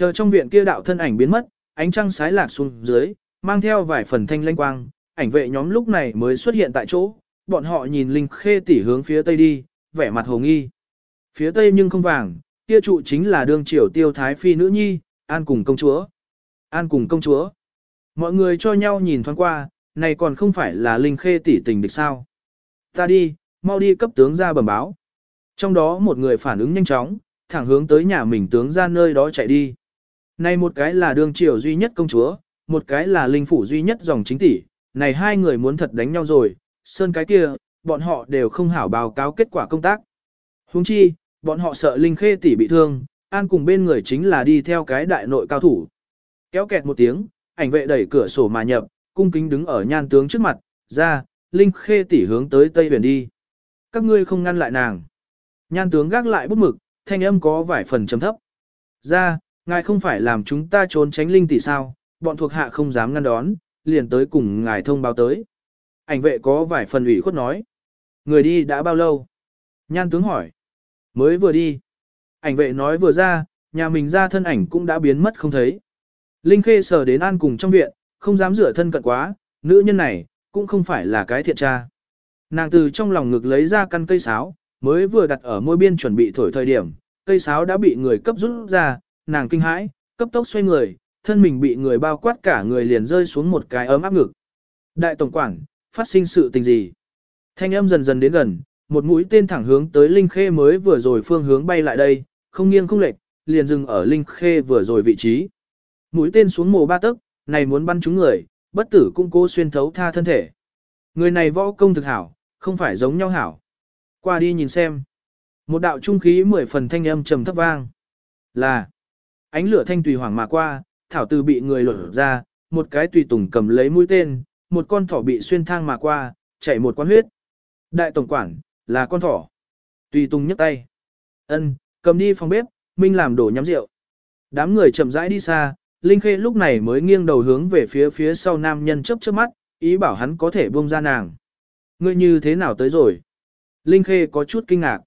Chờ trong viện kia đạo thân ảnh biến mất, ánh trăng sái lạc xuống dưới, mang theo vài phần thanh lanh quang, ảnh vệ nhóm lúc này mới xuất hiện tại chỗ, bọn họ nhìn Linh Khê tỷ hướng phía tây đi, vẻ mặt hồ nghi. Phía tây nhưng không vàng, kia trụ chính là đương triều tiêu thái phi nữ nhi, an cùng công chúa. An cùng công chúa. Mọi người cho nhau nhìn thoáng qua, này còn không phải là Linh Khê tỷ tình địch sao. Ta đi, mau đi cấp tướng ra bẩm báo. Trong đó một người phản ứng nhanh chóng, thẳng hướng tới nhà mình tướng ra nơi đó chạy đi. Này một cái là đương triều duy nhất công chúa, một cái là linh phủ duy nhất dòng chính tỷ, này hai người muốn thật đánh nhau rồi, sơn cái kia, bọn họ đều không hảo báo cáo kết quả công tác. Huống chi, bọn họ sợ linh khê tỷ bị thương, an cùng bên người chính là đi theo cái đại nội cao thủ. Kéo kẹt một tiếng, ảnh vệ đẩy cửa sổ mà nhập, cung kính đứng ở nhan tướng trước mặt, ra, linh khê tỷ hướng tới tây huyền đi. Các ngươi không ngăn lại nàng. Nhan tướng gác lại bút mực, thanh âm có vài phần trầm thấp. Ra, ngài không phải làm chúng ta trốn tránh linh tỷ sao, bọn thuộc hạ không dám ngăn đón, liền tới cùng ngài thông báo tới. Ảnh vệ có vài phần ủy khuất nói. Người đi đã bao lâu? Nhan tướng hỏi. Mới vừa đi. Ảnh vệ nói vừa ra, nhà mình ra thân ảnh cũng đã biến mất không thấy. Linh Khê sờ đến an cùng trong viện, không dám rửa thân cận quá, nữ nhân này, cũng không phải là cái thiện tra. Nàng từ trong lòng ngực lấy ra căn cây sáo, mới vừa đặt ở môi biên chuẩn bị thổi thời điểm, cây sáo đã bị người cấp rút ra, nàng kinh hãi, cấp tốc xoay người, thân mình bị người bao quát cả người liền rơi xuống một cái ấm áp ngực. Đại tổng quản, phát sinh sự tình gì? Thanh âm dần dần đến gần, một mũi tên thẳng hướng tới Linh Khê mới vừa rồi phương hướng bay lại đây, không nghiêng không lệch, liền dừng ở Linh Khê vừa rồi vị trí. Mũi tên xuống mồ ba tấc, này muốn bắn trúng người, bất tử cũng cố xuyên thấu tha thân thể. Người này võ công thực hảo, không phải giống nhau hảo. Qua đi nhìn xem. Một đạo trung khí mười phần thanh âm trầm thấp vang. Là. Ánh lửa thanh tùy hoàng mà qua, thảo từ bị người lột ra, một cái tùy tùng cầm lấy mũi tên, một con thỏ bị xuyên thang mà qua, chảy một quan huyết. Đại tổng quản, là con thỏ. Tùy tùng nhấc tay. ân cầm đi phòng bếp, Minh làm đổ nhắm rượu. Đám người chậm rãi đi xa, Linh Khê lúc này mới nghiêng đầu hướng về phía phía sau nam nhân chớp chớp mắt, ý bảo hắn có thể buông ra nàng. Ngươi như thế nào tới rồi? Linh Khê có chút kinh ngạc.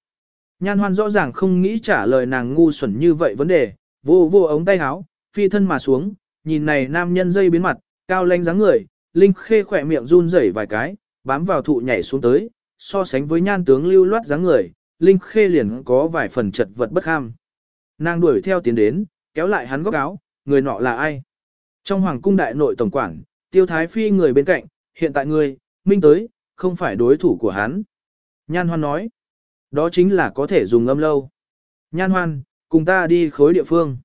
Nhan hoan rõ ràng không nghĩ trả lời nàng ngu xuẩn như vậy vấn đề, vô vô ống tay áo, phi thân mà xuống, nhìn này nam nhân dây biến mặt, cao lanh dáng người, Linh Khê khỏe miệng run rẩy vài cái, bám vào thụ nhảy xuống tới, so sánh với nhan tướng lưu loát dáng người, Linh Khê liền có vài phần chật vật bất ham. Nàng đuổi theo tiến đến, kéo lại hắn góc áo, người nọ là ai? Trong hoàng cung đại nội tổng quản, tiêu thái phi người bên cạnh, hiện tại người, minh tới, không phải đối thủ của hắn. Nhan hoan nói, đó chính là có thể dùng âm lâu. Nhan hoan, cùng ta đi khối địa phương.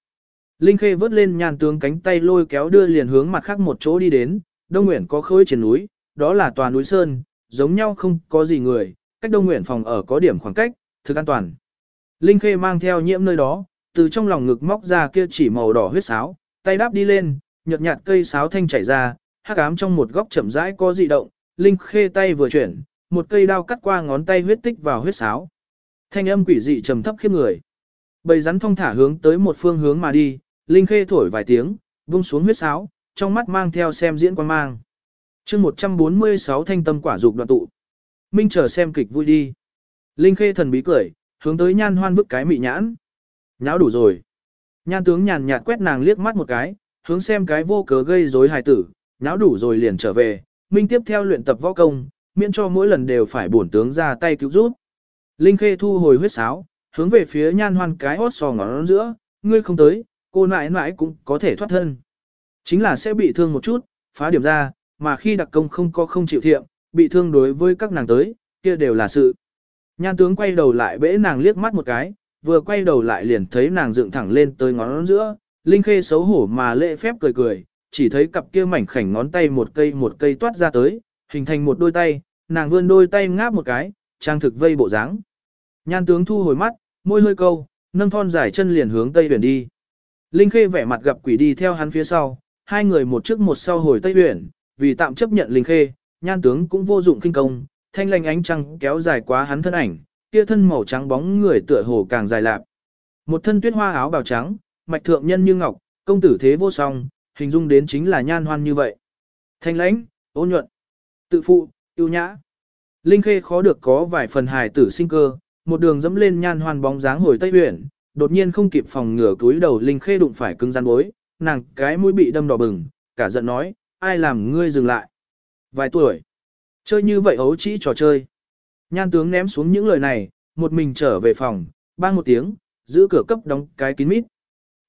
Linh Khê vớt lên nhàn tướng cánh tay lôi kéo đưa liền hướng mặt khác một chỗ đi đến, Đông Nguyễn có khối trên núi, đó là tòa núi Sơn, giống nhau không có gì người, cách Đông Nguyễn phòng ở có điểm khoảng cách, thực an toàn. Linh Khê mang theo nhiễm nơi đó, từ trong lòng ngực móc ra kia chỉ màu đỏ huyết sáo, tay đáp đi lên, nhợt nhạt cây sáo thanh chảy ra, hắc ám trong một góc chậm rãi có dị động, Linh Khê tay vừa chuyển, một cây đao cắt qua ngón tay huyết tích vào huyết sáo. Thanh âm quỷ dị trầm thấp khiếp người. Bầy rắn phong thả hướng tới một phương hướng mà đi, Linh Khê thổi vài tiếng, vung xuống huyết sáo, trong mắt mang theo xem diễn quan mang. chương 146 thanh tâm quả dục đoạn tụ. Minh chờ xem kịch vui đi. Linh Khê thần bí cười, hướng tới nhan hoan vứt cái mị nhãn. Nháo đủ rồi. Nhan tướng nhàn nhạt quét nàng liếc mắt một cái, hướng xem cái vô cớ gây rối hài tử, nháo đủ rồi liền trở về. Minh tiếp theo luyện tập võ công, miễn cho mỗi lần đều phải bổn tướng ra tay cứu giúp. Linh Khê thu hồi huyết sáo, hướng về phía nhan hoan cái hót sò ngón giữa, ngươi không tới, cô nãi nãi cũng có thể thoát thân. Chính là sẽ bị thương một chút, phá điểm ra, mà khi đặc công không có không chịu thiệm, bị thương đối với các nàng tới, kia đều là sự. Nhan tướng quay đầu lại bẽ nàng liếc mắt một cái, vừa quay đầu lại liền thấy nàng dựng thẳng lên tới ngón giữa, Linh Khê xấu hổ mà lễ phép cười cười, chỉ thấy cặp kia mảnh khảnh ngón tay một cây một cây toát ra tới, hình thành một đôi tay, nàng vươn đôi tay ngáp một cái, trang thực vây bộ dáng. Nhan tướng thu hồi mắt, môi hơi câu, nâng thon dài chân liền hướng tây huyền đi. Linh Khê vẻ mặt gặp quỷ đi theo hắn phía sau, hai người một trước một sau hồi tây huyền, vì tạm chấp nhận Linh Khê, nhan tướng cũng vô dụng kinh công, thanh lãnh ánh trăng kéo dài quá hắn thân ảnh, kia thân màu trắng bóng người tựa hồ càng dài lạp. Một thân tuyết hoa áo bào trắng, mạch thượng nhân như ngọc, công tử thế vô song, hình dung đến chính là nhan hoan như vậy. Thanh lãnh, ôn nhuận, tự phụ, yêu nhã. Linh Khê khó được có vài phần hài tử sinh cơ, một đường dẫm lên nhan hoan bóng dáng hồi Tây huyện, Đột nhiên không kịp phòng ngửa túi đầu Linh Khê đụng phải cứng rắn bối, nàng cái mũi bị đâm đỏ bừng, cả giận nói, ai làm ngươi dừng lại. Vài tuổi, chơi như vậy ấu chỉ trò chơi. Nhan tướng ném xuống những lời này, một mình trở về phòng, bang một tiếng, giữ cửa cấp đóng cái kín mít.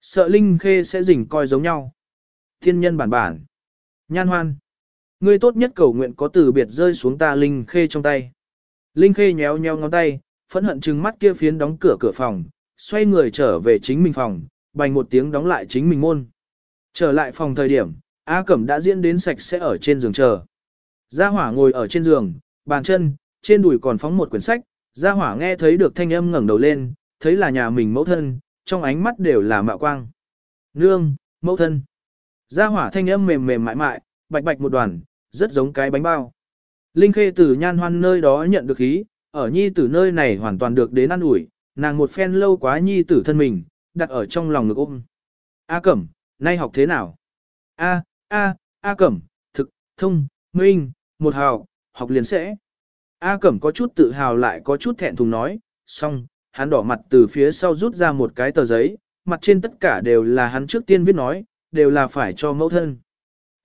Sợ Linh Khê sẽ rình coi giống nhau. Thiên nhân bản bản. Nhan hoan. Ngươi tốt nhất cầu nguyện có từ biệt rơi xuống ta Linh Khê trong tay. Linh Khê nhéo nhéo ngón tay, phẫn hận chừng mắt kia phiến đóng cửa cửa phòng, xoay người trở về chính mình phòng, bành một tiếng đóng lại chính mình môn. Trở lại phòng thời điểm, A Cẩm đã diễn đến sạch sẽ ở trên giường chờ. Gia Hỏa ngồi ở trên giường, bàn chân, trên đùi còn phóng một quyển sách, Gia Hỏa nghe thấy được thanh âm ngẩng đầu lên, thấy là nhà mình mẫu thân, trong ánh mắt đều là mạo quang. Nương, mẫu thân. Gia Hỏa thanh âm mềm mềm mại mại, bạch bạch một đoàn, rất giống cái bánh bao. Linh Khê từ nhan hoan nơi đó nhận được ý, ở nhi tử nơi này hoàn toàn được đến ăn ủi, nàng một phen lâu quá nhi tử thân mình, đặt ở trong lòng ngực ôm. A Cẩm, nay học thế nào? A, A, A Cẩm, thực, thông, minh, một hào, học liền sẽ. A Cẩm có chút tự hào lại có chút thẹn thùng nói, xong, hắn đỏ mặt từ phía sau rút ra một cái tờ giấy, mặt trên tất cả đều là hắn trước tiên viết nói, đều là phải cho mẫu thân.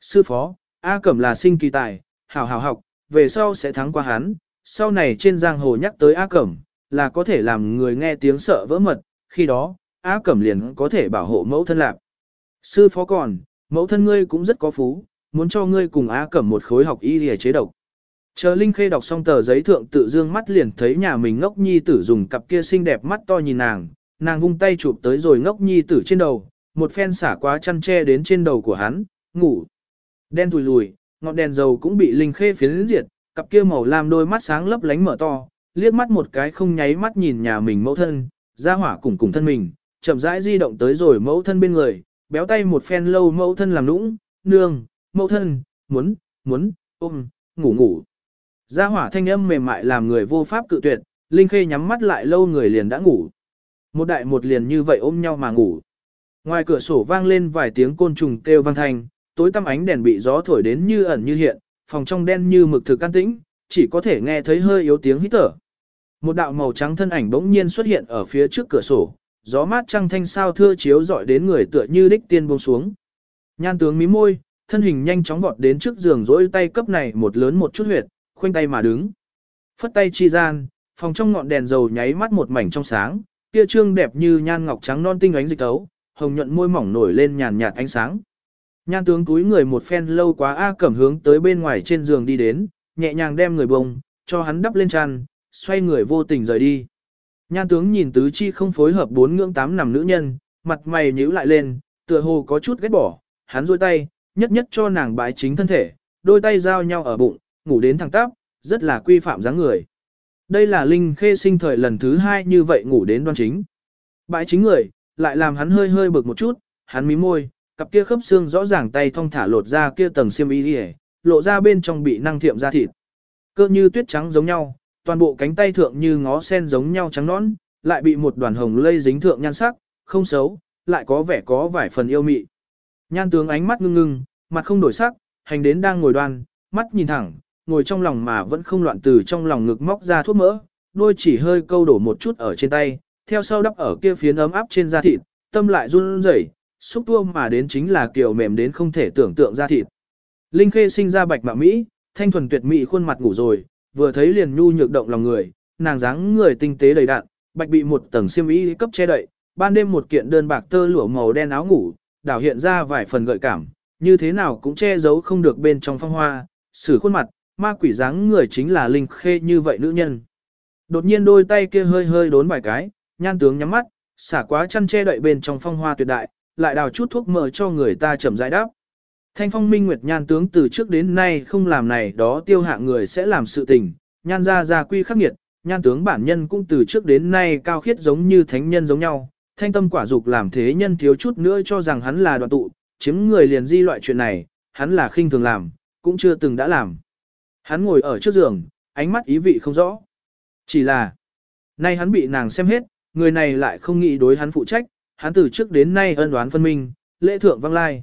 Sư phó, A Cẩm là sinh kỳ tài, hào hào học, về sau sẽ thắng qua hắn, sau này trên giang hồ nhắc tới A Cẩm, là có thể làm người nghe tiếng sợ vỡ mật, khi đó, A Cẩm liền có thể bảo hộ mẫu thân lạc. Sư phó còn, mẫu thân ngươi cũng rất có phú, muốn cho ngươi cùng A Cẩm một khối học y lìa chế độc. Chờ Linh Khê đọc xong tờ giấy thượng tự dương mắt liền thấy nhà mình ngốc nhi tử dùng cặp kia xinh đẹp mắt to nhìn nàng, nàng vung tay chụp tới rồi ngốc nhi tử trên đầu, một phen xả quá chăn che đến trên đầu của hắn, ngủ. Đen thùi lùi, ngọn đèn dầu cũng bị Linh Khê phiến diệt, cặp kia màu lam đôi mắt sáng lấp lánh mở to, liếc mắt một cái không nháy mắt nhìn nhà mình mẫu thân, ra hỏa cùng cùng thân mình, chậm rãi di động tới rồi mẫu thân bên người, béo tay một phen lâu mẫu thân làm nũng, nương, mẫu thân, muốn, muốn, ôm, ngủ ngủ. Gia hỏa thanh âm mềm mại làm người vô pháp cự tuyệt, Linh Khê nhắm mắt lại lâu người liền đã ngủ. Một đại một liền như vậy ôm nhau mà ngủ. Ngoài cửa sổ vang lên vài tiếng côn trùng kêu vang thanh, tối tăm ánh đèn bị gió thổi đến như ẩn như hiện, phòng trong đen như mực thực can tĩnh, chỉ có thể nghe thấy hơi yếu tiếng hít thở. Một đạo màu trắng thân ảnh bỗng nhiên xuất hiện ở phía trước cửa sổ, gió mát trăng thanh sao thưa chiếu dọi đến người tựa như đích tiên buông xuống. Nhan tướng mí môi, thân hình nhanh chóng vọt đến trước giường dỗi tay cấp này một lớn một chút huyệt, khoanh tay mà đứng. Phất tay chi gian, phòng trong ngọn đèn dầu nháy mắt một mảnh trong sáng, kia trương đẹp như nhan ngọc trắng non tinh ánh dịch tấu, hồng nhuận môi mỏng nổi lên nhàn nhạt ánh sáng. Nhan tướng túi người một phen lâu quá A cẩm hướng tới bên ngoài trên giường đi đến, nhẹ nhàng đem người bông, cho hắn đắp lên chăn, xoay người vô tình rời đi. Nhan tướng nhìn tứ chi không phối hợp bốn ngưỡng tám nằm nữ nhân, mặt mày nhíu lại lên, tựa hồ có chút ghét bỏ, hắn duỗi tay, nhất nhất cho nàng bái chính thân thể, đôi tay giao nhau ở bụng, ngủ đến thẳng tắp, rất là quy phạm dáng người. Đây là Linh Khê sinh thời lần thứ hai như vậy ngủ đến đoan chính. Bãi chính người, lại làm hắn hơi hơi bực một chút, hắn mí môi, cặp kia khớp xương rõ ràng tay thong thả lột ra kia tầng xiêm y đi lộ ra bên trong bị năng thiệm ra thịt. Cơ như tuyết trắng giống nhau, toàn bộ cánh tay thượng như ngó sen giống nhau trắng nõn, lại bị một đoàn hồng lây dính thượng nhan sắc, không xấu, lại có vẻ có vài phần yêu mị. Nhan tướng ánh mắt ngưng ngưng, mặt không đổi sắc, hành đến đang ngồi đoan, mắt nhìn thẳng, ngồi trong lòng mà vẫn không loạn từ trong lòng ngực móc ra thuốc mỡ, đôi chỉ hơi câu đổ một chút ở trên tay, theo sau đắp ở kia phiến ấm áp trên da thịt, tâm lại run rẩy, xúc tua mà đến chính là kiểu mềm đến không thể tưởng tượng ra thịt. Linh Khê sinh ra bạch mạ Mỹ, thanh thuần tuyệt mỹ khuôn mặt ngủ rồi, vừa thấy liền nhu nhược động lòng người, nàng dáng người tinh tế đầy đặn, bạch bị một tầng xiêm y cấp che đậy, ban đêm một kiện đơn bạc tơ lụa màu đen áo ngủ, đảo hiện ra vài phần gợi cảm, như thế nào cũng che giấu không được bên trong phong hoa, sử khuôn mặt, ma quỷ dáng người chính là linh khê như vậy nữ nhân. Đột nhiên đôi tay kia hơi hơi đốn vài cái, nhan tướng nhắm mắt, xả quá chăn che đậy bên trong phong hoa tuyệt đại, lại đào chút thuốc mỡ cho người ta chậm giải đáp. Thanh phong minh nguyệt nhan tướng từ trước đến nay không làm này đó tiêu hạ người sẽ làm sự tình, nhan ra ra quy khắc nghiệt, nhan tướng bản nhân cũng từ trước đến nay cao khiết giống như thánh nhân giống nhau, thanh tâm quả dục làm thế nhân thiếu chút nữa cho rằng hắn là đoàn tụ, chiếm người liền di loại chuyện này, hắn là khinh thường làm, cũng chưa từng đã làm. Hắn ngồi ở trước giường, ánh mắt ý vị không rõ. Chỉ là, nay hắn bị nàng xem hết, người này lại không nghĩ đối hắn phụ trách, hắn từ trước đến nay ân đoán phân minh, lễ thượng vang lai.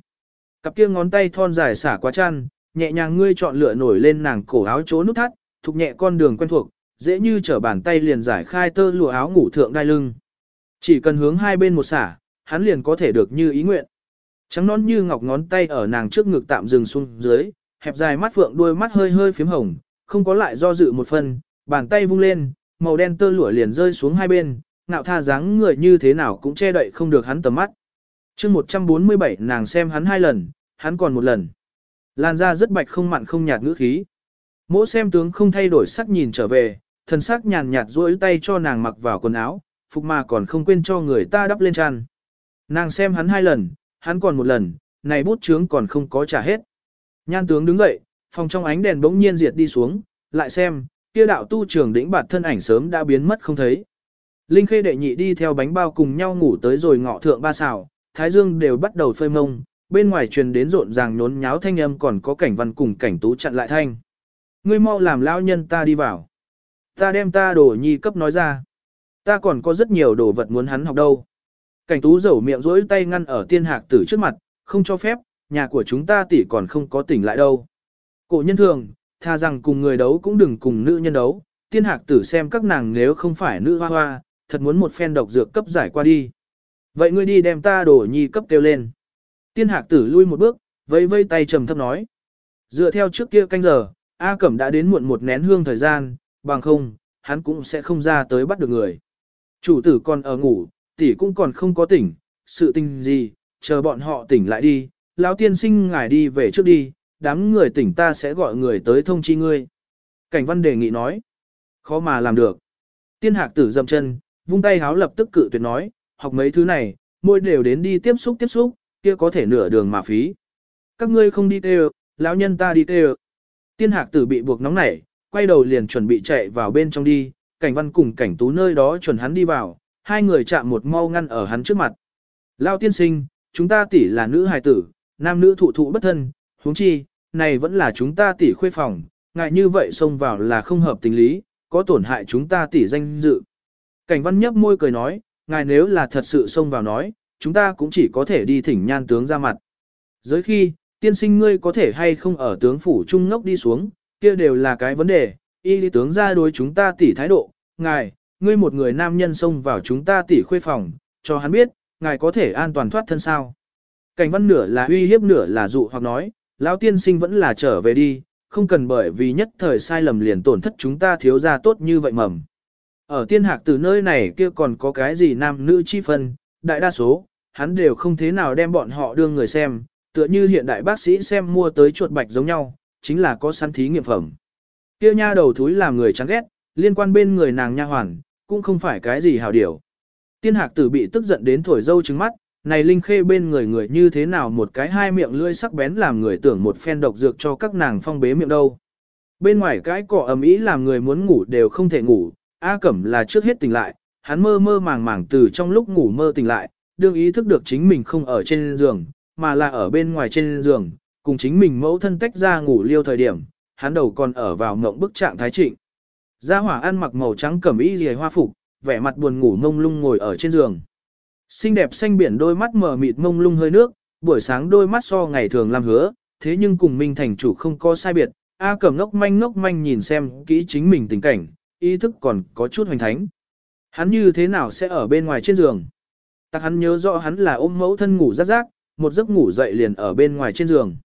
Cặp kia ngón tay thon dài xả quá chăn, nhẹ nhàng ngươi chọn lựa nổi lên nàng cổ áo chỗ nút thắt, thục nhẹ con đường quen thuộc, dễ như trở bàn tay liền giải khai tơ lụa áo ngủ thượng đai lưng. Chỉ cần hướng hai bên một xả, hắn liền có thể được như ý nguyện. Trắng nón như ngọc ngón tay ở nàng trước ngực tạm dừng xuống dưới, hẹp dài mắt phượng đuôi mắt hơi hơi phím hồng, không có lại do dự một phần, bàn tay vung lên, màu đen tơ lụa liền rơi xuống hai bên, nạo tha dáng người như thế nào cũng che đậy không được hắn tầm mắt. chương 147 nàng xem hắn hai lần, hắn còn một lần. Lan ra rất bạch không mặn không nhạt ngữ khí. Mỗ xem tướng không thay đổi sắc nhìn trở về, thần sắc nhàn nhạt duỗi tay cho nàng mặc vào quần áo, phục mà còn không quên cho người ta đắp lên tràn. Nàng xem hắn hai lần, hắn còn một lần, này bút chướng còn không có trả hết. Nhan tướng đứng dậy, phòng trong ánh đèn bỗng nhiên diệt đi xuống, lại xem, kia đạo tu trường đỉnh bạt thân ảnh sớm đã biến mất không thấy. Linh khê đệ nhị đi theo bánh bao cùng nhau ngủ tới rồi ngọ thượng ba xảo, thái dương đều bắt đầu phơi mông, bên ngoài truyền đến rộn ràng nhốn nháo thanh âm còn có cảnh văn cùng cảnh tú chặn lại thanh. Ngươi mau làm lão nhân ta đi vào. Ta đem ta đồ nhi cấp nói ra. Ta còn có rất nhiều đồ vật muốn hắn học đâu. Cảnh tú dẩu miệng rỗi tay ngăn ở tiên hạc tử trước mặt, không cho phép, nhà của chúng ta tỷ còn không có tỉnh lại đâu. Cổ nhân thường, tha rằng cùng người đấu cũng đừng cùng nữ nhân đấu, tiên hạc tử xem các nàng nếu không phải nữ hoa hoa, thật muốn một phen độc dược cấp giải qua đi. Vậy ngươi đi đem ta đổ nhi cấp kêu lên. Tiên hạc tử lui một bước, vây vây tay trầm thấp nói. Dựa theo trước kia canh giờ, A Cẩm đã đến muộn một nén hương thời gian, bằng không, hắn cũng sẽ không ra tới bắt được người. Chủ tử còn ở ngủ, tỷ cũng còn không có tỉnh, sự tình gì, chờ bọn họ tỉnh lại đi, lão tiên sinh ngài đi về trước đi, đám người tỉnh ta sẽ gọi người tới thông chi ngươi. Cảnh văn đề nghị nói, khó mà làm được. Tiên hạc tử dầm chân, vung tay háo lập tức cự tuyệt nói, học mấy thứ này, môi đều đến đi tiếp xúc tiếp xúc, kia có thể nửa đường mà phí. Các ngươi không đi tê lão nhân ta đi tê Tiên hạc tử bị buộc nóng nảy, quay đầu liền chuẩn bị chạy vào bên trong đi, cảnh văn cùng cảnh tú nơi đó chuẩn hắn đi vào, hai người chạm một mau ngăn ở hắn trước mặt. Lao tiên sinh, chúng ta tỷ là nữ hài tử, nam nữ thụ thụ bất thân, huống chi, này vẫn là chúng ta tỷ khuê phòng, ngại như vậy xông vào là không hợp tình lý, có tổn hại chúng ta tỷ danh dự. Cảnh văn nhấp môi cười nói, ngài nếu là thật sự xông vào nói, chúng ta cũng chỉ có thể đi thỉnh nhan tướng ra mặt. Giới khi, tiên sinh ngươi có thể hay không ở tướng phủ trung ngốc đi xuống, kia đều là cái vấn đề, y lý tướng ra đối chúng ta tỉ thái độ, ngài, ngươi một người nam nhân xông vào chúng ta tỉ khuê phòng, cho hắn biết, ngài có thể an toàn thoát thân sao. Cảnh văn nửa là uy hiếp nửa là dụ hoặc nói, lão tiên sinh vẫn là trở về đi, không cần bởi vì nhất thời sai lầm liền tổn thất chúng ta thiếu ra tốt như vậy mầm. Ở tiên hạc từ nơi này kia còn có cái gì nam nữ chi phân, đại đa số, hắn đều không thế nào đem bọn họ đưa người xem, tựa như hiện đại bác sĩ xem mua tới chuột bạch giống nhau, chính là có săn thí nghiệm phẩm. Kia nha đầu thúi làm người chán ghét, liên quan bên người nàng nha hoàn, cũng không phải cái gì hào điều. Tiên hạc tử bị tức giận đến thổi dâu trứng mắt, này linh khê bên người người như thế nào một cái hai miệng lưỡi sắc bén làm người tưởng một phen độc dược cho các nàng phong bế miệng đâu. Bên ngoài cái cỏ ầm ĩ làm người muốn ngủ đều không thể ngủ, A Cẩm là trước hết tỉnh lại, hắn mơ mơ màng màng từ trong lúc ngủ mơ tỉnh lại, đương ý thức được chính mình không ở trên giường, mà là ở bên ngoài trên giường, cùng chính mình mẫu thân tách ra ngủ liêu thời điểm, hắn đầu còn ở vào mộng bức trạng thái trịnh. Gia hỏa ăn mặc màu trắng cẩm y rìa hoa phục, vẻ mặt buồn ngủ mông lung ngồi ở trên giường. Xinh đẹp xanh biển đôi mắt mờ mịt mông lung hơi nước, buổi sáng đôi mắt so ngày thường làm hứa, thế nhưng cùng Minh thành chủ không có sai biệt, A cẩm ngốc manh ngốc manh nhìn xem kỹ chính mình tình cảnh, ý thức còn có chút hoành thánh. Hắn như thế nào sẽ ở bên ngoài trên giường? Tặc hắn nhớ rõ hắn là ôm mẫu thân ngủ rắc rác, một giấc ngủ dậy liền ở bên ngoài trên giường.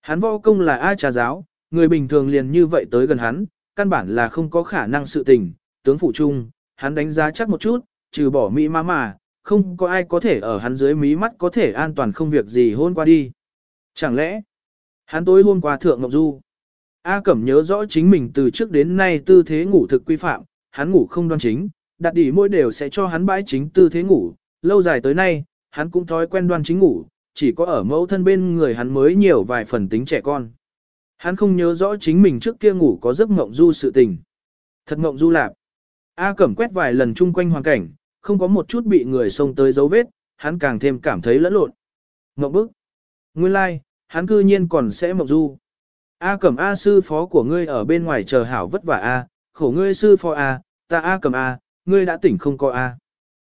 Hắn võ công là ai trà giáo, người bình thường liền như vậy tới gần hắn, căn bản là không có khả năng sự tình, tướng phụ trung, hắn đánh giá chắc một chút, trừ bỏ mỹ má mà, không có ai có thể ở hắn dưới mí mắt có thể an toàn không việc gì hôn qua đi. Chẳng lẽ, hắn tối hôm qua thượng Ngọc Du. A Cẩm nhớ rõ chính mình từ trước đến nay tư thế ngủ thực quy phạm, hắn ngủ không đoan chính, đặt đỉ mỗi đều sẽ cho hắn bãi chính tư thế ngủ, lâu dài tới nay, hắn cũng thói quen đoan chính ngủ, chỉ có ở mẫu thân bên người hắn mới nhiều vài phần tính trẻ con. Hắn không nhớ rõ chính mình trước kia ngủ có giấc mộng du sự tình. Thật mộng du lạp. A Cẩm quét vài lần chung quanh hoàn cảnh, không có một chút bị người xông tới dấu vết, hắn càng thêm cảm thấy lẫn lộn. Mộng bức. Nguyên lai, like, hắn cư nhiên còn sẽ mộng du. A Cẩm A sư phó của ngươi ở bên ngoài chờ hảo vất vả A, khổ ngươi sư phó A, ta A Cẩm A, ngươi đã tỉnh không có A.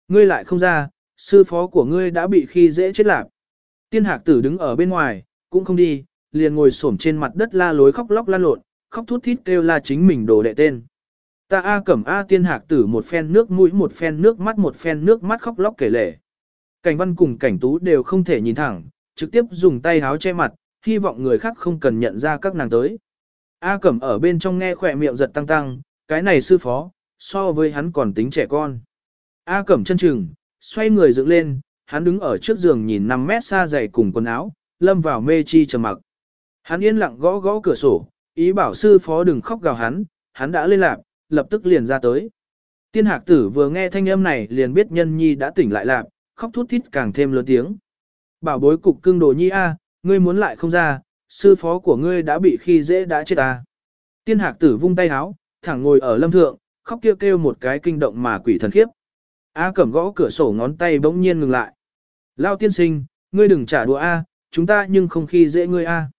Ngươi lại không ra, sư phó của ngươi đã bị khi dễ chết lạc. Tiên hạc tử đứng ở bên ngoài, cũng không đi, liền ngồi xổm trên mặt đất la lối khóc lóc lan lộn, khóc thút thít kêu la chính mình đồ đệ tên. Ta A cẩm A tiên hạc tử một phen nước mũi một phen nước mắt một phen nước mắt khóc lóc kể lể. Cảnh văn cùng cảnh tú đều không thể nhìn thẳng, trực tiếp dùng tay háo che mặt, hy vọng người khác không cần nhận ra các nàng tới. A cẩm ở bên trong nghe khỏe miệng giật tăng tăng, cái này sư phó, so với hắn còn tính trẻ con. A cẩm chân chừng, xoay người dựng lên, hắn đứng ở trước giường nhìn 5 mét xa dày cùng quần áo, lâm vào mê chi trầm mặc. Hắn yên lặng gõ gõ cửa sổ, ý bảo sư phó đừng khóc gào hắn, hắn đã lên lạc, lập tức liền ra tới. Tiên hạc tử vừa nghe thanh âm này liền biết nhân nhi đã tỉnh lại lạc, khóc thút thít càng thêm lớn tiếng. Bảo bối cục cưng đồ nhi a, ngươi muốn lại không ra, sư phó của ngươi đã bị khi dễ đã chết ta. Tiên hạc tử vung tay háo, thẳng ngồi ở lâm thượng, khóc kêu kêu một cái kinh động mà quỷ thần khiếp. A cẩm gõ cửa sổ ngón tay bỗng nhiên ngừng lại. Lao tiên sinh, ngươi đừng trả đùa A, chúng ta nhưng không khi dễ ngươi A.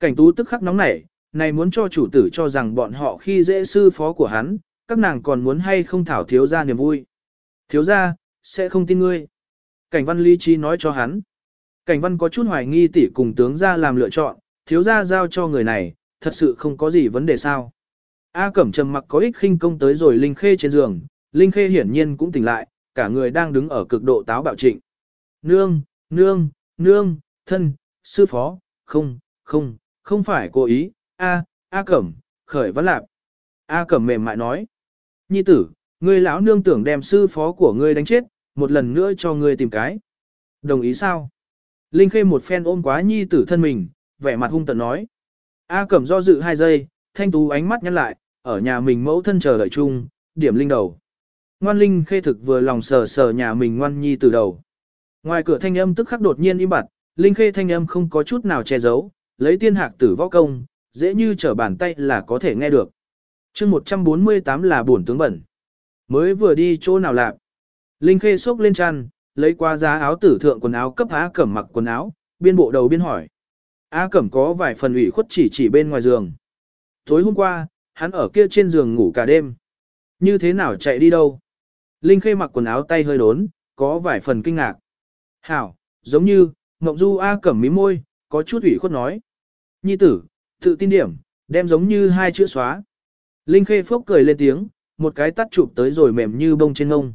Cảnh tú tức khắc nóng nảy, này muốn cho chủ tử cho rằng bọn họ khi dễ sư phó của hắn, các nàng còn muốn hay không thảo thiếu ra niềm vui. Thiếu ra, sẽ không tin ngươi. Cảnh văn lý trí nói cho hắn. Cảnh văn có chút hoài nghi tỷ cùng tướng ra làm lựa chọn, thiếu ra giao cho người này, thật sự không có gì vấn đề sao. A Cẩm trầm mặc có ích khinh công tới rồi Linh Khê trên giường, Linh Khê hiển nhiên cũng tỉnh lại, cả người đang đứng ở cực độ táo bạo trịnh. Nương, nương, nương, thân, sư phó, không, không, không phải cố ý, A, A Cẩm, khởi vấn lạp. A Cẩm mềm mại nói. Nhi tử, ngươi lão nương tưởng đem sư phó của ngươi đánh chết, một lần nữa cho ngươi tìm cái. Đồng ý sao? Linh Khê một phen ôm quá nhi tử thân mình, vẻ mặt hung tợn nói. A Cẩm do dự hai giây, thanh tú ánh mắt nhăn lại, ở nhà mình mẫu thân chờ đợi chung, điểm linh đầu. Ngoan Linh Khê thực vừa lòng sờ sờ nhà mình ngoan nhi từ đầu. Ngoài cửa thanh âm tức khắc đột nhiên im bặt, Linh Khê thanh âm không có chút nào che giấu, lấy tiên hạc tử võ công, dễ như trở bàn tay là có thể nghe được. chương 148 là bổn tướng bẩn. Mới vừa đi chỗ nào lạc. Linh Khê sốc lên chăn, lấy qua giá áo tử thượng quần áo cấp Á Cẩm mặc quần áo, biên bộ đầu biên hỏi. Á Cẩm có vài phần ủy khuất chỉ chỉ bên ngoài giường. Tối hôm qua, hắn ở kia trên giường ngủ cả đêm. Như thế nào chạy đi đâu? Linh Khê mặc quần áo tay hơi đốn, có vài phần kinh ngạc. Hảo, giống như, Ngọc Du A Cẩm mí môi, có chút ủy khuất nói. Nhi tử, tự tin điểm, đem giống như hai chữ xóa. Linh Khê phốc cười lên tiếng, một cái tắt chụp tới rồi mềm như bông trên ngông.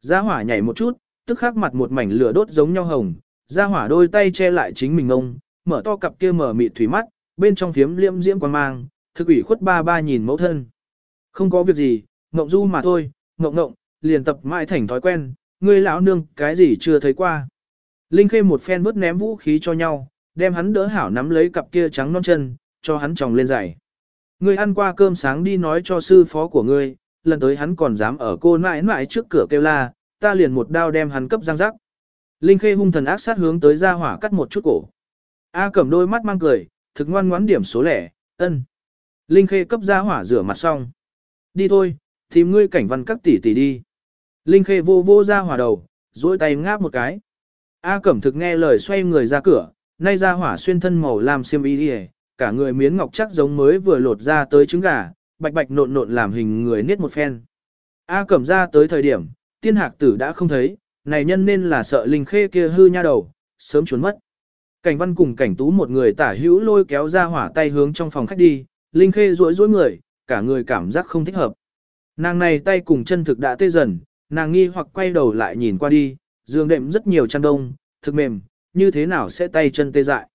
Gia hỏa nhảy một chút, tức khắc mặt một mảnh lửa đốt giống nhau hồng, ra hỏa đôi tay che lại chính mình ông, mở to cặp kia mở mịt thủy mắt, bên trong phiếm liễm diễm quan mang, thực ủy khuất ba ba nhìn mẫu thân. Không có việc gì, ngộng du mà thôi, ngộng ngộng, liền tập mãi thành thói quen, ngươi lão nương cái gì chưa thấy qua. Linh Khê một phen vứt ném vũ khí cho nhau, đem hắn đỡ hảo nắm lấy cặp kia trắng non chân, cho hắn tròng lên giày. Ngươi ăn qua cơm sáng đi nói cho sư phó của ngươi, lần tới hắn còn dám ở cô nãi nãi trước cửa kêu la, ta liền một đao đem hắn cấp giang rắc. Linh Khê hung thần ác sát hướng tới ra hỏa cắt một chút cổ. A cẩm đôi mắt mang cười, thực ngoan ngoãn điểm số lẻ, ân. Linh Khê cấp ra hỏa rửa mặt xong. Đi thôi, tìm ngươi cảnh văn các tỷ tỷ đi. Linh Khê vô vô ra hỏa đầu, duỗi tay ngáp một cái. A Cẩm thực nghe lời xoay người ra cửa, nay ra hỏa xuyên thân màu làm xiêm y đi cả người miến ngọc chắc giống mới vừa lột ra tới trứng gà, bạch bạch nộn nộn làm hình người niết một phen. A Cẩm ra tới thời điểm, tiên hạc tử đã không thấy, này nhân nên là sợ Linh Khê kia hư nha đầu, sớm trốn mất. Cảnh văn cùng cảnh tú một người tả hữu lôi kéo ra hỏa tay hướng trong phòng khách đi, Linh Khê rối rối người, cả người cảm giác không thích hợp. Nàng này tay cùng chân thực đã tê dần, nàng nghi hoặc quay đầu lại nhìn qua đi, giường đệm rất nhiều chăn đông, thực mềm, như thế nào sẽ tay chân tê dại.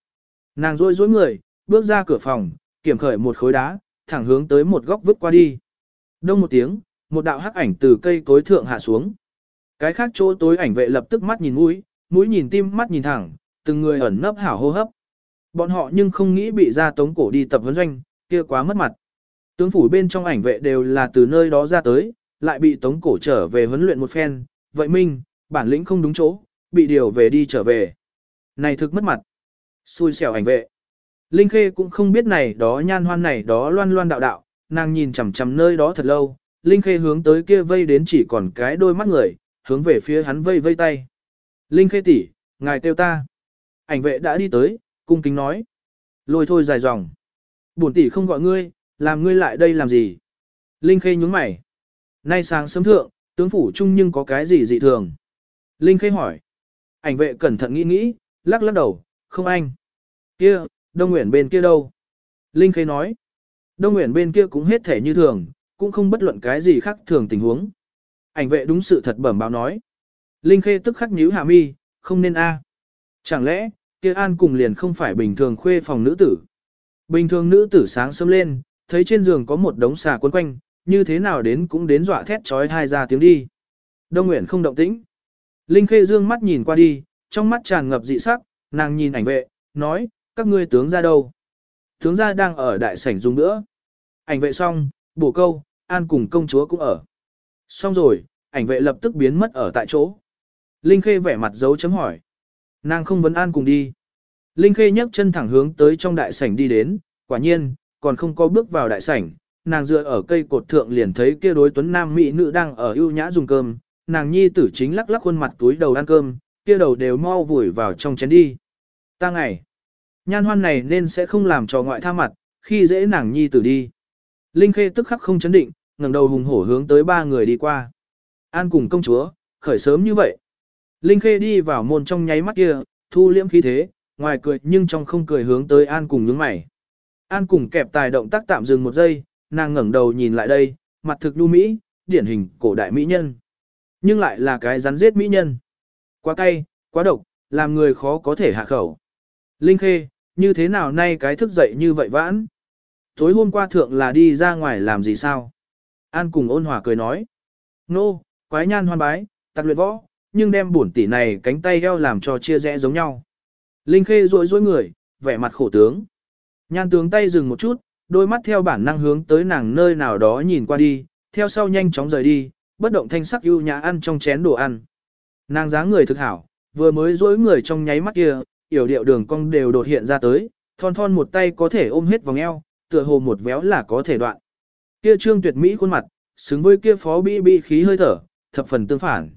Nàng rối rối người, bước ra cửa phòng, kiểm khởi một khối đá, thẳng hướng tới một góc vứt qua đi. Đông một tiếng, một đạo hắc ảnh từ cây cối thượng hạ xuống. Cái khác chỗ tối ảnh vệ lập tức mắt nhìn mũi, mũi nhìn tim mắt nhìn thẳng, từng người ẩn nấp hảo hô hấp. Bọn họ nhưng không nghĩ bị ra tống cổ đi tập huấn doanh, kia quá mất mặt. Tướng phủ bên trong ảnh vệ đều là từ nơi đó ra tới, lại bị tống cổ trở về huấn luyện một phen, vậy minh, bản lĩnh không đúng chỗ, bị điều về đi trở về. Này thực mất mặt. Xui xẻo ảnh vệ. Linh Khê cũng không biết này đó nhan hoan này đó loan loan đạo đạo, nàng nhìn chằm chằm nơi đó thật lâu, Linh Khê hướng tới kia vây đến chỉ còn cái đôi mắt người, hướng về phía hắn vây vây tay. Linh Khê tỷ, ngài kêu ta. Ảnh vệ đã đi tới, cung kính nói. Lôi thôi dài dòng. Bổn tỷ không gọi ngươi, làm ngươi lại đây làm gì? Linh Khê nhướng mày. Nay sáng sớm thượng, tướng phủ chung nhưng có cái gì dị thường? Linh Khê hỏi. Ảnh vệ cẩn thận nghĩ nghĩ, lắc lắc đầu, không anh. Kia, Đông Nguyễn bên kia đâu? Linh Khê nói. Đông Nguyễn bên kia cũng hết thể như thường, cũng không bất luận cái gì khác thường tình huống. Ảnh vệ đúng sự thật bẩm báo nói. Linh Khê tức khắc nhíu hạ mi, không nên a. Chẳng lẽ, kia An cùng liền không phải bình thường khuê phòng nữ tử. Bình thường nữ tử sáng sớm lên, thấy trên giường có một đống xà quấn quanh, như thế nào đến cũng đến dọa thét chói hai ra tiếng đi. Đông uyển không động tĩnh. Linh Khê dương mắt nhìn qua đi, trong mắt tràn ngập dị sắc, nàng nhìn ảnh vệ, nói, các ngươi tướng ra đâu? Tướng ra đang ở đại sảnh dùng nữa. Ảnh vệ xong, bổ câu, An cùng công chúa cũng ở. Xong rồi, ảnh vệ lập tức biến mất ở tại chỗ. Linh Khê vẻ mặt dấu chấm hỏi. Nàng không vấn An cùng đi. Linh Khê nhấc chân thẳng hướng tới trong đại sảnh đi đến, quả nhiên, còn không có bước vào đại sảnh, nàng dựa ở cây cột thượng liền thấy kia đối tuấn nam mỹ nữ đang ở ưu nhã dùng cơm, nàng nhi tử chính lắc lắc khuôn mặt túi đầu ăn cơm, kia đầu đều mau vùi vào trong chén đi. Ta ngày, nhan hoan này nên sẽ không làm cho ngoại tha mặt, khi dễ nàng nhi tử đi. Linh Khê tức khắc không chấn định, ngẩng đầu hùng hổ hướng tới ba người đi qua. An cùng công chúa, khởi sớm như vậy. Linh Khê đi vào môn trong nháy mắt kia, thu liễm khí thế, ngoài cười nhưng trong không cười hướng tới An cùng nhướng mày. An cùng kẹp tài động tác tạm dừng một giây, nàng ngẩng đầu nhìn lại đây, mặt thực đu mỹ, điển hình cổ đại mỹ nhân. Nhưng lại là cái rắn giết mỹ nhân. Quá cay, quá độc, làm người khó có thể hạ khẩu. Linh Khê, như thế nào nay cái thức dậy như vậy vãn? Tối hôm qua thượng là đi ra ngoài làm gì sao? An cùng ôn hòa cười nói. Nô, quái nhan hoan bái, tặc luyện võ, nhưng đem bổn tỷ này cánh tay eo làm cho chia rẽ giống nhau. Linh Khê rối rối người, vẻ mặt khổ tướng. Nhan tướng tay dừng một chút, đôi mắt theo bản năng hướng tới nàng nơi nào đó nhìn qua đi, theo sau nhanh chóng rời đi, bất động thanh sắc ưu nhã ăn trong chén đồ ăn. Nàng dáng người thực hảo, vừa mới rối người trong nháy mắt kia, yểu điệu đường cong đều đột hiện ra tới, thon thon một tay có thể ôm hết vòng eo, tựa hồ một véo là có thể đoạn. Kia trương tuyệt mỹ khuôn mặt, xứng với kia phó bi bi khí hơi thở, thập phần tương phản.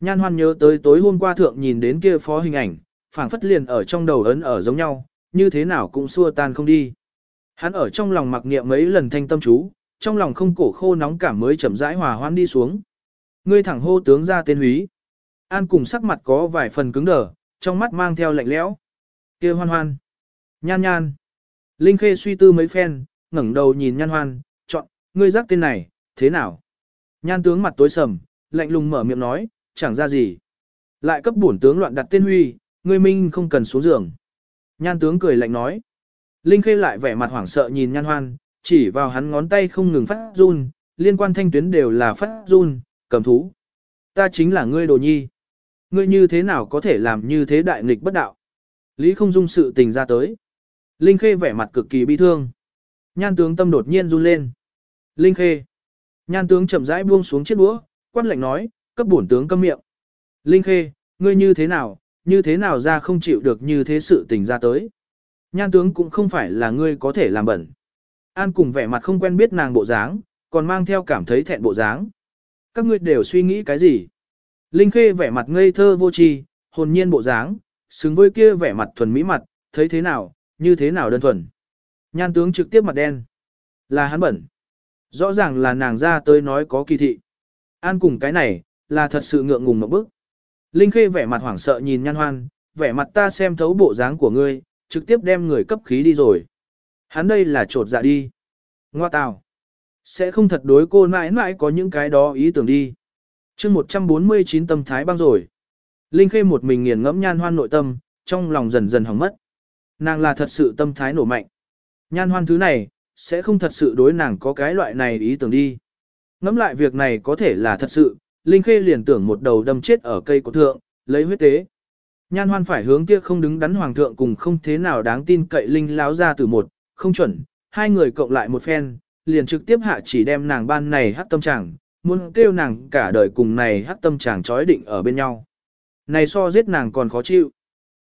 Nhan hoan nhớ tới tối hôm qua thượng nhìn đến kia phó hình ảnh, phảng phất liền ở trong đầu ấn ở giống nhau, như thế nào cũng xua tan không đi. Hắn ở trong lòng mặc niệm mấy lần thanh tâm chú, trong lòng không cổ khô nóng cảm mới chậm rãi hòa hoan đi xuống. Ngươi thẳng hô tướng ra tên húy. An cùng sắc mặt có vài phần cứng đờ, trong mắt mang theo lạnh lẽo. kia hoan hoan. Nhan nhan. Linh Khê suy tư mấy phen, ngẩng đầu nhìn nhan hoan, ngươi giác tên này, thế nào? Nhan tướng mặt tối sầm, lạnh lùng mở miệng nói, chẳng ra gì. Lại cấp bổn tướng loạn đặt tên huy, ngươi minh không cần xuống giường. Nhan tướng cười lạnh nói. Linh Khê lại vẻ mặt hoảng sợ nhìn nhan hoan, chỉ vào hắn ngón tay không ngừng phát run, liên quan thanh tuyến đều là phát run, cầm thú. Ta chính là ngươi đồ nhi. Ngươi như thế nào có thể làm như thế đại nghịch bất đạo? Lý không dung sự tình ra tới. Linh Khê vẻ mặt cực kỳ bi thương. Nhan tướng tâm đột nhiên run lên. Linh Khê. Nhan tướng chậm rãi buông xuống chiếc đũa, quát lệnh nói, cấp bổn tướng câm miệng. Linh Khê, ngươi như thế nào, như thế nào ra không chịu được như thế sự tình ra tới. Nhan tướng cũng không phải là ngươi có thể làm bẩn. An cùng vẻ mặt không quen biết nàng bộ dáng, còn mang theo cảm thấy thẹn bộ dáng. Các ngươi đều suy nghĩ cái gì? Linh Khê vẻ mặt ngây thơ vô tri, hồn nhiên bộ dáng, xứng với kia vẻ mặt thuần mỹ mặt, thấy thế nào, như thế nào đơn thuần. Nhan tướng trực tiếp mặt đen. Là hắn bẩn. Rõ ràng là nàng ra tới nói có kỳ thị. An cùng cái này, là thật sự ngượng ngùng một bức. Linh Khê vẻ mặt hoảng sợ nhìn nhan hoan, vẻ mặt ta xem thấu bộ dáng của ngươi, trực tiếp đem người cấp khí đi rồi. Hắn đây là trột dạ đi. Ngoa tào. Sẽ không thật đối cô mãi mãi có những cái đó ý tưởng đi. chương 149 tâm thái băng rồi. Linh Khê một mình nghiền ngẫm nhan hoan nội tâm, trong lòng dần dần hỏng mất. Nàng là thật sự tâm thái nổ mạnh. Nhan hoan thứ này, sẽ không thật sự đối nàng có cái loại này ý tưởng đi. Ngẫm lại việc này có thể là thật sự, Linh Khê liền tưởng một đầu đâm chết ở cây của thượng, lấy huyết tế. Nhan hoan phải hướng kia không đứng đắn hoàng thượng cùng không thế nào đáng tin cậy Linh láo ra từ một, không chuẩn, hai người cộng lại một phen, liền trực tiếp hạ chỉ đem nàng ban này hắc tâm trạng, muốn kêu nàng cả đời cùng này hắc tâm trạng trói định ở bên nhau. Này so giết nàng còn khó chịu.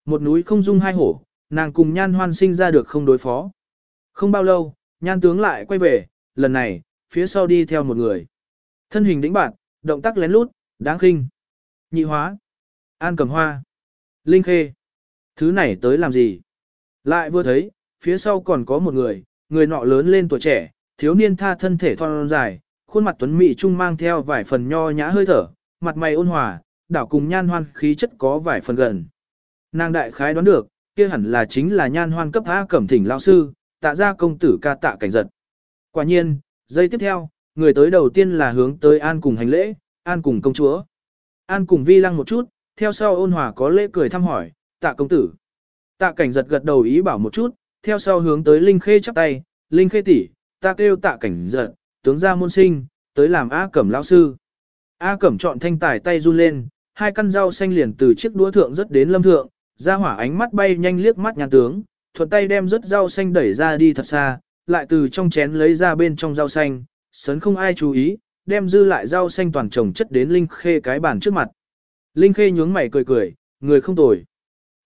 Một núi không dung hai hổ, nàng cùng nhan hoan sinh ra được không đối phó. Không bao lâu, nhan tướng lại quay về, lần này, phía sau đi theo một người. Thân hình đĩnh bạn, động tác lén lút, đáng khinh. Nhị hóa, an cầm hoa, linh khê. Thứ này tới làm gì? Lại vừa thấy, phía sau còn có một người, người nọ lớn lên tuổi trẻ, thiếu niên tha thân thể thon dài, khuôn mặt tuấn mỹ trung mang theo vài phần nho nhã hơi thở, mặt mày ôn hòa, đảo cùng nhan hoan khí chất có vài phần gần. Nàng đại khái đoán được, kia hẳn là chính là nhan hoan cấp A cẩm thỉnh lão sư, tạ ra công tử ca tạ cảnh giật. Quả nhiên, giây tiếp theo, người tới đầu tiên là hướng tới An cùng hành lễ, An cùng công chúa. An cùng vi lăng một chút, theo sau ôn hòa có lễ cười thăm hỏi, tạ công tử. Tạ cảnh giật gật đầu ý bảo một chút, theo sau hướng tới Linh Khê chắp tay, Linh Khê tỷ, ta kêu tạ cảnh giật, tướng gia môn sinh, tới làm A Cẩm lão sư. A Cẩm chọn thanh tài tay run lên, hai căn rau xanh liền từ chiếc đũa thượng rất đến lâm thượng, ra hỏa ánh mắt bay nhanh liếc mắt nhà tướng, thuận tay đem rớt rau xanh đẩy ra đi thật xa, lại từ trong chén lấy ra bên trong rau xanh, sấn không ai chú ý, đem dư lại rau xanh toàn trồng chất đến Linh Khê cái bàn trước mặt. Linh Khê nhướng mày cười cười, người không tồi.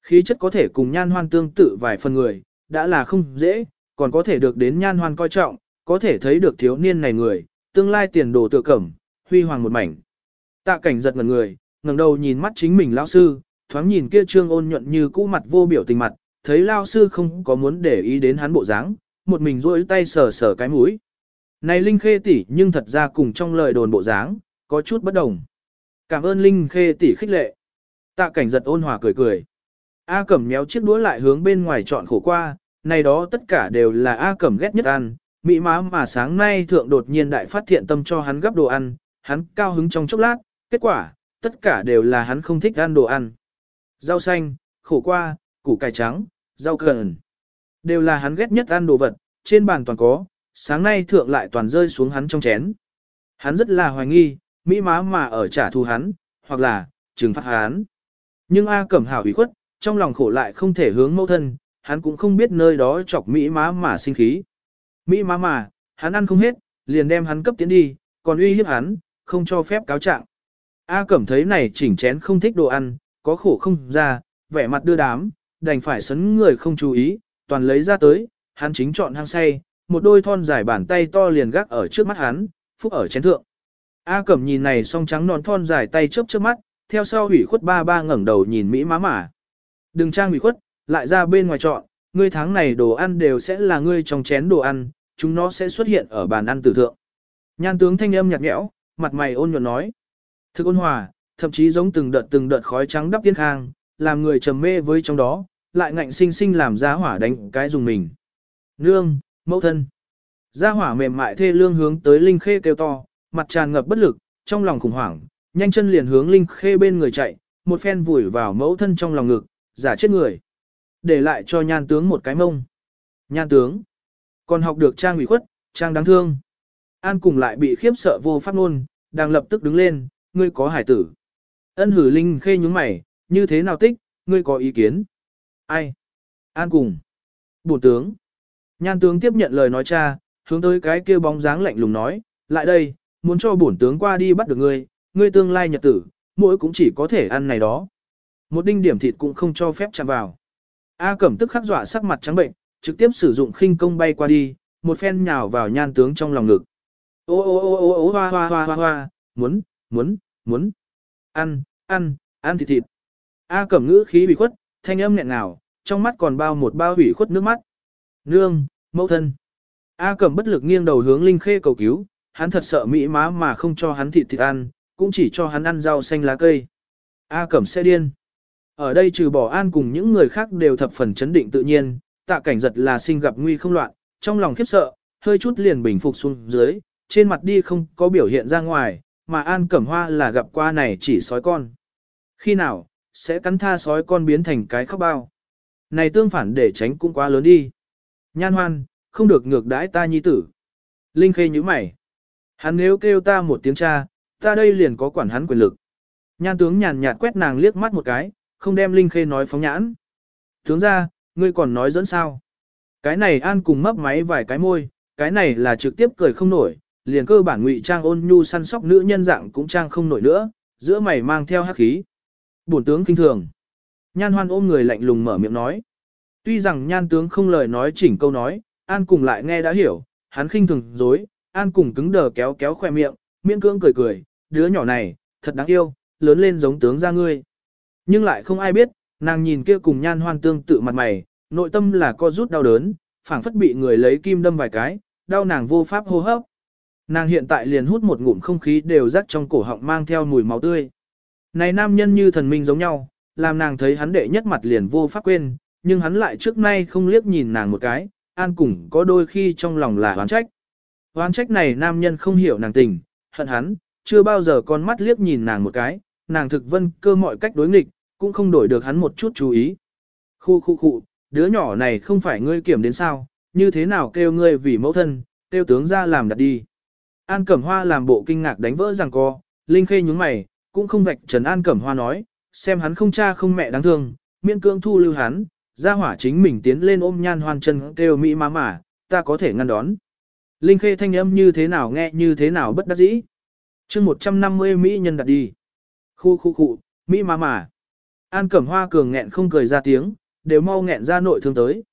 Khí chất có thể cùng nhan hoan tương tự vài phần người, đã là không dễ, còn có thể được đến nhan hoan coi trọng, có thể thấy được thiếu niên này người, tương lai tiền đồ tựa cẩm, huy hoàng một mảnh. Tạ cảnh giật ngần người, ngẩng đầu nhìn mắt chính mình lão sư, thoáng nhìn kia trương ôn nhuận như cũ mặt vô biểu tình mặt, thấy lão sư không có muốn để ý đến hắn bộ dáng, một mình duỗi tay sờ sờ cái mũi. Này Linh Khê tỷ nhưng thật ra cùng trong lời đồn bộ dáng, có chút bất đồng. Cảm ơn Linh Khê tỷ khích lệ. Tạ cảnh giật ôn hòa cười cười. A Cẩm méo chiếc đũa lại hướng bên ngoài chọn khổ qua, này đó tất cả đều là A Cẩm ghét nhất ăn, mỹ má mà sáng nay thượng đột nhiên đại phát thiện tâm cho hắn gấp đồ ăn, hắn cao hứng trong chốc lát, kết quả, tất cả đều là hắn không thích ăn đồ ăn. Rau xanh, khổ qua, củ cải trắng, rau cần, đều là hắn ghét nhất ăn đồ vật, trên bàn toàn có, sáng nay thượng lại toàn rơi xuống hắn trong chén. Hắn rất là hoài nghi, mỹ má mà ở trả thù hắn, hoặc là, trừng phạt hắn. Nhưng A Cẩm hảo ủy khuất, trong lòng khổ lại không thể hướng mẫu thân, hắn cũng không biết nơi đó chọc Mỹ má mà sinh khí. Mỹ má mà, hắn ăn không hết, liền đem hắn cấp tiến đi, còn uy hiếp hắn, không cho phép cáo trạng. A Cẩm thấy này chỉnh chén không thích đồ ăn, có khổ không ra, vẻ mặt đưa đám, đành phải sấn người không chú ý, toàn lấy ra tới, hắn chính chọn hang say, một đôi thon dài bàn tay to liền gác ở trước mắt hắn, phúc ở chén thượng. A Cẩm nhìn này song trắng non thon dài tay chớp chớp mắt, theo sau hủy khuất ba ba ngẩng đầu nhìn Mỹ má mả. Đừng trang hủy khuất, lại ra bên ngoài chọn, ngươi tháng này đồ ăn đều sẽ là ngươi trong chén đồ ăn, chúng nó sẽ xuất hiện ở bàn ăn tử thượng. Nhan tướng thanh âm nhạt nhẽo, mặt mày ôn nhuận nói. Thực ôn hòa, thậm chí giống từng đợt từng đợt khói trắng đắp tiên khang, làm người trầm mê với trong đó, lại ngạnh sinh sinh làm gia hỏa đánh cái dùng mình. Nương, mẫu thân. Gia hỏa mềm mại thê lương hướng tới Linh Khê kêu to, mặt tràn ngập bất lực, trong lòng khủng hoảng, nhanh chân liền hướng Linh Khê bên người chạy, một phen vùi vào mẫu thân trong lòng ngực, giả chết người. Để lại cho nhan tướng một cái mông. Nhan tướng. Còn học được trang ủy khuất, trang đáng thương. An cùng lại bị khiếp sợ vô pháp nôn, đang lập tức đứng lên, ngươi có hải tử. Ân hử Linh Khê nhúng mày, như thế nào tích, ngươi có ý kiến. Ai? An cùng. Bổn tướng. Nhan tướng tiếp nhận lời nói cha, hướng tới cái kia bóng dáng lạnh lùng nói, lại đây, muốn cho bổn tướng qua đi bắt được ngươi, ngươi tương lai nhật tử, mỗi cũng chỉ có thể ăn này đó. Một đinh điểm thịt cũng không cho phép chạm vào. A Cẩm tức khắc dọa sắc mặt trắng bệnh, trực tiếp sử dụng khinh công bay qua đi, một phen nhào vào nhan tướng trong lòng ngực. Ô ô ô ô ô hoa hoa hoa hoa hoa, muốn, muốn, muốn. Ăn, ăn, ăn thịt thịt. A Cẩm ngữ khí bị khuất, thanh âm nghẹn ngào, trong mắt còn bao một bao ủy khuất nước mắt. Nương, mẫu thân. A Cẩm bất lực nghiêng đầu hướng Linh Khê cầu cứu, hắn thật sợ mỹ má mà không cho hắn thịt thịt ăn, cũng chỉ cho hắn ăn rau xanh lá cây. A Cẩm sẽ điên. Ở đây trừ bỏ an cùng những người khác đều thập phần chấn định tự nhiên, tạ cảnh giật là sinh gặp nguy không loạn, trong lòng khiếp sợ, hơi chút liền bình phục xuống dưới, trên mặt đi không có biểu hiện ra ngoài, mà an cẩm hoa là gặp qua này chỉ sói con. Khi nào, sẽ cắn tha sói con biến thành cái khóc bao. Này tương phản để tránh cũng quá lớn đi. Nhan hoan, không được ngược đãi ta nhi tử. Linh khê như mày. Hắn nếu kêu ta một tiếng cha, ta đây liền có quản hắn quyền lực. Nhan tướng nhàn nhạt quét nàng liếc mắt một cái, không đem Linh Khê nói phóng nhãn. Tướng ra, ngươi còn nói dẫn sao? Cái này an cùng mấp máy vài cái môi, cái này là trực tiếp cười không nổi, liền cơ bản ngụy trang ôn nhu săn sóc nữ nhân dạng cũng trang không nổi nữa, giữa mày mang theo hắc khí. Bổn tướng kinh thường. Nhan hoan ôm người lạnh lùng mở miệng nói. Tuy rằng nhan tướng không lời nói chỉnh câu nói, an cùng lại nghe đã hiểu, hắn khinh thường dối, an cùng cứng đờ kéo kéo khoe miệng, miễn cưỡng cười cười, đứa nhỏ này, thật đáng yêu, lớn lên giống tướng ra ngươi. Nhưng lại không ai biết, nàng nhìn kia cùng nhan hoan tương tự mặt mày, nội tâm là co rút đau đớn, phảng phất bị người lấy kim đâm vài cái, đau nàng vô pháp hô hấp. Nàng hiện tại liền hút một ngụm không khí đều rắc trong cổ họng mang theo mùi máu tươi. Này nam nhân như thần minh giống nhau, làm nàng thấy hắn đệ nhất mặt liền vô pháp quên, nhưng hắn lại trước nay không liếc nhìn nàng một cái, an cùng có đôi khi trong lòng là oán trách. Hoán trách này nam nhân không hiểu nàng tình, hận hắn, chưa bao giờ con mắt liếc nhìn nàng một cái, nàng thực vân cơ mọi cách đối nghịch, cũng không đổi được hắn một chút chú ý. Khu khu khu, đứa nhỏ này không phải ngươi kiểm đến sao, như thế nào kêu ngươi vì mẫu thân, kêu tướng ra làm đặt đi. An Cẩm Hoa làm bộ kinh ngạc đánh vỡ rằng co, Linh Khê nhúng mày, cũng không vạch Trần An Cẩm Hoa nói, xem hắn không cha không mẹ đáng thương, miễn cưỡng thu lưu hắn, ra hỏa chính mình tiến lên ôm nhan hoan chân kêu mỹ má mà, ta có thể ngăn đón. Linh Khê thanh âm như thế nào nghe như thế nào bất đắc dĩ. chương 150 Mỹ nhân đặt đi. Khu khu khu, Mỹ má mà. An Cẩm Hoa cường nghẹn không cười ra tiếng, đều mau nghẹn ra nội thương tới.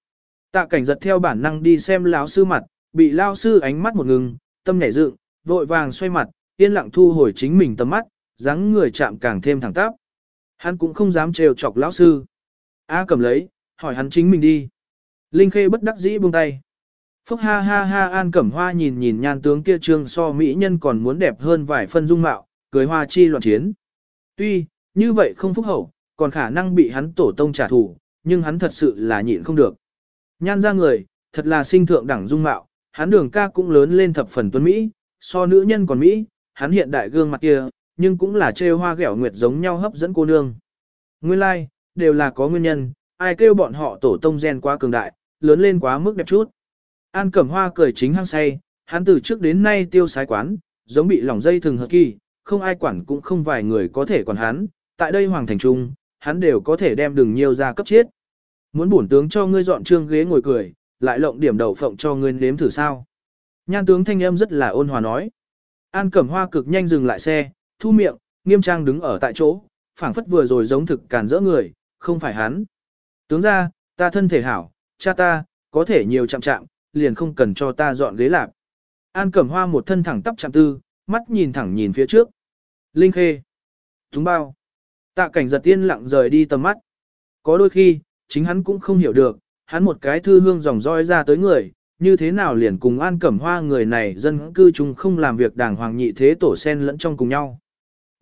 Tạ cảnh giật theo bản năng đi xem lão sư mặt, bị lão sư ánh mắt một ngừng, tâm nhảy dựng, vội vàng xoay mặt, yên lặng thu hồi chính mình tầm mắt, dáng người chạm càng thêm thẳng tắp. Hắn cũng không dám trêu chọc lão sư. A cầm lấy, hỏi hắn chính mình đi. Linh Khê bất đắc dĩ buông tay. Phúc ha ha ha An Cẩm Hoa nhìn nhìn nhan tướng kia trương so mỹ nhân còn muốn đẹp hơn vài phân dung mạo, cười hoa chi loạn chiến. Tuy, như vậy không phúc hậu, còn khả năng bị hắn tổ tông trả thù, nhưng hắn thật sự là nhịn không được. Nhan ra người, thật là sinh thượng đẳng dung mạo, hắn đường ca cũng lớn lên thập phần tuấn Mỹ, so nữ nhân còn Mỹ, hắn hiện đại gương mặt kia, nhưng cũng là trêu hoa ghẹo nguyệt giống nhau hấp dẫn cô nương. Nguyên lai, like, đều là có nguyên nhân, ai kêu bọn họ tổ tông gen quá cường đại, lớn lên quá mức đẹp chút. An Cẩm Hoa cười chính hăng say, hắn từ trước đến nay tiêu sái quán, giống bị lỏng dây thường hợp kỳ, không ai quản cũng không vài người có thể quản hắn, tại đây Hoàng Thành Trung, hắn đều có thể đem đường nhiều ra cấp chết. Muốn bổn tướng cho ngươi dọn trương ghế ngồi cười, lại lộng điểm đầu phộng cho ngươi nếm thử sao. Nhan tướng thanh âm rất là ôn hòa nói. An Cẩm Hoa cực nhanh dừng lại xe, thu miệng, nghiêm trang đứng ở tại chỗ, phảng phất vừa rồi giống thực càn rỡ người, không phải hắn. Tướng ra, ta thân thể hảo, cha ta, có thể nhiều chạm chạm, liền không cần cho ta dọn ghế lạp. An Cẩm Hoa một thân thẳng tắp chạm tư, mắt nhìn thẳng nhìn phía trước. Linh Khê. Túng bao. Tạ cảnh giật tiên lặng rời đi tầm mắt. Có đôi khi, chính hắn cũng không hiểu được, hắn một cái thư hương dòng roi ra tới người, như thế nào liền cùng An Cẩm Hoa người này dân cư chung không làm việc đàng hoàng nhị thế tổ sen lẫn trong cùng nhau.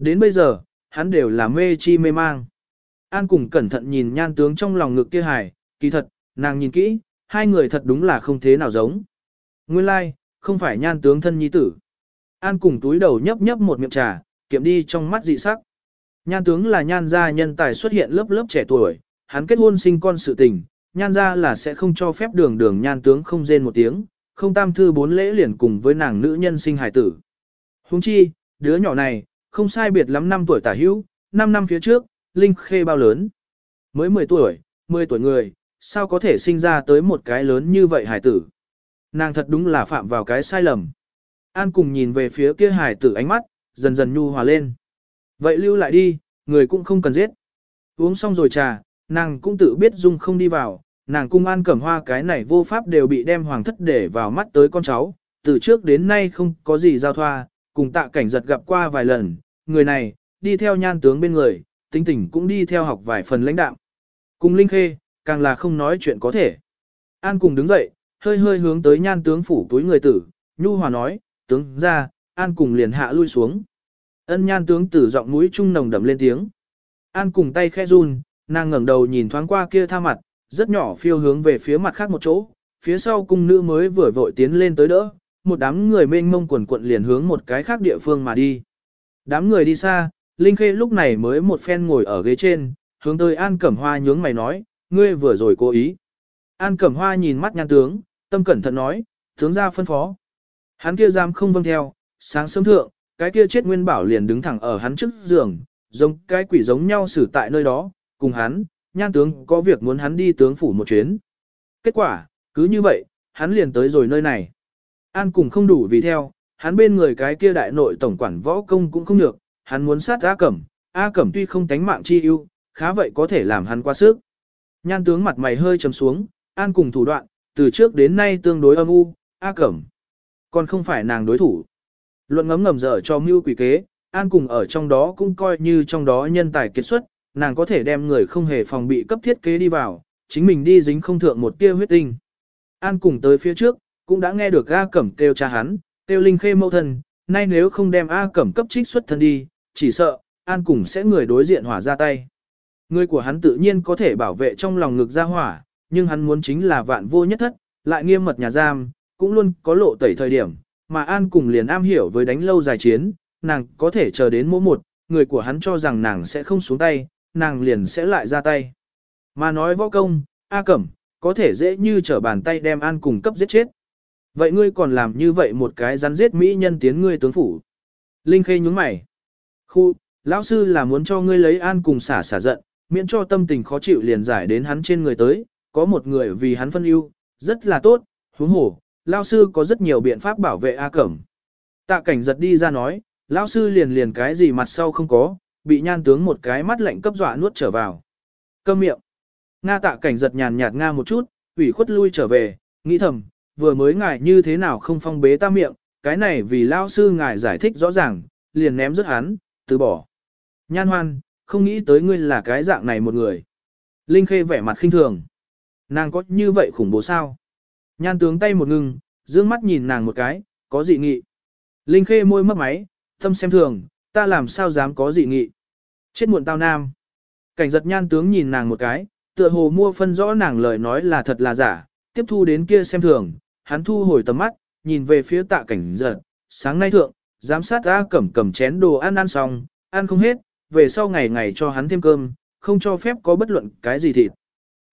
Đến bây giờ, hắn đều là mê chi mê mang. An cùng cẩn thận nhìn nhan tướng trong lòng ngực kia hài, kỳ thật, nàng nhìn kỹ, hai người thật đúng là không thế nào giống. Nguyên lai, like, không phải nhan tướng thân nhi tử. An cùng túi đầu nhấp nhấp một miệng trà, kiệm đi trong mắt dị sắc. Nhan tướng là nhan gia nhân tài xuất hiện lớp lớp trẻ tuổi, hắn kết hôn sinh con sự tình, nhan gia là sẽ không cho phép đường đường nhan tướng không rên một tiếng, không tam thư bốn lễ liền cùng với nàng nữ nhân sinh hài tử. Huống chi, đứa nhỏ này, không sai biệt lắm năm tuổi tả hữu, 5 năm phía trước, Linh Khê bao lớn. Mới 10 tuổi, 10 tuổi người, sao có thể sinh ra tới một cái lớn như vậy hải tử. Nàng thật đúng là phạm vào cái sai lầm. An cùng nhìn về phía kia hải tử ánh mắt, dần dần nhu hòa lên. Vậy lưu lại đi, người cũng không cần giết. Uống xong rồi trà, nàng cũng tự biết dung không đi vào, nàng cung an cẩm hoa cái này vô pháp đều bị đem hoàng thất để vào mắt tới con cháu, từ trước đến nay không có gì giao thoa, cùng tạ cảnh giật gặp qua vài lần, người này, đi theo nhan tướng bên người, tính tình cũng đi theo học vài phần lãnh đạo. Cùng Linh Khê, càng là không nói chuyện có thể. An cùng đứng dậy, hơi hơi hướng tới nhan tướng phủ túi người tử, nhu hòa nói, tướng ra, An cùng liền hạ lui xuống. Ân nhan tướng tử giọng mũi trung nồng đậm lên tiếng. An cùng tay khẽ run, nàng ngẩng đầu nhìn thoáng qua kia tha mặt, rất nhỏ phiêu hướng về phía mặt khác một chỗ, phía sau cung nữ mới vừa vội tiến lên tới đỡ, một đám người mênh mông quần quận liền hướng một cái khác địa phương mà đi. Đám người đi xa, Linh Khê lúc này mới một phen ngồi ở ghế trên, hướng tới An Cẩm Hoa nhướng mày nói, ngươi vừa rồi cố ý. An Cẩm Hoa nhìn mắt nhan tướng, tâm cẩn thận nói, tướng ra phân phó. Hắn kia giam không vâng theo, sáng sớm thượng, cái kia chết nguyên bảo liền đứng thẳng ở hắn trước giường, giống cái quỷ giống nhau xử tại nơi đó, cùng hắn, nhan tướng có việc muốn hắn đi tướng phủ một chuyến. Kết quả, cứ như vậy, hắn liền tới rồi nơi này. An cùng không đủ vì theo, hắn bên người cái kia đại nội tổng quản võ công cũng không được, hắn muốn sát A Cẩm, A Cẩm tuy không tánh mạng chi ưu, khá vậy có thể làm hắn qua sức. Nhan tướng mặt mày hơi trầm xuống, An cùng thủ đoạn, từ trước đến nay tương đối âm u, A Cẩm. Còn không phải nàng đối thủ. Luận ngấm ngầm dở cho mưu quỷ kế, An cùng ở trong đó cũng coi như trong đó nhân tài kết xuất, nàng có thể đem người không hề phòng bị cấp thiết kế đi vào, chính mình đi dính không thượng một tia huyết tinh. An cùng tới phía trước, cũng đã nghe được A Cẩm kêu cha hắn, Tiêu Linh Khê mẫu thân, nay nếu không đem A Cẩm cấp trích xuất thân đi, chỉ sợ, An cùng sẽ người đối diện hỏa ra tay. Người của hắn tự nhiên có thể bảo vệ trong lòng ngực ra hỏa, nhưng hắn muốn chính là vạn vô nhất thất, lại nghiêm mật nhà giam, cũng luôn có lộ tẩy thời điểm, mà An cùng liền am hiểu với đánh lâu dài chiến, nàng có thể chờ đến mỗi một, người của hắn cho rằng nàng sẽ không xuống tay, nàng liền sẽ lại ra tay. Mà nói võ công, A Cẩm, có thể dễ như trở bàn tay đem An cùng cấp giết chết. Vậy ngươi còn làm như vậy một cái rắn giết mỹ nhân tiến ngươi tướng phủ. Linh Khê nhúng mày. Khu, lão sư là muốn cho ngươi lấy An cùng xả xả giận, miễn cho tâm tình khó chịu liền giải đến hắn trên người tới, có một người vì hắn phân ưu, rất là tốt, huống hổ, lão sư có rất nhiều biện pháp bảo vệ A Cẩm. Tạ cảnh giật đi ra nói, lão sư liền liền cái gì mặt sau không có, bị nhan tướng một cái mắt lạnh cấp dọa nuốt trở vào. Câm miệng. Nga tạ cảnh giật nhàn nhạt Nga một chút, ủy khuất lui trở về, nghĩ thầm, vừa mới ngài như thế nào không phong bế ta miệng, cái này vì lao sư ngài giải thích rõ ràng, liền ném rất hắn, từ bỏ. Nhan hoan, không nghĩ tới ngươi là cái dạng này một người. Linh Khê vẻ mặt khinh thường. Nàng có như vậy khủng bố sao? Nhan tướng tay một ngưng, dương mắt nhìn nàng một cái, có dị nghị. Linh Khê môi mấp máy, tâm xem thường, ta làm sao dám có dị nghị. Chết muộn tao nam. Cảnh giật nhan tướng nhìn nàng một cái, tựa hồ mua phân rõ nàng lời nói là thật là giả, tiếp thu đến kia xem thường, hắn thu hồi tầm mắt, nhìn về phía tạ cảnh giật, sáng nay thượng, giám sát A cẩm cầm chén đồ ăn ăn xong, ăn không hết, về sau ngày ngày cho hắn thêm cơm, không cho phép có bất luận cái gì thịt.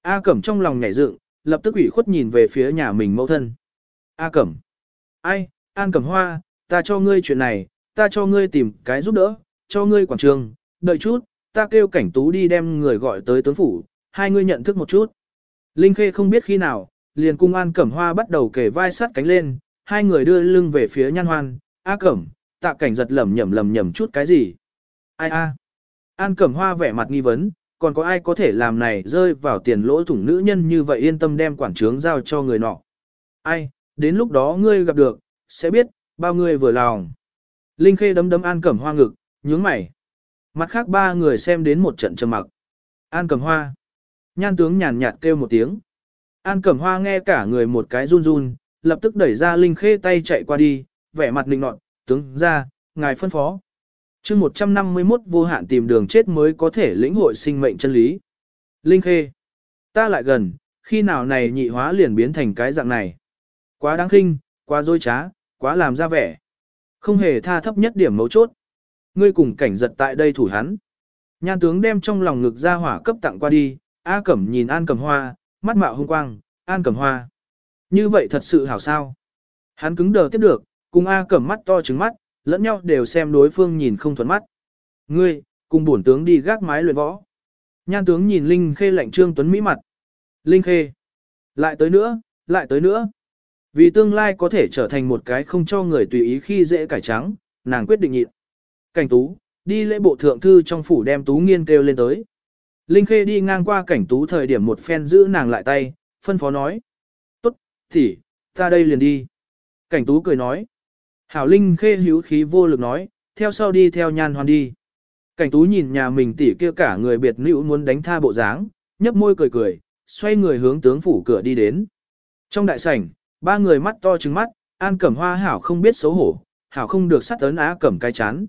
A cẩm trong lòng nhảy dựng, lập tức ủy khuất nhìn về phía nhà mình mẫu thân. A cẩm, ai, An cẩm hoa, ta cho ngươi chuyện này, ta cho ngươi tìm cái giúp đỡ, cho ngươi quảng trường, đợi chút, ta kêu cảnh tú đi đem người gọi tới tướng phủ, hai ngươi nhận thức một chút. Linh Khê không biết khi nào, liền cung An Cẩm Hoa bắt đầu kề vai sát cánh lên, hai người đưa lưng về phía nhan hoan, A Cẩm, tạ cảnh giật lầm nhầm lầm nhầm chút cái gì. Ai a? An Cẩm Hoa vẻ mặt nghi vấn, còn có ai có thể làm này rơi vào tiền lỗ thủng nữ nhân như vậy yên tâm đem quản trướng giao cho người nọ. Ai, đến lúc đó ngươi gặp được, sẽ biết, bao ngươi vừa lòng. Linh Khê đấm đấm An Cẩm Hoa ngực, nhướng mày. Mặt khác ba người xem đến một trận trầm mặc. An Cẩm Hoa. Nhan tướng nhàn nhạt kêu một tiếng. An Cẩm Hoa nghe cả người một cái run run, lập tức đẩy ra Linh Khê tay chạy qua đi, vẻ mặt lịnh nọt, tướng ra, ngài phân phó. chương 151 vô hạn tìm đường chết mới có thể lĩnh hội sinh mệnh chân lý. Linh Khê. Ta lại gần, khi nào này nhị hóa liền biến thành cái dạng này. Quá đáng khinh, quá dối trá, quá làm ra vẻ. Không hề tha thấp nhất điểm mấu chốt. Ngươi cùng cảnh giật tại đây thủ hắn. Nhan tướng đem trong lòng ngực ra hỏa cấp tặng qua đi, A Cẩm nhìn An Cẩm Hoa, mắt mạo hung quang, An Cẩm Hoa. Như vậy thật sự hảo sao. Hắn cứng đờ tiếp được, cùng A Cẩm mắt to trứng mắt, lẫn nhau đều xem đối phương nhìn không thuận mắt. Ngươi, cùng bổn tướng đi gác mái luyện võ. Nhan tướng nhìn Linh Khê lạnh trương tuấn mỹ mặt. Linh Khê. Lại tới nữa, lại tới nữa. Vì tương lai có thể trở thành một cái không cho người tùy ý khi dễ cải trắng, nàng quyết định nhịn. Cảnh tú, đi lễ bộ thượng thư trong phủ đem tú nghiên kêu lên tới. Linh Khê đi ngang qua cảnh tú thời điểm một phen giữ nàng lại tay, phân phó nói. Tốt, thì, ta đây liền đi. Cảnh tú cười nói. Hảo Linh Khê hữu khí vô lực nói, theo sau đi theo nhan hoan đi. Cảnh tú nhìn nhà mình tỉ kia cả người biệt nữ muốn đánh tha bộ dáng, nhấp môi cười cười, xoay người hướng tướng phủ cửa đi đến. Trong đại sảnh, ba người mắt to trừng mắt, an cẩm hoa hảo không biết xấu hổ, hảo không được sắt ấn á cẩm cái chán.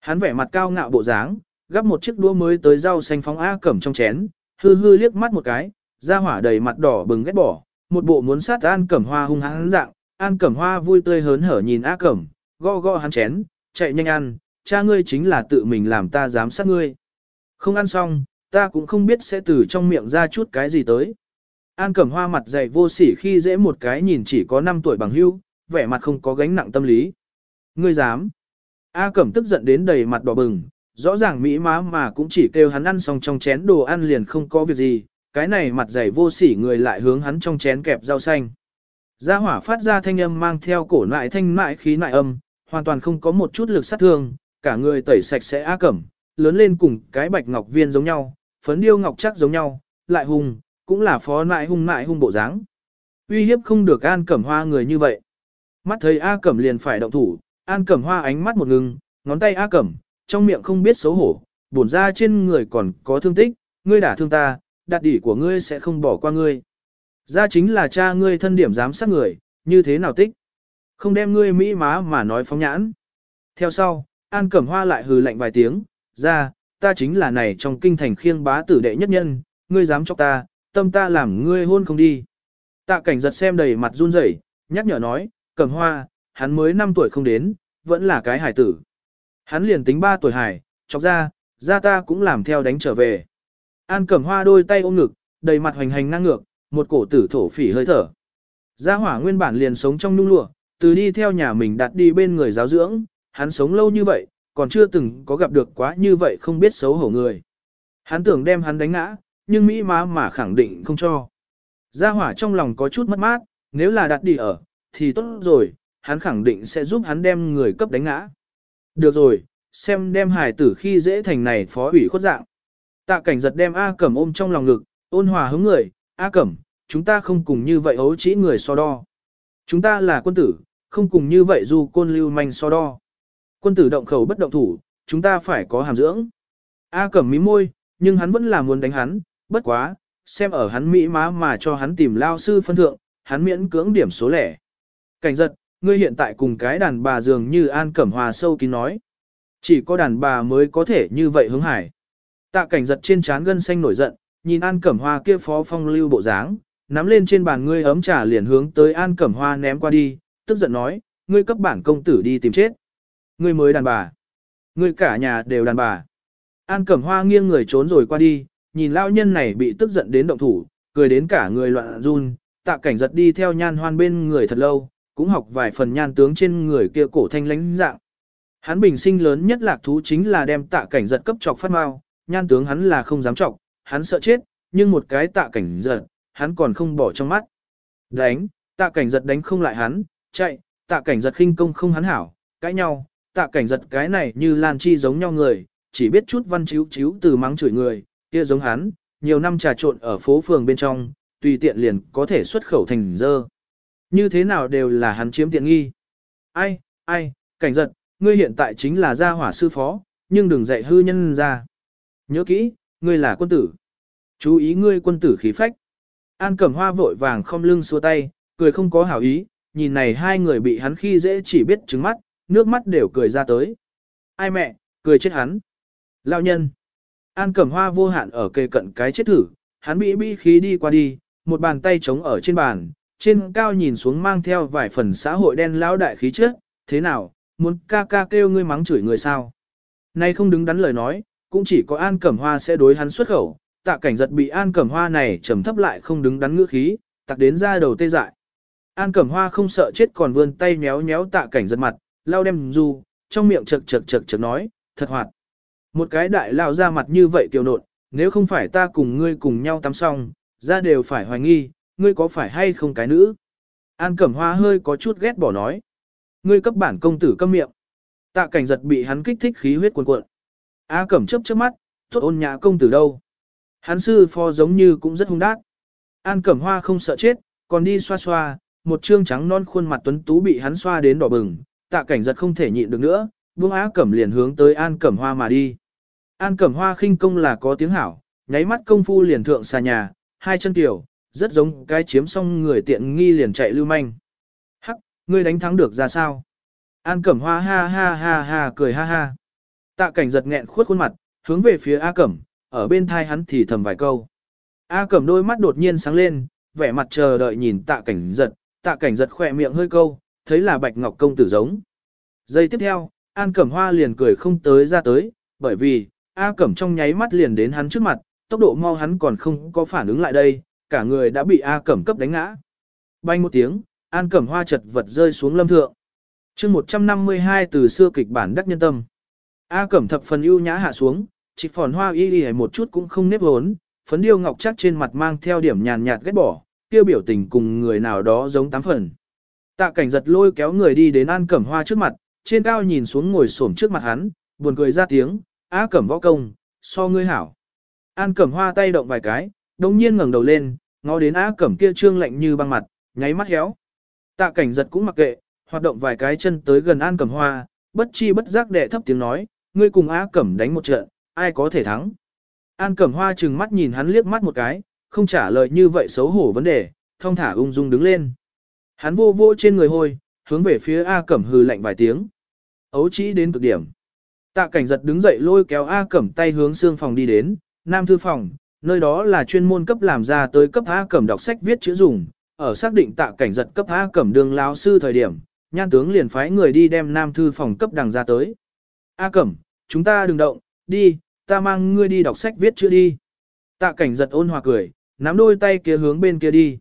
Hắn vẻ mặt cao ngạo bộ dáng, gắp một chiếc đũa mới tới rau xanh phóng A Cẩm trong chén, hư hư liếc mắt một cái, ra hỏa đầy mặt đỏ bừng ghét bỏ, một bộ muốn sát An Cẩm Hoa hung hăng dạng, An Cẩm Hoa vui tươi hớn hở nhìn A Cẩm, gõ gõ hắn chén, chạy nhanh ăn, cha ngươi chính là tự mình làm ta dám sát ngươi. Không ăn xong, ta cũng không biết sẽ từ trong miệng ra chút cái gì tới. An Cẩm Hoa mặt dày vô sỉ khi dễ một cái nhìn chỉ có 5 tuổi bằng hưu, vẻ mặt không có gánh nặng tâm lý. Ngươi dám. A Cẩm tức giận đến đầy mặt đỏ bừng, rõ ràng mỹ má mà cũng chỉ kêu hắn ăn xong trong chén đồ ăn liền không có việc gì, cái này mặt dày vô sỉ người lại hướng hắn trong chén kẹp rau xanh. Gia hỏa phát ra thanh âm mang theo cổ lại thanh mại khí nại âm, hoàn toàn không có một chút lực sát thương, cả người tẩy sạch sẽ A Cẩm, lớn lên cùng cái bạch ngọc viên giống nhau, phấn điêu ngọc chắc giống nhau, lại hùng, cũng là phó nại hung nại hung bộ dáng. Uy hiếp không được An Cẩm Hoa người như vậy. Mắt thấy A Cẩm liền phải động thủ, An Cẩm Hoa ánh mắt một ngừng, ngón tay A Cẩm, trong miệng không biết xấu hổ, bổn ra trên người còn có thương tích, ngươi đả thương ta, đạt đỉ của ngươi sẽ không bỏ qua ngươi. Ra chính là cha ngươi thân điểm giám sát người, như thế nào tích. Không đem ngươi mỹ má mà nói phóng nhãn. Theo sau, An Cẩm Hoa lại hừ lạnh vài tiếng, ra, ta chính là này trong kinh thành khiêng bá tử đệ nhất nhân, ngươi dám cho ta, tâm ta làm ngươi hôn không đi. Tạ cảnh giật xem đầy mặt run rẩy, nhắc nhở nói, Cẩm Hoa, hắn mới 5 tuổi không đến, vẫn là cái hải tử. Hắn liền tính ba tuổi hải, chọc ra, ra ta cũng làm theo đánh trở về. An cẩm hoa đôi tay ôm ngực, đầy mặt hoành hành ngang ngược, một cổ tử thổ phỉ hơi thở. Gia hỏa nguyên bản liền sống trong nung lụa, từ đi theo nhà mình đặt đi bên người giáo dưỡng, hắn sống lâu như vậy, còn chưa từng có gặp được quá như vậy không biết xấu hổ người. Hắn tưởng đem hắn đánh ngã, nhưng Mỹ má mà khẳng định không cho. Gia hỏa trong lòng có chút mất mát, nếu là đặt đi ở, thì tốt rồi, hắn khẳng định sẽ giúp hắn đem người cấp đánh ngã. Được rồi, xem đem hải tử khi dễ thành này phó ủy khuất dạng. Tạ cảnh giật đem A Cẩm ôm trong lòng ngực, ôn hòa hướng người, A Cẩm, chúng ta không cùng như vậy ấu chỉ người so đo. Chúng ta là quân tử, không cùng như vậy dù côn lưu manh so đo. Quân tử động khẩu bất động thủ, chúng ta phải có hàm dưỡng. A Cẩm mí môi, nhưng hắn vẫn là muốn đánh hắn, bất quá, xem ở hắn mỹ má mà cho hắn tìm lao sư phân thượng, hắn miễn cưỡng điểm số lẻ. Cảnh giật, ngươi hiện tại cùng cái đàn bà dường như An Cẩm Hòa sâu kín nói. Chỉ có đàn bà mới có thể như vậy hướng hải. Tạ cảnh giật trên trán gân xanh nổi giận, nhìn An Cẩm Hoa kia phó phong lưu bộ dáng, nắm lên trên bàn ngươi ấm trà liền hướng tới An Cẩm Hoa ném qua đi, tức giận nói, ngươi cấp bản công tử đi tìm chết. Ngươi mới đàn bà. Ngươi cả nhà đều đàn bà. An Cẩm Hoa nghiêng người trốn rồi qua đi, nhìn lão nhân này bị tức giận đến động thủ, cười đến cả người loạn run, tạ cảnh giật đi theo nhan hoan bên người thật lâu, cũng học vài phần nhan tướng trên người kia cổ thanh lãnh dạng. Hắn bình sinh lớn nhất lạc thú chính là đem tạ cảnh giật cấp trọc phát mau, nhan tướng hắn là không dám trọc, hắn sợ chết, nhưng một cái tạ cảnh giật, hắn còn không bỏ trong mắt. Đánh, tạ cảnh giật đánh không lại hắn, chạy, tạ cảnh giật khinh công không hắn hảo, cãi nhau, tạ cảnh giật cái này như lan chi giống nhau người, chỉ biết chút văn chiếu chiếu từ mắng chửi người, kia giống hắn, nhiều năm trà trộn ở phố phường bên trong, tùy tiện liền có thể xuất khẩu thành dơ. Như thế nào đều là hắn chiếm tiện nghi. Ai, ai, cảnh giật, ngươi hiện tại chính là gia hỏa sư phó, nhưng đừng dạy hư nhân ra. Nhớ kỹ, ngươi là quân tử. Chú ý ngươi quân tử khí phách. An cẩm hoa vội vàng không lưng xua tay, cười không có hảo ý, nhìn này hai người bị hắn khi dễ chỉ biết trứng mắt, nước mắt đều cười ra tới. Ai mẹ, cười chết hắn. Lão nhân. An cẩm hoa vô hạn ở kề cận cái chết thử, hắn bị bi khí đi qua đi, một bàn tay trống ở trên bàn, trên cao nhìn xuống mang theo vài phần xã hội đen lão đại khí trước, thế nào, muốn ca ca kêu ngươi mắng chửi người sao. Nay không đứng đắn lời nói, cũng chỉ có An Cẩm Hoa sẽ đối hắn xuất khẩu, tạ cảnh giật bị An Cẩm Hoa này trầm thấp lại không đứng đắn ngữ khí, tặc đến ra đầu tê dại. An Cẩm Hoa không sợ chết còn vươn tay méo méo tạ cảnh giật mặt, lao đem du, trong miệng chật chật chật chật nói, thật hoạt. Một cái đại lao ra mặt như vậy kiều nộn, nếu không phải ta cùng ngươi cùng nhau tắm xong, ra đều phải hoài nghi, ngươi có phải hay không cái nữ. An Cẩm Hoa hơi có chút ghét bỏ nói. Ngươi cấp bản công tử câm miệng. Tạ cảnh giật bị hắn kích thích khí huyết cuồn cuộn. A Cẩm chớp chớp mắt, tốt ôn nhã công tử đâu. Hắn sư phó giống như cũng rất hung đát. An Cẩm Hoa không sợ chết, còn đi xoa xoa, một trương trắng non khuôn mặt tuấn tú bị hắn xoa đến đỏ bừng, tạ cảnh giật không thể nhịn được nữa, buông Á Cẩm liền hướng tới An Cẩm Hoa mà đi. An Cẩm Hoa khinh công là có tiếng hảo, nháy mắt công phu liền thượng xà nhà, hai chân tiểu, rất giống cái chiếm xong người tiện nghi liền chạy lưu manh. Hắc, ngươi đánh thắng được ra sao? An Cẩm Hoa ha ha ha ha cười ha ha. Tạ cảnh giật nghẹn khuất khuôn mặt, hướng về phía A Cẩm, ở bên thai hắn thì thầm vài câu. A Cẩm đôi mắt đột nhiên sáng lên, vẻ mặt chờ đợi nhìn tạ cảnh giật, tạ cảnh giật khỏe miệng hơi câu, thấy là bạch ngọc công tử giống. Giây tiếp theo, An Cẩm Hoa liền cười không tới ra tới, bởi vì, A Cẩm trong nháy mắt liền đến hắn trước mặt, tốc độ mau hắn còn không có phản ứng lại đây, cả người đã bị A Cẩm cấp đánh ngã. Bay một tiếng, An Cẩm Hoa chật vật rơi xuống lâm thượng. chương 152 từ xưa kịch bản đắc nhân tâm. A Cẩm thập phần ưu nhã hạ xuống, chỉ phòn hoa y y một chút cũng không nếp hốn, phấn điêu ngọc chắc trên mặt mang theo điểm nhàn nhạt ghét bỏ, kêu biểu tình cùng người nào đó giống tám phần. Tạ cảnh giật lôi kéo người đi đến An Cẩm Hoa trước mặt, trên cao nhìn xuống ngồi xổm trước mặt hắn, buồn cười ra tiếng, A Cẩm võ công, so ngươi hảo. An Cẩm Hoa tay động vài cái, đồng nhiên ngẩng đầu lên, ngó đến á Cẩm kia trương lạnh như băng mặt, nháy mắt héo. Tạ cảnh giật cũng mặc kệ, hoạt động vài cái chân tới gần An Cẩm Hoa, bất chi bất giác đệ thấp tiếng nói, ngươi cùng á Cẩm đánh một trận, ai có thể thắng. An Cẩm Hoa trừng mắt nhìn hắn liếc mắt một cái, không trả lời như vậy xấu hổ vấn đề, thông thả ung dung đứng lên. Hắn vô vô trên người hôi, hướng về phía A Cẩm hừ lạnh vài tiếng. Ấu chỉ đến cực điểm. Tạ cảnh giật đứng dậy lôi kéo A Cẩm tay hướng xương phòng đi đến, nam thư phòng, nơi đó là chuyên môn cấp làm ra tới cấp A Cẩm đọc sách viết chữ dùng, ở xác định tạ cảnh giật cấp A Cẩm đường lão sư thời điểm, nhan tướng liền phái người đi đem nam thư phòng cấp đằng ra tới. A Cẩm, chúng ta đừng động, đi, ta mang ngươi đi đọc sách viết chữ đi. Tạ cảnh giật ôn hòa cười, nắm đôi tay kia hướng bên kia đi.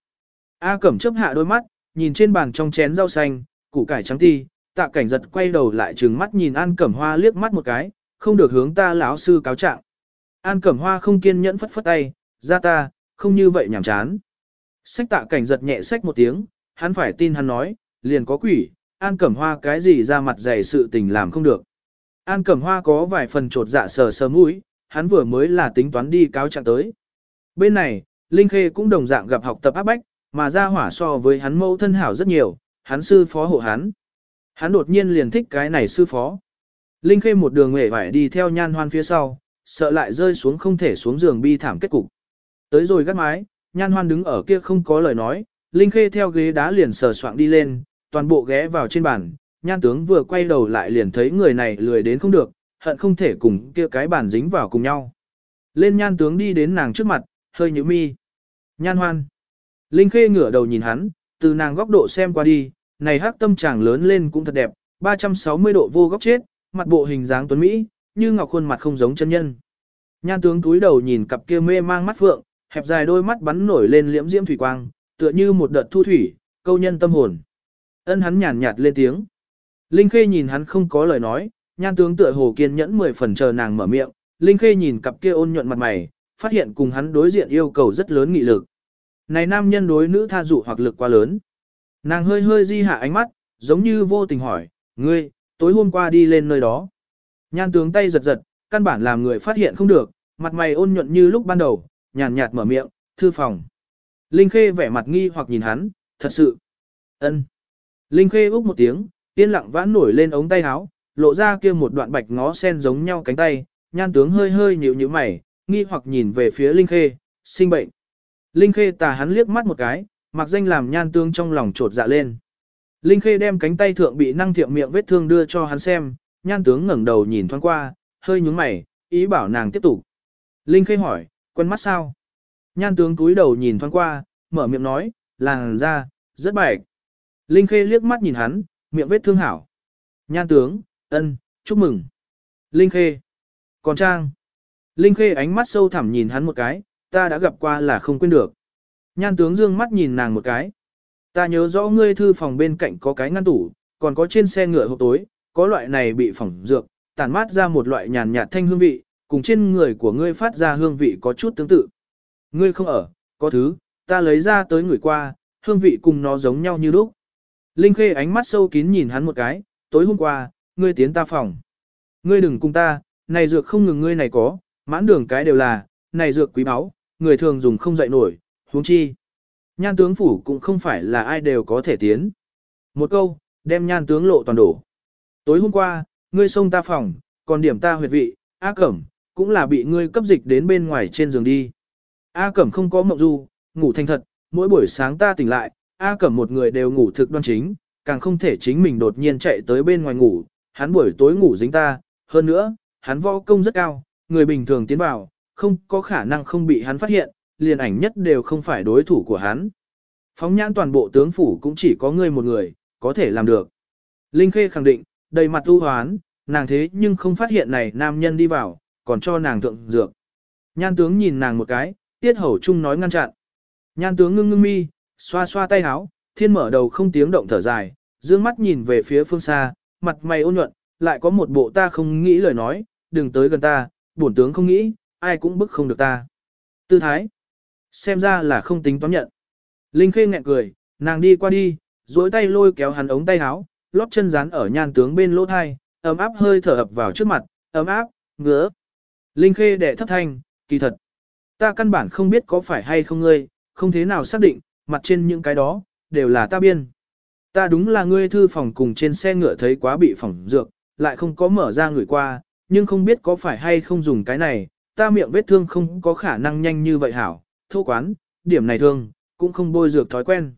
A Cẩm chấp hạ đôi mắt, nhìn trên bàn trong chén rau xanh, củ cải trắng ti, tạ cảnh giật quay đầu lại trừng mắt nhìn An Cẩm Hoa liếc mắt một cái, không được hướng ta lão sư cáo trạng. An Cẩm Hoa không kiên nhẫn phất phất tay, ra ta, không như vậy nhảm chán. Sách tạ cảnh giật nhẹ sách một tiếng, hắn phải tin hắn nói, liền có quỷ, An Cẩm Hoa cái gì ra mặt dày sự tình làm không được. An Cẩm Hoa có vài phần trột dạ sờ sờ mũi, hắn vừa mới là tính toán đi cáo trạng tới. Bên này, Linh Khê cũng đồng dạng gặp học tập áp bách, mà ra hỏa so với hắn mẫu thân hảo rất nhiều, hắn sư phó hộ hắn. Hắn đột nhiên liền thích cái này sư phó. Linh Khê một đường hề vải đi theo nhan hoan phía sau, sợ lại rơi xuống không thể xuống giường bi thảm kết cục. Tới rồi gắt mái, nhan hoan đứng ở kia không có lời nói, Linh Khê theo ghế đá liền sờ soạng đi lên, toàn bộ ghé vào trên bàn, nhan tướng vừa quay đầu lại liền thấy người này lười đến không được, hận không thể cùng kia cái bàn dính vào cùng nhau. Lên nhan tướng đi đến nàng trước mặt, hơi nhíu mi. Nhan hoan. Linh Khê ngửa đầu nhìn hắn, từ nàng góc độ xem qua đi, này hắc tâm chàng lớn lên cũng thật đẹp, 360 độ vô góc chết, mặt bộ hình dáng tuấn Mỹ, như ngọc khuôn mặt không giống chân nhân. Nhan tướng túi đầu nhìn cặp kia mê mang mắt phượng, hẹp dài đôi mắt bắn nổi lên liễm diễm thủy quang, tựa như một đợt thu thủy, câu nhân tâm hồn. Ân hắn nhàn nhạt lên tiếng. Linh Khê nhìn hắn không có lời nói, nhan tướng tựa hồ kiên nhẫn mười phần chờ nàng mở miệng, Linh Khê nhìn cặp kia ôn nhuận mặt mày, phát hiện cùng hắn đối diện yêu cầu rất lớn nghị lực. Này nam nhân đối nữ tha dụ hoặc lực quá lớn. Nàng hơi hơi di hạ ánh mắt, giống như vô tình hỏi, ngươi, tối hôm qua đi lên nơi đó. Nhan tướng tay giật giật, căn bản làm người phát hiện không được, mặt mày ôn nhuận như lúc ban đầu, nhàn nhạt mở miệng, thư phòng. Linh Khê vẻ mặt nghi hoặc nhìn hắn, thật sự. ân. Linh Khê úc một tiếng, yên lặng vãn nổi lên ống tay áo, lộ ra kia một đoạn bạch ngó sen giống nhau cánh tay, nhan tướng hơi hơi nhíu nhíu mày, nghi hoặc nhìn về phía Linh Khê, sinh bệnh. Linh Khê tà hắn liếc mắt một cái, mặc danh làm nhan tướng trong lòng trột dạ lên. Linh Khê đem cánh tay thượng bị năng thiệm miệng vết thương đưa cho hắn xem, nhan tướng ngẩng đầu nhìn thoáng qua, hơi nhúng mày, ý bảo nàng tiếp tục. Linh Khê hỏi, quen mắt sao? Nhan tướng cúi đầu nhìn thoáng qua, mở miệng nói, làng ra, rất bạch. Linh Khê liếc mắt nhìn hắn, miệng vết thương hảo. Nhan tướng, ân, chúc mừng. Linh Khê. Còn Trang. Linh Khê ánh mắt sâu thẳm nhìn hắn một cái, ta đã gặp qua là không quên được. Nhan tướng dương mắt nhìn nàng một cái. Ta nhớ rõ ngươi thư phòng bên cạnh có cái ngăn tủ, còn có trên xe ngựa hộp tối, có loại này bị phỏng dược, tản mát ra một loại nhàn nhạt thanh hương vị, cùng trên người của ngươi phát ra hương vị có chút tương tự. Ngươi không ở, có thứ, ta lấy ra tới người qua, hương vị cùng nó giống nhau như lúc. Linh Khê ánh mắt sâu kín nhìn hắn một cái, tối hôm qua, ngươi tiến ta phòng. Ngươi đừng cùng ta, này dược không ngừng ngươi này có, mãn đường cái đều là, này dược quý báu, người thường dùng không dậy nổi, huống chi. Nhan tướng phủ cũng không phải là ai đều có thể tiến. Một câu, đem nhan tướng lộ toàn đổ. Tối hôm qua, ngươi xông ta phòng, còn điểm ta huyệt vị, A Cẩm, cũng là bị ngươi cấp dịch đến bên ngoài trên giường đi. A Cẩm không có mộng du, ngủ thanh thật, mỗi buổi sáng ta tỉnh lại, A Cẩm một người đều ngủ thực đoan chính, càng không thể chính mình đột nhiên chạy tới bên ngoài ngủ, hắn buổi tối ngủ dính ta, hơn nữa, hắn võ công rất cao, người bình thường tiến vào, không có khả năng không bị hắn phát hiện, liền ảnh nhất đều không phải đối thủ của hắn. Phóng nhãn toàn bộ tướng phủ cũng chỉ có ngươi một người, có thể làm được. Linh Khê khẳng định, đầy mặt u hoán, nàng thế nhưng không phát hiện này nam nhân đi vào, còn cho nàng thượng dược. Nhan tướng nhìn nàng một cái, tiết hầu chung nói ngăn chặn. Nhan tướng ngưng ngưng mi, xoa xoa tay áo, thiên mở đầu không tiếng động thở dài, dương mắt nhìn về phía phương xa, mặt mày ôn nhuận, lại có một bộ ta không nghĩ lời nói, đừng tới gần ta, bổn tướng không nghĩ, ai cũng bức không được ta. Tư thái, xem ra là không tính toán nhận. Linh Khê nghẹn cười, nàng đi qua đi, duỗi tay lôi kéo hắn ống tay áo, lót chân dán ở nhan tướng bên lỗ thai, ấm áp hơi thở ập vào trước mặt, ấm áp, ngứa. Linh Khê đệ thấp thanh, kỳ thật. Ta căn bản không biết có phải hay không ngươi, không thế nào xác định, mặt trên những cái đó, đều là ta biên. Ta đúng là ngươi thư phòng cùng trên xe ngựa thấy quá bị phỏng dược, lại không có mở ra người qua, nhưng không biết có phải hay không dùng cái này, ta miệng vết thương không có khả năng nhanh như vậy hảo, thô quán, điểm này thương, cũng không bôi dược thói quen.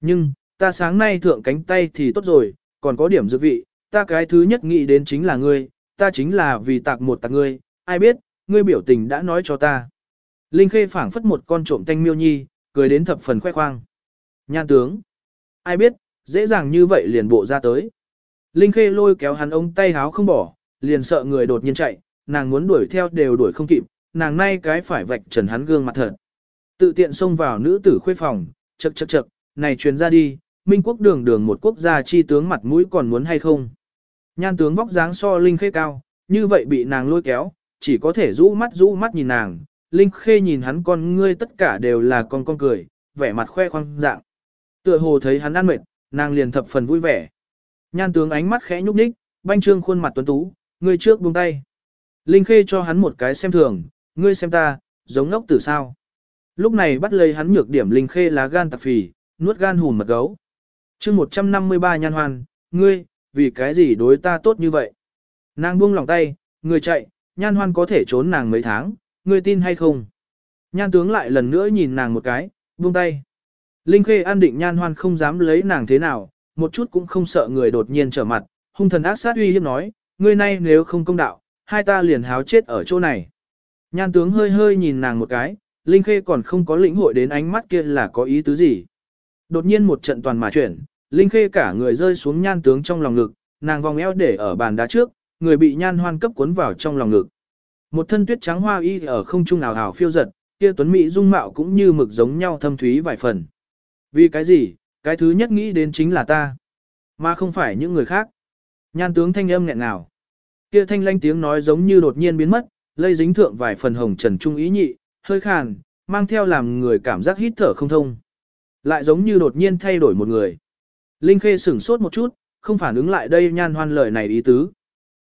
Nhưng, ta sáng nay thượng cánh tay thì tốt rồi, còn có điểm dược vị, ta cái thứ nhất nghĩ đến chính là ngươi, ta chính là vì tạc một tạc ngươi, ai biết, ngươi biểu tình đã nói cho ta. Linh Khê phảng phất một con trộm tanh miêu nhi, cười đến thập phần khoe khoang. Nhan tướng, ai biết, dễ dàng như vậy liền bộ ra tới. Linh Khê lôi kéo hắn ống tay háo không bỏ, liền sợ người đột nhiên chạy, nàng muốn đuổi theo đều đuổi không kịp, nàng nay cái phải vạch trần hắn gương mặt thật. Tự tiện xông vào nữ tử khuê phòng, chậc chậc chậc, này truyền ra đi, Minh quốc đường đường một quốc gia chi tướng mặt mũi còn muốn hay không. Nhan tướng vóc dáng so Linh Khê cao, như vậy bị nàng lôi kéo, chỉ có thể rũ mắt rũ mắt nhìn nàng. Linh Khê nhìn hắn con ngươi tất cả đều là con con cười, vẻ mặt khoe khoang dạng. Tựa hồ thấy hắn ăn mệt, nàng liền thập phần vui vẻ. Nhan tướng ánh mắt khẽ nhúc nhích, banh trương khuôn mặt tuấn tú, ngươi trước buông tay. Linh Khê cho hắn một cái xem thường, ngươi xem ta, giống ngốc tử sao. Lúc này bắt lấy hắn nhược điểm Linh Khê lá gan tạc phì, nuốt gan hùn mật gấu chương 153 nhan hoan, ngươi, vì cái gì đối ta tốt như vậy? Nàng buông lòng tay, ngươi chạy, nhan hoan có thể trốn nàng mấy tháng, ngươi tin hay không? Nhan tướng lại lần nữa nhìn nàng một cái, buông tay. Linh Khê an định nhan hoan không dám lấy nàng thế nào, một chút cũng không sợ người đột nhiên trở mặt, hung thần ác sát uy hiếp nói, ngươi nay nếu không công đạo, hai ta liền háo chết ở chỗ này. Nhan tướng hơi hơi nhìn nàng một cái, Linh Khê còn không có lĩnh hội đến ánh mắt kia là có ý tứ gì. Đột nhiên một trận toàn mà chuyển, Linh Khê cả người rơi xuống nhan tướng trong lòng ngực, nàng vòng eo để ở bàn đá trước, người bị nhan hoan cấp cuốn vào trong lòng ngực. Một thân tuyết trắng hoa y ở không trung ảo ảo phiêu giật, kia tuấn mỹ dung mạo cũng như mực giống nhau thâm thúy vài phần. Vì cái gì, cái thứ nhất nghĩ đến chính là ta, mà không phải những người khác. Nhan tướng thanh âm nghẹn ngào. Kia thanh lanh tiếng nói giống như đột nhiên biến mất, lây dính thượng vài phần hồng trần trung ý nhị, hơi khàn, mang theo làm người cảm giác hít thở không thông. Lại giống như đột nhiên thay đổi một người. Linh Khê sửng sốt một chút, không phản ứng lại đây nhan hoan lời này ý tứ.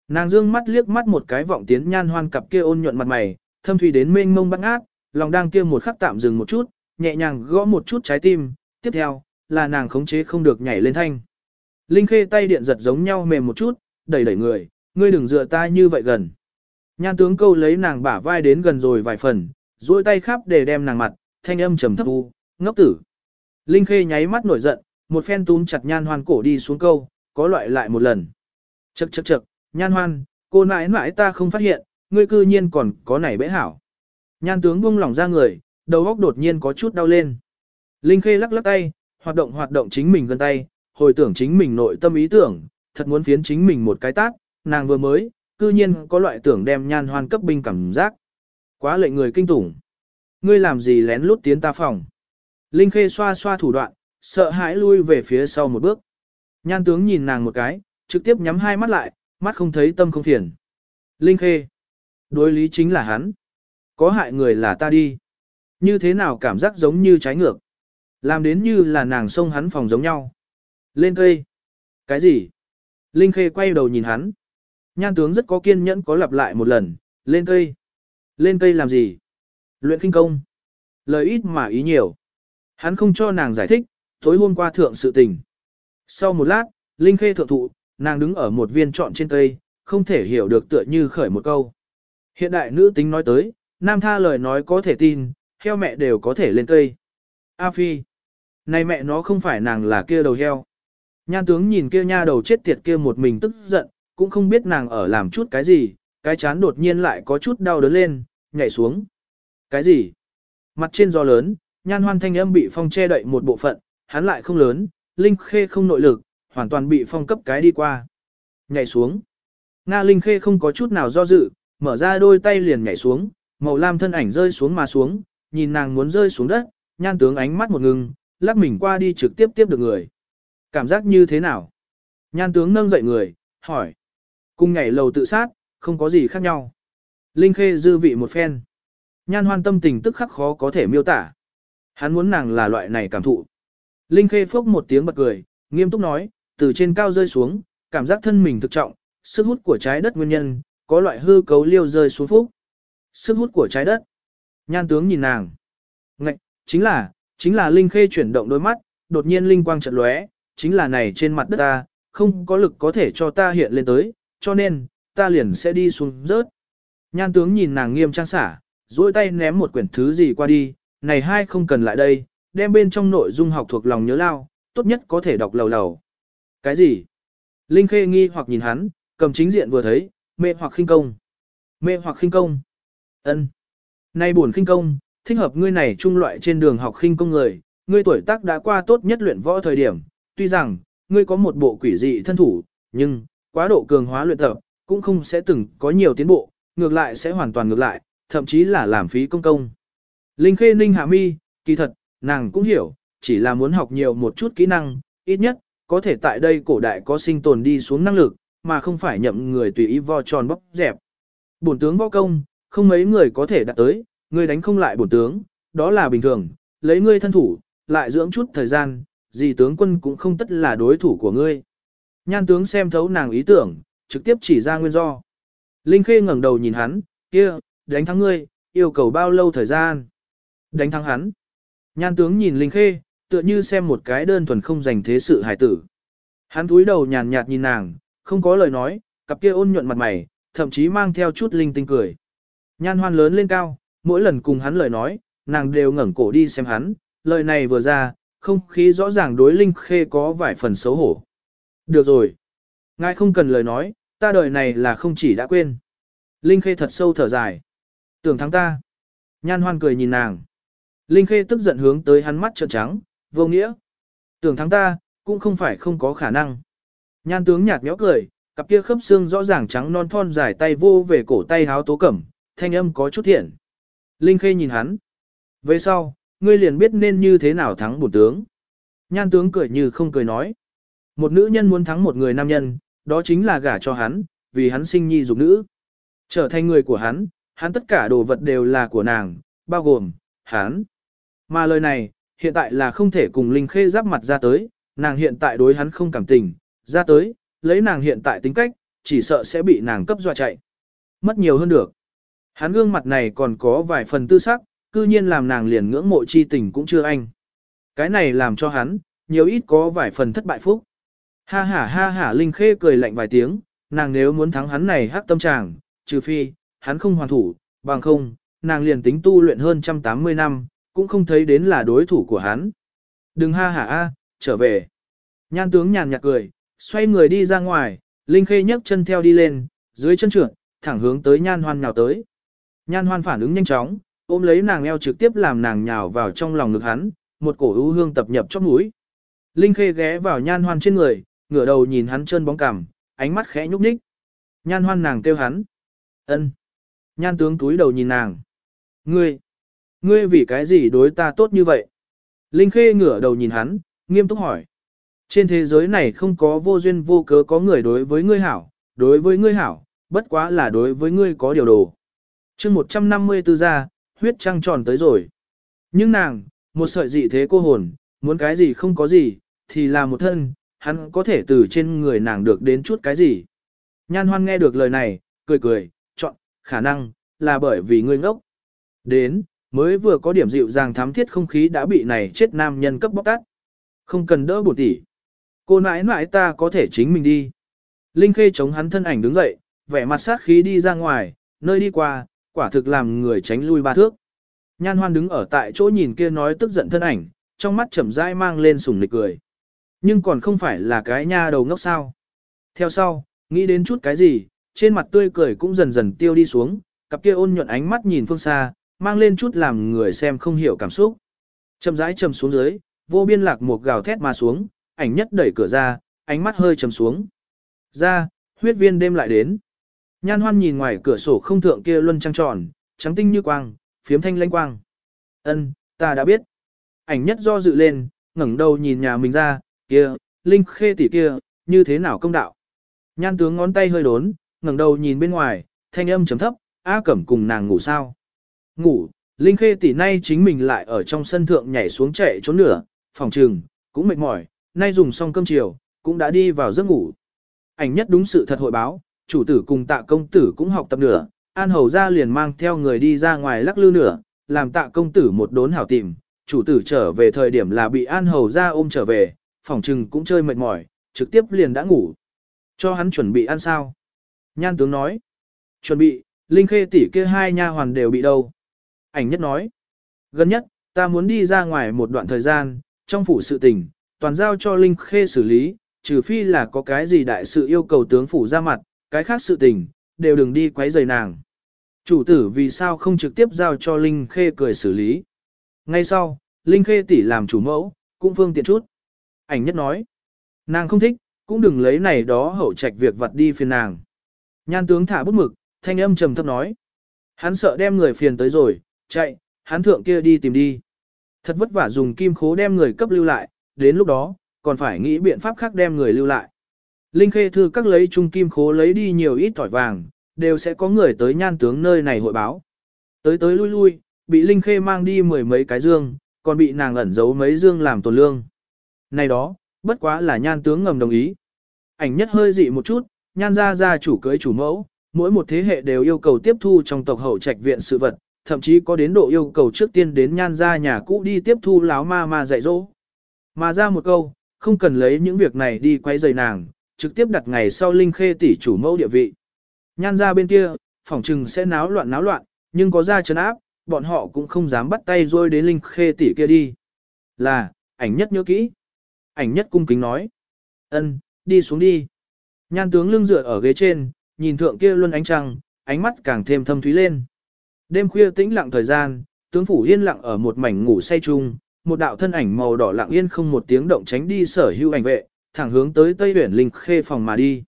Nàng dương mắt liếc mắt một cái vọng tiến nhan hoan cặp kia ôn nhuận mặt mày, thâm thủy đến mênh mông băng ác, lòng đang kia một khắc tạm dừng một chút, nhẹ nhàng gõ một chút trái tim, tiếp theo, là nàng khống chế không được nhảy lên thanh. Linh Khê tay điện giật giống nhau mềm một chút, đẩy đẩy người, ngươi đừng dựa ta như vậy gần. Nhan tướng câu lấy nàng bả vai đến gần rồi vài phần, duỗi tay khắp để đem nàng mặt, thanh âm trầm thấp u, ngốc tử. Linh Khê nháy mắt nổi giận, một phen túm chặt nhan hoan cổ đi xuống câu, có loại lại một lần. Chậc chậc chậc, nhan hoan, cô nãi nãi ta không phát hiện, ngươi cư nhiên còn có nảy bẽ hảo. Nhan tướng buông lỏng ra người, đầu óc đột nhiên có chút đau lên. Linh Khê lắc lắc tay, hoạt động hoạt động chính mình gần tay, hồi tưởng chính mình nội tâm ý tưởng, thật muốn phiến chính mình một cái tát, nàng vừa mới, cư nhiên có loại tưởng đem nhan hoan cấp binh cảm giác. Quá lệnh người kinh tủng. Ngươi làm gì lén lút tiến ta phòng. Linh Khê xoa xoa thủ đoạn, sợ hãi lui về phía sau một bước. Nhan tướng nhìn nàng một cái, trực tiếp nhắm hai mắt lại, mắt không thấy tâm không phiền. Linh Khê. Đối lý chính là hắn. Có hại người là ta đi. Như thế nào cảm giác giống như trái ngược. Làm đến như là nàng xông hắn phòng giống nhau. Lên cây. Cái gì? Linh Khê quay đầu nhìn hắn. Nhan tướng rất có kiên nhẫn có lặp lại một lần. Lên cây. Lên cây làm gì? Luyện kinh công. Lời ít mà ý nhiều. Hắn không cho nàng giải thích, tối hôm qua thượng sự tình. Sau một lát, Linh Khê thượng thụ, nàng đứng ở một viên trọn trên cây, không thể hiểu được tựa như khởi một câu. Hiện đại nữ tính nói tới, nam tha lời nói có thể tin, heo mẹ đều có thể lên cây. A Phi. Này mẹ nó không phải nàng là kia đầu heo. Nhan tướng nhìn kia nha đầu chết tiệt kia một mình tức giận, cũng không biết nàng ở làm chút cái gì, cái chán đột nhiên lại có chút đau đớn lên, nhảy xuống. Cái gì? Mặt trên gió lớn, nhan hoan thanh âm bị phong che đậy một bộ phận, hắn lại không lớn, linh khê không nội lực, hoàn toàn bị phong cấp cái đi qua. Nhảy xuống. Nga linh khê không có chút nào do dự, mở ra đôi tay liền nhảy xuống, màu lam thân ảnh rơi xuống mà xuống, nhìn nàng muốn rơi xuống đất, nhan tướng ánh mắt một ngừng, lắc mình qua đi trực tiếp tiếp được người. Cảm giác như thế nào? Nhan tướng nâng dậy người, hỏi. Cùng nhảy lầu tự sát, không có gì khác nhau. Linh khê dư vị một phen. Nhan hoan tâm tình tức khắc khó có thể miêu tả. Hắn muốn nàng là loại này cảm thụ. Linh khê phốc một tiếng bật cười, nghiêm túc nói, từ trên cao rơi xuống, cảm giác thân mình thực trọng, sức hút của trái đất nguyên nhân, có loại hư cấu liêu rơi xuống phúc. Sức hút của trái đất. Nhan tướng nhìn nàng. Ngạch, chính là, chính là Linh khê chuyển động đôi mắt, đột nhiên Linh quang chợt lóe, chính là này trên mặt đất ta, không có lực có thể cho ta hiện lên tới, cho nên, ta liền sẽ đi xuống rớt. Nhan tướng nhìn nàng nghiêm trang xả, duỗi tay ném một quyển thứ gì qua đi, này hai không cần lại đây, đem bên trong nội dung học thuộc lòng nhớ lao, tốt nhất có thể đọc lầu lầu. Cái gì? Linh Khê nghi hoặc nhìn hắn, cầm chính diện vừa thấy, mê hoặc khinh công. Mê hoặc khinh công. ân Nay buồn khinh công, thích hợp ngươi này trung loại trên đường học khinh công người, ngươi tuổi tác đã qua tốt nhất luyện võ thời điểm, tuy rằng, ngươi có một bộ quỷ dị thân thủ, nhưng, quá độ cường hóa luyện tập, cũng không sẽ từng có nhiều tiến bộ, ngược lại sẽ hoàn toàn ngược lại, thậm chí là làm phí công công. Linh Khê Ninh hạ mi, kỳ thật, nàng cũng hiểu, chỉ là muốn học nhiều một chút kỹ năng, ít nhất, có thể tại đây cổ đại có sinh tồn đi xuống năng lực, mà không phải nhậm người tùy ý vo tròn bóc dẹp. Bổn tướng võ công, không mấy người có thể đạt tới, ngươi đánh không lại bổn tướng, đó là bình thường, lấy ngươi thân thủ, lại dưỡng chút thời gian, gì tướng quân cũng không tất là đối thủ của ngươi. Nhan tướng xem thấu nàng ý tưởng, trực tiếp chỉ ra nguyên do. Linh Khê ngẩng đầu nhìn hắn, kia, đánh thắng ngươi, yêu cầu bao lâu thời gian? Đánh thắng hắn. Nhan tướng nhìn Linh Khê, tựa như xem một cái đơn thuần không dành thế sự hài tử. Hắn cúi đầu nhàn nhạt nhìn nàng, không có lời nói, cặp kia ôn nhuận mặt mày, thậm chí mang theo chút linh tinh cười. Nhan hoan lớn lên cao, mỗi lần cùng hắn lời nói, nàng đều ngẩng cổ đi xem hắn, lời này vừa ra, không khí rõ ràng đối Linh Khê có vài phần xấu hổ. Được rồi. Ngài không cần lời nói, ta đời này là không chỉ đã quên. Linh Khê thật sâu thở dài. Tưởng thắng ta. Nhan hoan cười nhìn nàng. Linh Khê tức giận hướng tới hắn mắt trợn trắng, vô nghĩa. Tưởng thắng ta, cũng không phải không có khả năng. Nhan tướng nhạt nhẽo cười, cặp kia khớp xương rõ ràng trắng non thon dài tay vô về cổ tay háo tố cẩm, thanh âm có chút thiện. Linh Khê nhìn hắn. Về sau, ngươi liền biết nên như thế nào thắng bổn tướng. Nhan tướng cười như không cười nói. Một nữ nhân muốn thắng một người nam nhân, đó chính là gả cho hắn, vì hắn sinh nhi dục nữ. Trở thành người của hắn, hắn tất cả đồ vật đều là của nàng, bao gồm, hắn. Mà lời này, hiện tại là không thể cùng Linh Khê giáp mặt ra tới, nàng hiện tại đối hắn không cảm tình, ra tới, lấy nàng hiện tại tính cách, chỉ sợ sẽ bị nàng cấp dọa chạy. Mất nhiều hơn được. Hắn gương mặt này còn có vài phần tư sắc, cư nhiên làm nàng liền ngưỡng mộ chi tình cũng chưa anh. Cái này làm cho hắn, nhiều ít có vài phần thất bại phúc. Ha ha ha ha Linh Khê cười lạnh vài tiếng, nàng nếu muốn thắng hắn này hắc tâm trạng trừ phi, hắn không hoàn thủ, bằng không, nàng liền tính tu luyện hơn 180 năm, cũng không thấy đến là đối thủ của hắn. Đừng ha hả a, trở về. Nhan tướng nhàn nhạt cười, xoay người đi ra ngoài, Linh Khê nhấc chân theo đi lên, dưới chân trượt, thẳng hướng tới Nhan Hoan nhào tới. Nhan Hoan phản ứng nhanh chóng, ôm lấy nàng eo trực tiếp làm nàng nhào vào trong lòng ngực hắn, một cổ ưu hương tập nhập trong mũi. Linh Khê ghé vào Nhan Hoan trên người, ngửa đầu nhìn hắn chân bóng cằm, ánh mắt khẽ nhúc nhích. Nhan Hoan nàng kêu hắn. Ân. Nhan tướng túi đầu nhìn nàng. Ngươi, ngươi vì cái gì đối ta tốt như vậy? Linh Khê ngửa đầu nhìn hắn, nghiêm túc hỏi. Trên thế giới này không có vô duyên vô cớ có người đối với ngươi hảo, đối với ngươi hảo, bất quá là đối với ngươi có điều đồ. chương 154 ra, huyết trăng tròn tới rồi. Nhưng nàng, một sợi dị thế cô hồn, muốn cái gì không có gì, thì là một thân, hắn có thể từ trên người nàng được đến chút cái gì. Nhan hoan nghe được lời này, cười cười, chọn, khả năng, là bởi vì ngươi ngốc. Đến, mới vừa có điểm dịu dàng thám thiết không khí đã bị này chết nam nhân cấp bóc tát Không cần đỡ bổ tỷ Cô nãi nãi ta có thể chính mình đi. Linh Khê chống hắn thân ảnh đứng dậy, vẻ mặt sát khí đi ra ngoài, nơi đi qua, quả thực làm người tránh lui ba thước. Nhan hoan đứng ở tại chỗ nhìn kia nói tức giận thân ảnh, trong mắt chậm rãi mang lên sủng lịch cười. Nhưng còn không phải là cái nha đầu ngốc sao. Theo sau, nghĩ đến chút cái gì, trên mặt tươi cười cũng dần dần tiêu đi xuống, cặp kia ôn nhuận ánh mắt nhìn phương xa, mang lên chút làm người xem không hiểu cảm xúc. Chậm rãi chầm xuống dưới, vô biên lạc một gào thét mà xuống, ảnh nhất đẩy cửa ra, ánh mắt hơi trầm xuống. Ra, huyết viên đêm lại đến. Nhan hoan nhìn ngoài cửa sổ không thượng kia luân trăng tròn, trắng tinh như quang, phiếm thanh lanh quang. Ân, ta đã biết. Ảnh nhất do dự lên, ngẩng đầu nhìn nhà mình ra, kia, linh khê tỷ kia, như thế nào công đạo. Nhan tướng ngón tay hơi đốn, ngẩng đầu nhìn bên ngoài, thanh âm chấm thấp, A Cẩm cùng nàng ngủ sao. Ngủ, Linh Khê tỷ nay chính mình lại ở trong sân thượng nhảy xuống chạy trốn nửa, phòng trừng, cũng mệt mỏi, nay dùng xong cơm chiều, cũng đã đi vào giấc ngủ. Ảnh nhất đúng sự thật hội báo, chủ tử cùng tạ công tử cũng học tập nửa, An Hầu ra liền mang theo người đi ra ngoài lắc lư nửa, làm tạ công tử một đốn hảo tìm, chủ tử trở về thời điểm là bị An Hầu ra ôm trở về, phòng trừng cũng chơi mệt mỏi, trực tiếp liền đã ngủ. Cho hắn chuẩn bị ăn sao? Nhan tướng nói. Chuẩn bị, Linh Khê tỷ kia hai nha hoàn đều bị đâu? Ảnh nhất nói. Gần nhất, ta muốn đi ra ngoài một đoạn thời gian, trong phủ sự tình, toàn giao cho Linh Khê xử lý, trừ phi là có cái gì đại sự yêu cầu tướng phủ ra mặt, cái khác sự tình, đều đừng đi quấy rầy nàng. Chủ tử vì sao không trực tiếp giao cho Linh Khê cười xử lý. Ngay sau, Linh Khê tỷ làm chủ mẫu, cũng phương tiện chút. Ảnh nhất nói. Nàng không thích, cũng đừng lấy này đó hậu trạch việc vặt đi phiền nàng. Nhan tướng thả bút mực, thanh âm trầm thấp nói. Hắn sợ đem người phiền tới rồi, chạy, hắn thượng kia đi tìm đi. Thật vất vả dùng kim khố đem người cấp lưu lại, đến lúc đó, còn phải nghĩ biện pháp khác đem người lưu lại. Linh khê thư các lấy trung kim khố lấy đi nhiều ít tỏi vàng, đều sẽ có người tới nhan tướng nơi này hội báo. Tới tới lui lui, bị Linh khê mang đi mười mấy cái dương, còn bị nàng ẩn giấu mấy dương làm tồn lương. Này đó, bất quá là nhan tướng ngầm đồng ý. Ảnh nhất hơi dị một chút, nhan gia gia chủ cưới chủ mẫu, mỗi một thế hệ đều yêu cầu tiếp thu trong tộc hậu trạch viện sự vật, thậm chí có đến độ yêu cầu trước tiên đến nhan ra nhà cũ đi tiếp thu láo ma ma dạy dỗ. Mà ra một câu, không cần lấy những việc này đi quay rời nàng, trực tiếp đặt ngày sau Linh Khê tỷ chủ mẫu địa vị. Nhan ra bên kia, phỏng trừng sẽ náo loạn náo loạn, nhưng có ra chấn áp, bọn họ cũng không dám bắt tay rôi đến Linh Khê tỷ kia đi. Là, ảnh nhất nhớ kỹ. Ảnh nhất cung kính nói. ân, đi xuống đi. Nhan tướng lưng dựa ở ghế trên, nhìn thượng kia luôn ánh trăng, ánh mắt càng thêm thâm thúy lên. Đêm khuya tĩnh lặng thời gian, tướng phủ yên lặng ở một mảnh ngủ say chung, một đạo thân ảnh màu đỏ lặng yên không một tiếng động tránh đi sở hữu ảnh vệ, thẳng hướng tới Tây Huyền Linh Khê phòng mà đi.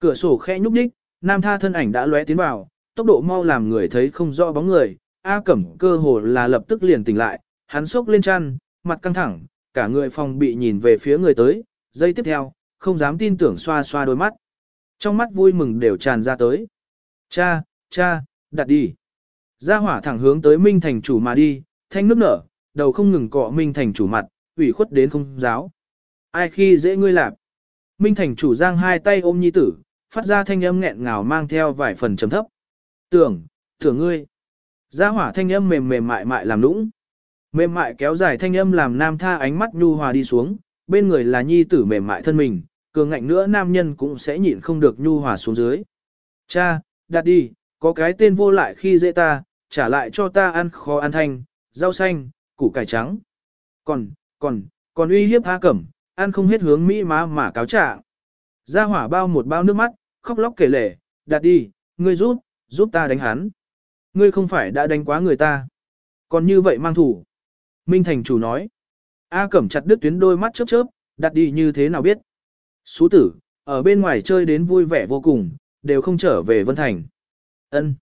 Cửa sổ khẽ nhúc nhích, nam tha thân ảnh đã lóe tiến vào, tốc độ mau làm người thấy không rõ bóng người, A Cẩm cơ hồ là lập tức liền tỉnh lại, hắn sốc lên chăn, mặt căng thẳng, cả người phòng bị nhìn về phía người tới, giây tiếp theo, không dám tin tưởng xoa xoa đôi mắt. Trong mắt vui mừng đều tràn ra tới. Cha, cha, đặt đi. Gia hỏa thẳng hướng tới Minh Thành chủ mà đi, thanh nước nở, đầu không ngừng cọ Minh Thành chủ mặt, ủy khuất đến không giáo. Ai khi dễ ngươi lạp. Minh Thành chủ giang hai tay ôm nhi tử, phát ra thanh âm nghẹn ngào mang theo vài phần trầm thấp. Tưởng, tưởng ngươi. Gia hỏa thanh âm mềm mềm mại mại làm nũng. Mềm mại kéo dài thanh âm làm nam tha ánh mắt nhu hòa đi xuống, bên người là nhi tử mềm mại thân mình, cường ngạnh nữa nam nhân cũng sẽ nhịn không được nhu hòa xuống dưới. Cha, đặt đi, có cái tên vô lại khi dễ ta, trả lại cho ta ăn kho ăn thanh, rau xanh, củ cải trắng. Còn, còn, còn uy hiếp a cẩm, ăn không hết hướng Mỹ má mà cáo trả. Ra hỏa bao một bao nước mắt, khóc lóc kể lể, đặt đi, ngươi giúp, giúp ta đánh hắn. Ngươi không phải đã đánh quá người ta. Còn như vậy mang thủ. Minh Thành chủ nói. A cẩm chặt đứt tuyến đôi mắt chớp chớp, đặt đi như thế nào biết. Sú tử, ở bên ngoài chơi đến vui vẻ vô cùng, đều không trở về Vân Thành. Ân.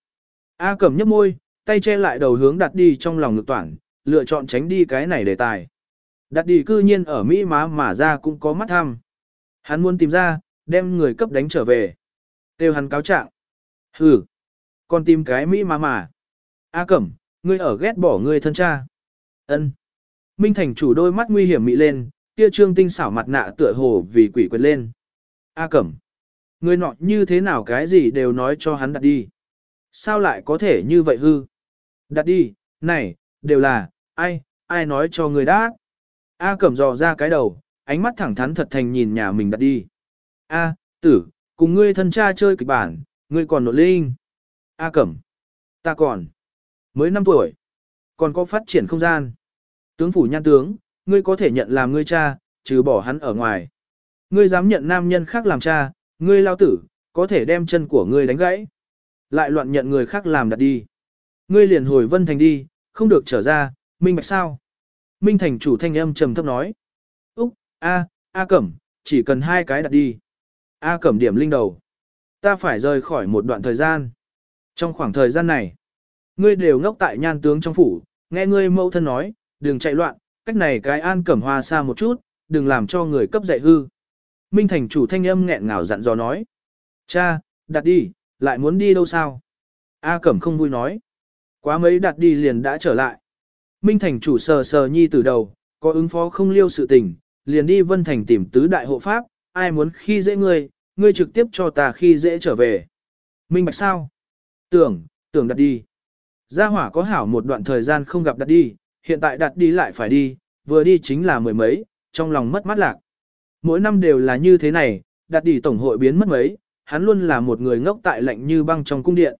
A cẩm nhấp môi, tay che lại đầu hướng đặt đi trong lòng ngực toản, lựa chọn tránh đi cái này đề tài. Đặt đi cư nhiên ở Mỹ má mà ra cũng có mắt thăm. Hắn muốn tìm ra, đem người cấp đánh trở về. Têu hắn cáo trạng. Hừ. Còn tìm cái Mỹ má mà. A cẩm, ngươi ở ghét bỏ ngươi thân cha. Ân. Minh Thành chủ đôi mắt nguy hiểm mị lên, kia trương tinh xảo mặt nạ tựa hồ vì quỷ quyệt lên. A cẩm. Ngươi nọ như thế nào cái gì đều nói cho hắn đặt đi. Sao lại có thể như vậy hư? Đặt đi, này, đều là, ai, ai nói cho người đã. A cẩm dò ra cái đầu, ánh mắt thẳng thắn thật thành nhìn nhà mình đặt đi. A, tử, cùng ngươi thân cha chơi kịch bản, ngươi còn nội linh. A cẩm, ta còn, mới 5 tuổi, còn có phát triển không gian. Tướng phủ nhan tướng, ngươi có thể nhận làm ngươi cha, trừ bỏ hắn ở ngoài. Ngươi dám nhận nam nhân khác làm cha, ngươi lao tử, có thể đem chân của ngươi đánh gãy. Lại loạn nhận người khác làm đặt đi. Ngươi liền hồi vân thành đi, không được trở ra, minh bạch sao. Minh thành chủ thanh âm trầm thấp nói. Úc, A, A cẩm, chỉ cần hai cái đặt đi. A cẩm điểm linh đầu. Ta phải rời khỏi một đoạn thời gian. Trong khoảng thời gian này, ngươi đều ngốc tại nhan tướng trong phủ, nghe ngươi mẫu thân nói, đừng chạy loạn, cách này cái an cẩm hoa xa một chút, đừng làm cho người cấp dạy hư. Minh thành chủ thanh âm nghẹn ngào dặn dò nói. Cha, đặt đi, lại muốn đi đâu sao? A cẩm không vui nói. Quá mấy đặt đi liền đã trở lại. Minh thành chủ sờ sờ nhi từ đầu, có ứng phó không liêu sự tình, liền đi vân thành tìm tứ đại hộ pháp, ai muốn khi dễ ngươi, ngươi trực tiếp cho ta khi dễ trở về. Minh bạch sao? Tưởng, tưởng đặt đi. Gia hỏa có hảo một đoạn thời gian không gặp đặt đi, hiện tại đặt đi lại phải đi, vừa đi chính là mười mấy, trong lòng mất mát lạc. Mỗi năm đều là như thế này, đặt đi tổng hội biến mất mấy, hắn luôn là một người ngốc tại lạnh như băng trong cung điện.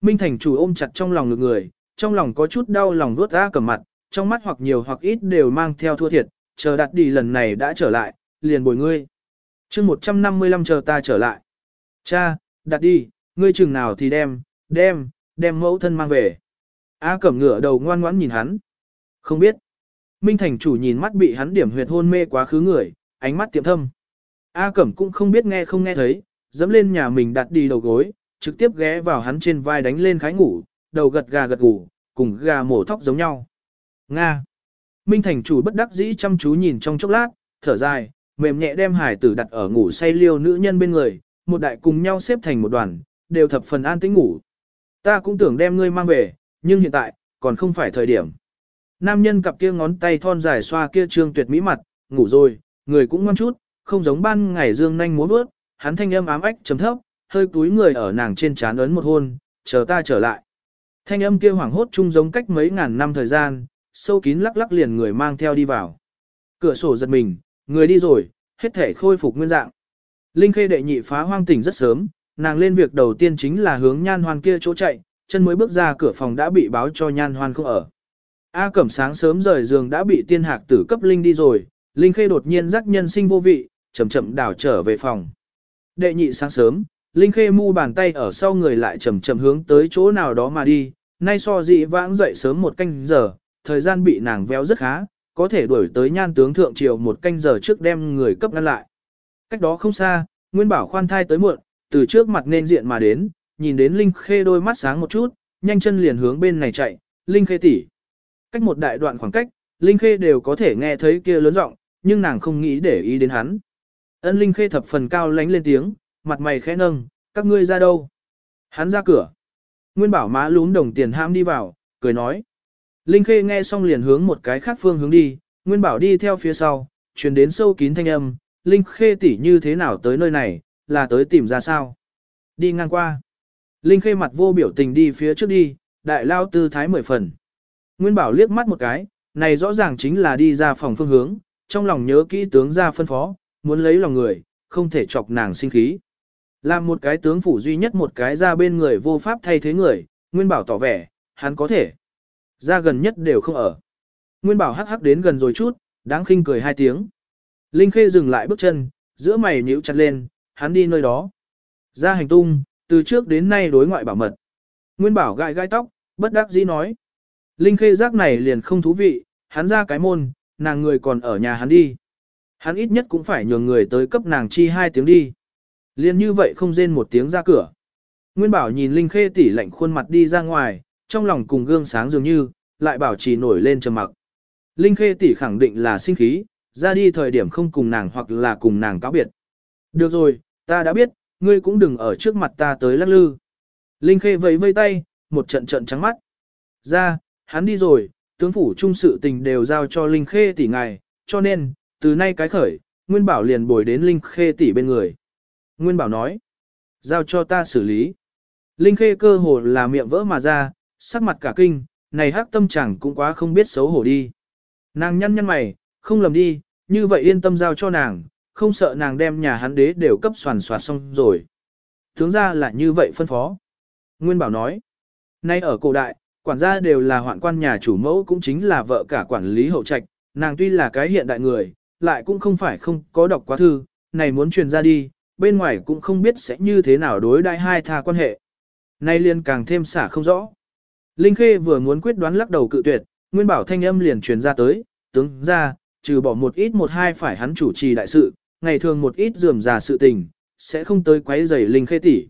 Minh Thành chủ ôm chặt trong lòng ngực người, trong lòng có chút đau lòng vuốt ra cầm mặt, trong mắt hoặc nhiều hoặc ít đều mang theo thua thiệt, chờ đặt đi lần này đã trở lại, liền bồi ngươi. chương 155 chờ ta trở lại. Cha, đặt đi, ngươi chừng nào thì đem, đem, đem mẫu thân mang về. A cẩm ngửa đầu ngoan ngoãn nhìn hắn. Không biết. Minh thành chủ nhìn mắt bị hắn điểm huyệt hôn mê quá khứ người, ánh mắt tiệm thâm. A Cẩm cũng không biết nghe không nghe thấy, dẫm lên nhà mình đặt đi đầu gối, trực tiếp ghé vào hắn trên vai đánh lên khái ngủ, đầu gật gà gật gù, cùng gà mổ thóc giống nhau. Nga. Minh thành chủ bất đắc dĩ chăm chú nhìn trong chốc lát, thở dài, mềm nhẹ đem hải tử đặt ở ngủ say liêu nữ nhân bên người, một đại cùng nhau xếp thành một đoàn, đều thập phần an tĩnh ngủ. Ta cũng tưởng đem ngươi mang về, nhưng hiện tại, còn không phải thời điểm. Nam nhân cặp kia ngón tay thon dài xoa kia trương tuyệt mỹ mặt, ngủ rồi, người cũng ngoan chút, không giống ban ngày dương nhanh múa bước, hắn thanh âm ám ách chấm thấp, hơi túi người ở nàng trên trán ấn một hôn, chờ ta trở lại. Thanh âm kia hoảng hốt chung giống cách mấy ngàn năm thời gian, sâu kín lắc lắc liền người mang theo đi vào. Cửa sổ giật mình, người đi rồi, hết thể khôi phục nguyên dạng. Linh Khê đệ nhị phá hoang tỉnh rất sớm, nàng lên việc đầu tiên chính là hướng nhan hoan kia chỗ chạy, chân mới bước ra cửa phòng đã bị báo cho nhan hoan không ở. A Cẩm sáng sớm rời giường đã bị tiên hạc tử cấp Linh đi rồi, Linh Khê đột nhiên giác nhân sinh vô vị, chậm chậm đảo trở về phòng. Đệ nhị sáng sớm, Linh Khê mu bàn tay ở sau người lại chậm chậm hướng tới chỗ nào đó mà đi, nay so dị vãng dậy sớm một canh giờ, thời gian bị nàng véo rất khá, có thể đuổi tới nhan tướng thượng triều một canh giờ trước đem người cấp ngăn lại. Cách đó không xa, Nguyên Bảo khoan thai tới muộn, từ trước mặt nên diện mà đến, nhìn đến Linh Khê đôi mắt sáng một chút, nhanh chân liền hướng bên này chạy, Linh Khê tỷ. Cách một đại đoạn khoảng cách, Linh Khê đều có thể nghe thấy kia lớn giọng, nhưng nàng không nghĩ để ý đến hắn. Ân Linh Khê thập phần cao lánh lên tiếng, mặt mày khẽ nâng, các ngươi ra đâu? Hắn ra cửa. Nguyên bảo má lún đồng tiền ham đi vào, cười nói. Linh Khê nghe xong liền hướng một cái khác phương hướng đi, Nguyên bảo đi theo phía sau, truyền đến sâu kín thanh âm, Linh Khê tỷ như thế nào tới nơi này, là tới tìm ra sao? Đi ngang qua. Linh Khê mặt vô biểu tình đi phía trước đi, đại lao tư thái mười phần. Nguyên bảo liếc mắt một cái, này rõ ràng chính là đi ra phòng phương hướng, trong lòng nhớ kỹ tướng ra phân phó, muốn lấy lòng người, không thể chọc nàng sinh khí. Làm một cái tướng phủ duy nhất một cái ra bên người vô pháp thay thế người, Nguyên Bảo tỏ vẻ, hắn có thể. Ra gần nhất đều không ở. Nguyên Bảo hắc hắc đến gần rồi chút, đáng khinh cười hai tiếng. Linh Khê dừng lại bước chân, giữa mày nhíu chặt lên, hắn đi nơi đó. Ra hành tung, từ trước đến nay đối ngoại bảo mật. Nguyên Bảo gãi gãi tóc, bất đắc dĩ nói. Linh Khê giác này liền không thú vị, hắn ra cái môn, nàng người còn ở nhà hắn đi. Hắn ít nhất cũng phải nhường người tới cấp nàng chi hai tiếng đi. Liên như vậy không rên một tiếng ra cửa. Nguyên bảo nhìn Linh Khê tỷ lạnh khuôn mặt đi ra ngoài, trong lòng cùng gương sáng dường như, lại bảo trì nổi lên trầm mặc. Linh Khê tỷ khẳng định là sinh khí, ra đi thời điểm không cùng nàng hoặc là cùng nàng cáo biệt. Được rồi, ta đã biết, ngươi cũng đừng ở trước mặt ta tới lắc lư. Linh Khê vẫy vây tay, một trận trận trắng mắt. Ra, hắn đi rồi, tướng phủ trung sự tình đều giao cho Linh Khê tỷ ngài, cho nên, từ nay cái khởi, Nguyên Bảo liền bồi đến Linh Khê tỷ bên người. Nguyên Bảo nói, giao cho ta xử lý. Linh Khê cơ hồ là miệng vỡ mà ra, sắc mặt cả kinh, này hắc tâm chẳng cũng quá không biết xấu hổ đi. Nàng nhăn nhăn mày, không lầm đi, như vậy yên tâm giao cho nàng, không sợ nàng đem nhà hắn đế đều cấp soàn soạt xong rồi. Tướng ra là như vậy phân phó. Nguyên Bảo nói, nay ở cổ đại, quản gia đều là hoạn quan nhà chủ mẫu cũng chính là vợ cả quản lý hậu trạch, nàng tuy là cái hiện đại người, lại cũng không phải không có đọc quá thư, này muốn truyền ra đi, bên ngoài cũng không biết sẽ như thế nào đối đại hai tha quan hệ. Nay liên càng thêm xả không rõ. Linh Khê vừa muốn quyết đoán lắc đầu cự tuyệt, Nguyên Bảo thanh âm liền truyền ra tới, tướng ra, trừ bỏ một ít một hai phải hắn chủ trì đại sự, ngày thường một ít dườm già sự tình, sẽ không tới quấy rầy Linh Khê tỷ.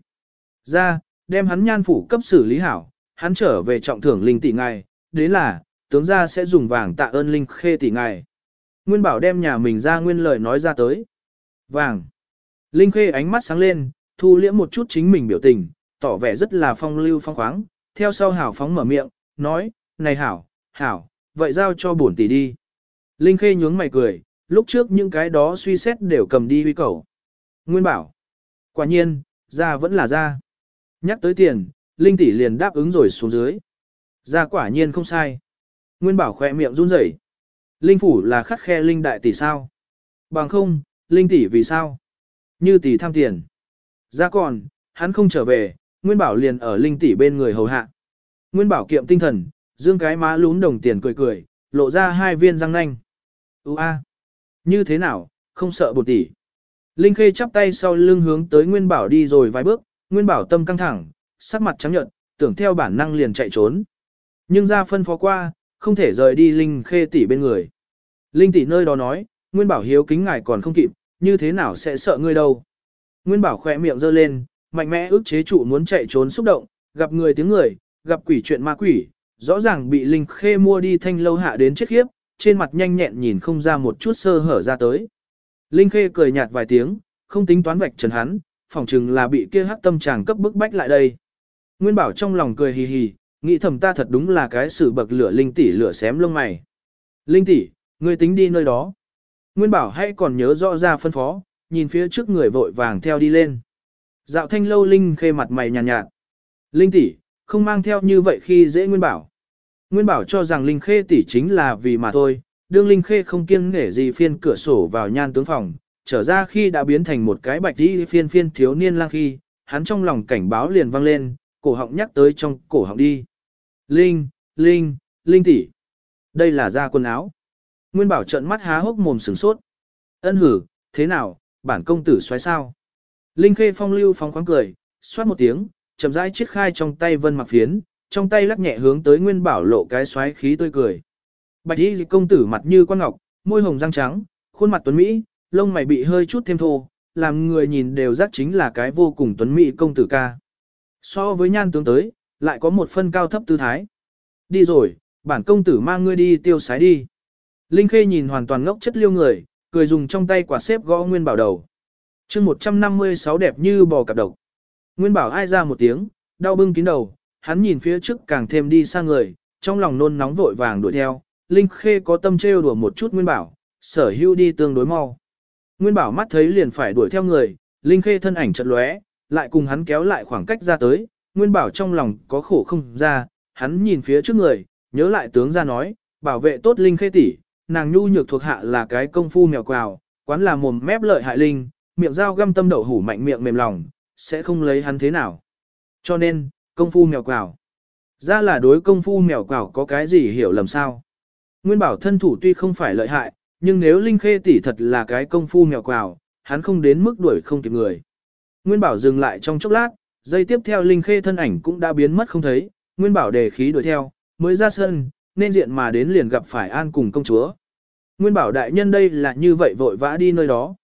Ra, đem hắn nhan phủ cấp xử lý hảo, hắn trở về trọng thưởng Linh tỷ ngài, đến là, tướng gia sẽ dùng vàng tạ ơn Linh Khê tỷ ngài. Nguyên Bảo đem nhà mình ra nguyên lời nói ra tới. Vàng. Linh Khê ánh mắt sáng lên, thu liễm một chút chính mình biểu tình, tỏ vẻ rất là phong lưu phong khoáng, theo sau hảo phóng mở miệng, nói, này hảo, hảo, vậy giao cho bổn tỷ đi. Linh Khê nhướng mày cười, lúc trước những cái đó suy xét đều cầm đi huy cầu. Nguyên bảo, quả nhiên, ra vẫn là ra. Nhắc tới tiền, Linh tỷ liền đáp ứng rồi xuống dưới. Ra quả nhiên không sai. Nguyên bảo khỏe miệng run rẩy. Linh phủ là khắc khe Linh đại tỷ sao? Bằng không, Linh tỷ vì sao? Như tỷ tham tiền. Ra còn, hắn không trở về, Nguyên Bảo liền ở Linh tỷ bên người hầu hạ. Nguyên Bảo kiệm tinh thần, dương cái má lún đồng tiền cười cười, lộ ra hai viên răng nanh. Ú a, như thế nào, không sợ bột tỷ. Linh Khê chắp tay sau lưng hướng tới Nguyên Bảo đi rồi vài bước, Nguyên Bảo tâm căng thẳng, sắc mặt trắng nhợt, tưởng theo bản năng liền chạy trốn. Nhưng ra phân phó qua, không thể rời đi Linh Khê tỷ bên người. Linh tỷ nơi đó nói, Nguyên Bảo hiếu kính ngài còn không kịp, như thế nào sẽ sợ ngươi đâu. Nguyên bảo khỏe miệng giơ lên, mạnh mẽ ức chế trụ muốn chạy trốn xúc động, gặp người tiếng người, gặp quỷ chuyện ma quỷ, rõ ràng bị Linh Khê mua đi thanh lâu hạ đến chết khiếp, trên mặt nhanh nhẹn nhìn không ra một chút sơ hở ra tới. Linh Khê cười nhạt vài tiếng, không tính toán vạch trần hắn, phỏng chừng là bị kia hắc tâm chàng cấp bức bách lại đây. Nguyên bảo trong lòng cười hì hì, nghĩ thầm ta thật đúng là cái sự bậc lửa linh tỷ lửa xém lông mày. Linh tỷ, ngươi tính đi nơi đó. Nguyên bảo hay còn nhớ rõ ra phân phó, nhìn phía trước người vội vàng theo đi lên. Dạo thanh lâu Linh khê mặt mày nhàn nhạt, nhạt. Linh tỷ, không mang theo như vậy khi dễ Nguyên bảo. Nguyên bảo cho rằng Linh khê tỷ chính là vì mà thôi, đương Linh khê không kiêng nể gì phiên cửa sổ vào nhan tướng phòng, trở ra khi đã biến thành một cái bạch đi phiên phiên thiếu niên lang khi, hắn trong lòng cảnh báo liền vang lên, cổ họng nhắc tới trong cổ họng đi. Linh, Linh, Linh tỷ, Đây là da quần áo. Nguyên bảo trợn mắt há hốc mồm sửng sốt. Ân hử, thế nào, bản công tử xoáy sao? Linh khê phong lưu phóng khoáng cười, xoát một tiếng, chậm rãi chiết khai trong tay vân mặc phiến, trong tay lắc nhẹ hướng tới nguyên bảo lộ cái xoáy khí tươi cười. Bạch y công tử mặt như quan ngọc, môi hồng răng trắng, khuôn mặt tuấn mỹ, lông mày bị hơi chút thêm thô, làm người nhìn đều giác chính là cái vô cùng tuấn mỹ công tử ca. So với nhan tướng tới, lại có một phân cao thấp tư thái. Đi rồi, bản công tử mang ngươi đi tiêu sái đi. Linh Khê nhìn hoàn toàn ngốc chất liêu người, cười dùng trong tay quả xếp gõ Nguyên Bảo đầu. chương 156 đẹp như bò cạp độc. Nguyên Bảo ai ra một tiếng, đau bưng kín đầu, hắn nhìn phía trước càng thêm đi xa người, trong lòng nôn nóng vội vàng đuổi theo. Linh Khê có tâm trêu đùa một chút Nguyên Bảo, sở hưu đi tương đối mau. Nguyên Bảo mắt thấy liền phải đuổi theo người, Linh Khê thân ảnh chợt lóe, lại cùng hắn kéo lại khoảng cách ra tới, Nguyên Bảo trong lòng có khổ không ra, hắn nhìn phía trước người, nhớ lại tướng ra nói, bảo vệ tốt Linh Khê tỷ, nàng nhu nhược thuộc hạ là cái công phu mèo quào, quán là mồm mép lợi hại linh, miệng dao găm tâm đậu hủ mạnh miệng mềm lòng, sẽ không lấy hắn thế nào. Cho nên, công phu mèo quào. Ra là đối công phu mèo quào có cái gì hiểu lầm sao. Nguyên bảo thân thủ tuy không phải lợi hại, nhưng nếu Linh Khê tỷ thật là cái công phu mèo quào, hắn không đến mức đuổi không kịp người. Nguyên bảo dừng lại trong chốc lát, giây tiếp theo Linh Khê thân ảnh cũng đã biến mất không thấy, Nguyên bảo đề khí đuổi theo, mới ra sân, nên diện mà đến liền gặp phải An cùng công chúa. Nguyên bảo đại nhân đây là như vậy vội vã đi nơi đó.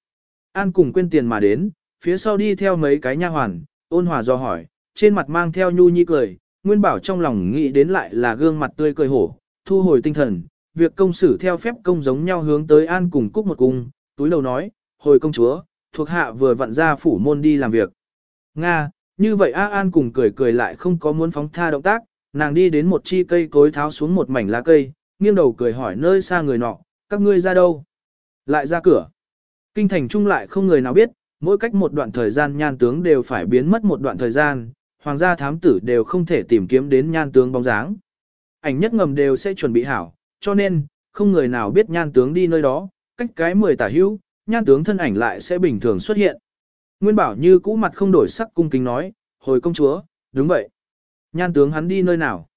An cùng quên tiền mà đến, phía sau đi theo mấy cái nha hoàn, ôn hòa do hỏi, trên mặt mang theo nhu nhi cười, Nguyên bảo trong lòng nghĩ đến lại là gương mặt tươi cười hổ, thu hồi tinh thần, việc công xử theo phép công giống nhau hướng tới An cùng cúc một cung, túi đầu nói, hồi công chúa, thuộc hạ vừa vặn ra phủ môn đi làm việc. Nga, như vậy A An cùng cười cười lại không có muốn phóng tha động tác, nàng đi đến một chi cây cối tháo xuống một mảnh lá cây, nghiêng đầu cười hỏi nơi xa người nọ, các ngươi ra đâu? Lại ra cửa. Kinh thành trung lại không người nào biết, mỗi cách một đoạn thời gian nhan tướng đều phải biến mất một đoạn thời gian, hoàng gia thám tử đều không thể tìm kiếm đến nhan tướng bóng dáng. Ảnh nhất ngầm đều sẽ chuẩn bị hảo, cho nên, không người nào biết nhan tướng đi nơi đó, cách cái mười tả hữu, nhan tướng thân ảnh lại sẽ bình thường xuất hiện. Nguyên bảo như cũ mặt không đổi sắc cung kính nói, hồi công chúa, đúng vậy. Nhan tướng hắn đi nơi nào?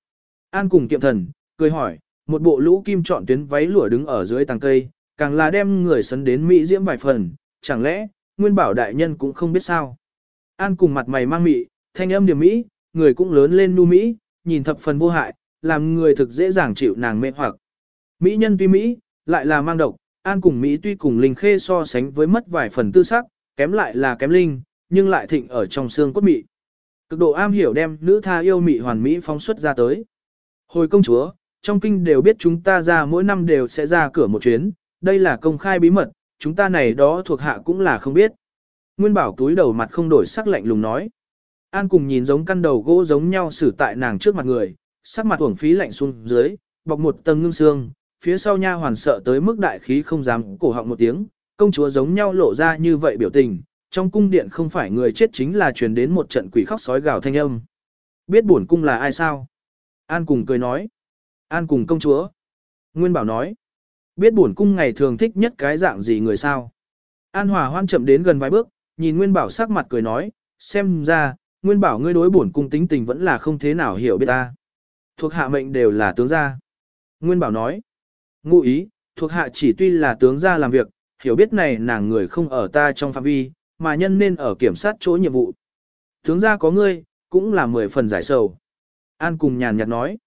An cùng kiệm thần, cười hỏi, một bộ lũ kim chọn tuyến váy lụa đứng ở dưới tàng cây, càng là đem người sấn đến Mỹ diễm vài phần, chẳng lẽ, nguyên bảo đại nhân cũng không biết sao. An cùng mặt mày mang mị, thanh âm điểm Mỹ, người cũng lớn lên nu Mỹ, nhìn thập phần vô hại, làm người thực dễ dàng chịu nàng mê hoặc. Mỹ nhân tuy Mỹ, lại là mang độc, An cùng Mỹ tuy cùng Linh Khê so sánh với mất vài phần tư sắc, kém lại là kém Linh, nhưng lại thịnh ở trong xương cốt Mỹ. Cực độ am hiểu đem nữ tha yêu Mỹ hoàn Mỹ phóng xuất ra tới. Hồi công chúa, trong kinh đều biết chúng ta ra mỗi năm đều sẽ ra cửa một chuyến, đây là công khai bí mật, chúng ta này đó thuộc hạ cũng là không biết. Nguyên bảo túi đầu mặt không đổi sắc lạnh lùng nói. An cùng nhìn giống căn đầu gỗ giống nhau xử tại nàng trước mặt người, sắc mặt uổng phí lạnh xuống dưới, bọc một tầng ngưng xương, phía sau nha hoàn sợ tới mức đại khí không dám cổ họng một tiếng, công chúa giống nhau lộ ra như vậy biểu tình, trong cung điện không phải người chết chính là truyền đến một trận quỷ khóc sói gào thanh âm. Biết buồn cung là ai sao? An cùng cười nói. An cùng công chúa. Nguyên bảo nói. Biết buồn cung ngày thường thích nhất cái dạng gì người sao? An hòa hoan chậm đến gần vài bước, nhìn Nguyên bảo sắc mặt cười nói, xem ra, Nguyên bảo ngươi đối buồn cung tính tình vẫn là không thế nào hiểu biết ta. Thuộc hạ mệnh đều là tướng gia. Nguyên bảo nói. Ngụ ý, thuộc hạ chỉ tuy là tướng gia làm việc, hiểu biết này nàng người không ở ta trong phạm vi, mà nhân nên ở kiểm sát chỗ nhiệm vụ. Tướng gia có ngươi, cũng là mười phần giải sầu. An cùng nhàn nhạt nói.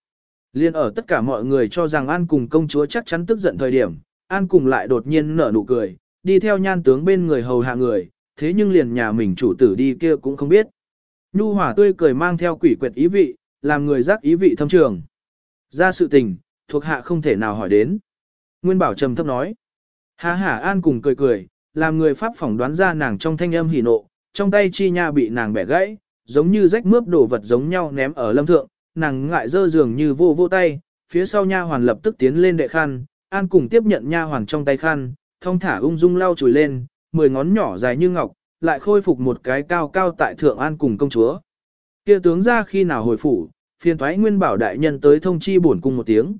Liên ở tất cả mọi người cho rằng An cùng công chúa chắc chắn tức giận thời điểm, An cùng lại đột nhiên nở nụ cười, đi theo nhan tướng bên người hầu hạ người, thế nhưng liền nhà mình chủ tử đi kia cũng không biết. Nhu hỏa tươi cười mang theo quỷ quyệt ý vị, làm người giác ý vị thâm trường. Ra sự tình, thuộc hạ không thể nào hỏi đến. Nguyên bảo trầm thấp nói. Hà hà an cùng cười cười, làm người pháp phỏng đoán ra nàng trong thanh âm hỉ nộ, trong tay chi nha bị nàng bẻ gãy, giống như rách mướp đồ vật giống nhau ném ở lâm thượng, nàng ngại dơ dường như vô vô tay, phía sau nha hoàn lập tức tiến lên đệ khăn, an cùng tiếp nhận nha hoàn trong tay khăn, thông thả ung dung lau chùi lên, mười ngón nhỏ dài như ngọc, lại khôi phục một cái cao cao tại thượng an cùng công chúa. Kia tướng ra khi nào hồi phủ, phiền thoái nguyên bảo đại nhân tới thông chi bổn cung một tiếng.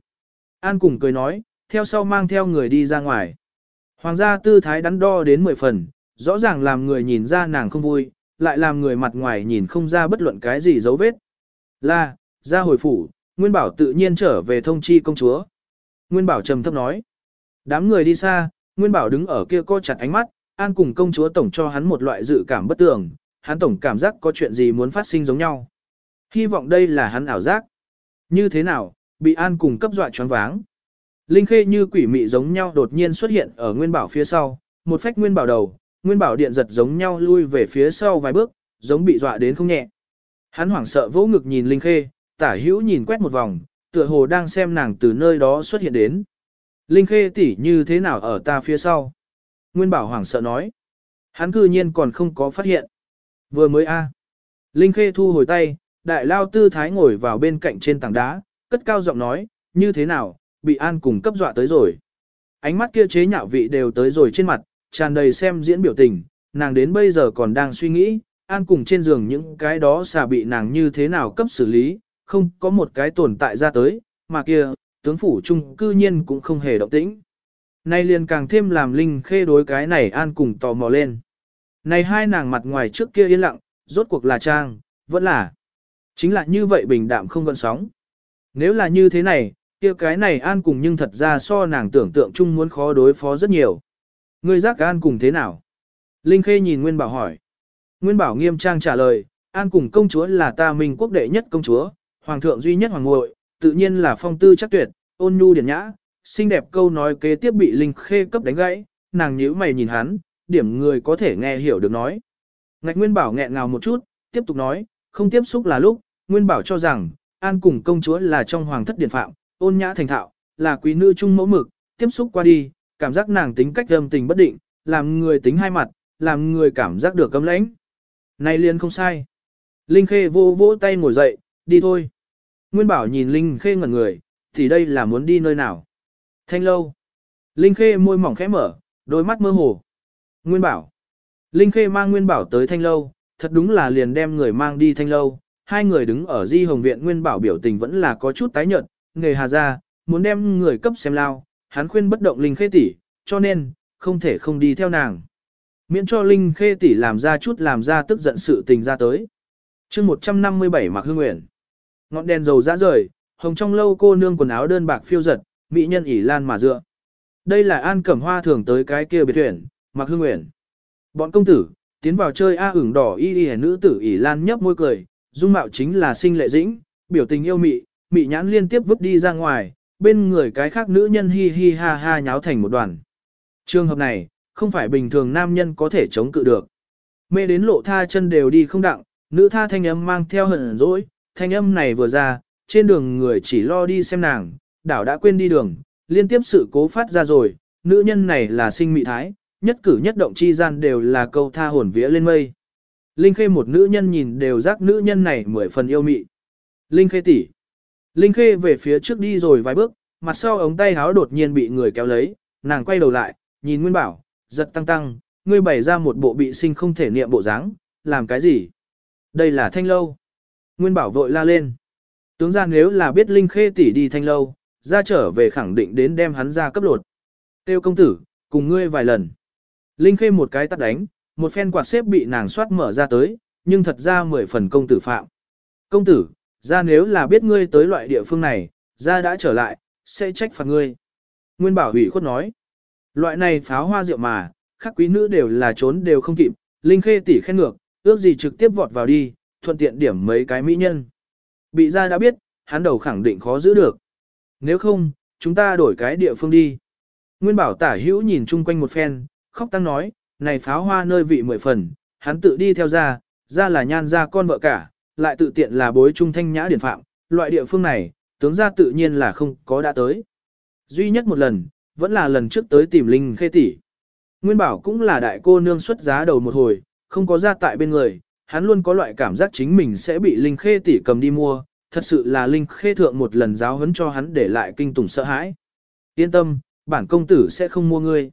An cùng cười nói, theo sau mang theo người đi ra ngoài. Hoàng gia tư thái đắn đo đến mười phần, rõ ràng làm người nhìn ra nàng không vui, lại làm người mặt ngoài nhìn không ra bất luận cái gì dấu vết. Là, ra hồi phủ, Nguyên Bảo tự nhiên trở về thông chi công chúa. Nguyên Bảo trầm thấp nói. Đám người đi xa, Nguyên Bảo đứng ở kia co chặt ánh mắt, An cùng công chúa tổng cho hắn một loại dự cảm bất tường, hắn tổng cảm giác có chuyện gì muốn phát sinh giống nhau. Hy vọng đây là hắn ảo giác. Như thế nào, bị An cùng cấp dọa choáng váng. Linh khê như quỷ mị giống nhau đột nhiên xuất hiện ở Nguyên Bảo phía sau, một phách Nguyên Bảo đầu, Nguyên Bảo điện giật giống nhau lui về phía sau vài bước, giống bị dọa đến không nhẹ. Hắn hoảng sợ vỗ ngực nhìn Linh khê, tả hữu nhìn quét một vòng, tựa hồ đang xem nàng từ nơi đó xuất hiện đến. Linh khê tỷ như thế nào ở ta phía sau? Nguyên Bảo hoảng sợ nói. Hắn cư nhiên còn không có phát hiện. Vừa mới a. Linh khê thu hồi tay, đại lao tư thái ngồi vào bên cạnh trên tảng đá, cất cao giọng nói, như thế nào, bị an cùng cấp dọa tới rồi. Ánh mắt kia chế nhạo vị đều tới rồi trên mặt, tràn đầy xem diễn biểu tình, nàng đến bây giờ còn đang suy nghĩ, an cùng trên giường những cái đó xà bị nàng như thế nào cấp xử lý, không có một cái tồn tại ra tới, mà kia, tướng phủ trung cư nhiên cũng không hề động tĩnh. Nay liền càng thêm làm Linh Khê đối cái này an cùng tò mò lên. Này hai nàng mặt ngoài trước kia yên lặng, rốt cuộc là trang, vẫn là. Chính là như vậy bình đạm không gợn sóng. Nếu là như thế này, kia cái này an cùng nhưng thật ra so nàng tưởng tượng chung muốn khó đối phó rất nhiều. Ngươi giác an cùng thế nào? Linh Khê nhìn Nguyên Bảo hỏi. Nguyên Bảo nghiêm trang trả lời, an cùng công chúa là ta minh quốc đệ nhất công chúa, hoàng thượng duy nhất hoàng ngội, tự nhiên là phong tư chắc tuyệt, ôn nhu điển nhã, xinh đẹp câu nói kế tiếp bị Linh Khê cấp đánh gãy, nàng nhíu mày nhìn hắn, điểm người có thể nghe hiểu được nói. Ngạch Nguyên Bảo nghẹn ngào một chút, tiếp tục nói, không tiếp xúc là lúc, Nguyên Bảo cho rằng, An cùng công chúa là trong hoàng thất điển phạm, ôn nhã thành thạo, là quý nữ trung mẫu mực, tiếp xúc qua đi, cảm giác nàng tính cách âm tình bất định, làm người tính hai mặt, làm người cảm giác được cấm lãnh. Này liền không sai. Linh Khê vô vỗ tay ngồi dậy, đi thôi. Nguyên Bảo nhìn Linh Khê ngẩn người, thì đây là muốn đi nơi nào? Thanh lâu. Linh Khê môi mỏng khẽ mở, đôi mắt mơ hồ. Nguyên Bảo. Linh Khê mang Nguyên Bảo tới Thanh lâu, thật đúng là liền đem người mang đi Thanh lâu. Hai người đứng ở Di Hồng Viện Nguyên Bảo biểu tình vẫn là có chút tái nhợt, nghề hà ra, muốn đem người cấp xem lao, hắn khuyên bất động Linh Khê tỷ, cho nên, không thể không đi theo nàng. Miễn cho Linh Khê tỷ làm ra chút làm ra tức giận sự tình ra tới. chương 157 Mạc Hương Nguyễn, Ngọn đèn dầu dã rời, hồng trong lâu cô nương quần áo đơn bạc phiêu giật, mỹ nhân ỉ lan mà dựa. Đây là An Cẩm Hoa thường tới cái kia biệt tuyển, Mạc Hương Nguyễn. Bọn công tử, tiến vào chơi A ửng đỏ y y nữ tử ỉ lan nhấp môi cười, dung mạo chính là sinh lệ dĩnh, biểu tình yêu mị, mị nhãn liên tiếp vứt đi ra ngoài, bên người cái khác nữ nhân hi hi ha ha nháo thành một đoàn. Trường hợp này, không phải bình thường nam nhân có thể chống cự được. Mê đến lộ tha chân đều đi không đặng, nữ tha thanh âm mang theo hận dỗi, thanh âm này vừa ra, trên đường người chỉ lo đi xem nàng, đảo đã quên đi đường, liên tiếp sự cố phát ra rồi, nữ nhân này là sinh mị thái, nhất cử nhất động chi gian đều là câu tha hồn vía lên mây. Linh Khê một nữ nhân nhìn đều giác nữ nhân này mười phần yêu mị. Linh Khê tỷ, Linh Khê về phía trước đi rồi vài bước, mặt sau ống tay háo đột nhiên bị người kéo lấy, nàng quay đầu lại, nhìn Nguyên Bảo, giật tăng tăng, ngươi bày ra một bộ bị sinh không thể niệm bộ dáng, làm cái gì? Đây là thanh lâu. Nguyên Bảo vội la lên. Tướng ra nếu là biết Linh Khê tỷ đi thanh lâu, ra trở về khẳng định đến đem hắn ra cấp lột. Tiêu công tử, cùng ngươi vài lần. Linh Khê một cái tắt đánh, một phen quạt xếp bị nàng soát mở ra tới, nhưng thật ra mười phần công tử phạm. Công tử, ra nếu là biết ngươi tới loại địa phương này, ra đã trở lại, sẽ trách phạt ngươi. Nguyên bảo hủy khuất nói, loại này pháo hoa rượu mà, các quý nữ đều là trốn đều không kịp, Linh Khê tỷ khen ngược, ước gì trực tiếp vọt vào đi, thuận tiện điểm mấy cái mỹ nhân. Bị ra đã biết, hắn đầu khẳng định khó giữ được. Nếu không, chúng ta đổi cái địa phương đi. Nguyên bảo tả hữu nhìn chung quanh một phen, khóc tăng nói, này pháo hoa nơi vị mười phần, hắn tự đi theo ra, ra là nhan ra con vợ cả, lại tự tiện là bối trung thanh nhã điển phạm, loại địa phương này, tướng gia tự nhiên là không có đã tới. Duy nhất một lần, vẫn là lần trước tới tìm Linh Khê tỷ. Nguyên Bảo cũng là đại cô nương xuất giá đầu một hồi, không có ra tại bên người, hắn luôn có loại cảm giác chính mình sẽ bị Linh Khê tỷ cầm đi mua, thật sự là Linh Khê thượng một lần giáo huấn cho hắn để lại kinh tủng sợ hãi. Yên tâm, bản công tử sẽ không mua ngươi.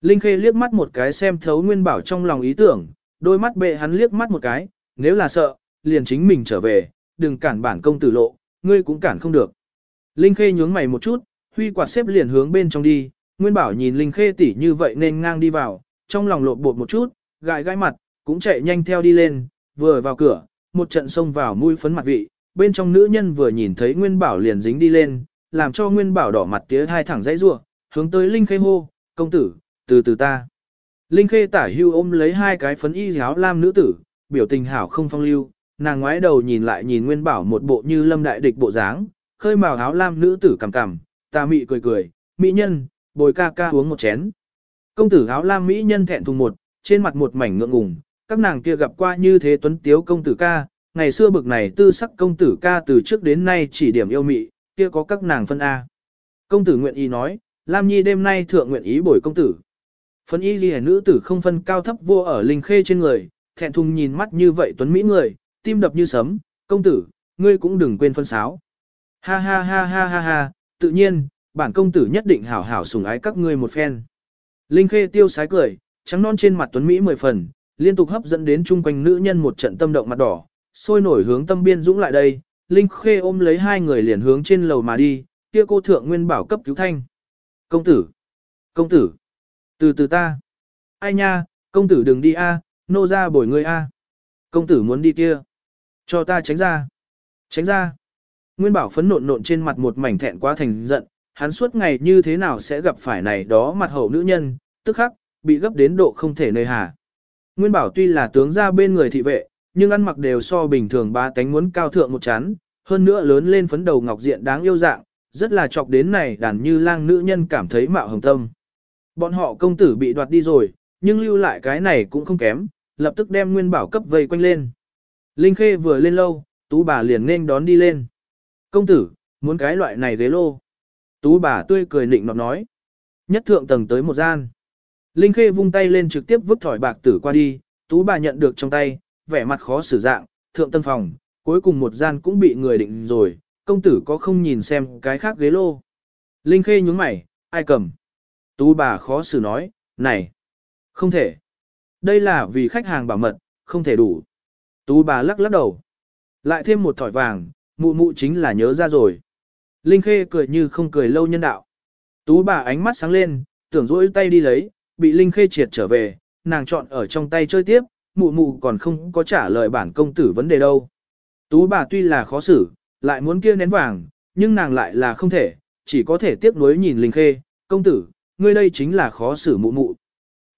Linh Khê liếc mắt một cái xem thấu Nguyên Bảo trong lòng ý tưởng, đôi mắt bệ hắn liếc mắt một cái, nếu là sợ, liền chính mình trở về, đừng cản bản công tử lộ, ngươi cũng cản không được. Linh Khê nhướng mày một chút, huy quạt xếp liền hướng bên trong đi, Nguyên Bảo nhìn Linh Khê tỷ như vậy nên ngang đi vào, trong lòng lộn bột một chút, gãi gãi mặt, cũng chạy nhanh theo đi lên, vừa vào cửa, một trận xông vào mũi phấn mặt vị, bên trong nữ nhân vừa nhìn thấy Nguyên Bảo liền dính đi lên, làm cho Nguyên Bảo đỏ mặt tía hai thẳng dãy rua, hướng tới Linh Khê hô, công tử, từ từ ta. Linh Khê tả hưu ôm lấy hai cái phấn y giáo lam nữ tử, biểu tình hảo không phong lưu, nàng ngoái đầu nhìn lại nhìn Nguyên Bảo một bộ như lâm đại địch bộ dáng, khơi màu áo lam nữ tử cằm cằm, ta mị cười cười, mỹ nhân, bồi ca ca uống một chén. Công tử áo lam mỹ nhân thẹn thùng một, trên mặt một mảnh ngượng ngùng, các nàng kia gặp qua như thế tuấn tiếu công tử ca, ngày xưa bực này tư sắc công tử ca từ trước đến nay chỉ điểm yêu mị, kia có các nàng phân A. Công tử nguyện ý nói, Lam Nhi đêm nay thượng nguyện ý bồi công tử. Phân y ghi nữ tử không phân cao thấp vô ở linh khê trên người, thẹn thùng nhìn mắt như vậy tuấn mỹ người, tim đập như sấm, công tử, ngươi cũng đừng quên phân sáo. Ha ha ha ha ha ha, tự nhiên, bản công tử nhất định hảo hảo sủng ái các ngươi một phen. Linh khê tiêu sái cười, trắng non trên mặt tuấn mỹ mười phần, liên tục hấp dẫn đến chung quanh nữ nhân một trận tâm động mặt đỏ, sôi nổi hướng tâm biên dũng lại đây, Linh khê ôm lấy hai người liền hướng trên lầu mà đi, kia cô thượng nguyên bảo cấp cứu thanh. Công tử! Công tử! Từ từ ta! Ai nha, công tử đừng đi a, nô ra bồi ngươi a. Công tử muốn đi kia. Cho ta tránh ra. Tránh ra. Nguyên bảo phấn nộn nộn trên mặt một mảnh thẹn quá thành giận, hắn suốt ngày như thế nào sẽ gặp phải này đó mặt hậu nữ nhân, tức khắc, bị gấp đến độ không thể nơi hà. Nguyên bảo tuy là tướng ra bên người thị vệ, nhưng ăn mặc đều so bình thường ba tánh muốn cao thượng một chán, hơn nữa lớn lên phấn đầu ngọc diện đáng yêu dạng, rất là chọc đến này đàn như lang nữ nhân cảm thấy mạo hồng tâm. Bọn họ công tử bị đoạt đi rồi, nhưng lưu lại cái này cũng không kém, lập tức đem nguyên bảo cấp vây quanh lên. Linh Khê vừa lên lâu, tú bà liền nên đón đi lên. Công tử, muốn cái loại này ghế lô. Tú bà tươi cười nịnh nọt nói. Nhất thượng tầng tới một gian. Linh Khê vung tay lên trực tiếp vứt thỏi bạc tử qua đi, tú bà nhận được trong tay, vẻ mặt khó xử dạng, thượng tân phòng, cuối cùng một gian cũng bị người định rồi, công tử có không nhìn xem cái khác ghế lô. Linh Khê nhướng mày, ai cầm? Tú bà khó xử nói, này, không thể. Đây là vì khách hàng bảo mật, không thể đủ. Tú bà lắc lắc đầu. Lại thêm một thỏi vàng, mụ mụ chính là nhớ ra rồi. Linh Khê cười như không cười lâu nhân đạo. Tú bà ánh mắt sáng lên, tưởng rỗi tay đi lấy, bị Linh Khê triệt trở về, nàng chọn ở trong tay chơi tiếp, mụ mụ còn không có trả lời bản công tử vấn đề đâu. Tú bà tuy là khó xử, lại muốn kia nén vàng, nhưng nàng lại là không thể, chỉ có thể tiếp nối nhìn Linh Khê, công tử, ngươi đây chính là khó xử mụ mụ.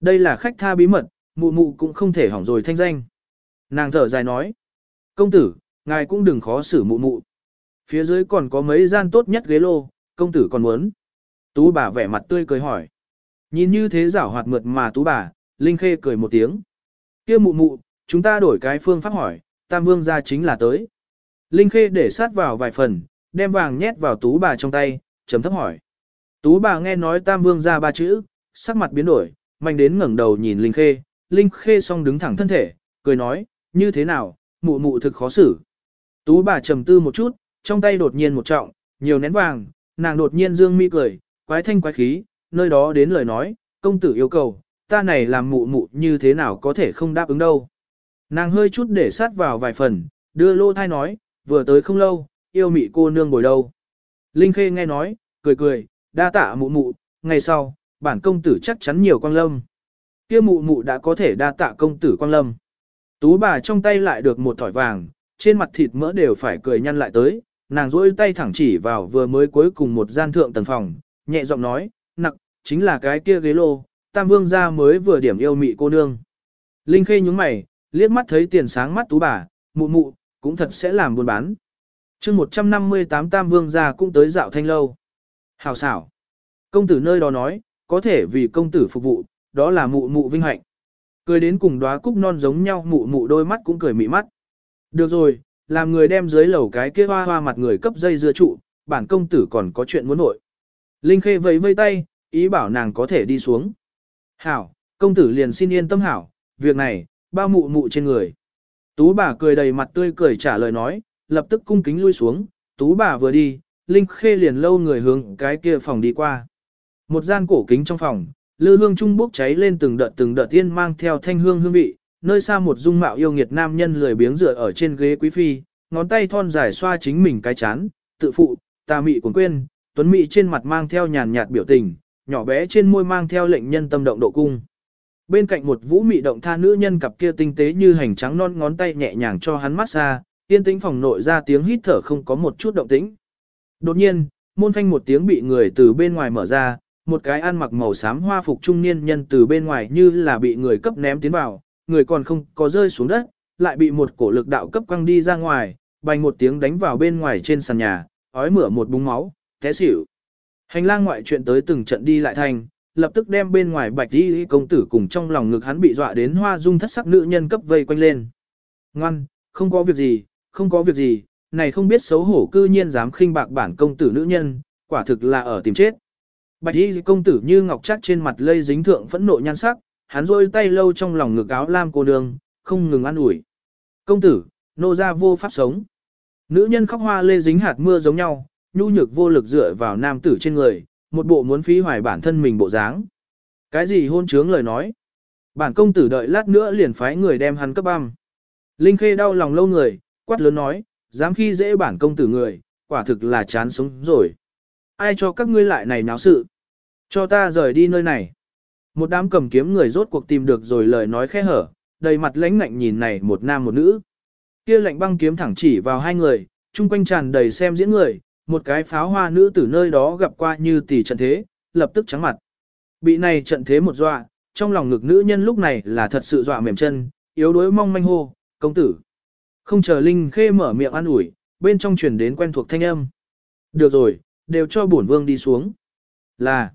Đây là khách tha bí mật, mụ mụ cũng không thể hỏng rồi thanh danh. Nàng thở dài nói, công tử, ngài cũng đừng khó xử mụ mụ. Phía dưới còn có mấy gian tốt nhất ghế lô, công tử còn muốn. Tú bà vẻ mặt tươi cười hỏi. Nhìn như thế giảo hoạt mượt mà tú bà, Linh Khê cười một tiếng. kia mụ mụ, chúng ta đổi cái phương pháp hỏi, Tam Vương gia chính là tới. Linh Khê để sát vào vài phần, đem vàng nhét vào tú bà trong tay, chấm thấp hỏi. Tú bà nghe nói Tam Vương gia ba chữ, sắc mặt biến đổi, mạnh đến ngẩng đầu nhìn Linh Khê, Linh Khê song đứng thẳng thân thể, cười nói, như thế nào, mụ mụ thực khó xử. Tú bà trầm tư một chút, trong tay đột nhiên một trọng, nhiều nén vàng, nàng đột nhiên dương mi cười, quái thanh quái khí, nơi đó đến lời nói, công tử yêu cầu, ta này làm mụ mụ như thế nào có thể không đáp ứng đâu. Nàng hơi chút để sát vào vài phần, đưa lô thai nói, vừa tới không lâu, yêu mị cô nương bồi đâu. Linh Khê nghe nói, cười cười, đa tạ mụ mụ, ngày sau, bản công tử chắc chắn nhiều quang lâm. Kia mụ mụ đã có thể đa tạ công tử quang lâm. Tú bà trong tay lại được một thỏi vàng, trên mặt thịt mỡ đều phải cười nhăn lại tới, nàng rỗi tay thẳng chỉ vào vừa mới cuối cùng một gian thượng tầng phòng, nhẹ giọng nói, nặng, chính là cái kia ghế lô, tam vương gia mới vừa điểm yêu mị cô nương. Linh khê nhúng mày, liếc mắt thấy tiền sáng mắt tú bà, mụ mụ, cũng thật sẽ làm buôn bán. Trước 158 tam vương gia cũng tới dạo thanh lâu. Hào xảo. Công tử nơi đó nói, có thể vì công tử phục vụ, đó là mụ mụ vinh hạnh. Cười đến cùng đóa cúc non giống nhau mụ mụ đôi mắt cũng cười mị mắt. Được rồi, làm người đem dưới lầu cái kia hoa hoa mặt người cấp dây dưa trụ, bản công tử còn có chuyện muốn nội. Linh Khê vẫy vây tay, ý bảo nàng có thể đi xuống. Hảo, công tử liền xin yên tâm hảo, việc này, bao mụ mụ trên người. Tú bà cười đầy mặt tươi cười trả lời nói, lập tức cung kính lui xuống, tú bà vừa đi, Linh Khê liền lâu người hướng cái kia phòng đi qua. Một gian cổ kính trong phòng, lư hương trung bốc cháy lên từng đợt từng đợt tiên mang theo thanh hương hương vị, nơi xa một dung mạo yêu nghiệt nam nhân lười biếng dựa ở trên ghế quý phi, ngón tay thon dài xoa chính mình cái chán, tự phụ, tà mị cuốn quên, tuấn mị trên mặt mang theo nhàn nhạt biểu tình, nhỏ bé trên môi mang theo lệnh nhân tâm động độ cung. Bên cạnh một vũ mị động tha nữ nhân cặp kia tinh tế như hành trắng non ngón tay nhẹ nhàng cho hắn mát xa, yên tĩnh phòng nội ra tiếng hít thở không có một chút động tĩnh. Đột nhiên, môn phanh một tiếng bị người từ bên ngoài mở ra, một cái ăn mặc màu xám hoa phục trung niên nhân từ bên ngoài như là bị người cấp ném tiến vào, người còn không có rơi xuống đất, lại bị một cổ lực đạo cấp quăng đi ra ngoài, bành một tiếng đánh vào bên ngoài trên sàn nhà, ói mửa một búng máu, té xỉu. Hành lang ngoại chuyện tới từng trận đi lại thành, lập tức đem bên ngoài bạch đi công tử cùng trong lòng ngực hắn bị dọa đến hoa dung thất sắc nữ nhân cấp vây quanh lên. Ngoan, không có việc gì, không có việc gì, này không biết xấu hổ cư nhiên dám khinh bạc bản công tử nữ nhân, quả thực là ở tìm chết. Bạch y công tử như ngọc chắc trên mặt lây dính thượng phẫn nộ nhan sắc, hắn rôi tay lâu trong lòng ngực áo lam cô nương, không ngừng ăn ủi. Công tử, nô ra vô pháp sống. Nữ nhân khóc hoa lê dính hạt mưa giống nhau, nhu nhược vô lực dựa vào nam tử trên người, một bộ muốn phí hoài bản thân mình bộ dáng. Cái gì hôn trướng lời nói? Bản công tử đợi lát nữa liền phái người đem hắn cấp băm. Linh Khê đau lòng lâu người, quát lớn nói, dám khi dễ bản công tử người, quả thực là chán sống rồi. Ai cho các ngươi lại này náo sự? Cho ta rời đi nơi này. Một đám cầm kiếm người rốt cuộc tìm được rồi lời nói khẽ hở, đầy mặt lãnh ngạnh nhìn này một nam một nữ. Kia lạnh băng kiếm thẳng chỉ vào hai người, chung quanh tràn đầy xem diễn người, một cái pháo hoa nữ từ nơi đó gặp qua như tỷ trận thế, lập tức trắng mặt. Bị này trận thế một dọa, trong lòng ngực nữ nhân lúc này là thật sự dọa mềm chân, yếu đuối mong manh hô, công tử. Không chờ Linh Khê mở miệng an ủi, bên trong truyền đến quen thuộc thanh âm. Được rồi, đều cho bổn vương đi xuống. Là,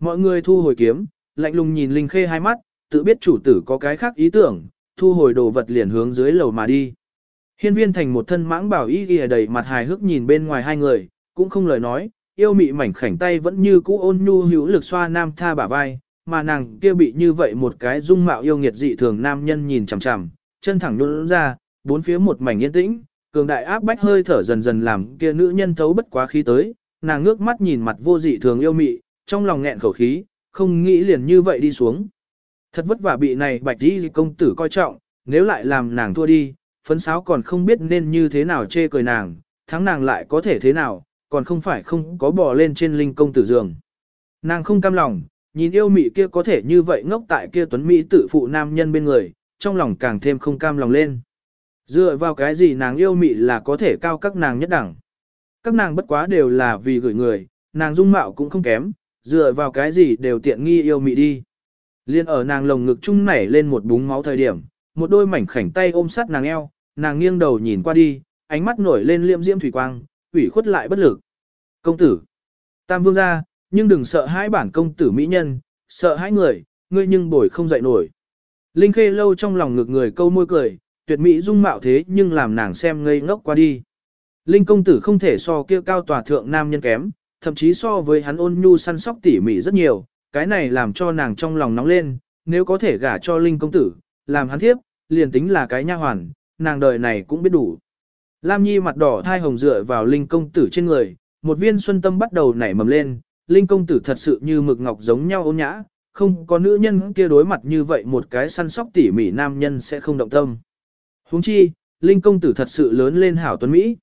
mọi người thu hồi kiếm, lạnh lùng nhìn Linh Khê hai mắt, tự biết chủ tử có cái khác ý tưởng, thu hồi đồ vật liền hướng dưới lầu mà đi. Hiên viên thành một thân mãng bảo y ghi đầy mặt hài hước nhìn bên ngoài hai người, cũng không lời nói, yêu mị mảnh khảnh tay vẫn như cũ ôn nhu hữu lực xoa nam tha bả vai, mà nàng kia bị như vậy một cái dung mạo yêu nghiệt dị thường nam nhân nhìn chằm chằm, chân thẳng nhún ra, bốn phía một mảnh yên tĩnh, cường đại áp bách hơi thở dần dần làm kia nữ nhân thấu bất quá khí tới, nàng ngước mắt nhìn mặt vô dị thường yêu mị, trong lòng nghẹn khẩu khí, không nghĩ liền như vậy đi xuống. Thật vất vả bị này bạch đi công tử coi trọng, nếu lại làm nàng thua đi, phấn sáo còn không biết nên như thế nào chê cười nàng, thắng nàng lại có thể thế nào, còn không phải không có bò lên trên linh công tử giường. Nàng không cam lòng, nhìn yêu mị kia có thể như vậy ngốc tại kia tuấn mỹ tự phụ nam nhân bên người, trong lòng càng thêm không cam lòng lên. Dựa vào cái gì nàng yêu mị là có thể cao các nàng nhất đẳng. Các nàng bất quá đều là vì gửi người, nàng dung mạo cũng không kém, dựa vào cái gì đều tiện nghi yêu mị đi. Liên ở nàng lồng ngực chung nảy lên một búng máu thời điểm, một đôi mảnh khảnh tay ôm sát nàng eo, nàng nghiêng đầu nhìn qua đi, ánh mắt nổi lên liệm diễm thủy quang, ủy khuất lại bất lực. Công tử, tam vương gia, nhưng đừng sợ hãi bản công tử mỹ nhân, sợ hãi người, ngươi nhưng bồi không dậy nổi. Linh khê lâu trong lòng ngực người câu môi cười, tuyệt mỹ dung mạo thế nhưng làm nàng xem ngây ngốc qua đi. Linh công tử không thể so kia cao tòa thượng nam nhân kém, thậm chí so với hắn ôn nhu săn sóc tỉ mỉ rất nhiều, cái này làm cho nàng trong lòng nóng lên, nếu có thể gả cho Linh công tử, làm hắn thiếp, liền tính là cái nha hoàn, nàng đời này cũng biết đủ. Lam Nhi mặt đỏ thai hồng dựa vào Linh công tử trên người, một viên xuân tâm bắt đầu nảy mầm lên, Linh công tử thật sự như mực ngọc giống nhau ôn nhã, không có nữ nhân kia đối mặt như vậy một cái săn sóc tỉ mỉ nam nhân sẽ không động tâm. Huống chi, Linh công tử thật sự lớn lên hảo tuấn Mỹ.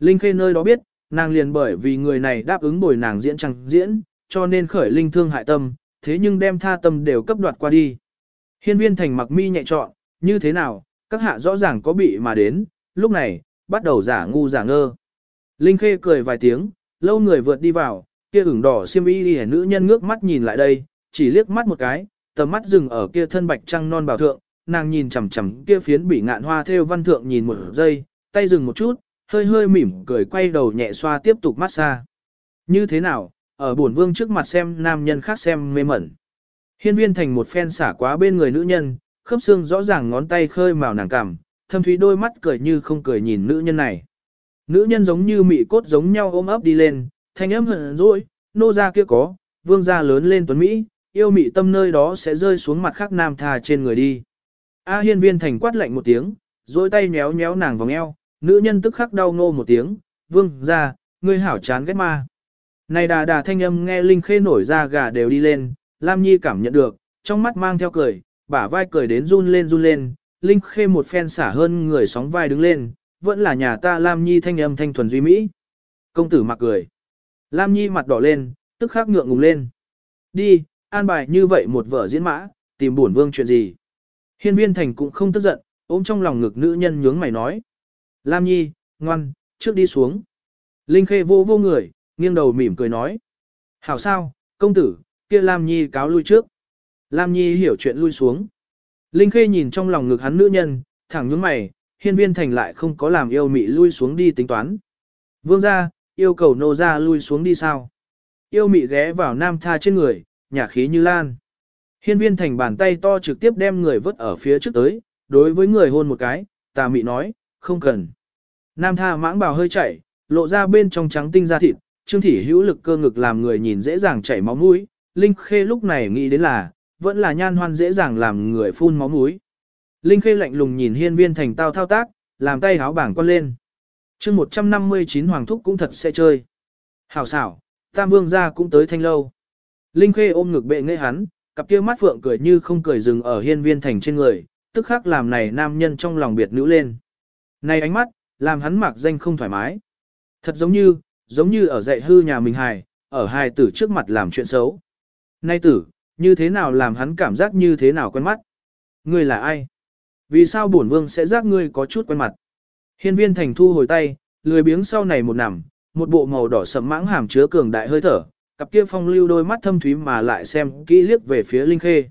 Linh khê nơi đó biết, nàng liền bởi vì người này đáp ứng bồi nàng diễn chẳng diễn, cho nên khởi Linh thương hại tâm, thế nhưng đem tha tâm đều cấp đoạt qua đi. Hiên viên thành mặc mi nhẹ trọn, như thế nào, các hạ rõ ràng có bị mà đến, lúc này, bắt đầu giả ngu giả ngơ. Linh khê cười vài tiếng, lâu người vượt đi vào, kia ửng đỏ xiêm y đi nữ nhân ngước mắt nhìn lại đây, chỉ liếc mắt một cái, tầm mắt dừng ở kia thân bạch trăng non bảo thượng, nàng nhìn chằm chằm kia phiến bị ngạn hoa theo văn thượng nhìn một giây, tay dừng một chút, hơi hơi mỉm cười quay đầu nhẹ xoa tiếp tục massage. Như thế nào, ở bổn vương trước mặt xem nam nhân khác xem mê mẩn. Hiên viên thành một phen xả quá bên người nữ nhân, khớp xương rõ ràng ngón tay khơi màu nàng cảm, thâm thúy đôi mắt cười như không cười nhìn nữ nhân này. Nữ nhân giống như mị cốt giống nhau ôm ấp đi lên, thanh âm hận rồi, nô ra kia có, vương gia lớn lên tuấn Mỹ, yêu mị tâm nơi đó sẽ rơi xuống mặt khác nam thà trên người đi. A hiên viên thành quát lạnh một tiếng, dối tay nhéo nhéo nàng vòng eo, nữ nhân tức khắc đau ngô một tiếng, vương ra, ngươi hảo chán ghét ma. Này đà đà thanh âm nghe Linh Khê nổi ra gà đều đi lên, Lam Nhi cảm nhận được, trong mắt mang theo cười, bả vai cười đến run lên run lên, Linh Khê một phen xả hơn người sóng vai đứng lên, vẫn là nhà ta Lam Nhi thanh âm thanh thuần duy mỹ. Công tử mặc cười. Lam Nhi mặt đỏ lên, tức khắc ngượng ngùng lên. Đi, an bài như vậy một vở diễn mã, tìm bổn vương chuyện gì. Hiên viên thành cũng không tức giận, ôm trong lòng ngực nữ nhân nhướng mày nói. Lam Nhi, ngoan, trước đi xuống. Linh Khê vô vô người, nghiêng đầu mỉm cười nói. Hảo sao, công tử, kia Lam Nhi cáo lui trước. Lam Nhi hiểu chuyện lui xuống. Linh Khê nhìn trong lòng ngực hắn nữ nhân, thẳng nhướng mày, hiên viên thành lại không có làm yêu mị lui xuống đi tính toán. Vương gia yêu cầu nô gia lui xuống đi sao? Yêu mị ghé vào nam tha trên người, nhả khí như lan. Hiên viên thành bàn tay to trực tiếp đem người vứt ở phía trước tới, đối với người hôn một cái, tà mị nói, không cần. Nam tha mãng bào hơi chảy, lộ ra bên trong trắng tinh da thịt, trương thị hữu lực cơ ngực làm người nhìn dễ dàng chảy máu mũi. Linh Khê lúc này nghĩ đến là, vẫn là nhan hoan dễ dàng làm người phun máu mũi. Linh Khê lạnh lùng nhìn hiên viên thành tao thao tác, làm tay háo bảng con lên. chương 159 Hoàng Thúc cũng thật sẽ chơi. Hảo xảo, Tam Vương gia cũng tới thanh lâu. Linh Khê ôm ngực bệ nghệ hắn, cặp kia mắt phượng cười như không cười dừng ở hiên viên thành trên người, tức khắc làm này nam nhân trong lòng biệt nữ lên. Này ánh mắt, làm hắn mặc danh không thoải mái. Thật giống như, giống như ở dạy hư nhà mình hài, ở hài tử trước mặt làm chuyện xấu. Nay tử, như thế nào làm hắn cảm giác như thế nào quen mắt? Ngươi là ai? Vì sao bổn vương sẽ giác ngươi có chút quen mặt? Hiên viên thành thu hồi tay, lười biếng sau này một nằm, một bộ màu đỏ sẫm mãng hàm chứa cường đại hơi thở, cặp kia phong lưu đôi mắt thâm thúy mà lại xem kỹ liếc về phía Linh Khê.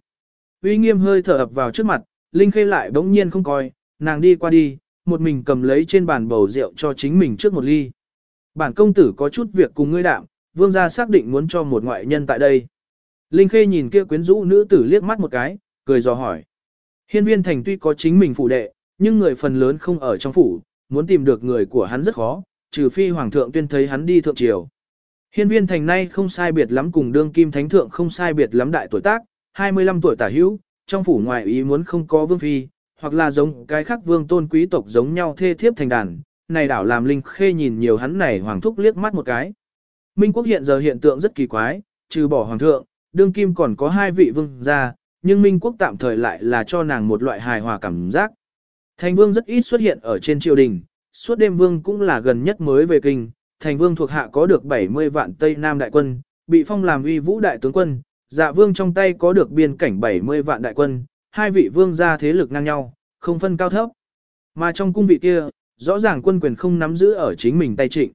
Uy nghiêm hơi thở ập vào trước mặt, Linh Khê lại bỗng nhiên không coi, nàng đi qua đi, một mình cầm lấy trên bàn bầu rượu cho chính mình trước một ly. Bản công tử có chút việc cùng ngươi đạm, vương gia xác định muốn cho một ngoại nhân tại đây. Linh Khê nhìn kia quyến rũ nữ tử liếc mắt một cái, cười dò hỏi. Hiên viên thành tuy có chính mình phụ đệ, nhưng người phần lớn không ở trong phủ, muốn tìm được người của hắn rất khó, trừ phi hoàng thượng tuyên thấy hắn đi thượng triều. Hiên viên thành nay không sai biệt lắm cùng đương kim thánh thượng không sai biệt lắm đại tuổi tác, 25 tuổi tả hữu, trong phủ ngoại ý muốn không có vương phi, hoặc là giống cái khác vương tôn quý tộc giống nhau thê thiếp thành đàn, này đảo làm Linh Khê nhìn nhiều hắn này hoàng thúc liếc mắt một cái. Minh quốc hiện giờ hiện tượng rất kỳ quái, trừ bỏ hoàng thượng, đương kim còn có hai vị vương gia, nhưng Minh quốc tạm thời lại là cho nàng một loại hài hòa cảm giác. Thành vương rất ít xuất hiện ở trên triều đình, suốt đêm vương cũng là gần nhất mới về kinh, thành vương thuộc hạ có được 70 vạn Tây Nam đại quân, bị phong làm uy vũ đại tướng quân, dạ vương trong tay có được biên cảnh 70 vạn đại quân, hai vị vương gia thế lực ngang nhau, không phân cao thấp. Mà trong cung vị kia, rõ ràng quân quyền không nắm giữ ở chính mình tay trịnh.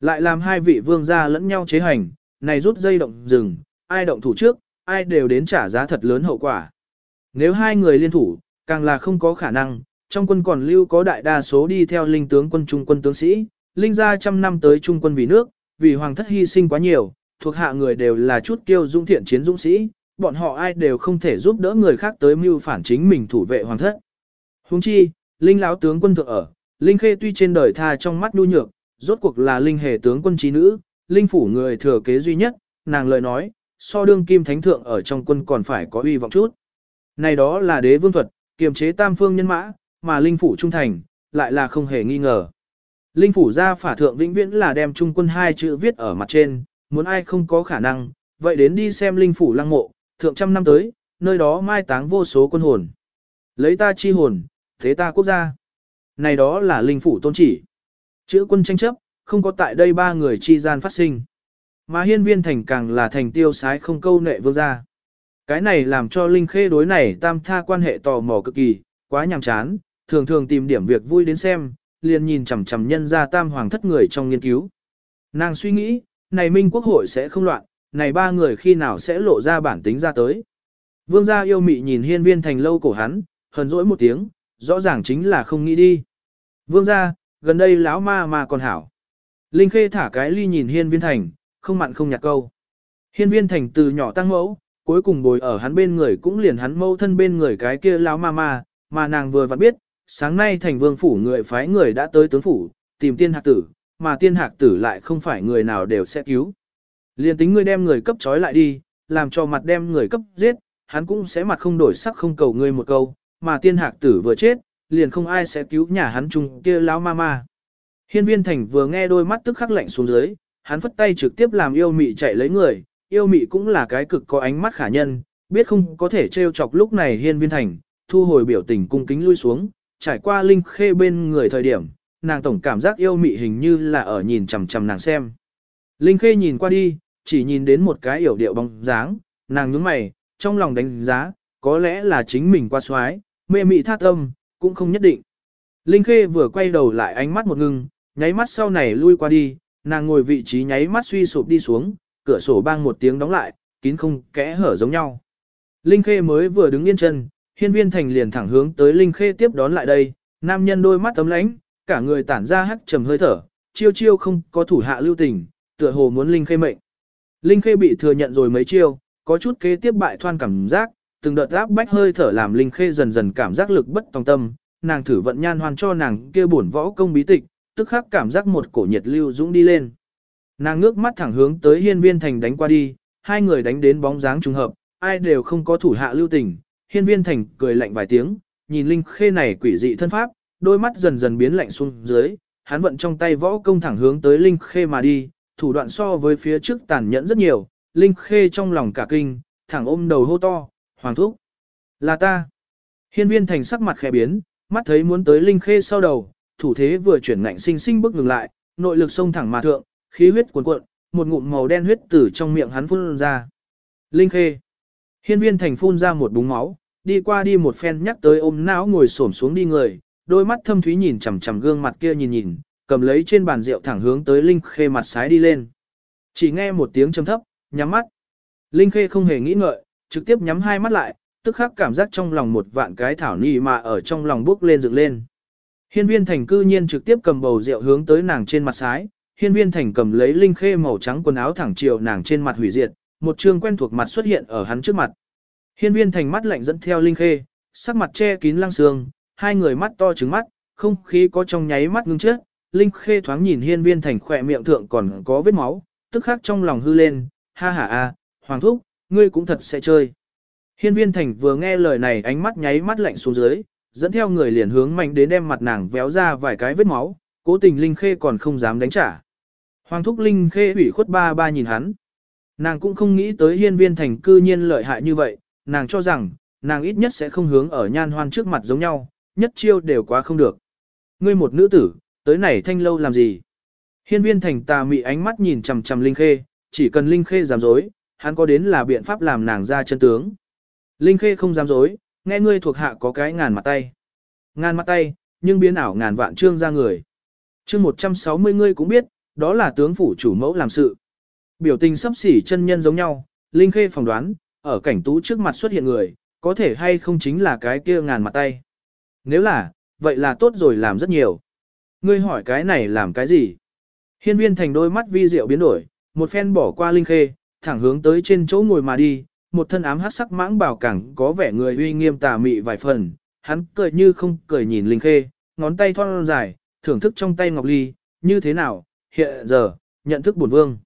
Lại làm hai vị vương gia lẫn nhau chế hành, này rút dây động rừng, ai động thủ trước, ai đều đến trả giá thật lớn hậu quả. Nếu hai người liên thủ, càng là không có khả năng, trong quân còn lưu có đại đa số đi theo linh tướng quân trung quân tướng sĩ, linh gia trăm năm tới trung quân vì nước, vì hoàng thất hy sinh quá nhiều, thuộc hạ người đều là chút kiêu dũng thiện chiến dũng sĩ, bọn họ ai đều không thể giúp đỡ người khác tới mưu phản chính mình thủ vệ hoàng thất. Huống chi, linh lão tướng quân thượng ở, linh khê tuy trên đời tha trong mắt nhu nhược, rốt cuộc là linh hề tướng quân trí nữ, linh phủ người thừa kế duy nhất, nàng lời nói, so đương kim thánh thượng ở trong quân còn phải có uy vọng chút. Này đó là đế vương thuật, kiềm chế tam phương nhân mã, mà linh phủ trung thành, lại là không hề nghi ngờ. Linh phủ gia phả thượng vĩnh viễn là đem trung quân hai chữ viết ở mặt trên, muốn ai không có khả năng, vậy đến đi xem linh phủ lăng mộ, thượng trăm năm tới, nơi đó mai táng vô số quân hồn. Lấy ta chi hồn, thế ta quốc gia. Này đó là linh phủ tôn chỉ. Chữ quân tranh chấp, không có tại đây ba người chi gian phát sinh. Mà hiên viên thành càng là thành tiêu sái không câu nệ vương gia. Cái này làm cho Linh Khê đối này tam tha quan hệ tò mò cực kỳ, quá nhàm chán, thường thường tìm điểm việc vui đến xem, liền nhìn chằm chằm nhân ra tam hoàng thất người trong nghiên cứu. Nàng suy nghĩ, này minh quốc hội sẽ không loạn, này ba người khi nào sẽ lộ ra bản tính ra tới. Vương gia yêu mị nhìn hiên viên thành lâu cổ hắn, hờn dỗi một tiếng, rõ ràng chính là không nghĩ đi. Vương gia, gần đây lão ma mà còn hảo. Linh Khê thả cái ly nhìn hiên viên thành, không mặn không nhạt câu. Hiên viên thành từ nhỏ tăng mẫu, cuối cùng bồi ở hắn bên người cũng liền hắn mâu thân bên người cái kia lão ma ma, mà nàng vừa vặn biết, sáng nay thành vương phủ người phái người đã tới tướng phủ, tìm tiên hạc tử, mà tiên hạc tử lại không phải người nào đều sẽ cứu. Liền tính ngươi đem người cấp trói lại đi, làm cho mặt đem người cấp giết, hắn cũng sẽ mặt không đổi sắc không cầu ngươi một câu, mà tiên hạc tử vừa chết, liền không ai sẽ cứu nhà hắn chung kia lão ma ma. Hiên viên thành vừa nghe đôi mắt tức khắc lạnh xuống dưới, hắn phất tay trực tiếp làm yêu mị chạy lấy người, yêu mị cũng là cái cực có ánh mắt khả nhân, biết không có thể trêu chọc lúc này hiên viên thành, thu hồi biểu tình cung kính lui xuống, trải qua linh khê bên người thời điểm, nàng tổng cảm giác yêu mị hình như là ở nhìn chằm chằm nàng xem. Linh khê nhìn qua đi, chỉ nhìn đến một cái yểu điệu bóng dáng, nàng nhướng mày, trong lòng đánh giá, có lẽ là chính mình qua xoái, mê mị thát tâm, cũng không nhất định. Linh khê vừa quay đầu lại ánh mắt một ngưng, nháy mắt sau này lui qua đi, nàng ngồi vị trí nháy mắt suy sụp đi xuống, cửa sổ bang một tiếng đóng lại, kín không kẽ hở giống nhau. Linh Khê mới vừa đứng yên chân, hiên viên thành liền thẳng hướng tới Linh Khê tiếp đón lại đây, nam nhân đôi mắt tấm lánh, cả người tản ra hắc trầm hơi thở, chiêu chiêu không có thủ hạ lưu tình, tựa hồ muốn Linh Khê mệnh. Linh Khê bị thừa nhận rồi mấy chiêu, có chút kế tiếp bại thoan cảm giác, từng đợt áp bách hơi thở làm Linh Khê dần dần cảm giác lực bất tòng tâm, nàng thử vận nhan hoan cho nàng kia bổn võ công bí tịch, tức khắc cảm giác một cổ nhiệt lưu dũng đi lên. Nàng ngước mắt thẳng hướng tới hiên viên thành đánh qua đi, hai người đánh đến bóng dáng trùng hợp, ai đều không có thủ hạ lưu tình. Hiên viên thành cười lạnh vài tiếng, nhìn Linh Khê này quỷ dị thân pháp, đôi mắt dần dần biến lạnh xuống dưới, hắn vận trong tay võ công thẳng hướng tới Linh Khê mà đi, thủ đoạn so với phía trước tàn nhẫn rất nhiều, Linh Khê trong lòng cả kinh, thẳng ôm đầu hô to, hoàng thúc, là ta. Hiên viên thành sắc mặt khẽ biến, mắt thấy muốn tới Linh Khê sau đầu, thủ thế vừa chuyển ngạnh sinh sinh bước ngừng lại, nội lực xông thẳng mà thượng, khí huyết cuồn cuộn, một ngụm màu đen huyết tử trong miệng hắn phun ra. Linh Khê. Hiên viên thành phun ra một búng máu, đi qua đi một phen nhắc tới ôm não ngồi xổm xuống đi người, đôi mắt thâm thúy nhìn chằm chằm gương mặt kia nhìn nhìn, cầm lấy trên bàn rượu thẳng hướng tới Linh Khê mặt sái đi lên. Chỉ nghe một tiếng trầm thấp, nhắm mắt. Linh Khê không hề nghĩ ngợi, trực tiếp nhắm hai mắt lại, tức khắc cảm giác trong lòng một vạn cái thảo nị mà ở trong lòng bước lên dựng lên. Hiên viên thành cư nhiên trực tiếp cầm bầu rượu hướng tới nàng trên mặt sái, hiên viên thành cầm lấy linh khê màu trắng quần áo thẳng chiều nàng trên mặt hủy diệt, một trương quen thuộc mặt xuất hiện ở hắn trước mặt. Hiên viên thành mắt lạnh dẫn theo linh khê, sắc mặt che kín lăng sương, hai người mắt to trứng mắt, không khí có trong nháy mắt ngưng chết. Linh khê thoáng nhìn hiên viên thành khỏe miệng thượng còn có vết máu, tức khắc trong lòng hư lên, ha ha a, hoàng thúc, ngươi cũng thật sẽ chơi. Hiên viên thành vừa nghe lời này ánh mắt nháy mắt lạnh xuống dưới, dẫn theo người liền hướng mạnh đến đem mặt nàng véo ra vài cái vết máu, cố tình Linh Khê còn không dám đánh trả. Hoàng thúc Linh Khê ủy khuất ba ba nhìn hắn. Nàng cũng không nghĩ tới hiên viên thành cư nhiên lợi hại như vậy, nàng cho rằng, nàng ít nhất sẽ không hướng ở nhan hoan trước mặt giống nhau, nhất chiêu đều quá không được. Ngươi một nữ tử, tới này thanh lâu làm gì? Hiên viên thành tà mị ánh mắt nhìn chằm chằm Linh Khê, chỉ cần Linh Khê dám dối, hắn có đến là biện pháp làm nàng ra chân tướng. Linh Khê không dám dối, nghe ngươi thuộc hạ có cái ngàn mặt tay. Ngàn mặt tay, nhưng biến ảo ngàn vạn trương ra người. Trương 160 ngươi cũng biết, đó là tướng phủ chủ mẫu làm sự. Biểu tình sắp xỉ chân nhân giống nhau, Linh Khê phỏng đoán, ở cảnh tú trước mặt xuất hiện người, có thể hay không chính là cái kia ngàn mặt tay. Nếu là, vậy là tốt rồi làm rất nhiều. Ngươi hỏi cái này làm cái gì? Hiên viên thành đôi mắt vi diệu biến đổi, một phen bỏ qua Linh Khê, thẳng hướng tới trên chỗ ngồi mà đi, một thân ám hát sắc mãng bảo cẳng có vẻ người uy nghiêm tà mị vài phần, hắn cười như không cười nhìn Linh Khê, ngón tay thon dài, thưởng thức trong tay ngọc ly, như thế nào, hiện giờ, nhận thức bổn vương.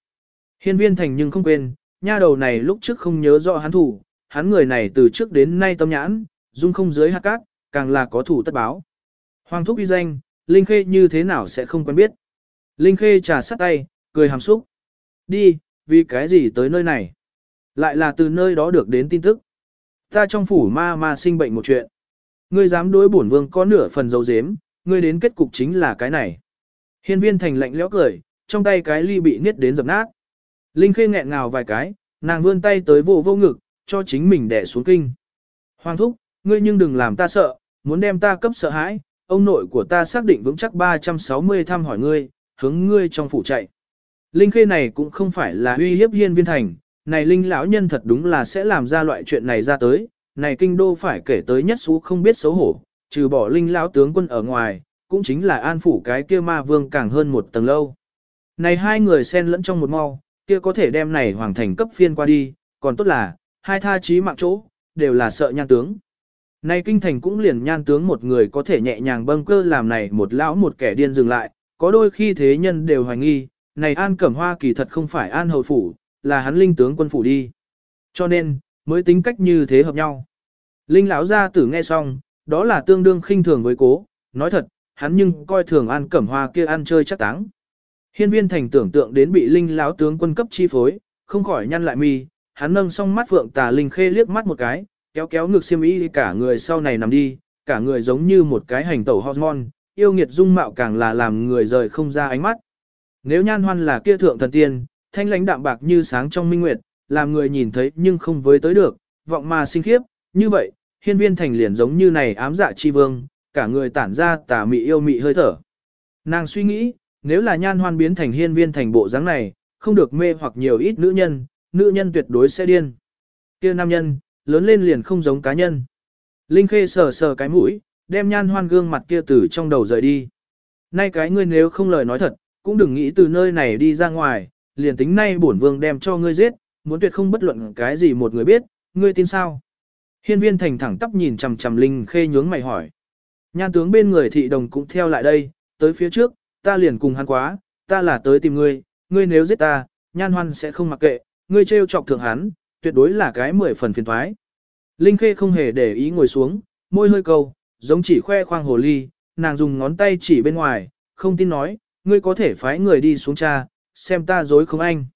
Hiên viên thành nhưng không quên, nha đầu này lúc trước không nhớ rõ hắn thủ, hắn người này từ trước đến nay tâm nhãn, dung không dưới hạt cát, càng là có thủ tất báo. Hoàng thúc uy danh, Linh Khê như thế nào sẽ không quen biết. Linh Khê trà sắt tay, cười hàm xúc. Đi, vì cái gì tới nơi này? Lại là từ nơi đó được đến tin tức. Ta trong phủ ma ma sinh bệnh một chuyện. Ngươi dám đối bổn vương có nửa phần dấu dếm, ngươi đến kết cục chính là cái này. Hiên viên thành lạnh lẽo cười, trong tay cái ly bị niết đến dập nát. Linh khê nghẹn ngào vài cái, nàng vươn tay tới vô vô ngực, cho chính mình đè xuống kinh. Hoàng thúc, ngươi nhưng đừng làm ta sợ, muốn đem ta cấp sợ hãi, ông nội của ta xác định vững chắc 360 thăm hỏi ngươi, hướng ngươi trong phủ chạy. Linh khê này cũng không phải là uy hiếp hiên viên thành, này linh lão nhân thật đúng là sẽ làm ra loại chuyện này ra tới, này kinh đô phải kể tới nhất số không biết xấu hổ, trừ bỏ linh lão tướng quân ở ngoài, cũng chính là an phủ cái kia ma vương càng hơn một tầng lâu. Này hai người xen lẫn trong một mau, kia có thể đem này hoàng thành cấp phiên qua đi, còn tốt là, hai tha trí mạng chỗ, đều là sợ nhan tướng. Nay kinh thành cũng liền nhan tướng một người có thể nhẹ nhàng bâng cơ làm này một lão một kẻ điên dừng lại, có đôi khi thế nhân đều hoài nghi, này An Cẩm Hoa kỳ thật không phải An Hầu Phủ, là hắn linh tướng quân phủ đi. Cho nên, mới tính cách như thế hợp nhau. Linh lão gia tử nghe xong, đó là tương đương khinh thường với cố, nói thật, hắn nhưng coi thường An Cẩm Hoa kia ăn chơi chắc táng. Hiên viên thành tưởng tượng đến bị linh lão tướng quân cấp chi phối, không khỏi nhăn lại mi, hắn nâng song mắt phượng tà linh khê liếc mắt một cái, kéo kéo ngực xiêm y cả người sau này nằm đi, cả người giống như một cái hành tẩu hormone, yêu nghiệt dung mạo càng là làm người rời không ra ánh mắt. Nếu nhan hoan là kia thượng thần tiên, thanh lãnh đạm bạc như sáng trong minh nguyệt, làm người nhìn thấy nhưng không với tới được, vọng mà sinh khiếp, như vậy, hiên viên thành liền giống như này ám dạ chi vương, cả người tản ra tà mị yêu mị hơi thở. Nàng suy nghĩ, nếu là nhan hoan biến thành hiên viên thành bộ dáng này, không được mê hoặc nhiều ít nữ nhân, nữ nhân tuyệt đối sẽ điên. Kia nam nhân, lớn lên liền không giống cá nhân. Linh Khê sờ sờ cái mũi, đem nhan hoan gương mặt kia từ trong đầu rời đi. Nay cái ngươi nếu không lời nói thật, cũng đừng nghĩ từ nơi này đi ra ngoài, liền tính nay bổn vương đem cho ngươi giết, muốn tuyệt không bất luận cái gì một người biết, ngươi tin sao? Hiên viên thành thẳng tắp nhìn chằm chằm Linh Khê nhướng mày hỏi. Nhan tướng bên người thị đồng cũng theo lại đây, tới phía trước, ta liền cùng hắn quá, ta là tới tìm ngươi, ngươi nếu giết ta, nhan hoan sẽ không mặc kệ, ngươi trêu chọc thượng hắn, tuyệt đối là cái mười phần phiền thoái. Linh Khê không hề để ý ngồi xuống, môi hơi câu, giống chỉ khoe khoang hồ ly, nàng dùng ngón tay chỉ bên ngoài, không tin nói, ngươi có thể phái người đi xuống cha, xem ta dối không anh.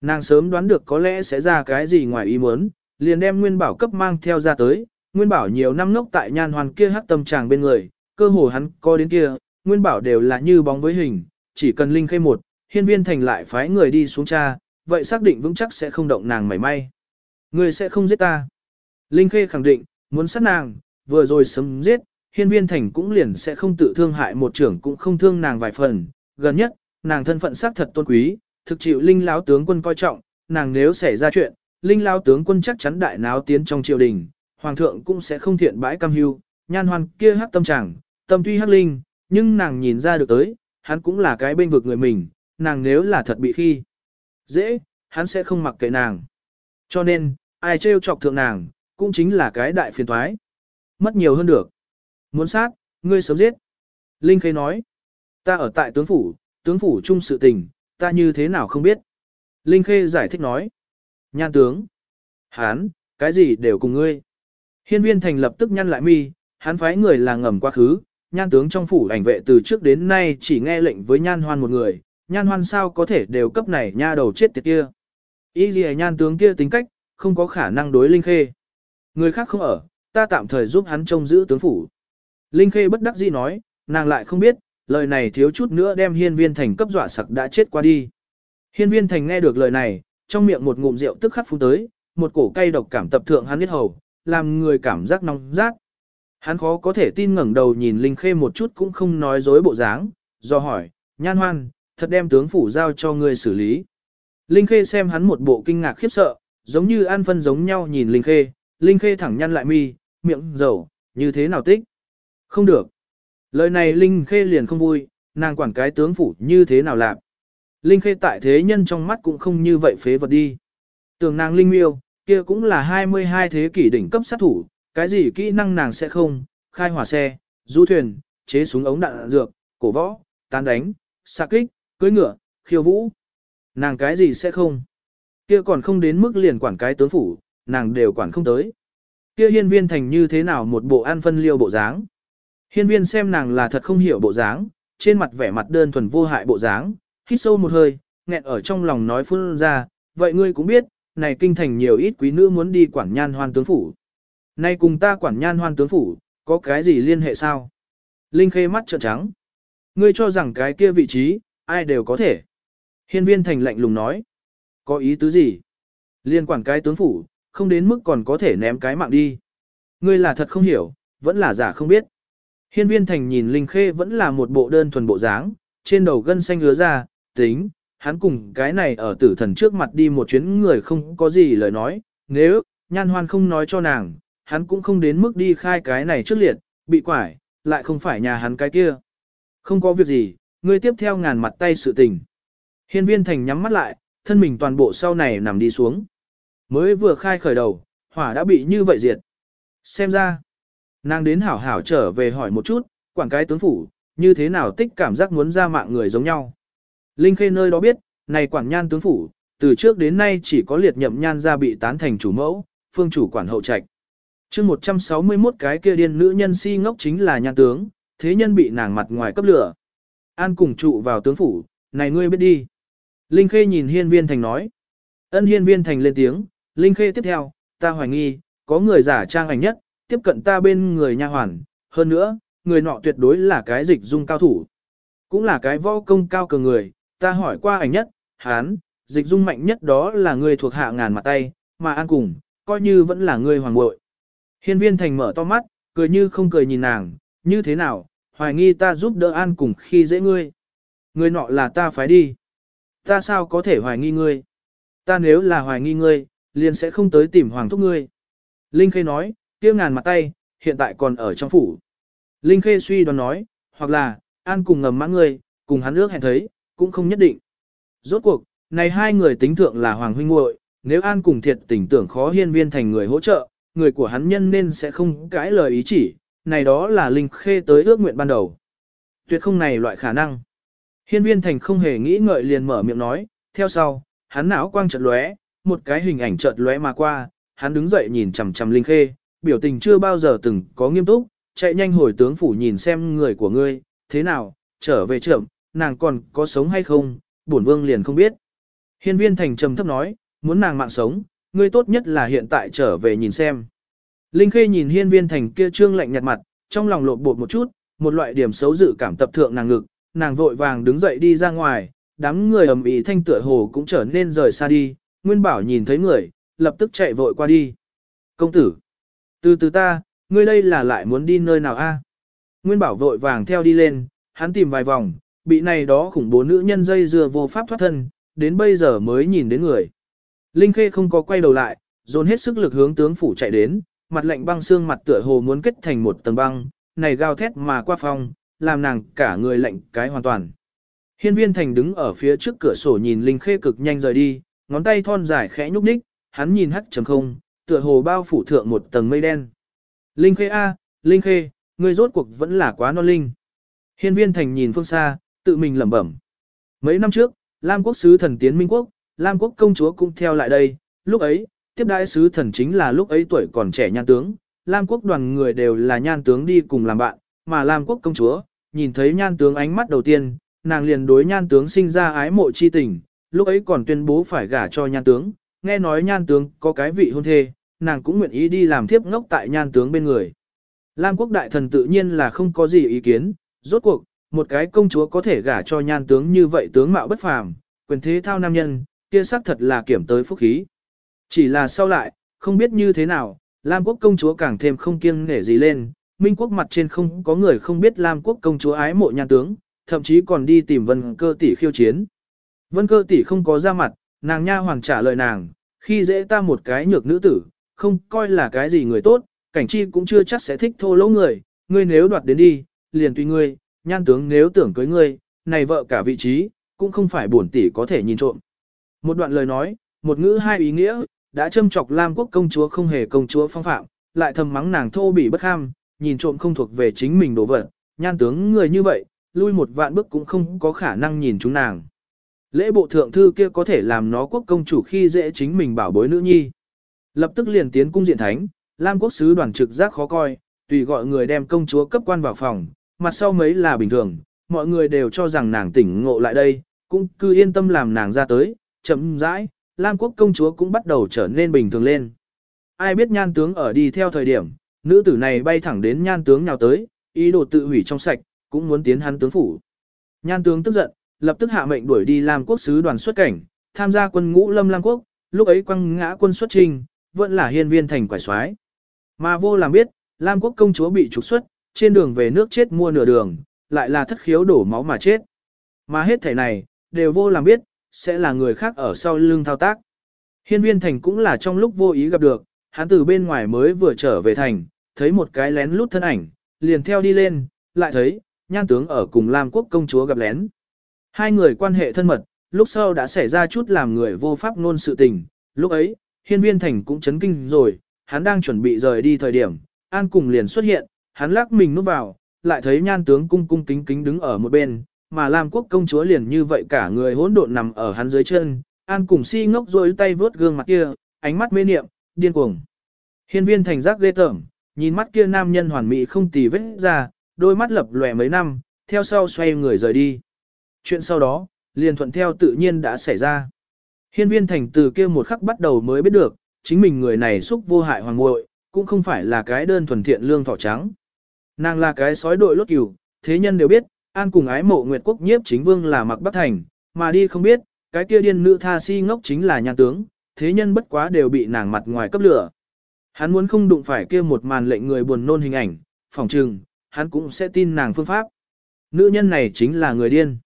Nàng sớm đoán được có lẽ sẽ ra cái gì ngoài ý muốn, liền đem Nguyên Bảo cấp mang theo ra tới, Nguyên Bảo nhiều năm nốc tại nhan hoàn kia hắc tâm tràng bên người, cơ hồ hắn co đến kia, Nguyên Bảo đều là như bóng với hình, chỉ cần Linh Khê một, hiên viên thành lại phái người đi xuống cha, vậy xác định vững chắc sẽ không động nàng mảy may. Người sẽ không giết ta. Linh Khê khẳng định, muốn sát nàng, vừa rồi sớm giết, hiên viên thành cũng liền sẽ không tự thương hại một trưởng cũng không thương nàng vài phần. Gần nhất, nàng thân phận xác thật tôn quý, thực chịu Linh lão tướng quân coi trọng, nàng nếu xảy ra chuyện, Linh lão tướng quân chắc chắn đại náo tiến trong triều đình, hoàng thượng cũng sẽ không thiện bãi cam hưu, nhan hoan kia hắc tâm trạng, tâm tuy hắc linh, nhưng nàng nhìn ra được tới, hắn cũng là cái bên vực người mình, nàng nếu là thật bị khi dễ, hắn sẽ không mặc kệ nàng. Cho nên, ai trêu chọc thượng nàng, cũng chính là cái đại phiền thoái. Mất nhiều hơn được. Muốn sát, ngươi sớm giết. Linh Khê nói, ta ở tại tướng phủ, tướng phủ chung sự tình, ta như thế nào không biết. Linh Khê giải thích nói, nhan tướng, hắn, cái gì đều cùng ngươi. Hiên viên thành lập tức nhăn lại mi, hắn phái người là ngầm quá khứ, nhan tướng trong phủ ảnh vệ từ trước đến nay chỉ nghe lệnh với nhan hoan một người, nhan hoan sao có thể đều cấp này nha đầu chết tiệt kia. Ý gì nhan tướng kia tính cách, không có khả năng đối Linh Khê. Người khác không ở, ta tạm thời giúp hắn trông giữ tướng phủ. Linh Khê bất đắc dĩ nói, nàng lại không biết, lời này thiếu chút nữa đem hiên viên thành cấp dọa sặc đã chết qua đi. Hiên viên thành nghe được lời này, trong miệng một ngụm rượu tức khắc phun tới, một cổ cay độc cảm tập thượng hắn biết hầu, làm người cảm giác nóng rát. Hắn khó có thể tin ngẩng đầu nhìn Linh Khê một chút cũng không nói dối bộ dáng, do hỏi, nhan hoan, thật đem tướng phủ giao cho ngươi xử lý. Linh Khê xem hắn một bộ kinh ngạc khiếp sợ, giống như an phân giống nhau nhìn Linh Khê, Linh Khê thẳng nhăn lại mi, miệng dầu, như thế nào tích? Không được. Lời này Linh Khê liền không vui, nàng quản cái tướng phủ như thế nào làm. Linh Khê tại thế nhân trong mắt cũng không như vậy phế vật đi. Tưởng nàng Linh Miêu, kia cũng là 22 thế kỷ đỉnh cấp sát thủ, cái gì kỹ năng nàng sẽ không, khai hỏa xe, du thuyền, chế súng ống đạn dược, cổ võ, tán đánh, xạ kích, cưỡi ngựa, khiêu vũ. Nàng cái gì sẽ không. Kia còn không đến mức liền quản cái tướng phủ, nàng đều quản không tới. Kia hiên viên thành như thế nào một bộ an phân liêu bộ dáng. Hiên viên xem nàng là thật không hiểu bộ dáng, trên mặt vẻ mặt đơn thuần vô hại bộ dáng, hít sâu một hơi, nghẹn ở trong lòng nói phun ra, vậy ngươi cũng biết, này kinh thành nhiều ít quý nữ muốn đi quản nhan hoan tướng phủ. Nay cùng ta quản nhan hoan tướng phủ, có cái gì liên hệ sao? Linh khê mắt trợn trắng. Ngươi cho rằng cái kia vị trí, ai đều có thể. Hiên viên thành lạnh lùng nói. Có ý tứ gì? Liên quản cái tướng phủ, không đến mức còn có thể ném cái mạng đi. Ngươi là thật không hiểu, vẫn là giả không biết. Hiên viên thành nhìn Linh Khê vẫn là một bộ đơn thuần bộ dáng, trên đầu gân xanh hứa ra, tính, hắn cùng cái này ở tử thần trước mặt đi một chuyến người không có gì lời nói, nếu, nhan hoan không nói cho nàng, hắn cũng không đến mức đi khai cái này trước liệt, bị quải, lại không phải nhà hắn cái kia. Không có việc gì, ngươi tiếp theo ngàn mặt tay sự tình. Hiên viên thành nhắm mắt lại, thân mình toàn bộ sau này nằm đi xuống. Mới vừa khai khởi đầu, Hỏa đã bị như vậy diệt. Xem ra, nàng đến hảo hảo trở về hỏi một chút, quảng cái tướng phủ, như thế nào tích cảm giác muốn ra mạng người giống nhau. Linh Khê nơi đó biết, này quản nhan tướng phủ, từ trước đến nay chỉ có liệt nhậm nhan ra bị tán thành chủ mẫu, phương chủ quản hậu trạch. chương 161 cái kia điên nữ nhân si ngốc chính là nhan tướng, thế nhân bị nàng mặt ngoài cấp lửa. An cùng trụ vào tướng phủ, này ngươi biết đi. Linh Khê nhìn hiên viên thành nói. Ân hiên viên thành lên tiếng, Linh Khê tiếp theo, ta hoài nghi, có người giả trang ảnh nhất, tiếp cận ta bên người nha hoàn, hơn nữa, người nọ tuyệt đối là cái dịch dung cao thủ. Cũng là cái võ công cao cường người, ta hỏi qua ảnh nhất, hán, dịch dung mạnh nhất đó là người thuộc hạ ngàn mặt tay, mà an cùng, coi như vẫn là người hoàng bội. Hiên viên thành mở to mắt, cười như không cười nhìn nàng, như thế nào, hoài nghi ta giúp đỡ an cùng khi dễ ngươi. Người nọ là ta phải đi. Ta sao có thể hoài nghi ngươi? Ta nếu là hoài nghi ngươi, liền sẽ không tới tìm hoàng thúc ngươi. Linh Khê nói, kia ngàn mặt tay, hiện tại còn ở trong phủ. Linh Khê suy đoán nói, hoặc là, An cùng ngầm mã ngươi, cùng hắn ước hẹn thấy, cũng không nhất định. Rốt cuộc, này hai người tính thượng là hoàng huynh muội, nếu An cùng thiệt tình tưởng khó hiên viên thành người hỗ trợ, người của hắn nhân nên sẽ không cãi lời ý chỉ, này đó là Linh Khê tới ước nguyện ban đầu. Tuyệt không này loại khả năng. Hiên viên thành không hề nghĩ ngợi liền mở miệng nói, theo sau, hắn não quang chợt lóe, một cái hình ảnh chợt lóe mà qua, hắn đứng dậy nhìn chằm chằm Linh Khê, biểu tình chưa bao giờ từng có nghiêm túc, chạy nhanh hồi tướng phủ nhìn xem người của ngươi, thế nào, trở về trưởng, nàng còn có sống hay không, bổn vương liền không biết. Hiên viên thành trầm thấp nói, muốn nàng mạng sống, ngươi tốt nhất là hiện tại trở về nhìn xem. Linh Khê nhìn hiên viên thành kia trương lạnh nhạt mặt, trong lòng lộn bột một chút, một loại điểm xấu dự cảm tập thượng nàng ngực, nàng vội vàng đứng dậy đi ra ngoài, đám người ầm ĩ thanh tựa hồ cũng trở nên rời xa đi, Nguyên Bảo nhìn thấy người, lập tức chạy vội qua đi. Công tử, từ từ ta, ngươi đây là lại muốn đi nơi nào a? Nguyên Bảo vội vàng theo đi lên, hắn tìm vài vòng, bị này đó khủng bố nữ nhân dây dưa vô pháp thoát thân, đến bây giờ mới nhìn đến người. Linh Khê không có quay đầu lại, dồn hết sức lực hướng tướng phủ chạy đến, mặt lạnh băng xương mặt tựa hồ muốn kết thành một tầng băng, này gào thét mà qua phòng làm nàng cả người lạnh cái hoàn toàn. Hiên viên thành đứng ở phía trước cửa sổ nhìn Linh Khê cực nhanh rời đi, ngón tay thon dài khẽ nhúc nhích, hắn nhìn hắt trầm không, tựa hồ bao phủ thượng một tầng mây đen. Linh Khê A, Linh Khê, ngươi rốt cuộc vẫn là quá non linh. Hiên viên thành nhìn phương xa, tự mình lẩm bẩm. Mấy năm trước, Lam quốc sứ thần tiến Minh quốc, Lam quốc công chúa cũng theo lại đây, lúc ấy, tiếp đại sứ thần chính là lúc ấy tuổi còn trẻ nhan tướng, Lam quốc đoàn người đều là nhan tướng đi cùng làm bạn, mà Lam quốc công chúa, nhìn thấy nhan tướng ánh mắt đầu tiên, nàng liền đối nhan tướng sinh ra ái mộ chi tình, lúc ấy còn tuyên bố phải gả cho nhan tướng, nghe nói nhan tướng có cái vị hôn thê, nàng cũng nguyện ý đi làm thiếp ngốc tại nhan tướng bên người. Lam quốc đại thần tự nhiên là không có gì ý kiến, rốt cuộc, một cái công chúa có thể gả cho nhan tướng như vậy tướng mạo bất phàm, quyền thế thao nam nhân, kia xác thật là kiểm tới phúc khí. Chỉ là sau lại, không biết như thế nào, Lam quốc công chúa càng thêm không kiêng nể gì lên, Minh quốc mặt trên không có người không biết Lam quốc công chúa ái mộ nhan tướng, thậm chí còn đi tìm vân cơ tỷ khiêu chiến. Vân cơ tỷ không có ra mặt, nàng nha hoàng trả lời nàng, khi dễ ta một cái nhược nữ tử, không coi là cái gì người tốt, cảnh chi cũng chưa chắc sẽ thích thô lỗ người, ngươi nếu đoạt đến đi, liền tùy ngươi, nhan tướng nếu tưởng cưới ngươi, này vợ cả vị trí, cũng không phải bổn tỷ có thể nhìn trộm. Một đoạn lời nói, một ngữ hai ý nghĩa, đã châm chọc Lam quốc công chúa không hề công chúa phong phạm, lại thầm mắng nàng thô bỉ bất ham, nhìn trộm không thuộc về chính mình đồ vật, nhan tướng người như vậy, lui một vạn bước cũng không có khả năng nhìn chúng nàng. Lễ bộ thượng thư kia có thể làm nó quốc công chủ khi dễ chính mình bảo bối nữ nhi. Lập tức liền tiến cung diện thánh, Lam quốc sứ đoàn trực giác khó coi, tùy gọi người đem công chúa cấp quan vào phòng, mặt sau mấy là bình thường, mọi người đều cho rằng nàng tỉnh ngộ lại đây, cũng cứ yên tâm làm nàng ra tới, chậm rãi, Lam quốc công chúa cũng bắt đầu trở nên bình thường lên. Ai biết nhan tướng ở đi theo thời điểm, nữ tử này bay thẳng đến nhan tướng nhào tới, ý đồ tự hủy trong sạch, cũng muốn tiến hắn tướng phủ. Nhan tướng tức giận, lập tức hạ mệnh đuổi đi làm quốc sứ đoàn xuất cảnh, tham gia quân ngũ lâm Lam quốc, lúc ấy quăng ngã quân xuất trình, vẫn là hiên viên thành quải soái. Mà vô làm biết, Lam quốc công chúa bị trục xuất, trên đường về nước chết mua nửa đường, lại là thất khiếu đổ máu mà chết. Mà hết thể này, đều vô làm biết, sẽ là người khác ở sau lưng thao tác. Hiên viên thành cũng là trong lúc vô ý gặp được, hắn từ bên ngoài mới vừa trở về thành, thấy một cái lén lút thân ảnh, liền theo đi lên, lại thấy, nhan tướng ở cùng Lam quốc công chúa gặp lén. Hai người quan hệ thân mật, lúc sau đã xảy ra chút làm người vô pháp ngôn sự tình, lúc ấy, hiên viên thành cũng chấn kinh rồi, hắn đang chuẩn bị rời đi thời điểm, An cùng liền xuất hiện, hắn lắc mình núp vào, lại thấy nhan tướng cung cung kính kính đứng ở một bên, mà Lam quốc công chúa liền như vậy cả người hỗn độn nằm ở hắn dưới chân, An cùng si ngốc rối tay vớt gương mặt kia, ánh mắt mê niệm, điên cuồng. Hiên viên thành giác ghê tởm, nhìn mắt kia nam nhân hoàn mỹ không tì vết ra, đôi mắt lập lòe mấy năm, theo sau xoay người rời đi. Chuyện sau đó, liền thuận theo tự nhiên đã xảy ra. Hiên viên thành từ kia một khắc bắt đầu mới biết được, chính mình người này xúc vô hại hoàng muội cũng không phải là cái đơn thuần thiện lương thỏ trắng. Nàng là cái sói đội lốt cừu, thế nhân đều biết, an cùng ái mộ nguyệt quốc nhiếp chính vương là mặc bắc thành, mà đi không biết, cái kia điên nữ tha si ngốc chính là nhà tướng, thế nhân bất quá đều bị nàng mặt ngoài cấp lửa. Hắn muốn không đụng phải kia một màn lệnh người buồn nôn hình ảnh, phòng trừng, hắn cũng sẽ tin nàng phương pháp. Nữ nhân này chính là người điên.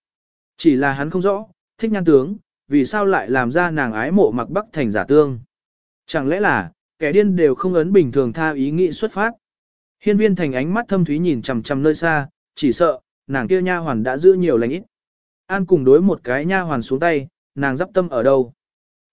Chỉ là hắn không rõ, thích nhan tướng, vì sao lại làm ra nàng ái mộ mặc bắc thành giả tương. Chẳng lẽ là, kẻ điên đều không ấn bình thường tha ý nghĩ xuất phát. Hiên viên thành ánh mắt thâm thúy nhìn chằm chằm nơi xa, chỉ sợ, nàng kia nha hoàn đã giữ nhiều lành ít. An cùng đối một cái nha hoàn xuống tay, nàng dắp tâm ở đâu.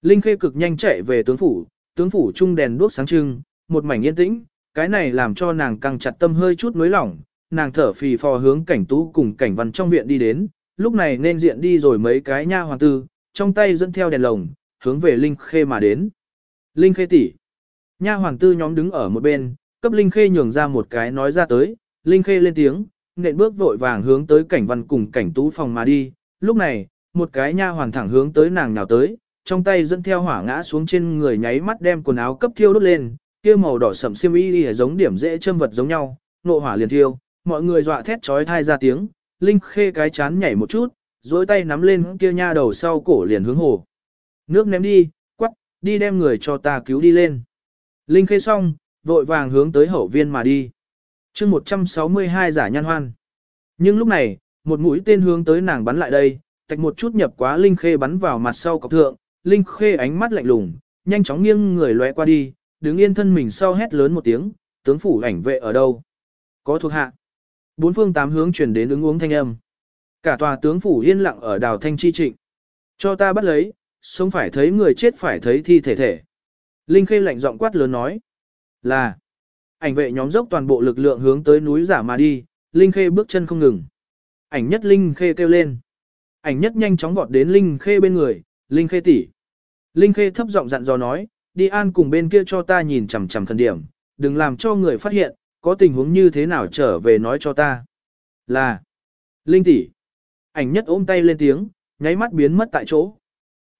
Linh khê cực nhanh chạy về tướng phủ, tướng phủ trung đèn đuốc sáng trưng, một mảnh yên tĩnh, cái này làm cho nàng càng chặt tâm hơi chút nới lỏng, nàng thở phì phò hướng cảnh tú cùng cảnh văn trong viện đi đến, lúc này nên diện đi rồi mấy cái nha hoàng tư, trong tay dẫn theo đèn lồng, hướng về Linh Khê mà đến. Linh Khê tỷ, Nha hoàng tư nhóm đứng ở một bên, cấp Linh Khê nhường ra một cái nói ra tới, Linh Khê lên tiếng, nện bước vội vàng hướng tới cảnh văn cùng cảnh tú phòng mà đi, lúc này, một cái nha hoàng thẳng hướng tới nàng nào tới, trong tay dẫn theo hỏa ngã xuống trên người nháy mắt đem quần áo cấp thiêu đốt lên, kia màu đỏ sậm xiêm y giống điểm dễ châm vật giống nhau, nộ hỏa liền thiêu, mọi người dọa thét chói tai ra tiếng, Linh Khê cái chán nhảy một chút, duỗi tay nắm lên kia nha đầu sau cổ liền hướng hồ. Nước ném đi, quắc, đi đem người cho ta cứu đi lên. Linh Khê xong, vội vàng hướng tới hậu viên mà đi. chương 162 giả nhan hoan. Nhưng lúc này, một mũi tên hướng tới nàng bắn lại đây, tạch một chút nhập quá Linh Khê bắn vào mặt sau cọc thượng, Linh Khê ánh mắt lạnh lùng, nhanh chóng nghiêng người lóe qua đi, đứng yên thân mình sau hét lớn một tiếng, tướng phủ ảnh vệ ở đâu? Có thuộc hạ. Bốn phương tám hướng truyền đến ứng uống thanh âm. Cả tòa tướng phủ yên lặng ở đào thanh chi trịnh. Cho ta bắt lấy, sống phải thấy người chết phải thấy thi thể thể. Linh Khê lạnh giọng quát lớn nói. Là. Ảnh vệ nhóm dốc toàn bộ lực lượng hướng tới núi giả mà đi, Linh Khê bước chân không ngừng. Ảnh nhất Linh Khê kêu lên. Ảnh nhất nhanh chóng vọt đến Linh Khê bên người, Linh Khê tỷ. Linh Khê thấp giọng dặn dò nói, đi an cùng bên kia cho ta nhìn chằm chằm thần điểm, đừng làm cho người phát hiện, có tình huống như thế nào trở về nói cho ta. Là. Linh tỷ. Ảnh nhất ôm tay lên tiếng, nháy mắt biến mất tại chỗ.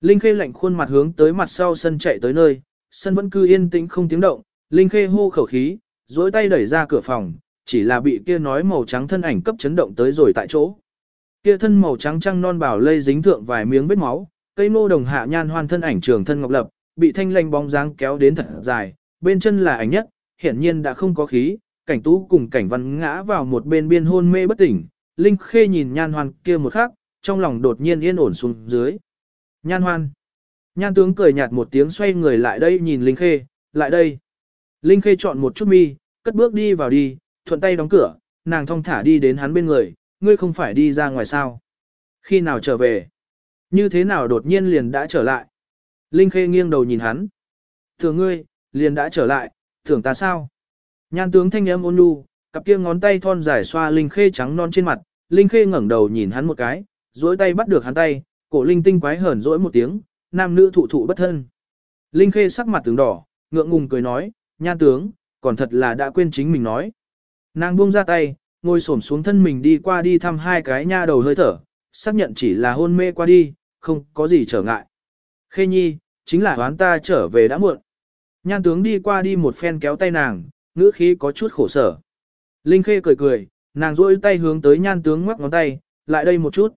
Linh Khê lạnh khuôn mặt hướng tới mặt sau sân chạy tới nơi, sân vẫn cứ yên tĩnh không tiếng động, Linh Khê hô khẩu khí, duỗi tay đẩy ra cửa phòng, chỉ là bị kia nói màu trắng thân ảnh cấp chấn động tới rồi tại chỗ. Kia thân màu trắng trăng non bảo lây dính thượng vài miếng vết máu, cây nô đồng hạ nhan hoan thân ảnh trường thân ngọc lập, bị thanh lanh bóng dáng kéo đến thật dài, bên chân là ảnh nhất, hiển nhiên đã không có khí, cảnh tú cùng cảnh văn ngã vào một bên biên hôn mê bất tỉnh, Linh Khê nhìn nhan hoan kia một khắc, trong lòng đột nhiên yên ổn xuống dưới. Nhan hoan. Nhan tướng cười nhạt một tiếng xoay người lại đây nhìn Linh Khê, lại đây. Linh Khê chọn một chút mi, cất bước đi vào đi, thuận tay đóng cửa, nàng thong thả đi đến hắn bên người, ngươi không phải đi ra ngoài sao. Khi nào trở về? Như thế nào đột nhiên liền đã trở lại? Linh Khê nghiêng đầu nhìn hắn. Thường ngươi, liền đã trở lại, tưởng ta sao? Nhan tướng thanh âm ôn nhu, cặp kia ngón tay thon dài xoa Linh Khê trắng non trên mặt, Linh Khê ngẩng đầu nhìn hắn một cái, duỗi tay bắt được hắn tay, cổ Linh tinh quái hờn dỗi một tiếng, nam nữ thụ thụ bất thân. Linh Khê sắc mặt tướng đỏ, ngượng ngùng cười nói, nhan tướng, còn thật là đã quên chính mình nói. Nàng buông ra tay, ngồi xổm xuống thân mình đi qua đi thăm hai cái nha đầu hơi thở, xác nhận chỉ là hôn mê qua đi, không có gì trở ngại. Khê nhi, chính là đoán ta trở về đã muộn. Nhan tướng đi qua đi một phen kéo tay nàng, ngữ khí có chút khổ sở. Linh Khê cười cười, nàng duỗi tay hướng tới nhan tướng ngoắc ngón tay, lại đây một chút.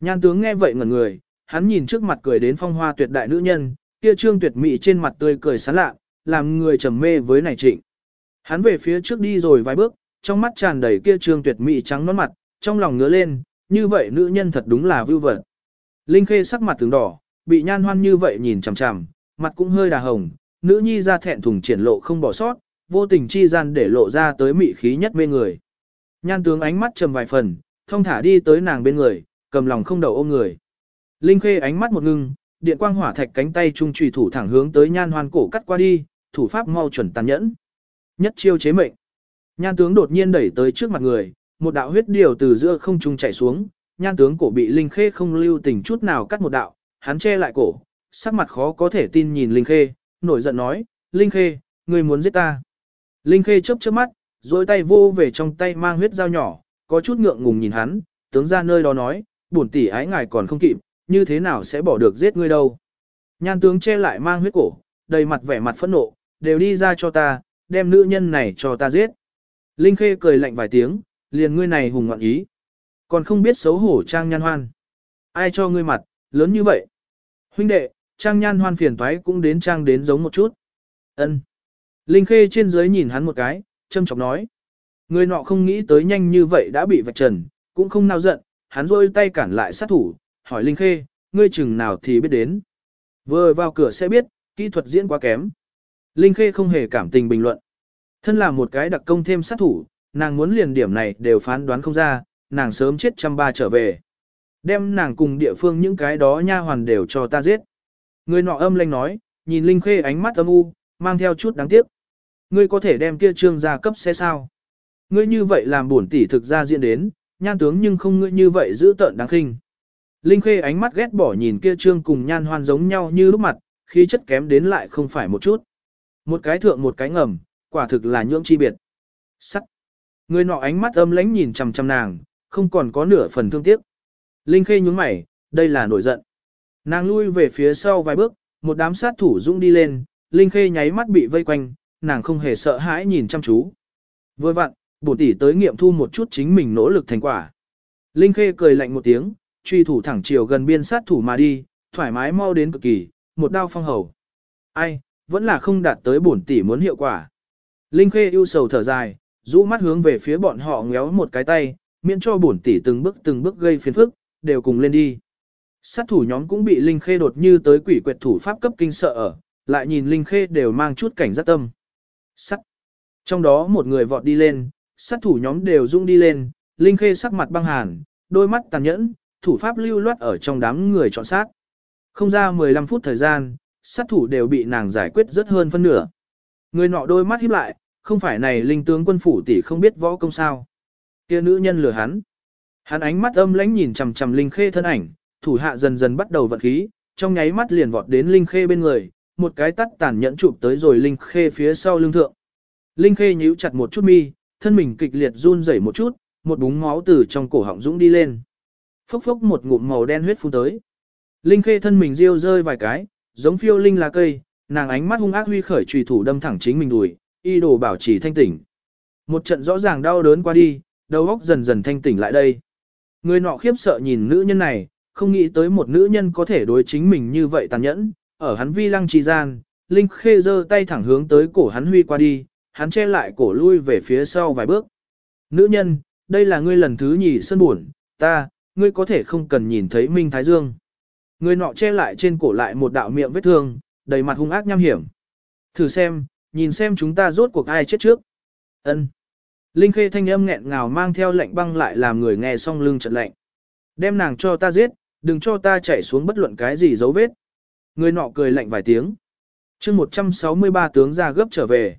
Nhan tướng nghe vậy ngẩn người, hắn nhìn trước mặt cười đến phong hoa tuyệt đại nữ nhân, kia trương tuyệt mỹ trên mặt tươi cười sán lạ, làm người trầm mê với nảy trịnh. Hắn về phía trước đi rồi vài bước, trong mắt tràn đầy kia trương tuyệt mỹ trắng nõn mặt, trong lòng ngứa lên, như vậy nữ nhân thật đúng là vưu vật. Linh Khê sắc mặt tướng đỏ, bị nhan hoan như vậy nhìn chằm chằm, mặt cũng hơi đà hồng, nữ nhi ra thẹn thùng triển lộ không bỏ sót, vô tình chi gian để lộ ra tới mị khí nhất mê người. Nhan tướng ánh mắt trầm vài phần, thông thả đi tới nàng bên người, cầm lòng không đầu ôm người. Linh Khê ánh mắt một ngưng, điện quang hỏa thạch cánh tay trung trùy thủ thẳng hướng tới nhan hoan cổ cắt qua đi, thủ pháp mau chuẩn tàn nhẫn. Nhất chiêu chế mệnh. Nhan tướng đột nhiên đẩy tới trước mặt người, một đạo huyết điều từ giữa không trung chảy xuống, nhan tướng cổ bị Linh Khê không lưu tình chút nào cắt một đạo, hắn che lại cổ, sắc mặt khó có thể tin nhìn Linh Khê, nổi giận nói, Linh Khê, ngươi muốn giết ta. Linh Khê chớp chớp mắt, rồi tay vô về trong tay mang huyết dao nhỏ, có chút ngượng ngùng nhìn hắn, tướng ra nơi đó nói, bổn tỷ ái ngài còn không kịp, như thế nào sẽ bỏ được giết ngươi đâu. Nhan tướng che lại mang huyết cổ, đầy mặt vẻ mặt phẫn nộ, đều đi ra cho ta, đem nữ nhân này cho ta giết. Linh Khê cười lạnh vài tiếng, liền ngươi này hùng ngoạn ý. Còn không biết xấu hổ trang nhan hoan. Ai cho ngươi mặt, lớn như vậy? Huynh đệ, trang nhan hoan phiền toái cũng đến trang đến giống một chút. ân Linh Khê trên dưới nhìn hắn một cái, châm chọc nói. Người nọ không nghĩ tới nhanh như vậy đã bị vạch trần, cũng không nao giận, hắn rôi tay cản lại sát thủ, hỏi Linh Khê, ngươi chừng nào thì biết đến. Vừa vào cửa sẽ biết, kỹ thuật diễn quá kém. Linh Khê không hề cảm tình bình luận. Thân là một cái đặc công thêm sát thủ, nàng muốn liền điểm này đều phán đoán không ra, nàng sớm chết trăm ba trở về. Đem nàng cùng địa phương những cái đó nha hoàn đều cho ta giết. Người nọ âm lanh nói, nhìn Linh Khê ánh mắt âm u, mang theo chút đáng tiếc. Ngươi có thể đem kia trương gia cấp xe sao? Ngươi như vậy làm bổn tỷ thực ra diễn đến, nhan tướng nhưng không ngươi như vậy giữ tợn đáng khinh. Linh Khê ánh mắt ghét bỏ nhìn kia trương cùng nhan hoan giống nhau như lúc mặt, khí chất kém đến lại không phải một chút. Một cái thượng một cái ngầm, quả thực là nhưỡng chi biệt. Sắc. Người nọ ánh mắt âm lãnh nhìn chằm chằm nàng, không còn có nửa phần thương tiếc. Linh Khê nhướng mày, đây là nổi giận. Nàng lui về phía sau vài bước, một đám sát thủ dũng đi lên, Linh Khê nháy mắt bị vây quanh, nàng không hề sợ hãi nhìn chăm chú. Vừa vặn, bổ tỷ tới nghiệm thu một chút chính mình nỗ lực thành quả. Linh Khê cười lạnh một tiếng, truy thủ thẳng chiều gần biên sát thủ mà đi, thoải mái mau đến cực kỳ, một đao phong hầu. Ai, vẫn là không đạt tới bổn tỷ muốn hiệu quả. Linh Khê ưu sầu thở dài, rũ mắt hướng về phía bọn họ ngéo một cái tay, miễn cho bổn tỷ từng bước từng bước gây phiền phức, đều cùng lên đi. Sát thủ nhóm cũng bị Linh Khê đột như tới quỷ quyệt thủ pháp cấp kinh sợ ở, lại nhìn Linh Khê đều mang chút cảnh giác tâm. Sắt. Trong đó một người vọt đi lên, sát thủ nhóm đều rung đi lên, Linh Khê sắc mặt băng hàn, đôi mắt tàn nhẫn, thủ pháp lưu loát ở trong đám người chọn sát. Không ra 15 phút thời gian, sát thủ đều bị nàng giải quyết rất hơn phân nửa. Người nọ đôi mắt híp lại, không phải này linh tướng quân phủ tỷ không biết võ công sao. Kia nữ nhân lừa hắn. Hắn ánh mắt âm lãnh nhìn chằm chằm Linh Khê thân ảnh, thủ hạ dần dần bắt đầu vận khí, trong nháy mắt liền vọt đến Linh Khê bên người, một cái tắt tàn nhẫn chụp tới rồi Linh Khê phía sau lưng thượng. Linh Khê nhíu chặt một chút mi, thân mình kịch liệt run rẩy một chút, một búng máu từ trong cổ họng dũng đi lên. Phốc phốc một ngụm màu đen huyết phun tới. Linh Khê thân mình riêu rơi vài cái, giống phiêu linh lá cây, nàng ánh mắt hung ác huy khởi chùy thủ đâm thẳng chính mình đùi, y đồ bảo trì thanh tỉnh. Một trận rõ ràng đau đớn qua đi, đầu óc dần dần thanh tỉnh lại đây. Người nọ khiếp sợ nhìn nữ nhân này, không nghĩ tới một nữ nhân có thể đối chính mình như vậy tàn nhẫn, ở hắn vi lăng trì gian, Linh Khê giơ tay thẳng hướng tới cổ hắn huy qua đi, hắn che lại cổ lui về phía sau vài bước. Nữ nhân, đây là ngươi lần thứ nhì sân buồn, ta, ngươi có thể không cần nhìn thấy Minh Thái Dương. Người nọ che lại trên cổ lại một đạo miệng vết thương, đầy mặt hung ác nham hiểm. Thử xem, nhìn xem chúng ta rốt cuộc ai chết trước. Ân. Linh Khê thanh âm nghẹn ngào mang theo lệnh băng lại làm người nghe xong lưng chợt lạnh. Đem nàng cho ta giết, đừng cho ta chạy xuống bất luận cái gì dấu vết. Người nọ cười lạnh vài tiếng. chương 163 tướng ra gấp trở về.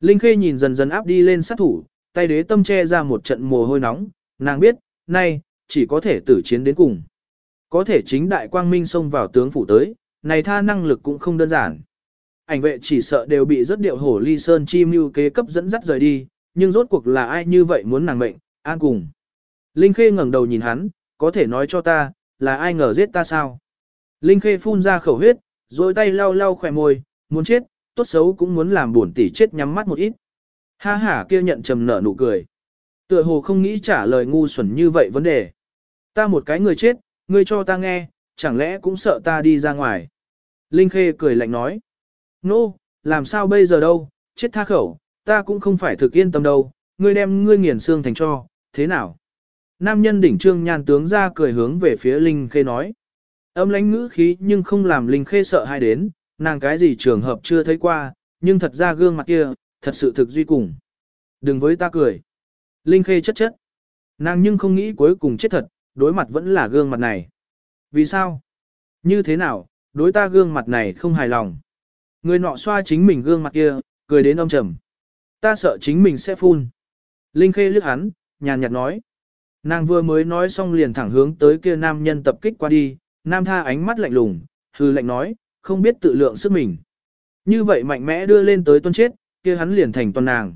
Linh Khê nhìn dần dần áp đi lên sát thủ, tay đế tâm che ra một trận mồ hôi nóng, nàng biết, nay, chỉ có thể tử chiến đến cùng. Có thể chính đại quang minh xông vào tướng phủ tới, này tha năng lực cũng không đơn giản. Ảnh vệ chỉ sợ đều bị rất điệu hổ ly sơn chi mưu kế cấp dẫn dắt rời đi, nhưng rốt cuộc là ai như vậy muốn nàng mệnh, an cùng. Linh Khê ngẩng đầu nhìn hắn, có thể nói cho ta, là ai ngờ giết ta sao? Linh Khê phun ra khẩu huyết, rồi tay lau lau khỏe môi, muốn chết, tốt xấu cũng muốn làm buồn tỷ chết nhắm mắt một ít. Ha ha kia nhận trầm nở nụ cười. Tựa hồ không nghĩ trả lời ngu xuẩn như vậy vấn đề. Ta một cái người chết, ngươi cho ta nghe, chẳng lẽ cũng sợ ta đi ra ngoài. Linh Khê cười lạnh nói. Nô, no, làm sao bây giờ đâu, chết tha khẩu, ta cũng không phải thực yên tâm đâu, ngươi đem ngươi nghiền xương thành cho, thế nào? Nam nhân đỉnh trương nhan tướng ra cười hướng về phía Linh Khê nói. Âm lãnh ngữ khí nhưng không làm Linh Khê sợ hai đến, nàng cái gì trường hợp chưa thấy qua, nhưng thật ra gương mặt kia, thật sự thực duy cùng. Đừng với ta cười. Linh Khê chất chất. Nàng nhưng không nghĩ cuối cùng chết thật, đối mặt vẫn là gương mặt này. Vì sao? Như thế nào, đối ta gương mặt này không hài lòng. Người nọ xoa chính mình gương mặt kia, cười đến ông trầm. Ta sợ chính mình sẽ phun. Linh Khê liếc hắn, nhàn nhạt nói. Nàng vừa mới nói xong liền thẳng hướng tới kia nam nhân tập kích qua đi, nam tha ánh mắt lạnh lùng, hư lạnh nói, không biết tự lượng sức mình. Như vậy mạnh mẽ đưa lên tới tuân chết, kia hắn liền thành toàn nàng.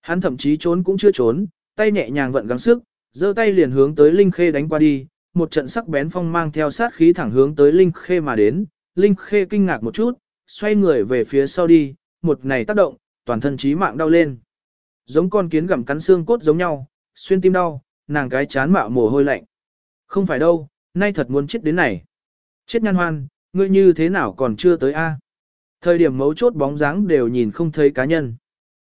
Hắn thậm chí trốn cũng chưa trốn, tay nhẹ nhàng vận gắng sức, giơ tay liền hướng tới Linh Khê đánh qua đi, một trận sắc bén phong mang theo sát khí thẳng hướng tới Linh Khê mà đến, Linh Khê kinh ngạc một chút, xoay người về phía sau đi, một này tác động, toàn thân trí mạng đau lên. Giống con kiến gặm cắn xương cốt giống nhau, xuyên tim đau, nàng cái chán mạo mồ hôi lạnh. Không phải đâu, nay thật muốn chết đến này. Chết nhan hoan, ngươi như thế nào còn chưa tới a? Thời điểm mấu chốt bóng dáng đều nhìn không thấy cá nhân.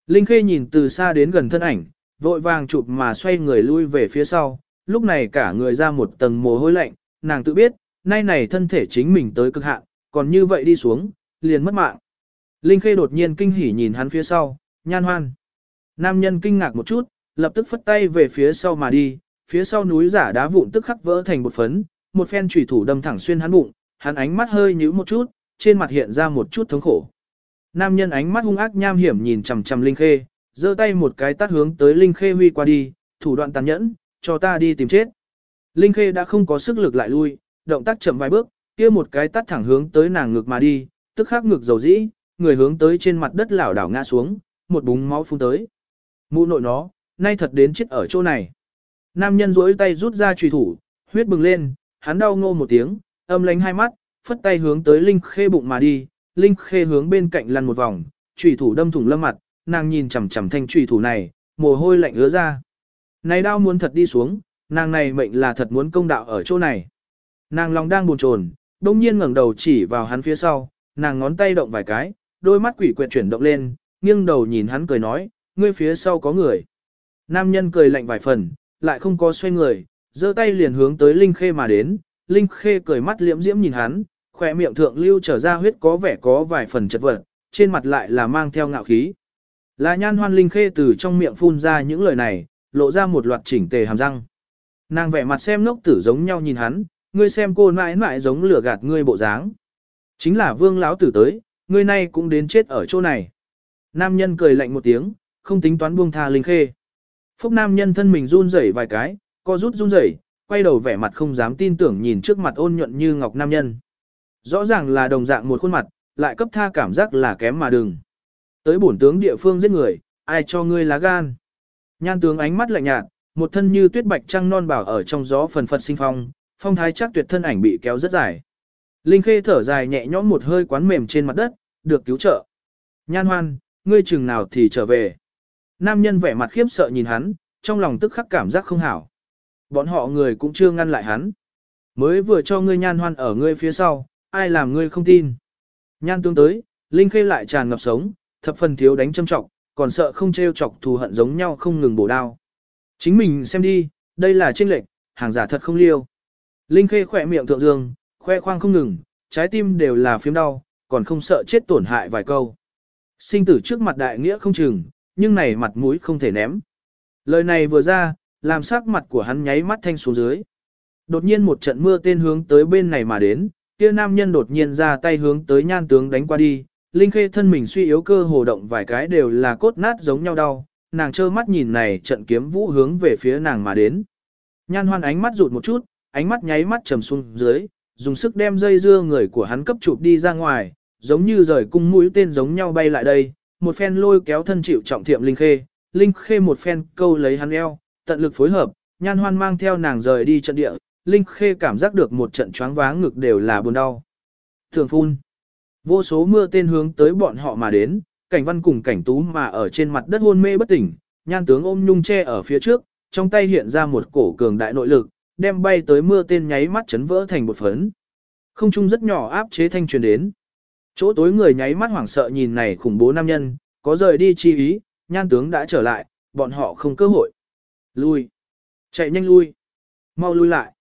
Linh Khê nhìn từ xa đến gần thân ảnh, vội vàng chụp mà xoay người lui về phía sau, lúc này cả người ra một tầng mồ hôi lạnh, nàng tự biết, nay này thân thể chính mình tới cực hạn, còn như vậy đi xuống, liền mất mạng. Linh Khê đột nhiên kinh hỉ nhìn hắn phía sau, nhan hoan. Nam nhân kinh ngạc một chút, lập tức phất tay về phía sau mà đi, phía sau núi giả đá vụn tức khắc vỡ thành một phấn, một phen chủy thủ đâm thẳng xuyên hắn bụng, hắn ánh mắt hơi nhíu một chút, trên mặt hiện ra một chút thống khổ. Nam nhân ánh mắt hung ác nham hiểm nhìn chằm chằm Linh Khê, giơ tay một cái tát hướng tới Linh Khê huy qua đi, thủ đoạn tàn nhẫn, cho ta đi tìm chết. Linh Khê đã không có sức lực lại lui, động tác chậm vài bước, kia một cái tát thẳng hướng tới nàng ngực mà đi, tức khắc ngực dầu dĩ, người hướng tới trên mặt đất lảo đảo ngã xuống, một búng máu phun tới. Mụ nội nó, nay thật đến chết ở chỗ này. Nam nhân duỗi tay rút ra trùy thủ, huyết bừng lên, hắn đau ngô một tiếng, âm lánh hai mắt, phất tay hướng tới Linh Khê bụng mà đi, Linh Khê hướng bên cạnh lăn một vòng, trùy thủ đâm thủng lâm mặt, nàng nhìn chằm chằm thanh trùy thủ này, mồ hôi lạnh ứa ra. Này đau muốn thật đi xuống, nàng này mệnh là thật muốn công đạo ở chỗ này. Nàng lòng đang buồn chồn, đông nhiên ngẩng đầu chỉ vào hắn phía sau, nàng ngón tay động vài cái, đôi mắt quỷ quyệt chuyển động lên, nghiêng đầu nhìn hắn cười nói, ngươi phía sau có người. Nam nhân cười lạnh vài phần, lại không có xoay người, giơ tay liền hướng tới Linh Khê mà đến, Linh Khê cười mắt liễm diễm nhìn hắn, khỏe miệng thượng lưu trở ra huyết có vẻ có vài phần chật vật, trên mặt lại là mang theo ngạo khí. Là nhan hoan Linh Khê từ trong miệng phun ra những lời này, lộ ra một loạt chỉnh tề hàm răng. Nàng vẻ mặt xem ngốc tử giống nhau nhìn hắn, ngươi xem cô mãi mãi giống lửa gạt ngươi bộ dáng. Chính là vương lão tử tới, ngươi nay cũng đến chết ở chỗ này. Nam nhân cười lạnh một tiếng, không tính toán buông tha Linh Khê. Phúc nam nhân thân mình run rẩy vài cái, co rút run rẩy, quay đầu vẻ mặt không dám tin tưởng nhìn trước mặt ôn nhuận như ngọc nam nhân. Rõ ràng là đồng dạng một khuôn mặt, lại cấp tha cảm giác là kém mà đừng. Tới bổn tướng địa phương giết người, ai cho ngươi lá gan. Nhan tướng ánh mắt lạnh nhạt, một thân như tuyết bạch trăng non bảo ở trong gió phần phật sinh phong, phong thái chắc tuyệt thân ảnh bị kéo rất dài. Linh Khê thở dài nhẹ nhõm một hơi quán mềm trên mặt đất, được cứu trợ. Nhan hoan, ngươi chừng nào thì trở về. Nam nhân vẻ mặt khiếp sợ nhìn hắn, trong lòng tức khắc cảm giác không hảo. Bọn họ người cũng chưa ngăn lại hắn. Mới vừa cho ngươi nhan hoan ở ngươi phía sau, ai làm ngươi không tin. Nhan tương tới, Linh Khê lại tràn ngập sống, thập phần thiếu đánh châm trọng, còn sợ không treo chọc thù hận giống nhau không ngừng bổ đao. Chính mình xem đi, đây là trinh lệnh, hàng giả thật không liêu. Linh Khê khỏe miệng thượng dương, khoe khoang không ngừng, trái tim đều là phiếm đau, còn không sợ chết tổn hại vài câu. Sinh tử trước mặt đại nghĩa không chừng, nhưng này mặt mũi không thể ném. Lời này vừa ra, làm sắc mặt của hắn nháy mắt thanh xuống dưới. Đột nhiên một trận mưa tên hướng tới bên này mà đến, kia nam nhân đột nhiên ra tay hướng tới nhan tướng đánh qua đi, Linh Khê thân mình suy yếu cơ hồ động vài cái đều là cốt nát giống nhau đau, nàng trơ mắt nhìn này trận kiếm vũ hướng về phía nàng mà đến. Nhan hoan ánh mắt rụt một chút, ánh mắt nháy mắt trầm xuống dưới, dùng sức đem dây dưa người của hắn cấp chụp đi ra ngoài, giống như rời cung mũi tên giống nhau bay lại đây, một phen lôi kéo thân chịu trọng thiệm Linh Khê, Linh Khê một phen câu lấy hắn eo, tận lực phối hợp, nhan hoan mang theo nàng rời đi trận địa, Linh Khê cảm giác được một trận choáng váng ngực đều là buồn đau. Thường phun, vô số mưa tên hướng tới bọn họ mà đến, cảnh văn cùng cảnh tú mà ở trên mặt đất hôn mê bất tỉnh, nhan tướng ôm nhung che ở phía trước, trong tay hiện ra một cổ cường đại nội lực, đem bay tới mưa tên nháy mắt chấn vỡ thành một phấn. Không trung rất nhỏ áp chế thanh truyền đến. Chỗ tối người nháy mắt hoảng sợ nhìn này khủng bố nam nhân, có rời đi chi ý, nhan tướng đã trở lại, bọn họ không cơ hội. Lui. Chạy nhanh lui. Mau lui lại.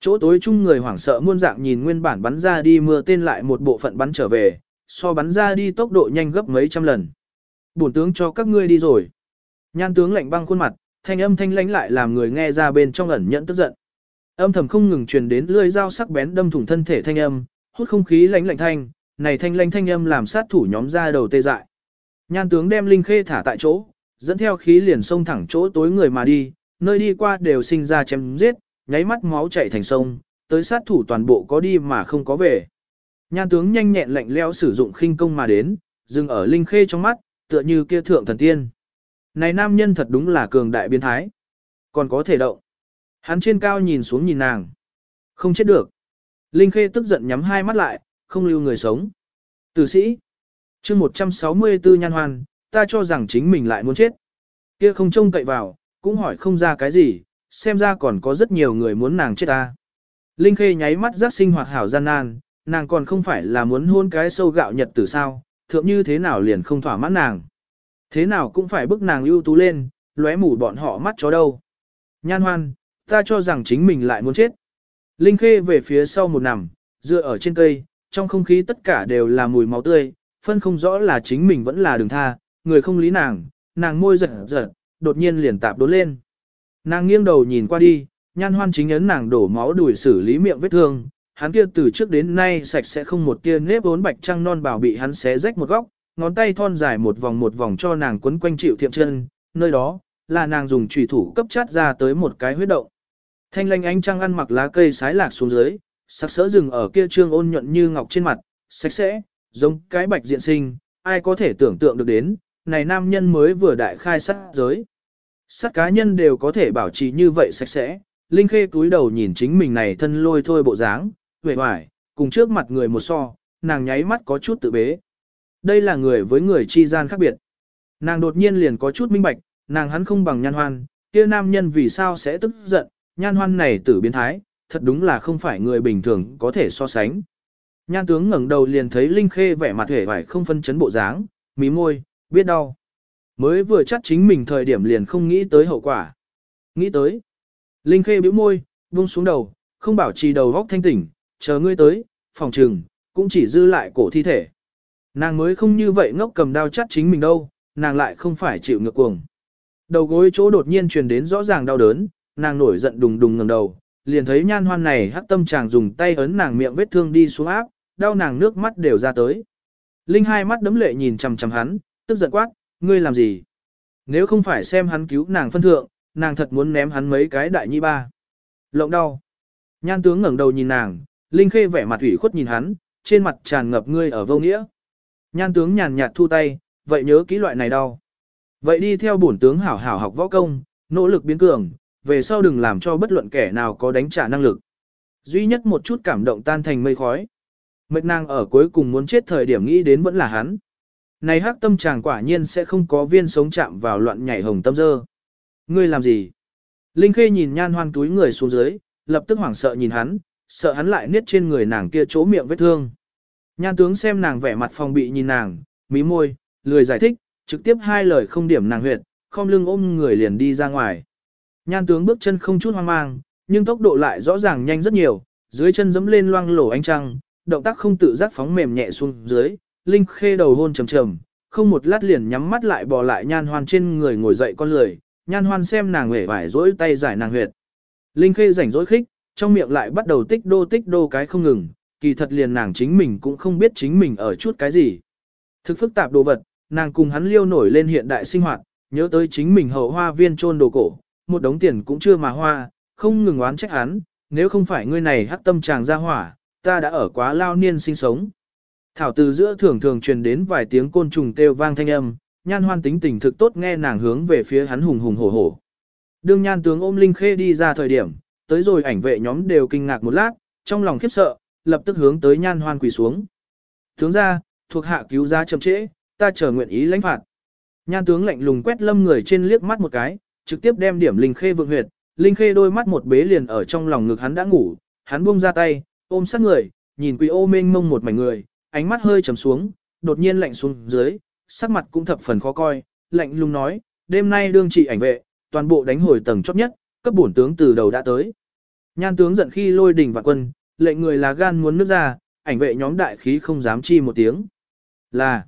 Chỗ tối chung người hoảng sợ muôn dạng nhìn nguyên bản bắn ra đi mưa tên lại một bộ phận bắn trở về, so bắn ra đi tốc độ nhanh gấp mấy trăm lần. Bổn tướng cho các ngươi đi rồi. Nhan tướng lạnh băng khuôn mặt, thanh âm thanh lãnh lại làm người nghe ra bên trong ẩn nhận tức giận. Âm thầm không ngừng truyền đến lưỡi dao sắc bén đâm thủng thân thể thanh âm, hút không khí lạnh lạnh thanh, này thanh lanh thanh âm làm sát thủ nhóm ra đầu tê dại. Nhan tướng đem Linh Khê thả tại chỗ, dẫn theo khí liền xông thẳng chỗ tối người mà đi, nơi đi qua đều sinh ra chém giết, nháy mắt máu chảy thành sông, tới sát thủ toàn bộ có đi mà không có về. Nhan tướng nhanh nhẹn lạnh lẽo sử dụng khinh công mà đến, dừng ở Linh Khê trong mắt, tựa như kia thượng thần tiên. Này nam nhân thật đúng là cường đại biến thái. Còn có thể động. Hắn trên cao nhìn xuống nhìn nàng. Không chết được. Linh Khê tức giận nhắm hai mắt lại, không lưu người sống. Tử sĩ. chương 164 nhan hoan, ta cho rằng chính mình lại muốn chết. Kia không trông cậy vào, cũng hỏi không ra cái gì, xem ra còn có rất nhiều người muốn nàng chết ta. Linh Khê nháy mắt giác sinh hoạt hảo gian nan, nàng còn không phải là muốn hôn cái sâu gạo nhật tử sao, thượng như thế nào liền không thỏa mãn nàng. Thế nào cũng phải bức nàng ưu tú lên, lóe mù bọn họ mắt chó đâu. Nhan hoan, ta cho rằng chính mình lại muốn chết. Linh Khê về phía sau một nằm, dựa ở trên cây, trong không khí tất cả đều là mùi máu tươi, phân không rõ là chính mình vẫn là đường tha, người không lý nàng, nàng môi giật giật, đột nhiên liền tạp đốn lên. Nàng nghiêng đầu nhìn qua đi, nhan hoan chính ấn nàng đổ máu đuổi xử lý miệng vết thương, hắn kia từ trước đến nay sạch sẽ không một tia nếp vốn bạch trăng non bảo bị hắn xé rách một góc, ngón tay thon dài một vòng một vòng cho nàng quấn quanh chịu thiệm chân, nơi đó, là nàng dùng chủy thủ cấp chát ra tới một cái huyết động. Thanh lanh ánh trăng ăn mặc lá cây sái lạc xuống dưới, sắc sỡ rừng ở kia trương ôn nhuận như ngọc trên mặt, sạch sẽ, giống cái bạch diện sinh, ai có thể tưởng tượng được đến, này nam nhân mới vừa đại khai sát giới. Sát cá nhân đều có thể bảo trì như vậy sạch sẽ, Linh Khê cúi đầu nhìn chính mình này thân lôi thôi bộ dáng, vẻ vải, cùng trước mặt người một so, nàng nháy mắt có chút tự bế. Đây là người với người chi gian khác biệt. Nàng đột nhiên liền có chút minh bạch, nàng hắn không bằng nhan hoan, kia nam nhân vì sao sẽ tức giận, nhan hoan này tử biến thái, thật đúng là không phải người bình thường có thể so sánh. Nhan tướng ngẩng đầu liền thấy Linh Khê vẻ mặt hề vải không phân chấn bộ dáng, mí môi, biết đau. Mới vừa chắc chính mình thời điểm liền không nghĩ tới hậu quả. Nghĩ tới. Linh Khê bĩu môi, buông xuống đầu, không bảo trì đầu góc thanh tỉnh, chờ ngươi tới, phòng trừng, cũng chỉ dư lại cổ thi thể. Nàng mới không như vậy ngốc cầm đao chắt chính mình đâu, nàng lại không phải chịu ngược cuồng. Đầu gối chỗ đột nhiên truyền đến rõ ràng đau đớn, nàng nổi giận đùng đùng ngẩng đầu, liền thấy nhan hoan này hắc tâm chàng dùng tay ấn nàng miệng vết thương đi xuống áp, đau nàng nước mắt đều ra tới. Linh hai mắt đấm lệ nhìn chằm chằm hắn, tức giận quát, ngươi làm gì? Nếu không phải xem hắn cứu nàng phân thượng, nàng thật muốn ném hắn mấy cái đại nhi ba. Lộng đau. Nhan tướng ngẩng đầu nhìn nàng, Linh khê vẻ mặt ủy khuất nhìn hắn, trên mặt tràn ngập ngươi ở vô nghĩa. Nhan tướng nhàn nhạt thu tay, vậy nhớ kỹ loại này đau. Vậy đi theo bổn tướng hảo hảo học võ công, nỗ lực biến cường, về sau đừng làm cho bất luận kẻ nào có đánh trả năng lực. Duy nhất một chút cảm động tan thành mây khói. Mệt nàng ở cuối cùng muốn chết thời điểm nghĩ đến vẫn là hắn. Này hắc tâm chàng quả nhiên sẽ không có viên sống chạm vào loạn nhảy hồng tâm dơ. Ngươi làm gì? Linh Khê nhìn nhan hoan túi người xuống dưới, lập tức hoảng sợ nhìn hắn, sợ hắn lại niết trên người nàng kia chỗ miệng vết thương. Nhan tướng xem nàng vẻ mặt phòng bị nhìn nàng, mí môi, lười giải thích, trực tiếp hai lời không điểm nàng huyệt, không lưng ôm người liền đi ra ngoài. Nhan tướng bước chân không chút hoang mang, nhưng tốc độ lại rõ ràng nhanh rất nhiều, dưới chân dẫm lên loang lổ ánh trăng, động tác không tự giác phóng mềm nhẹ xuống dưới, Linh Khê đầu hôn trầm trầm, không một lát liền nhắm mắt lại bò lại nhan hoan trên người ngồi dậy con lười, nhan hoan xem nàng hể vải rỗi tay giải nàng huyệt. Linh Khê rảnh rỗi khích, trong miệng lại bắt đầu tích đô tích đô cái không ngừng, kỳ thật liền nàng chính mình cũng không biết chính mình ở chút cái gì. Thực phức tạp đồ vật, nàng cùng hắn liêu nổi lên hiện đại sinh hoạt, nhớ tới chính mình hậu hoa viên trôn đồ cổ, một đống tiền cũng chưa mà hoa, không ngừng oán trách hắn, nếu không phải ngươi này hắc tâm chàng ra hỏa, ta đã ở quá lao niên sinh sống. Thảo từ giữa thường thường truyền đến vài tiếng côn trùng kêu vang thanh âm, nhan hoan tính tình thực tốt nghe nàng hướng về phía hắn hùng hùng hổ hổ. Đương nhan tướng ôm Linh Khê đi ra thời điểm, tới rồi ảnh vệ nhóm đều kinh ngạc một lát, trong lòng khiếp sợ, lập tức hướng tới nhan hoan quỳ xuống. Tướng ra, thuộc hạ cứu ra chậm trễ, ta chờ nguyện ý lãnh phạt. Nhan tướng lạnh lùng quét lâm người trên liếc mắt một cái, trực tiếp đem điểm Linh Khê vượng huyệt, Linh Khê đôi mắt một bế liền ở trong lòng ngực hắn đã ngủ, hắn buông ra tay, ôm sát người, nhìn quỳ ô mênh mông một mảnh người, ánh mắt hơi trầm xuống, đột nhiên lạnh xuống dưới, sắc mặt cũng thập phần khó coi, lạnh lùng nói, đêm nay đương trị ảnh vệ, toàn bộ đánh hồi tầng chót nhất, cấp bổn tướng từ đầu đã tới. Nhan tướng giận khi lôi đỉnh vạn quân, lệnh người là gan muốn nước ra, ảnh vệ nhóm đại khí không dám chi một tiếng. Là,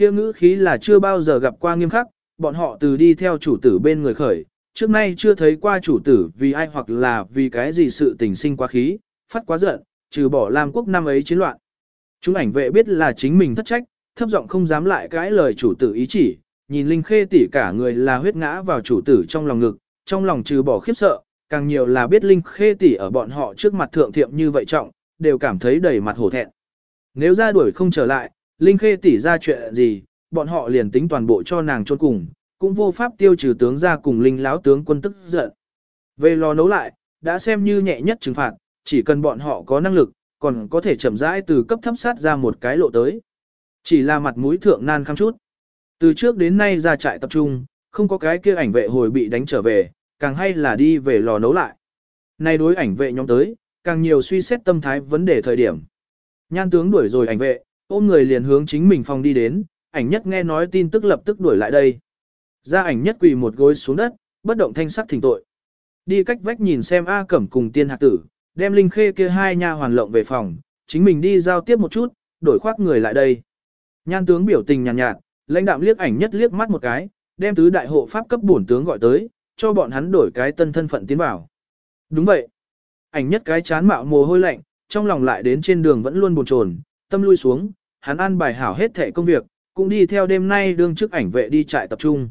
kia ngữ khí là chưa bao giờ gặp qua nghiêm khắc, bọn họ từ đi theo chủ tử bên người khởi, trước nay chưa thấy qua chủ tử vì ai hoặc là vì cái gì sự tình sinh quá khí, phát quá giận, trừ bỏ Lam quốc năm ấy chiến loạn. Chúng ảnh vệ biết là chính mình thất trách, thấp giọng không dám lại cãi lời chủ tử ý chỉ, nhìn Linh Khê tỷ cả người là huyết ngã vào chủ tử trong lòng ngực, trong lòng trừ bỏ khiếp sợ, càng nhiều là biết Linh Khê tỷ ở bọn họ trước mặt thượng thiệm như vậy trọng, đều cảm thấy đầy mặt hổ thẹn. Nếu ra đuổi không trở lại, Linh Khê tỷ ra chuyện gì, bọn họ liền tính toàn bộ cho nàng chôn cùng, cũng vô pháp tiêu trừ tướng ra cùng Linh láo tướng quân tức giận. Về lò nấu lại, đã xem như nhẹ nhất trừng phạt, chỉ cần bọn họ có năng lực, còn có thể chậm rãi từ cấp thấp sát ra một cái lộ tới. Chỉ là mặt mũi thượng nan khăm chút. Từ trước đến nay ra trại tập trung, không có cái kia ảnh vệ hồi bị đánh trở về, càng hay là đi về lò nấu lại. Nay đối ảnh vệ nhóm tới, càng nhiều suy xét tâm thái vấn đề thời điểm. Nhan tướng đuổi rồi ảnh vệ, ôm người liền hướng chính mình phòng đi đến, ảnh nhất nghe nói tin tức lập tức đuổi lại đây. Ra ảnh nhất quỳ một gối xuống đất, bất động thanh sắc thỉnh tội. Đi cách vách nhìn xem A Cẩm cùng tiên hạc tử, đem linh khê kia hai nha hoàn lộng về phòng, chính mình đi giao tiếp một chút, đổi khoác người lại đây. Nhan tướng biểu tình nhàn nhạt, nhạt, lãnh đạm liếc ảnh nhất liếc mắt một cái, đem tứ đại hộ pháp cấp bổn tướng gọi tới, cho bọn hắn đổi cái tân thân phận tiến vào. Đúng vậy. Ảnh nhất cái chán mạo mồ hôi lạnh, trong lòng lại đến trên đường vẫn luôn buồn chồn, tâm lui xuống, hắn an bài hảo hết thể công việc, cũng đi theo đêm nay đương chức ảnh vệ đi trại tập trung.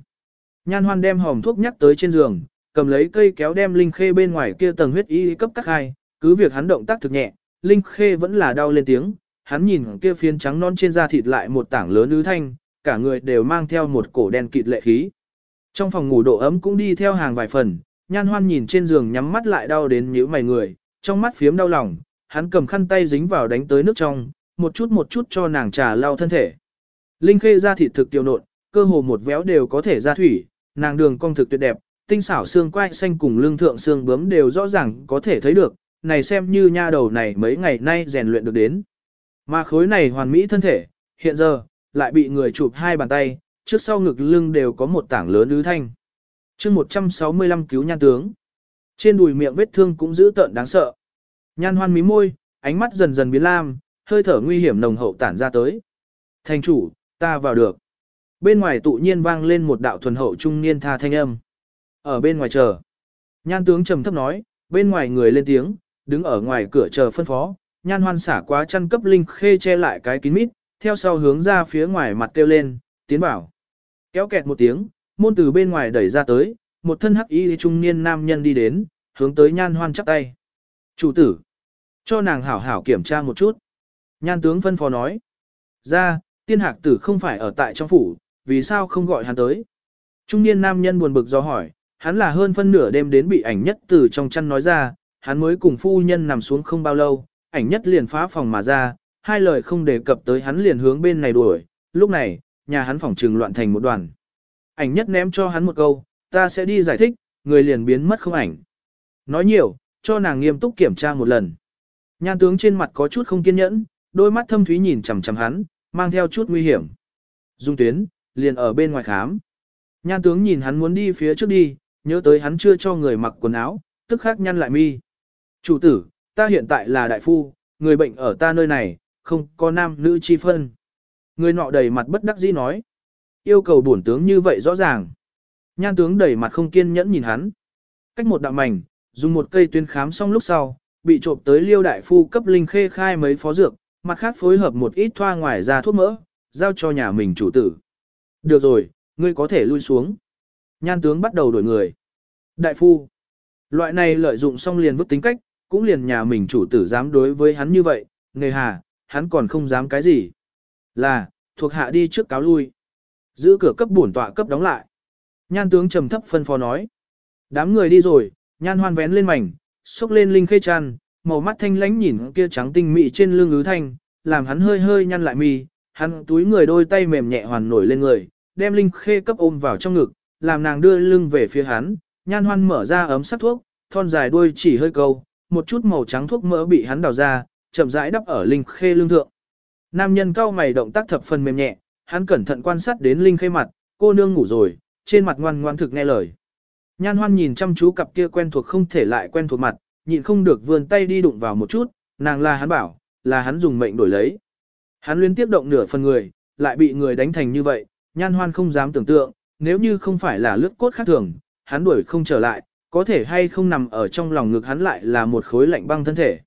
Nhan hoan đem hòm thuốc nhắc tới trên giường, cầm lấy cây kéo đem linh khê bên ngoài kia tầng huyết y cấp các hai, cứ việc hắn động tác thực nhẹ, linh khê vẫn là đau lên tiếng, hắn nhìn kia phiến trắng non trên da thịt lại một tảng lớn ứ thanh, cả người đều mang theo một cổ đen kịt lệ khí. Trong phòng ngủ độ ấm cũng đi theo hàng vài phần, nhan hoan nhìn trên giường nhắm mắt lại đau đến nhíu mày người, trong mắt phiếm đau lòng, hắn cầm khăn tay dính vào đánh tới nước trong, một chút một chút cho nàng trà lau thân thể. Linh khê da thịt thực tiêu nộn, cơ hồ một véo đều có thể ra thủy, nàng đường cong thực tuyệt đẹp, tinh xảo xương quai xanh cùng lưng thượng xương bướm đều rõ ràng có thể thấy được, này xem như nha đầu này mấy ngày nay rèn luyện được đến. Mà khối này hoàn mỹ thân thể, hiện giờ, lại bị người chụp hai bàn tay, trước sau ngực lưng đều có một tảng lớn ứ thanh. chương 165 cứu nhan tướng. Trên đùi miệng vết thương cũng dữ tợn đáng sợ. Nhan hoan mí môi, ánh mắt dần dần biến lam, hơi thở nguy hiểm nồng hậu tản ra tới. Thành chủ, ta vào được. Bên ngoài tự nhiên vang lên một đạo thuần hậu trung niên tha thanh âm. Ở bên ngoài chờ. Nhan tướng trầm thấp nói, bên ngoài người lên tiếng, đứng ở ngoài cửa chờ phân phó. Nhan hoan xả quá chăn cấp linh khê che lại cái kín mít, theo sau hướng ra phía ngoài mặt kêu lên, tiến bảo. Kéo kẹt một tiếng, môn từ bên ngoài đẩy ra tới, một thân hắc y trung niên nam nhân đi đến, hướng tới nhan hoan chắp tay. Chủ tử, cho nàng hảo hảo kiểm tra một chút. Nhan tướng phân phó nói. Ra, tiên hạc tử không phải ở tại trong phủ, vì sao không gọi hắn tới. Trung niên nam nhân buồn bực do hỏi, hắn là hơn phân nửa đêm đến bị ảnh nhất từ trong chăn nói ra, hắn mới cùng phu nhân nằm xuống không bao lâu, ảnh nhất liền phá phòng mà ra, hai lời không đề cập tới hắn liền hướng bên này đuổi, lúc này, nhà hắn phòng trừng loạn thành một đoàn. Ảnh nhất ném cho hắn một câu, ta sẽ đi giải thích, người liền biến mất không ảnh. Nói nhiều, cho nàng nghiêm túc kiểm tra một lần. Nhan tướng trên mặt có chút không kiên nhẫn, đôi mắt thâm thúy nhìn chằm chằm hắn, mang theo chút nguy hiểm. Dung tuyến, liền ở bên ngoài khám. Nhan tướng nhìn hắn muốn đi phía trước đi, nhớ tới hắn chưa cho người mặc quần áo, tức khắc nhăn lại mi. Chủ tử, ta hiện tại là đại phu, người bệnh ở ta nơi này, không có nam nữ chi phân. Người nọ đầy mặt bất đắc dĩ nói. Yêu cầu bổn tướng như vậy rõ ràng. Nhan tướng đầy mặt không kiên nhẫn nhìn hắn. Cách một đạo mảnh, dùng một cây tuyên khám xong lúc sau, bị trộm tới liêu đại phu cấp linh khê khai mấy phó dược, mặt khác phối hợp một ít thoa ngoài ra thuốc mỡ, giao cho nhà mình chủ tử. Được rồi, ngươi có thể lui xuống. Nhan tướng bắt đầu đổi người. Đại phu, loại này lợi dụng xong liền vứt tính cách, cũng liền nhà mình chủ tử dám đối với hắn như vậy, nề hà, hắn còn không dám cái gì. Là, thuộc hạ đi trước cáo lui. Giữ cửa cấp bổn tọa cấp đóng lại. Nhan tướng trầm thấp phân phó nói. Đám người đi rồi, nhan hoan vén lên mảnh, xúc lên linh khê chăn, màu mắt thanh lánh nhìn kia trắng tinh mị trên lưng ứ thanh, làm hắn hơi hơi nhăn lại mi, hắn túi người đôi tay mềm nhẹ hoàn nổi lên người, đem linh khê cấp ôm vào trong ngực, làm nàng đưa lưng về phía hắn, nhan hoan mở ra ấm sắc thuốc, thon dài đuôi chỉ hơi câu, một chút màu trắng thuốc mỡ bị hắn đào ra, chậm rãi đắp ở linh khê lưng thượng. Nam nhân cao mày động tác thập phần mềm nhẹ, hắn cẩn thận quan sát đến linh khê mặt, cô nương ngủ rồi, trên mặt ngoan ngoan thực nghe lời. Nhan hoan nhìn chăm chú cặp kia quen thuộc không thể lại quen thuộc mặt, nhịn không được vươn tay đi đụng vào một chút, nàng là hắn bảo, là hắn dùng mệnh đổi lấy. Hắn liên tiếp động nửa phần người, lại bị người đánh thành như vậy, nhan hoan không dám tưởng tượng, nếu như không phải là lướt cốt khác thường, hắn đuổi không trở lại, có thể hay không nằm ở trong lòng ngực hắn lại là một khối lạnh băng thân thể.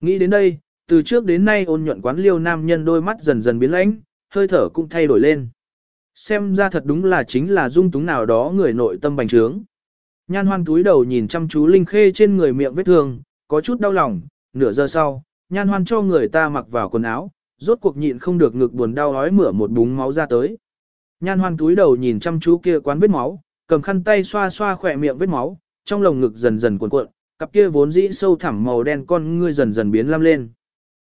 Nghĩ đến đây, từ trước đến nay ôn nhuận quán liêu nam nhân đôi mắt dần dần biến lãnh, hơi thở cũng thay đổi lên. Xem ra thật đúng là chính là dung túng nào đó người nội tâm bành trướng. Nhan hoan túi đầu nhìn chăm chú Linh Khê trên người miệng vết thương, có chút đau lòng, nửa giờ sau, nhan hoan cho người ta mặc vào quần áo, rốt cuộc nhịn không được ngực buồn đau ói mửa một búng máu ra tới. Nhan hoan túi đầu nhìn chăm chú kia quán vết máu, cầm khăn tay xoa xoa khỏe miệng vết máu, trong lồng ngực dần dần cuộn cuộn, cặp kia vốn dĩ sâu thẳm màu đen con ngươi dần dần biến lam lên.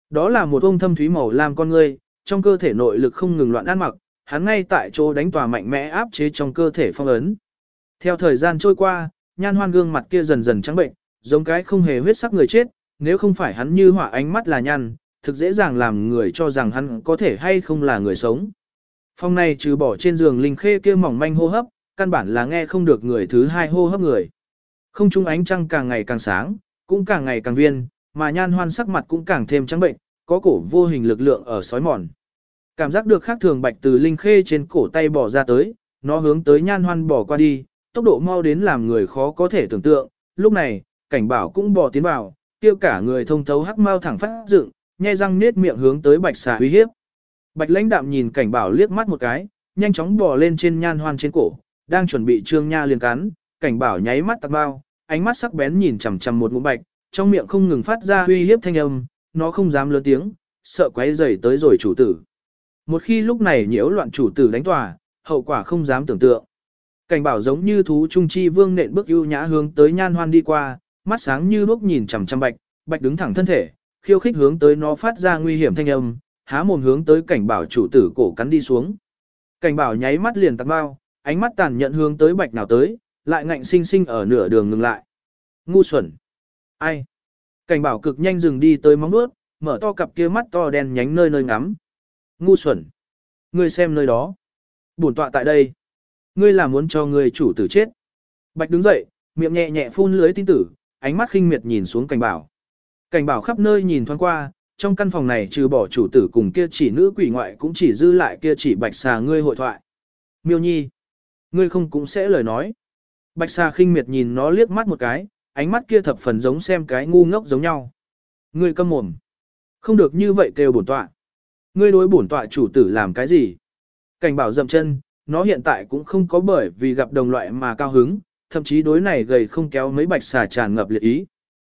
Đó là một ông thâm thúy màu lam con ngươi, trong cơ thể nội lực không ngừng loạn ăn mặc, hắn ngay tại chỗ đánh tòa mạnh mẽ áp chế trong cơ thể phong ấn. Theo thời gian trôi qua, nhan hoan gương mặt kia dần dần trắng bệnh, giống cái không hề huyết sắc người chết, nếu không phải hắn như hỏa ánh mắt là nhăn, thực dễ dàng làm người cho rằng hắn có thể hay không là người sống. Phòng này trừ bỏ trên giường linh khê kia mỏng manh hô hấp, căn bản là nghe không được người thứ hai hô hấp người. Không trung ánh trăng càng ngày càng sáng, cũng càng ngày càng viên, mà nhan hoan sắc mặt cũng càng thêm trắng bệnh, có cổ vô hình lực lượng ở sói mòn. Cảm giác được khác thường bạch từ linh khê trên cổ tay bỏ ra tới, nó hướng tới nhan hoan bỏ qua đi, tốc độ mau đến làm người khó có thể tưởng tượng. Lúc này, cảnh bảo cũng bỏ tiến vào, kêu cả người thông thấu hắc mau thẳng phát dựng, nhai răng nết miệng hướng tới bạch xà uy hiếp. Bạch lãnh đạm nhìn cảnh bảo liếc mắt một cái, nhanh chóng bò lên trên nhan hoan trên cổ, đang chuẩn bị trương nha liền cắn, cảnh bảo nháy mắt tạc bao, ánh mắt sắc bén nhìn chằm chằm một ngũ bạch, trong miệng không ngừng phát ra uy hiếp thanh âm, nó không dám lớn tiếng, sợ quấy rầy tới rồi chủ tử. Một khi lúc này nhiễu loạn chủ tử đánh tòa, hậu quả không dám tưởng tượng. Cảnh bảo giống như thú trung chi vương nện bước ưu nhã hướng tới nhan hoan đi qua, mắt sáng như đuốc nhìn chằm chằm bạch, bạch đứng thẳng thân thể, khiêu khích hướng tới nó phát ra nguy hiểm thanh âm, há mồm hướng tới cảnh bảo chủ tử cổ cắn đi xuống. Cảnh bảo nháy mắt liền tạt bao, ánh mắt tàn nhận hướng tới bạch nào tới, lại ngạnh sinh sinh ở nửa đường ngừng lại. Ngu xuẩn. Ai? Cảnh bảo cực nhanh dừng đi tới móng nuốt, mở to cặp kia mắt to đen nhánh nơi nơi ngắm. Ngu xuẩn. Ngươi xem nơi đó. Bổn tọa tại đây. Ngươi là muốn cho ngươi chủ tử chết. Bạch đứng dậy, miệng nhẹ nhẹ phun lưới tin tử, ánh mắt khinh miệt nhìn xuống cảnh bảo. Cảnh bảo khắp nơi nhìn thoáng qua, trong căn phòng này trừ bỏ chủ tử cùng kia chỉ nữ quỷ ngoại cũng chỉ dư lại kia chỉ bạch xà ngươi hội thoại. Miêu nhi. Ngươi không cũng sẽ lời nói. Bạch xà khinh miệt nhìn nó liếc mắt một cái, ánh mắt kia thập phần giống xem cái ngu ngốc giống nhau. Ngươi câm mồm. Không được như vậy kêu bổn tọa. Ngươi đối bổn tọa chủ tử làm cái gì? Cảnh bảo dậm chân, nó hiện tại cũng không có bởi vì gặp đồng loại mà cao hứng, thậm chí đối này gầy không kéo mấy bạch xà tràn ngập liệt ý.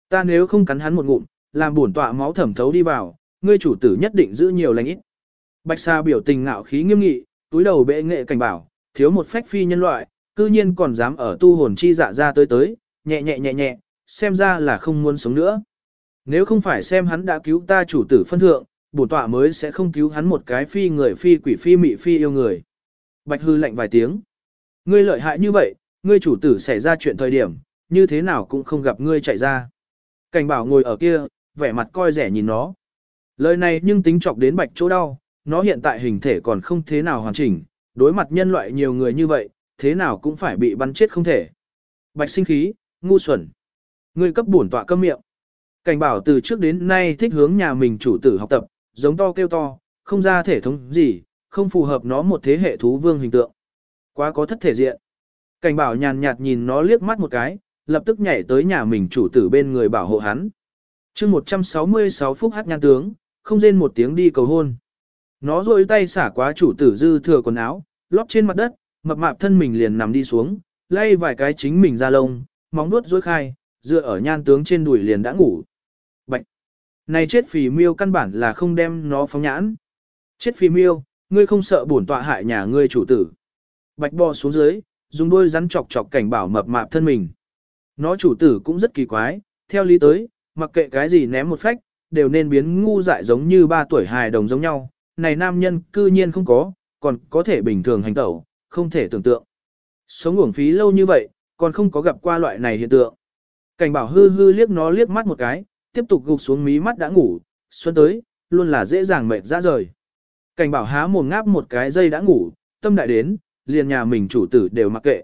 Ta nếu không cắn hắn một ngụm, làm bổn tọa máu thẩm thấu đi vào, ngươi chủ tử nhất định giữ nhiều lành ít. Bạch xà biểu tình ngạo khí nghiêm nghị, túi đầu bệ nghệ cảnh bảo, thiếu một phách phi nhân loại, cư nhiên còn dám ở tu hồn chi dạ ra tới tới, nhẹ nhẹ nhẹ nhẹ, xem ra là không muốn sống nữa. Nếu không phải xem hắn đã cứu ta chủ tử phân thượng, bổn tọa mới sẽ không cứu hắn một cái phi người phi quỷ phi mị phi yêu người. Bạch hư lạnh vài tiếng. Ngươi lợi hại như vậy, ngươi chủ tử xảy ra chuyện thời điểm, như thế nào cũng không gặp ngươi chạy ra. Cảnh bảo ngồi ở kia, vẻ mặt coi rẻ nhìn nó. Lời này nhưng tính chọc đến bạch chỗ đau, nó hiện tại hình thể còn không thế nào hoàn chỉnh, đối mặt nhân loại nhiều người như vậy, thế nào cũng phải bị bắn chết không thể. Bạch sinh khí, ngu xuẩn. Ngươi cấp bổn tọa câm miệng. Cảnh bảo từ trước đến nay thích hướng nhà mình chủ tử học tập, giống to kêu to, không ra thể thống gì, không phù hợp nó một thế hệ thú vương hình tượng. Quá có thất thể diện. Cảnh bảo nhàn nhạt nhìn nó liếc mắt một cái, lập tức nhảy tới nhà mình chủ tử bên người bảo hộ hắn. chương 166 phút hát nhan tướng, không rên một tiếng đi cầu hôn. Nó rôi tay xả quá chủ tử dư thừa quần áo, lóp trên mặt đất, mập mạp thân mình liền nằm đi xuống, lay vài cái chính mình ra lông, móng nuốt dối khai, dựa ở nhan tướng trên đùi liền đã ngủ. bệnh Này chết phì miêu căn bản là không đem nó phóng nhãn. Chết phì miêu, ngươi không sợ bổn tọa hại nhà ngươi chủ tử. Bạch bò xuống dưới, dùng đôi rắn chọc chọc cảnh bảo mập mạp thân mình. Nó chủ tử cũng rất kỳ quái, theo lý tới, mặc kệ cái gì ném một phách, đều nên biến ngu dại giống như ba tuổi hài đồng giống nhau. Này nam nhân cư nhiên không có, còn có thể bình thường hành tẩu, không thể tưởng tượng. Sống uổng phí lâu như vậy, còn không có gặp qua loại này hiện tượng. Cảnh bảo hư hư liếc nó liếc mắt một cái, tiếp tục gục xuống mí mắt đã ngủ, xuân tới, luôn là dễ dàng mệt ra rời. Cảnh bảo há mồm ngáp một cái dây đã ngủ, tâm đại đến, liền nhà mình chủ tử đều mặc kệ.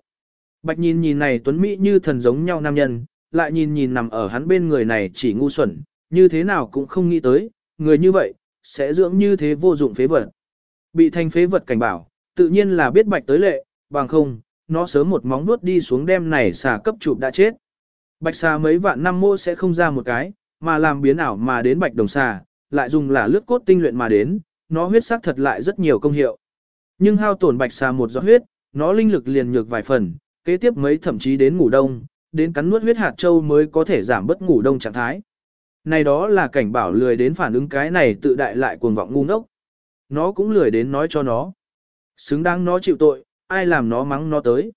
Bạch nhìn nhìn này tuấn mỹ như thần giống nhau nam nhân, lại nhìn nhìn nằm ở hắn bên người này chỉ ngu xuẩn, như thế nào cũng không nghĩ tới, người như vậy, sẽ dưỡng như thế vô dụng phế vật. Bị thành phế vật cảnh bảo, tự nhiên là biết bạch tới lệ, bằng không, nó sớm một móng vuốt đi xuống đem này xà cấp chụp đã chết. Bạch xà mấy vạn năm mô sẽ không ra một cái, mà làm biến ảo mà đến bạch đồng xà, lại dùng là lướt cốt tinh luyện mà đến, nó huyết sắc thật lại rất nhiều công hiệu. Nhưng hao tổn bạch xà một giọt huyết, nó linh lực liền nhược vài phần, kế tiếp mấy thậm chí đến ngủ đông, đến cắn nuốt huyết hạt châu mới có thể giảm bớt ngủ đông trạng thái. Này đó là cảnh bảo lười đến phản ứng cái này tự đại lại cuồng vọng ngu ngốc. Nó cũng lười đến nói cho nó. Xứng đáng nó chịu tội, ai làm nó mắng nó tới.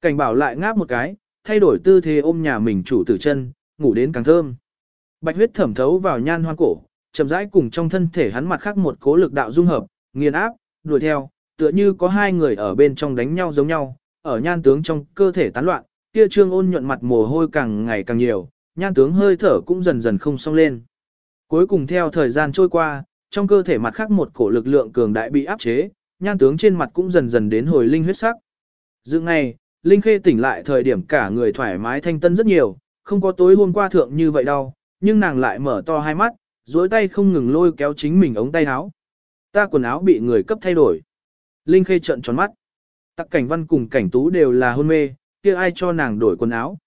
Cảnh bảo lại ngáp một cái, thay đổi tư thế ôm nhà mình chủ tử chân, ngủ đến càng thơm. Bạch huyết thẩm thấu vào nhan hoang cổ, chậm rãi cùng trong thân thể hắn mặt khác một cố lực đạo dung hợp, nghiền áp, đuổi theo, tựa như có hai người ở bên trong đánh nhau giống nhau, ở nhan tướng trong cơ thể tán loạn, kia trương ôn nhuận mặt mồ hôi càng ngày càng nhiều, nhan tướng hơi thở cũng dần dần không xong lên. Cuối cùng theo thời gian trôi qua, trong cơ thể mặt khác một cổ lực lượng cường đại bị áp chế, nhan tướng trên mặt cũng dần dần đến hồi linh huyết sắc. Dự ngày, Linh Khê tỉnh lại thời điểm cả người thoải mái thanh tân rất nhiều, không có tối hôm qua thượng như vậy đâu, nhưng nàng lại mở to hai mắt, duỗi tay không ngừng lôi kéo chính mình ống tay áo. Ta quần áo bị người cấp thay đổi. Linh Khê trợn tròn mắt. Tắc cảnh văn cùng cảnh tú đều là hôn mê, kia ai cho nàng đổi quần áo.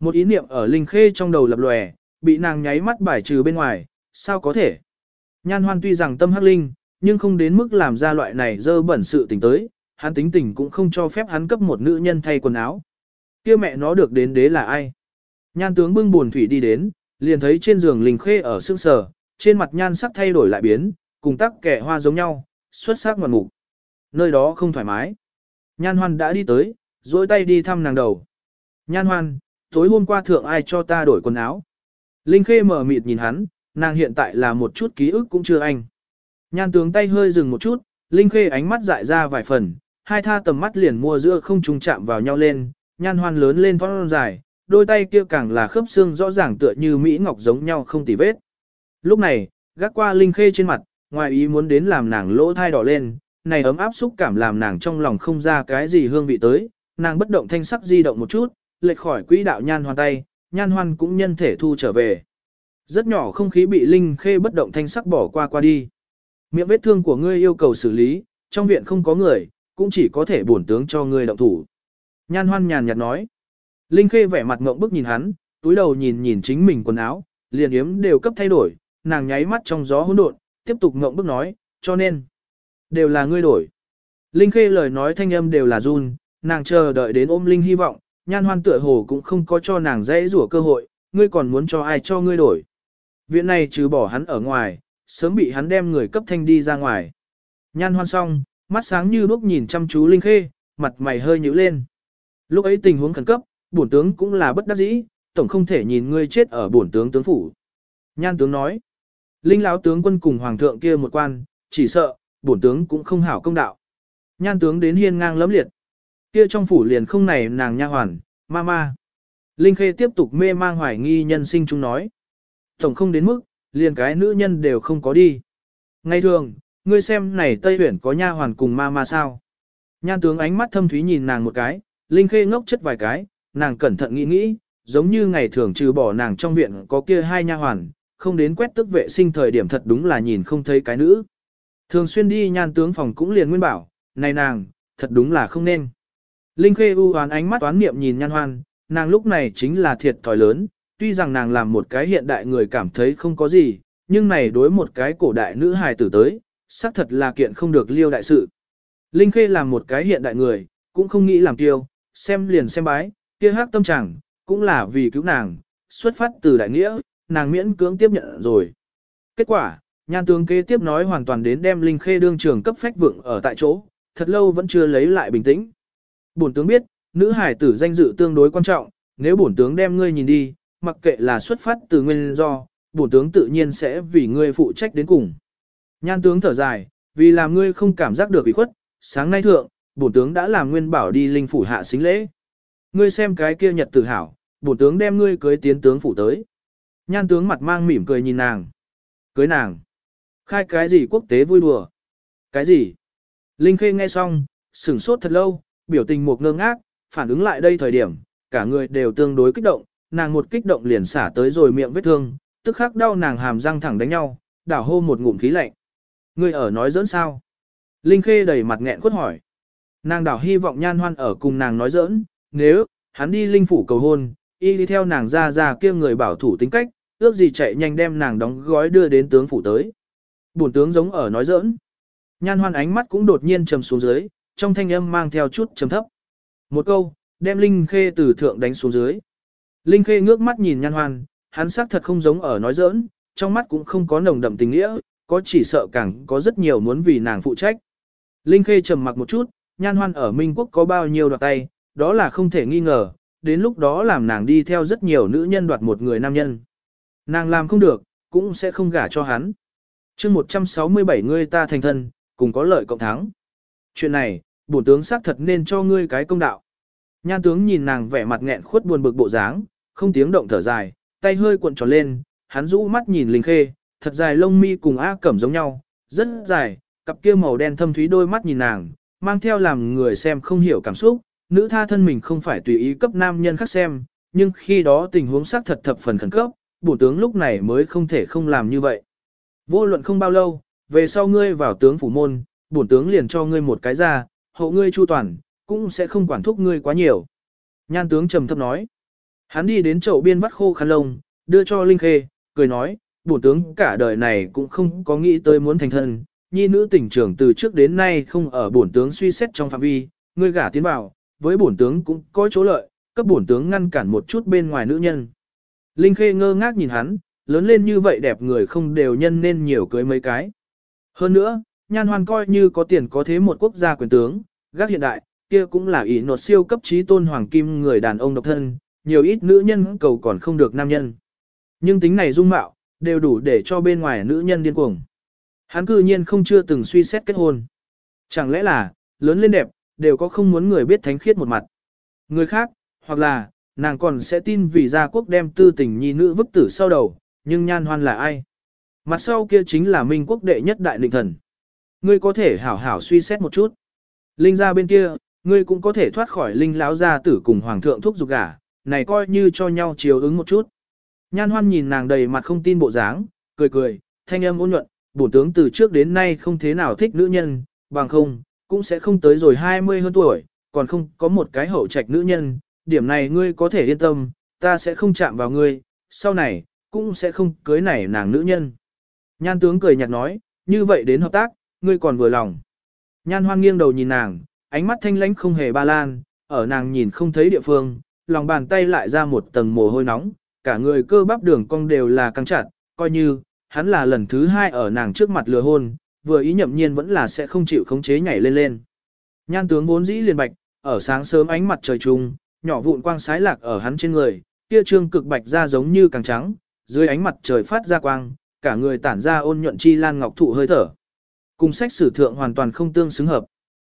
Một ý niệm ở Linh Khê trong đầu lập lòe, bị nàng nháy mắt bài trừ bên ngoài, sao có thể. Nhan hoan tuy rằng tâm hắc linh, nhưng không đến mức làm ra loại này dơ bẩn sự tình tới, hắn tính tình cũng không cho phép hắn cấp một nữ nhân thay quần áo. kia mẹ nó được đến đế là ai? Nhan tướng bưng buồn thủy đi đến, liền thấy trên giường Linh Khê ở sương sờ, trên mặt nhan sắc thay đổi lại biến, cùng tắc kẻ hoa giống nhau, xuất sắc ngoạn mục. Nơi đó không thoải mái. Nhan hoan đã đi tới, dối tay đi thăm nàng đầu. Nhan hoan, tối hôm qua thượng ai cho ta đổi quần áo. Linh Khê mở mịt nhìn hắn, nàng hiện tại là một chút ký ức cũng chưa anh. Nhan tướng tay hơi dừng một chút, Linh Khê ánh mắt dại ra vài phần, hai tha tầm mắt liền mua giữa không trùng chạm vào nhau lên, nhan hoan lớn lên thon dài, đôi tay kia càng là khớp xương rõ ràng tựa như Mỹ Ngọc giống nhau không tì vết. Lúc này, gác qua Linh Khê trên mặt, ngoài ý muốn đến làm nàng lỗ thai đỏ lên, này ấm áp xúc cảm làm nàng trong lòng không ra cái gì hương vị tới, nàng bất động thanh sắc di động một chút, lệch khỏi quỹ đạo nhan hoan tay, nhan hoan cũng nhân thể thu trở về. Rất nhỏ không khí bị Linh Khê bất động thanh sắc bỏ qua qua đi. Miệng vết thương của ngươi yêu cầu xử lý, trong viện không có người, cũng chỉ có thể bổn tướng cho ngươi động thủ. Nhan hoan nhàn nhạt nói. Linh Khê vẻ mặt ngượng bức nhìn hắn, túi đầu nhìn nhìn chính mình quần áo, liền yếm đều cấp thay đổi, nàng nháy mắt trong gió hỗn độn, tiếp tục ngượng bức nói, cho nên, đều là ngươi đổi. Linh Khê lời nói thanh âm đều là run, nàng chờ đợi đến ôm Linh hy vọng, nhan hoan tựa hồ cũng không có cho nàng dễ rủa cơ hội, ngươi còn muốn cho ai cho ngươi đổi. Viện này trừ bỏ hắn ở ngoài, sớm bị hắn đem người cấp thanh đi ra ngoài. Nhan hoan xong, mắt sáng như đuốc nhìn chăm chú Linh Khê, mặt mày hơi nhíu lên. Lúc ấy tình huống khẩn cấp, bổn tướng cũng là bất đắc dĩ, tổng không thể nhìn ngươi chết ở bổn tướng tướng phủ. Nhan tướng nói, Linh lão tướng quân cùng hoàng thượng kia một quan, chỉ sợ, bổn tướng cũng không hảo công đạo. Nhan tướng đến hiên ngang lấm liệt. Kia trong phủ liền không này nàng nha hoàn, ma ma. Linh Khê tiếp tục mê mang hoài nghi nhân sinh chúng nói. Tổng không đến mức, liền cái nữ nhân đều không có đi. Ngay thường, ngươi xem này Tây Huyển có nha hoàn cùng ma ma sao. Nhan tướng ánh mắt thâm thúy nhìn nàng một cái, Linh Khê ngốc chất vài cái, nàng cẩn thận nghĩ nghĩ, giống như ngày thường trừ bỏ nàng trong viện có kia hai nha hoàn, không đến quét tức vệ sinh thời điểm thật đúng là nhìn không thấy cái nữ. Thường xuyên đi nhan tướng phòng cũng liền nguyên bảo, này nàng, thật đúng là không nên. Linh Khê u hoán ánh mắt toán niệm nhìn nhan hoan, nàng lúc này chính là thiệt thòi lớn, tuy rằng nàng làm một cái hiện đại người cảm thấy không có gì, nhưng này đối một cái cổ đại nữ hài tử tới, xác thật là kiện không được liêu đại sự. Linh Khê làm một cái hiện đại người, cũng không nghĩ làm tiêu, xem liền xem bái, kia hát tâm trạng, cũng là vì cứu nàng, xuất phát từ đại nghĩa, nàng miễn cưỡng tiếp nhận rồi. Kết quả, nhan tướng kế tiếp nói hoàn toàn đến đem Linh Khê đương trường cấp phách vượng ở tại chỗ, thật lâu vẫn chưa lấy lại bình tĩnh. Bổn tướng biết, nữ hải tử danh dự tương đối quan trọng, nếu bổn tướng đem ngươi nhìn đi, mặc kệ là xuất phát từ nguyên do, bổn tướng tự nhiên sẽ vì ngươi phụ trách đến cùng. Nhan tướng thở dài, vì làm ngươi không cảm giác được ủy khuất, sáng nay thượng, bổn tướng đã làm nguyên bảo đi linh phủ hạ xính lễ. Ngươi xem cái kia nhật tự hảo, bổn tướng đem ngươi cưới tiến tướng phủ tới. Nhan tướng mặt mang mỉm cười nhìn nàng. Cưới nàng. Khai cái gì quốc tế vui đùa? Cái gì? Linh Khê nghe xong, sửng sốt thật lâu, biểu tình một ngơ ngác, phản ứng lại đây thời điểm, cả người đều tương đối kích động, nàng một kích động liền xả tới rồi miệng vết thương, tức khắc đau nàng hàm răng thẳng đánh nhau, đảo hô một ngụm khí lạnh. Ngươi ở nói giỡn sao? Linh Khê đầy mặt nghẹn quất hỏi. Nàng đảo hy vọng nhan hoan ở cùng nàng nói giỡn, nếu, hắn đi linh phủ cầu hôn, y đi theo nàng ra ra kia người bảo thủ tính cách, ước gì chạy nhanh đem nàng đóng gói đưa đến tướng phủ tới. Bổn tướng giống ở nói giỡn. Nhan hoan ánh mắt cũng đột nhiên trầm xuống dưới, trong thanh âm mang theo chút trầm thấp. Một câu, đem Linh Khê từ thượng đánh xuống dưới. Linh Khê ngước mắt nhìn nhan hoan, hắn xác thật không giống ở nói giỡn, trong mắt cũng không có nồng đậm tình nghĩa, có chỉ sợ càng có rất nhiều muốn vì nàng phụ trách. Linh Khê trầm mặc một chút, nhan hoan ở Minh Quốc có bao nhiêu đoạt tay, đó là không thể nghi ngờ, đến lúc đó làm nàng đi theo rất nhiều nữ nhân đoạt một người nam nhân. Nàng làm không được, cũng sẽ không gả cho hắn. chương 167 ngươi ta thành thân, cùng có lợi cộng thắng. Chuyện này, bổn tướng xác thật nên cho ngươi cái công đạo. Nhan tướng nhìn nàng vẻ mặt nghẹn khuất buồn bực bộ dáng, không tiếng động thở dài, tay hơi cuộn tròn lên, hắn rũ mắt nhìn Linh Khê, thật dài lông mi cùng A Cẩm giống nhau, rất dài, cặp kia màu đen thâm thúy đôi mắt nhìn nàng, mang theo làm người xem không hiểu cảm xúc, nữ tha thân mình không phải tùy ý cấp nam nhân khác xem, nhưng khi đó tình huống xác thật thập phần khẩn cấp, bổ tướng lúc này mới không thể không làm như vậy. Vô luận không bao lâu, về sau ngươi vào tướng phủ môn, bổn tướng liền cho ngươi một cái ra, hộ ngươi chu toàn, cũng sẽ không quản thúc ngươi quá nhiều. Nhan tướng trầm thấp nói. Hắn đi đến chậu biên vắt khô khăn lông, đưa cho Linh Khê, cười nói, bổn tướng cả đời này cũng không có nghĩ tới muốn thành thân, nhi nữ tỉnh trưởng từ trước đến nay không ở bổn tướng suy xét trong phạm vi, ngươi gả tiến vào, với bổn tướng cũng có chỗ lợi, cấp bổn tướng ngăn cản một chút bên ngoài nữ nhân. Linh Khê ngơ ngác nhìn hắn, lớn lên như vậy đẹp người không đều nhân nên nhiều cưới mấy cái. Hơn nữa, nhan hoan coi như có tiền có thế một quốc gia quyền tướng, gác hiện đại, kia cũng là ý nột siêu cấp trí tôn hoàng kim người đàn ông độc thân, nhiều ít nữ nhân cầu còn không được nam nhân. Nhưng tính này dung mạo, đều đủ để cho bên ngoài nữ nhân điên cuồng. Hắn cư nhiên không chưa từng suy xét kết hôn. Chẳng lẽ là, lớn lên đẹp, đều có không muốn người biết thánh khiết một mặt. Người khác, hoặc là, nàng còn sẽ tin vì gia quốc đem tư tình nhi nữ vức tử sau đầu, nhưng nhan hoan là ai? Mặt sau kia chính là minh quốc đệ nhất đại định thần. Ngươi có thể hảo hảo suy xét một chút. Linh ra bên kia, ngươi cũng có thể thoát khỏi linh láo gia tử cùng hoàng thượng thúc giục gả, này coi như cho nhau chiều ứng một chút. Nhan hoan nhìn nàng đầy mặt không tin bộ dáng, cười cười, thanh âm ôn nhuận, bổn tướng từ trước đến nay không thế nào thích nữ nhân, bằng không, cũng sẽ không tới rồi 20 hơn tuổi, còn không có một cái hậu trạch nữ nhân, điểm này ngươi có thể yên tâm, ta sẽ không chạm vào ngươi, sau này, cũng sẽ không cưới nảy nàng nữ nhân. Nhan tướng cười nhạt nói, như vậy đến hợp tác, ngươi còn vừa lòng. Nhan hoan nghiêng đầu nhìn nàng, ánh mắt thanh lãnh không hề ba lan, ở nàng nhìn không thấy địa phương, lòng bàn tay lại ra một tầng mồ hôi nóng, cả người cơ bắp đường cong đều là căng chặt, coi như, hắn là lần thứ hai ở nàng trước mặt lừa hôn, vừa ý nhậm nhiên vẫn là sẽ không chịu khống chế nhảy lên lên. Nhan tướng vốn dĩ liền bạch, ở sáng sớm ánh mặt trời trung, nhỏ vụn quang sái lạc ở hắn trên người, kia trương cực bạch ra giống như càng trắng, dưới ánh mặt trời phát ra quang, cả người tản ra ôn nhuận chi lan ngọc thụ hơi thở. Cùng sách sử thượng hoàn toàn không tương xứng hợp.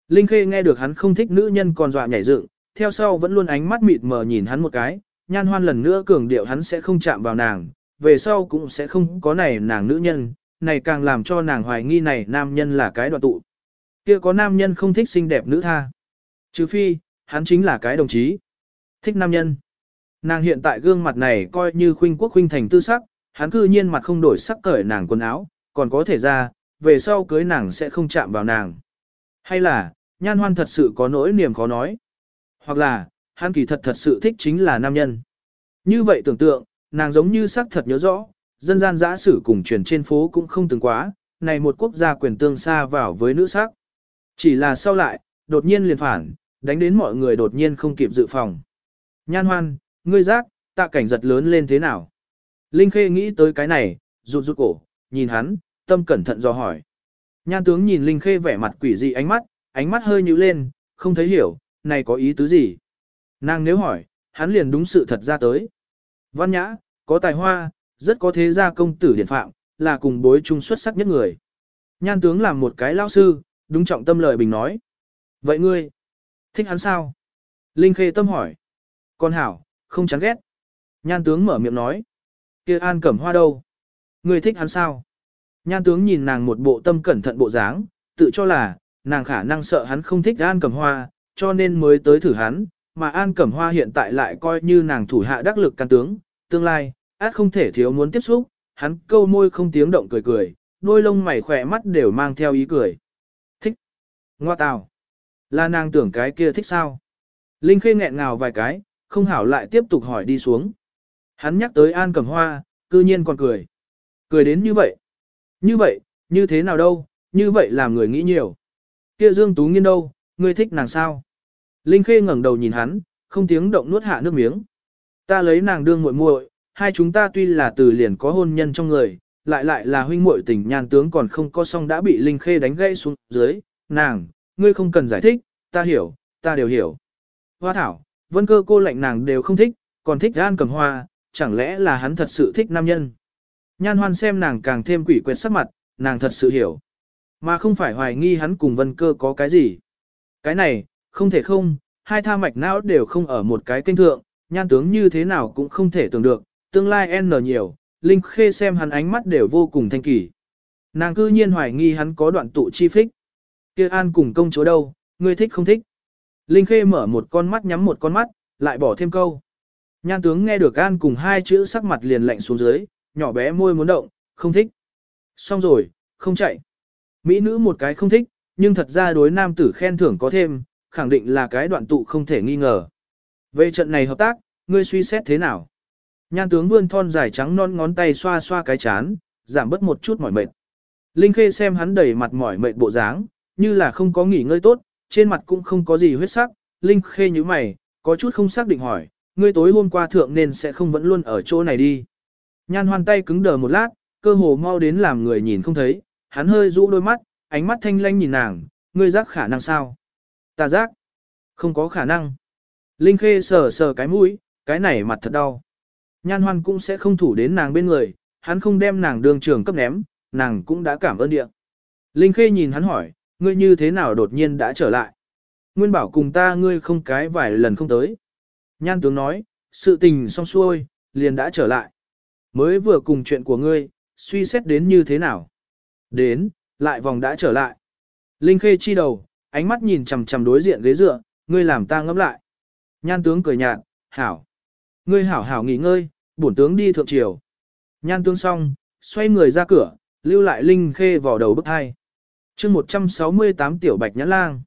Linh Khê nghe được hắn không thích nữ nhân còn dọa nhảy dựng, theo sau vẫn luôn ánh mắt mịt mờ nhìn hắn một cái, nhan hoan lần nữa cường điệu hắn sẽ không chạm vào nàng, về sau cũng sẽ không có này nàng nữ nhân, này càng làm cho nàng hoài nghi này nam nhân là cái đoạn tụ. Kia có nam nhân không thích xinh đẹp nữ tha. Trừ phi, hắn chính là cái đồng chí. Thích nam nhân. Nàng hiện tại gương mặt này coi như khuynh quốc khuynh thành tư sắc, hắn cư nhiên mặt không đổi sắc cởi nàng quần áo, còn có thể ra, về sau cưới nàng sẽ không chạm vào nàng. Hay là, nhan hoan thật sự có nỗi niềm khó nói. Hoặc là, hắn kỳ thật thật sự thích chính là nam nhân. Như vậy tưởng tượng, nàng giống như sắc thật nhớ rõ, dân gian giã sử cùng truyền trên phố cũng không từng quá, này một quốc gia quyền tương xa vào với nữ sắc. Chỉ là sau lại, đột nhiên liền phản, đánh đến mọi người đột nhiên không kịp dự phòng. Nhan hoan, ngươi giác, tạ cảnh giật lớn lên thế nào? Linh Khê nghĩ tới cái này, rụt rụt cổ, nhìn hắn, tâm cẩn thận do hỏi. Nhan tướng nhìn Linh Khê vẻ mặt quỷ dị ánh mắt, ánh mắt hơi nhíu lên, không thấy hiểu, này có ý tứ gì? Nàng nếu hỏi, hắn liền đúng sự thật ra tới. Văn nhã, có tài hoa, rất có thế gia công tử điển phạm, là cùng bối trung xuất sắc nhất người. Nhan tướng làm một cái lao sư, đúng trọng tâm lời bình nói. Vậy ngươi, thích hắn sao? Linh Khê tâm hỏi. Con hảo, không chán ghét. Nhan tướng mở miệng nói. kia an cẩm hoa đâu? Ngươi thích hắn sao? Nhan tướng nhìn nàng một bộ tâm cẩn thận bộ dáng, tự cho là, nàng khả năng sợ hắn không thích an cẩm hoa, cho nên mới tới thử hắn, mà an cẩm hoa hiện tại lại coi như nàng thủ hạ đắc lực can tướng, tương lai, át không thể thiếu muốn tiếp xúc, hắn câu môi không tiếng động cười cười, đôi lông mày khỏe mắt đều mang theo ý cười. Thích. Ngoa tào. Là nàng tưởng cái kia thích sao? Linh khê nghẹn ngào vài cái, không hảo lại tiếp tục hỏi đi xuống. Hắn nhắc tới An Cẩm Hoa, cư nhiên còn cười. Cười đến như vậy. Như vậy, như thế nào đâu, như vậy làm người nghĩ nhiều. Kia Dương Tú Nghiên đâu, ngươi thích nàng sao? Linh Khê ngẩng đầu nhìn hắn, không tiếng động nuốt hạ nước miếng. Ta lấy nàng đương muội muội, hai chúng ta tuy là từ liền có hôn nhân trong người, lại lại là huynh muội tình nhan tướng còn không có xong đã bị Linh Khê đánh gãy xuống dưới, nàng, ngươi không cần giải thích, ta hiểu, ta đều hiểu. Hoa thảo, vân cơ cô lạnh nàng đều không thích, còn thích gan cầm hoa, chẳng lẽ là hắn thật sự thích nam nhân. Nhan hoan xem nàng càng thêm quỷ quyệt sắc mặt, nàng thật sự hiểu. Mà không phải hoài nghi hắn cùng vân cơ có cái gì. Cái này, không thể không, hai tha mạch não đều không ở một cái kênh thượng, nhan tướng như thế nào cũng không thể tưởng được, tương lai n nhiều, Linh Khê xem hắn ánh mắt đều vô cùng thanh kỳ. Nàng cư nhiên hoài nghi hắn có đoạn tụ chi phích. kia an cùng công chúa đâu, ngươi thích không thích. Linh Khê mở một con mắt nhắm một con mắt, lại bỏ thêm câu. Nhan tướng nghe được an cùng hai chữ sắc mặt liền lạnh xuống dưới, nhỏ bé môi muốn động, không thích. Xong rồi, không chạy. Mỹ nữ một cái không thích, nhưng thật ra đối nam tử khen thưởng có thêm, khẳng định là cái đoạn tụ không thể nghi ngờ. Về trận này hợp tác, ngươi suy xét thế nào? Nhan tướng vươn thon dài trắng non ngón tay xoa xoa cái chán, giảm bớt một chút mỏi mệt. Linh Khê xem hắn đầy mặt mỏi mệt bộ dáng, như là không có nghỉ ngơi tốt, trên mặt cũng không có gì huyết sắc. Linh Khê nhíu mày, có chút không xác định hỏi, ngươi tối hôm qua thượng nên sẽ không vẫn luôn ở chỗ này đi. Nhan hoan tay cứng đờ một lát, cơ hồ mau đến làm người nhìn không thấy, hắn hơi rũ đôi mắt, ánh mắt thanh lanh nhìn nàng, ngươi giác khả năng sao? Ta giác, không có khả năng. Linh Khê sờ sờ cái mũi, cái này mặt thật đau. Nhan hoan cũng sẽ không thủ đến nàng bên người, hắn không đem nàng đường trường cấp ném, nàng cũng đã cảm ơn địa. Linh Khê nhìn hắn hỏi, ngươi như thế nào đột nhiên đã trở lại? Nguyên bảo cùng ta ngươi không cái vài lần không tới. Nhan tướng nói, sự tình xong xuôi, liền đã trở lại. Mới vừa cùng chuyện của ngươi, suy xét đến như thế nào? Đến, lại vòng đã trở lại. Linh Khê chi đầu, ánh mắt nhìn chằm chằm đối diện ghế dựa, ngươi làm ta ngẫm lại. Nhan tướng cười nhạt, hảo. Ngươi hảo hảo nghỉ ngơi, bổn tướng đi thượng triều. Nhan tướng xong, xoay người ra cửa, lưu lại Linh Khê vào đầu bức hai. chương 168 tiểu bạch nhãn lang.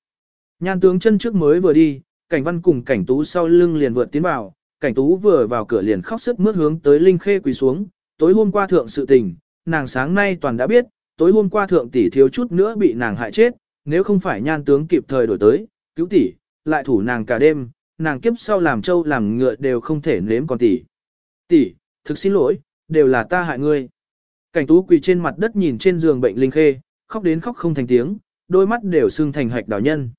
Nhan tướng chân trước mới vừa đi, cảnh văn cùng cảnh tú sau lưng liền vượt tiến vào, cảnh tú vừa vào cửa liền khóc sức mướt hướng tới Linh Khê quỳ xuống, tối hôm qua thượng sự tình, nàng sáng nay toàn đã biết, tối hôm qua thượng tỷ thiếu chút nữa bị nàng hại chết, nếu không phải nhan tướng kịp thời đổi tới, cứu tỷ, lại thủ nàng cả đêm, nàng kiếp sau làm trâu làm ngựa đều không thể nếm còn tỷ. Tỷ, thực xin lỗi, đều là ta hại ngươi. Cảnh tú quỳ trên mặt đất nhìn trên giường bệnh Linh Khê, khóc đến khóc không thành tiếng, đôi mắt đều sưng thành hạch đảo nhân.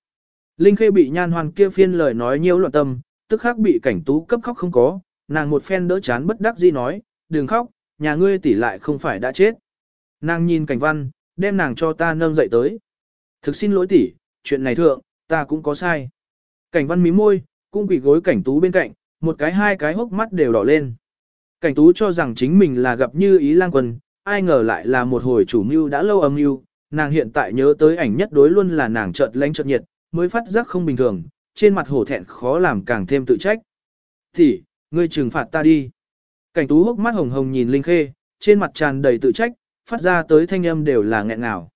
Linh Khê bị nhan hoan kia phiên lời nói nhiều loạn tâm, tức khắc bị cảnh tú cấp khóc không có, nàng một phen đỡ chán bất đắc dĩ nói, đừng khóc, nhà ngươi tỷ lại không phải đã chết. Nàng nhìn cảnh văn, đem nàng cho ta nâng dậy tới. Thực xin lỗi tỷ, chuyện này thượng, ta cũng có sai. Cảnh văn mí môi, cũng quỳ gối cảnh tú bên cạnh, một cái hai cái hốc mắt đều đỏ lên. Cảnh tú cho rằng chính mình là gặp như ý lang quân, ai ngờ lại là một hồi chủ mưu đã lâu âm mưu, nàng hiện tại nhớ tới ảnh nhất đối luôn là nàng chợt lánh chợt nhiệt, mới phát giác không bình thường, trên mặt hổ thẹn khó làm càng thêm tự trách. Thì, ngươi trừng phạt ta đi. Cảnh tú hốc mắt hồng hồng nhìn Linh Khê, trên mặt tràn đầy tự trách, phát ra tới thanh âm đều là nghẹn ngào.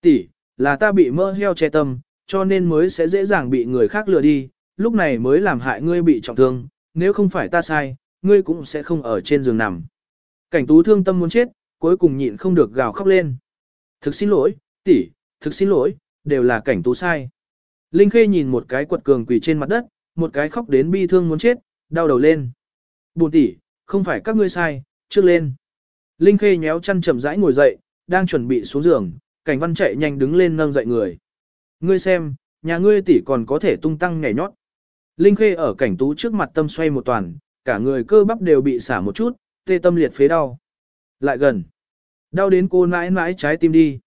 Tỷ, là ta bị mơ heo che tâm, cho nên mới sẽ dễ dàng bị người khác lừa đi, lúc này mới làm hại ngươi bị trọng thương, nếu không phải ta sai, ngươi cũng sẽ không ở trên giường nằm. Cảnh tú thương tâm muốn chết, cuối cùng nhịn không được gào khóc lên. Thực xin lỗi, tỷ, thực xin lỗi, đều là cảnh tú sai. Linh Khê nhìn một cái quật cường quỳ trên mặt đất, một cái khóc đến bi thương muốn chết, đau đầu lên. Buồn tỷ, không phải các ngươi sai, trước lên. Linh Khê nhéo chăn chậm rãi ngồi dậy, đang chuẩn bị xuống giường, cảnh văn chạy nhanh đứng lên nâng dậy người. Ngươi xem, nhà ngươi tỷ còn có thể tung tăng nhảy nhót. Linh Khê ở cảnh tú trước mặt tâm xoay một toàn, cả người cơ bắp đều bị xả một chút, tê tâm liệt phế đau. Lại gần. Đau đến cô nãi nãi trái tim đi.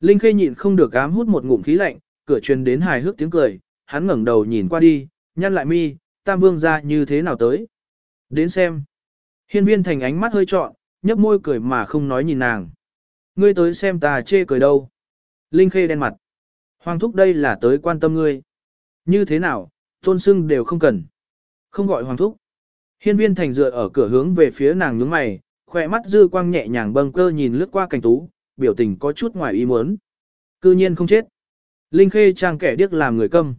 Linh Khê nhịn không được ám hút một ngụm khí lạnh, cửa truyền đến hài hước tiếng cười, hắn ngẩng đầu nhìn qua đi, nhăn lại mi, tam vương gia như thế nào tới. Đến xem. Hiên viên thành ánh mắt hơi trọn, nhấp môi cười mà không nói nhìn nàng. Ngươi tới xem ta chê cười đâu. Linh Khê đen mặt. Hoàng thúc đây là tới quan tâm ngươi. Như thế nào, tôn sưng đều không cần. Không gọi hoàng thúc. Hiên viên thành dựa ở cửa hướng về phía nàng nhướng mày, khỏe mắt dư quang nhẹ nhàng bâng cơ nhìn lướt qua cảnh tú, biểu tình có chút ngoài ý muốn. Cư nhiên không chết. Linh Khê trang kẻ điếc làm người câm.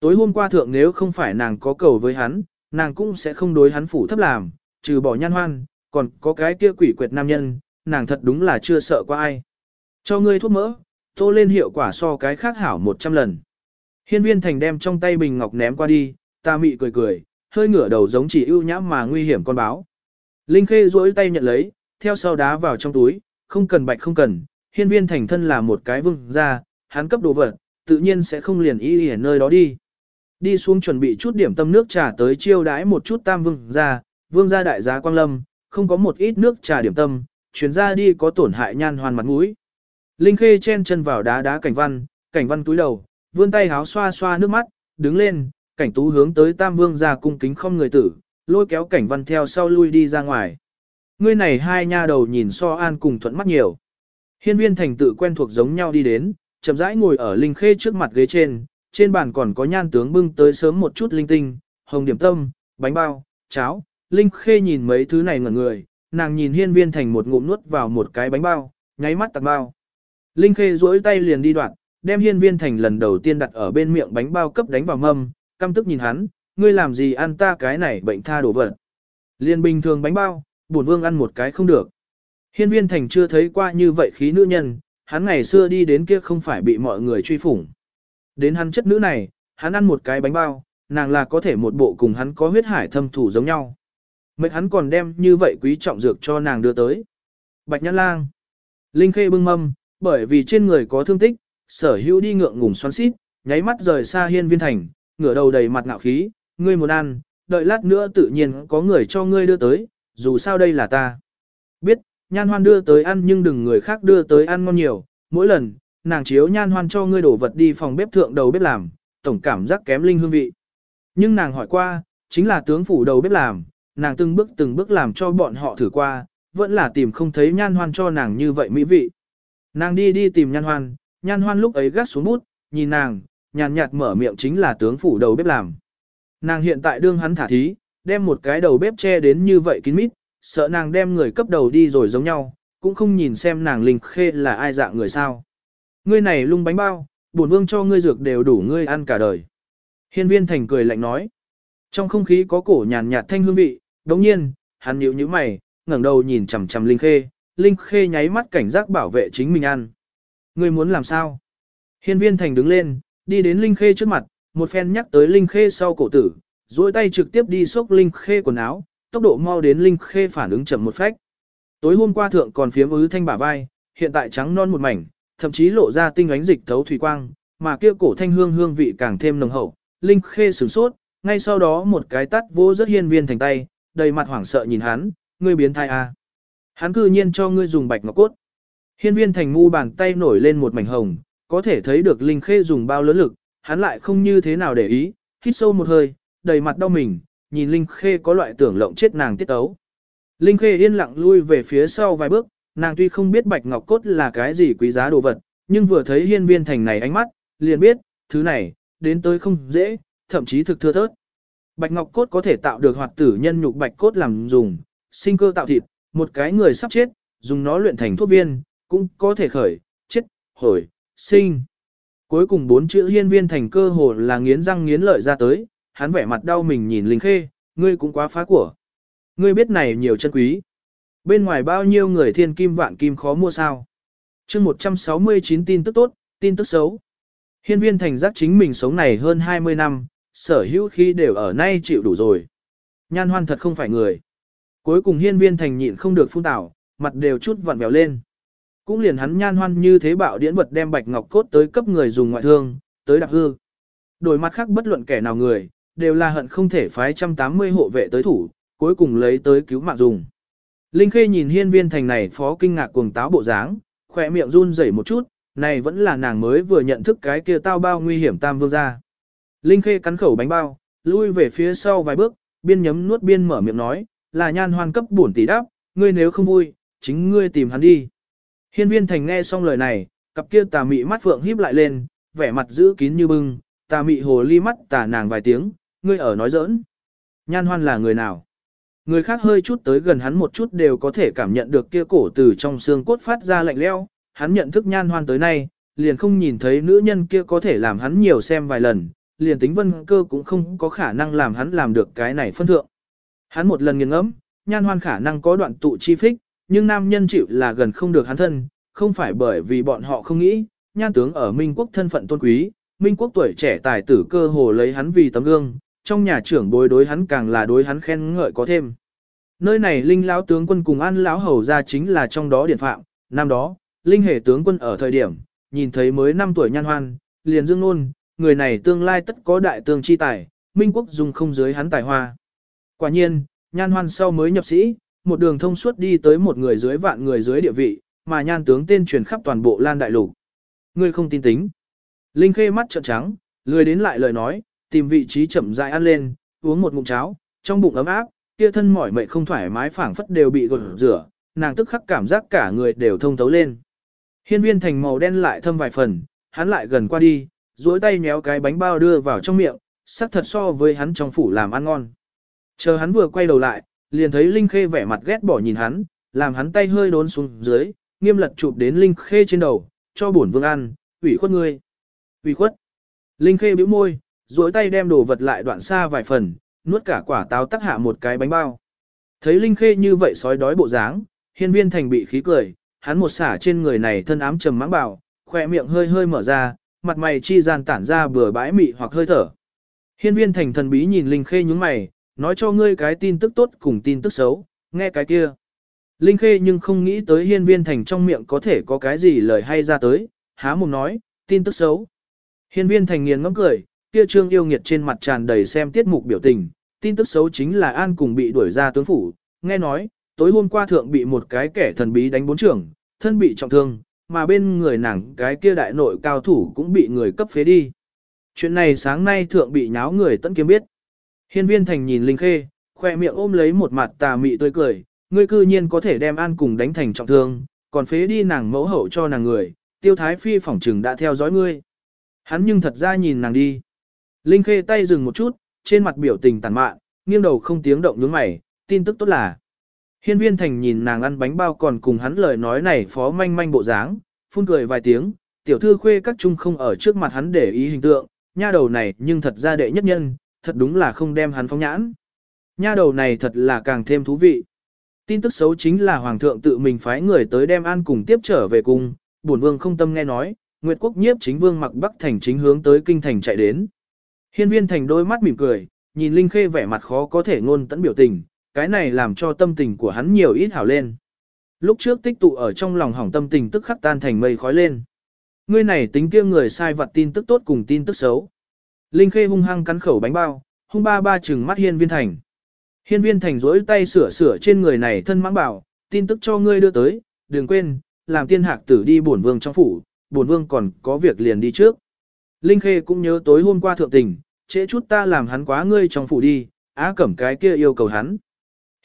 Tối hôm qua thượng nếu không phải nàng có cầu với hắn, nàng cũng sẽ không đối hắn phủ thấp làm, trừ bỏ nhan hoan, còn có cái kia quỷ quyệt nam nhân, nàng thật đúng là chưa sợ qua ai. Cho ngươi thuốc mỡ, tô lên hiệu quả so cái khác hảo 100 lần. Hiên viên thành đem trong tay bình ngọc ném qua đi, ta mị cười cười, hơi ngửa đầu giống chỉ ưu nhãm mà nguy hiểm con báo. Linh khê duỗi tay nhận lấy, theo sau đá vào trong túi, không cần bạch không cần, hiên viên thành thân là một cái vương gia, hắn cấp đồ vật, tự nhiên sẽ không liền y ở nơi đó đi. Đi xuống chuẩn bị chút điểm tâm nước trà tới chiêu đãi một chút tam vương gia, vương gia đại gia quang lâm, không có một ít nước trà điểm tâm, chuyến ra đi có tổn hại nhan hoàn mặt mũi. Linh khê chen chân vào đá đá cảnh văn, cảnh văn túi đầu, vươn tay háo xoa xoa nước mắt, đứng lên, cảnh tú hướng tới tam vương ra cung kính không người tử, lôi kéo cảnh văn theo sau lui đi ra ngoài. Ngươi này hai nha đầu nhìn so an cùng thuận mắt nhiều. Hiên viên thành tự quen thuộc giống nhau đi đến, chậm rãi ngồi ở linh khê trước mặt ghế trên, trên bàn còn có nhan tướng bưng tới sớm một chút linh tinh, hồng điểm tâm, bánh bao, cháo. Linh khê nhìn mấy thứ này ngẩn người, nàng nhìn hiên viên thành một ngụm nuốt vào một cái bánh bao, nháy mắt tặc bao. Linh khê duỗi tay liền đi đoạn, đem hiên viên thành lần đầu tiên đặt ở bên miệng bánh bao cấp đánh vào mâm, căm tức nhìn hắn, ngươi làm gì ăn ta cái này bệnh tha đổ vật. Liên bình thường bánh bao, bổn vương ăn một cái không được. Hiên viên thành chưa thấy qua như vậy khí nữ nhân, hắn ngày xưa đi đến kia không phải bị mọi người truy phủng. Đến hắn chất nữ này, hắn ăn một cái bánh bao, nàng là có thể một bộ cùng hắn có huyết hải thâm thủ giống nhau. Mệt hắn còn đem như vậy quý trọng dược cho nàng đưa tới. Bạch nhãn lang. Linh khê bưng mâm, bởi vì trên người có thương tích, sở hữu đi ngượng ngùng xoắn xít, nháy mắt rời xa hiên viên thành, ngửa đầu đầy mặt ngạo khí, ngươi muốn ăn, đợi lát nữa tự nhiên có người cho ngươi đưa tới, dù sao đây là ta. Biết, nhan hoan đưa tới ăn nhưng đừng người khác đưa tới ăn ngon nhiều, mỗi lần, nàng chiếu nhan hoan cho ngươi đổ vật đi phòng bếp thượng đầu bếp làm, tổng cảm giác kém linh hương vị. Nhưng nàng hỏi qua, chính là tướng phủ đầu bếp làm, nàng từng bước từng bước làm cho bọn họ thử qua, vẫn là tìm không thấy nhan hoan cho nàng như vậy mỹ vị. Nàng đi đi tìm nhan hoan, nhan hoan lúc ấy gắt xuống bút, nhìn nàng, nhàn nhạt mở miệng chính là tướng phủ đầu bếp làm. Nàng hiện tại đương hắn thả thí, đem một cái đầu bếp che đến như vậy kín mít, sợ nàng đem người cấp đầu đi rồi giống nhau, cũng không nhìn xem nàng linh khê là ai dạng người sao. Ngươi này lung bánh bao, bổn vương cho ngươi dược đều đủ ngươi ăn cả đời. Hiên viên thành cười lạnh nói. Trong không khí có cổ nhàn nhạt thanh hương vị, đồng nhiên, hắn nhíu nhíu mày, ngẩng đầu nhìn chằm chằm linh khê, linh khê nháy mắt cảnh giác bảo vệ chính mình ăn. Ngươi muốn làm sao? Hiên viên thành đứng lên, đi đến linh khê trước mặt, một phen nhắc tới linh khê sau cổ tử, duỗi tay trực tiếp đi xốc linh khê quần áo, tốc độ mau đến linh khê phản ứng chậm một phách. Tối hôm qua thượng còn phiếm ứ thanh bả vai, hiện tại trắng non một mảnh, thậm chí lộ ra tinh ánh dịch thấu thủy quang, mà kia cổ thanh hương hương vị càng thêm nồng hậu. Linh khê sửng sốt, ngay sau đó một cái tát vô rất hiên viên thành tay, đầy mặt hoảng sợ nhìn hắn, ngươi biến thai à. Hắn cư nhiên cho ngươi dùng bạch ngọc cốt. Hiên viên thành ngu bàn tay nổi lên một mảnh hồng, có thể thấy được Linh Khê dùng bao lớn lực, hắn lại không như thế nào để ý, hít sâu một hơi, đầy mặt đau mình, nhìn Linh Khê có loại tưởng lộng chết nàng tiết ấu. Linh Khê yên lặng lui về phía sau vài bước, nàng tuy không biết bạch ngọc cốt là cái gì quý giá đồ vật, nhưng vừa thấy hiên viên thành này ánh mắt, liền biết, thứ này, đến tới không dễ, thậm chí thực thưa thớt. Bạch ngọc cốt có thể tạo được hoạt tử nhân nhục bạch cốt làm dùng, sinh cơ tạo thịt, một cái người sắp chết, dùng nó luyện thành thuốc viên, cũng có thể khởi, chết, hồi, sinh. Cuối cùng bốn chữ hiên viên thành cơ hồ là nghiến răng nghiến lợi ra tới, hắn vẻ mặt đau mình nhìn Linh Khê, ngươi cũng quá phá của. Ngươi biết này nhiều chân quý. Bên ngoài bao nhiêu người thiên kim vạn kim khó mua sao. chương 169 tin tức tốt, tin tức xấu. Hiên viên thành giác chính mình sống này hơn 20 năm, sở hữu khi đều ở nay chịu đủ rồi. Nhan hoan thật không phải người. Cuối cùng hiên viên thành nhịn không được phun tảo, mặt đều chút vặn vẹo lên. Cũng liền hắn nhan hoan như thế bạo điển vật đem bạch ngọc cốt tới cấp người dùng ngoại thương, tới đạp hư. Đổi mặt khác bất luận kẻ nào người, đều là hận không thể phái 180 hộ vệ tới thủ, cuối cùng lấy tới cứu mạng dùng. Linh Khê nhìn hiên viên thành này phó kinh ngạc cuồng táo bộ dáng, khỏe miệng run rẩy một chút, này vẫn là nàng mới vừa nhận thức cái kia tao bao nguy hiểm tam vương ra. Linh Khê cắn khẩu bánh bao, lui về phía sau vài bước, biên nhấm nuốt biên mở miệng nói, là nhan hoan cấp bổn tỷ đáp, ngươi nếu không vui, chính ngươi tìm hắn đi. Hiên viên thành nghe xong lời này, cặp kia tà mị mắt phượng híp lại lên, vẻ mặt giữ kín như bưng, tà mị hồ ly mắt tà nàng vài tiếng, ngươi ở nói giỡn. Nhan hoan là người nào? Người khác hơi chút tới gần hắn một chút đều có thể cảm nhận được kia cổ từ trong xương cốt phát ra lạnh leo, hắn nhận thức nhan hoan tới nay, liền không nhìn thấy nữ nhân kia có thể làm hắn nhiều xem vài lần, liền tính vân cơ cũng không có khả năng làm hắn làm được cái này phân thượng. Hắn một lần nghiêng ngẫm, nhan hoan khả năng có đoạn tụ chi phích, nhưng nam nhân chịu là gần không được hắn thân, không phải bởi vì bọn họ không nghĩ, nhan tướng ở Minh quốc thân phận tôn quý, Minh quốc tuổi trẻ tài tử cơ hồ lấy hắn vì tấm gương, trong nhà trưởng bối đối hắn càng là đối hắn khen ngợi có thêm. Nơi này Linh lão tướng quân cùng An lão hầu ra chính là trong đó điển phạm, năm đó, Linh hệ tướng quân ở thời điểm, nhìn thấy mới 5 tuổi nhan hoan, liền dương nôn, người này tương lai tất có đại tương chi tài, Minh quốc dùng không dưới hắn tài hoa. Quả nhiên, nhan hoan sau mới nhập sĩ, một đường thông suốt đi tới một người dưới vạn người dưới địa vị, mà nhan tướng tên truyền khắp toàn bộ Lan Đại Lục. Ngươi không tin tính. Linh khê mắt trợn trắng, lười đến lại lời nói, tìm vị trí chậm rãi ăn lên, uống một ngụm cháo, trong bụng ấm áp, kia thân mỏi mệt không thoải mái phảng phất đều bị gột rửa, nàng tức khắc cảm giác cả người đều thông thấu lên. Hiên viên thành màu đen lại thâm vài phần, hắn lại gần qua đi, duỗi tay nhéo cái bánh bao đưa vào trong miệng, sắc thật so với hắn trong phủ làm ăn ngon. Chờ hắn vừa quay đầu lại, liền thấy Linh Khê vẻ mặt ghét bỏ nhìn hắn, làm hắn tay hơi đốn xuống dưới, nghiêm lật chụp đến Linh Khê trên đầu, cho bổn vương ăn, ủy khuất ngươi. ủy khuất. Linh Khê bĩu môi, duỗi tay đem đồ vật lại đoạn xa vài phần, nuốt cả quả táo tắc hạ một cái bánh bao. Thấy Linh Khê như vậy sói đói bộ dáng, hiên viên thành bị khí cười, hắn một xả trên người này thân ám trầm mãng bảo, khỏe miệng hơi hơi mở ra, mặt mày chi gian tản ra bừa bãi mị hoặc hơi thở. Hiên viên thành thần bí nhìn Linh Khê nhướng mày, nói cho ngươi cái tin tức tốt cùng tin tức xấu, nghe cái kia. Linh Khê nhưng không nghĩ tới hiên viên thành trong miệng có thể có cái gì lời hay ra tới, há mồm nói, tin tức xấu. Hiên viên thành nghiền ngẫm cười, kia trương yêu nghiệt trên mặt tràn đầy xem tiết mục biểu tình, tin tức xấu chính là An cùng bị đuổi ra tướng phủ, nghe nói, tối hôm qua thượng bị một cái kẻ thần bí đánh bốn trưởng, thân bị trọng thương, mà bên người nàng cái kia đại nội cao thủ cũng bị người cấp phế đi. Chuyện này sáng nay thượng bị nháo người tận kiếm biết. Hiên viên thành nhìn Linh Khê, khoe miệng ôm lấy một mặt tà mị tươi cười, ngươi cư nhiên có thể đem An cùng đánh thành trọng thương, còn phế đi nàng mẫu hậu cho nàng người, tiêu thái phi phỏng trừng đã theo dõi ngươi. Hắn nhưng thật ra nhìn nàng đi. Linh Khê tay dừng một chút, trên mặt biểu tình tàn mạn, nghiêng đầu không tiếng động nhướng mày, tin tức tốt là. Hiên viên thành nhìn nàng ăn bánh bao còn cùng hắn lời nói này phó manh manh bộ dáng, phun cười vài tiếng, tiểu thư khuê các trung không ở trước mặt hắn để ý hình tượng, nha đầu này nhưng thật ra đệ nhất nhân, thật đúng là không đem hắn phóng nhãn. Nha đầu này thật là càng thêm thú vị. Tin tức xấu chính là hoàng thượng tự mình phái người tới đem an cùng tiếp trở về cung, bổn vương không tâm nghe nói, Nguyệt quốc nhiếp chính vương mặc bắc thành chính hướng tới kinh thành chạy đến. Hiên viên thành đôi mắt mỉm cười, nhìn Linh Khê vẻ mặt khó có thể ngôn tẫn biểu tình, cái này làm cho tâm tình của hắn nhiều ít hảo lên. Lúc trước tích tụ ở trong lòng hỏng tâm tình tức khắc tan thành mây khói lên. Ngươi này tính kia người sai vặt tin tức tốt cùng tin tức xấu. Linh Khê hung hăng cắn khẩu bánh bao, hung ba ba chừng mắt hiên viên thành. Hiên viên thành rỗi tay sửa sửa trên người này thân mãng bảo, tin tức cho ngươi đưa tới, đừng quên, làm tiên hạc tử đi bổn vương trong phủ, bổn vương còn có việc liền đi trước. Linh Khê cũng nhớ tối hôm qua thượng tình, trễ chút ta làm hắn quá ngươi trong phủ đi, á cẩm cái kia yêu cầu hắn.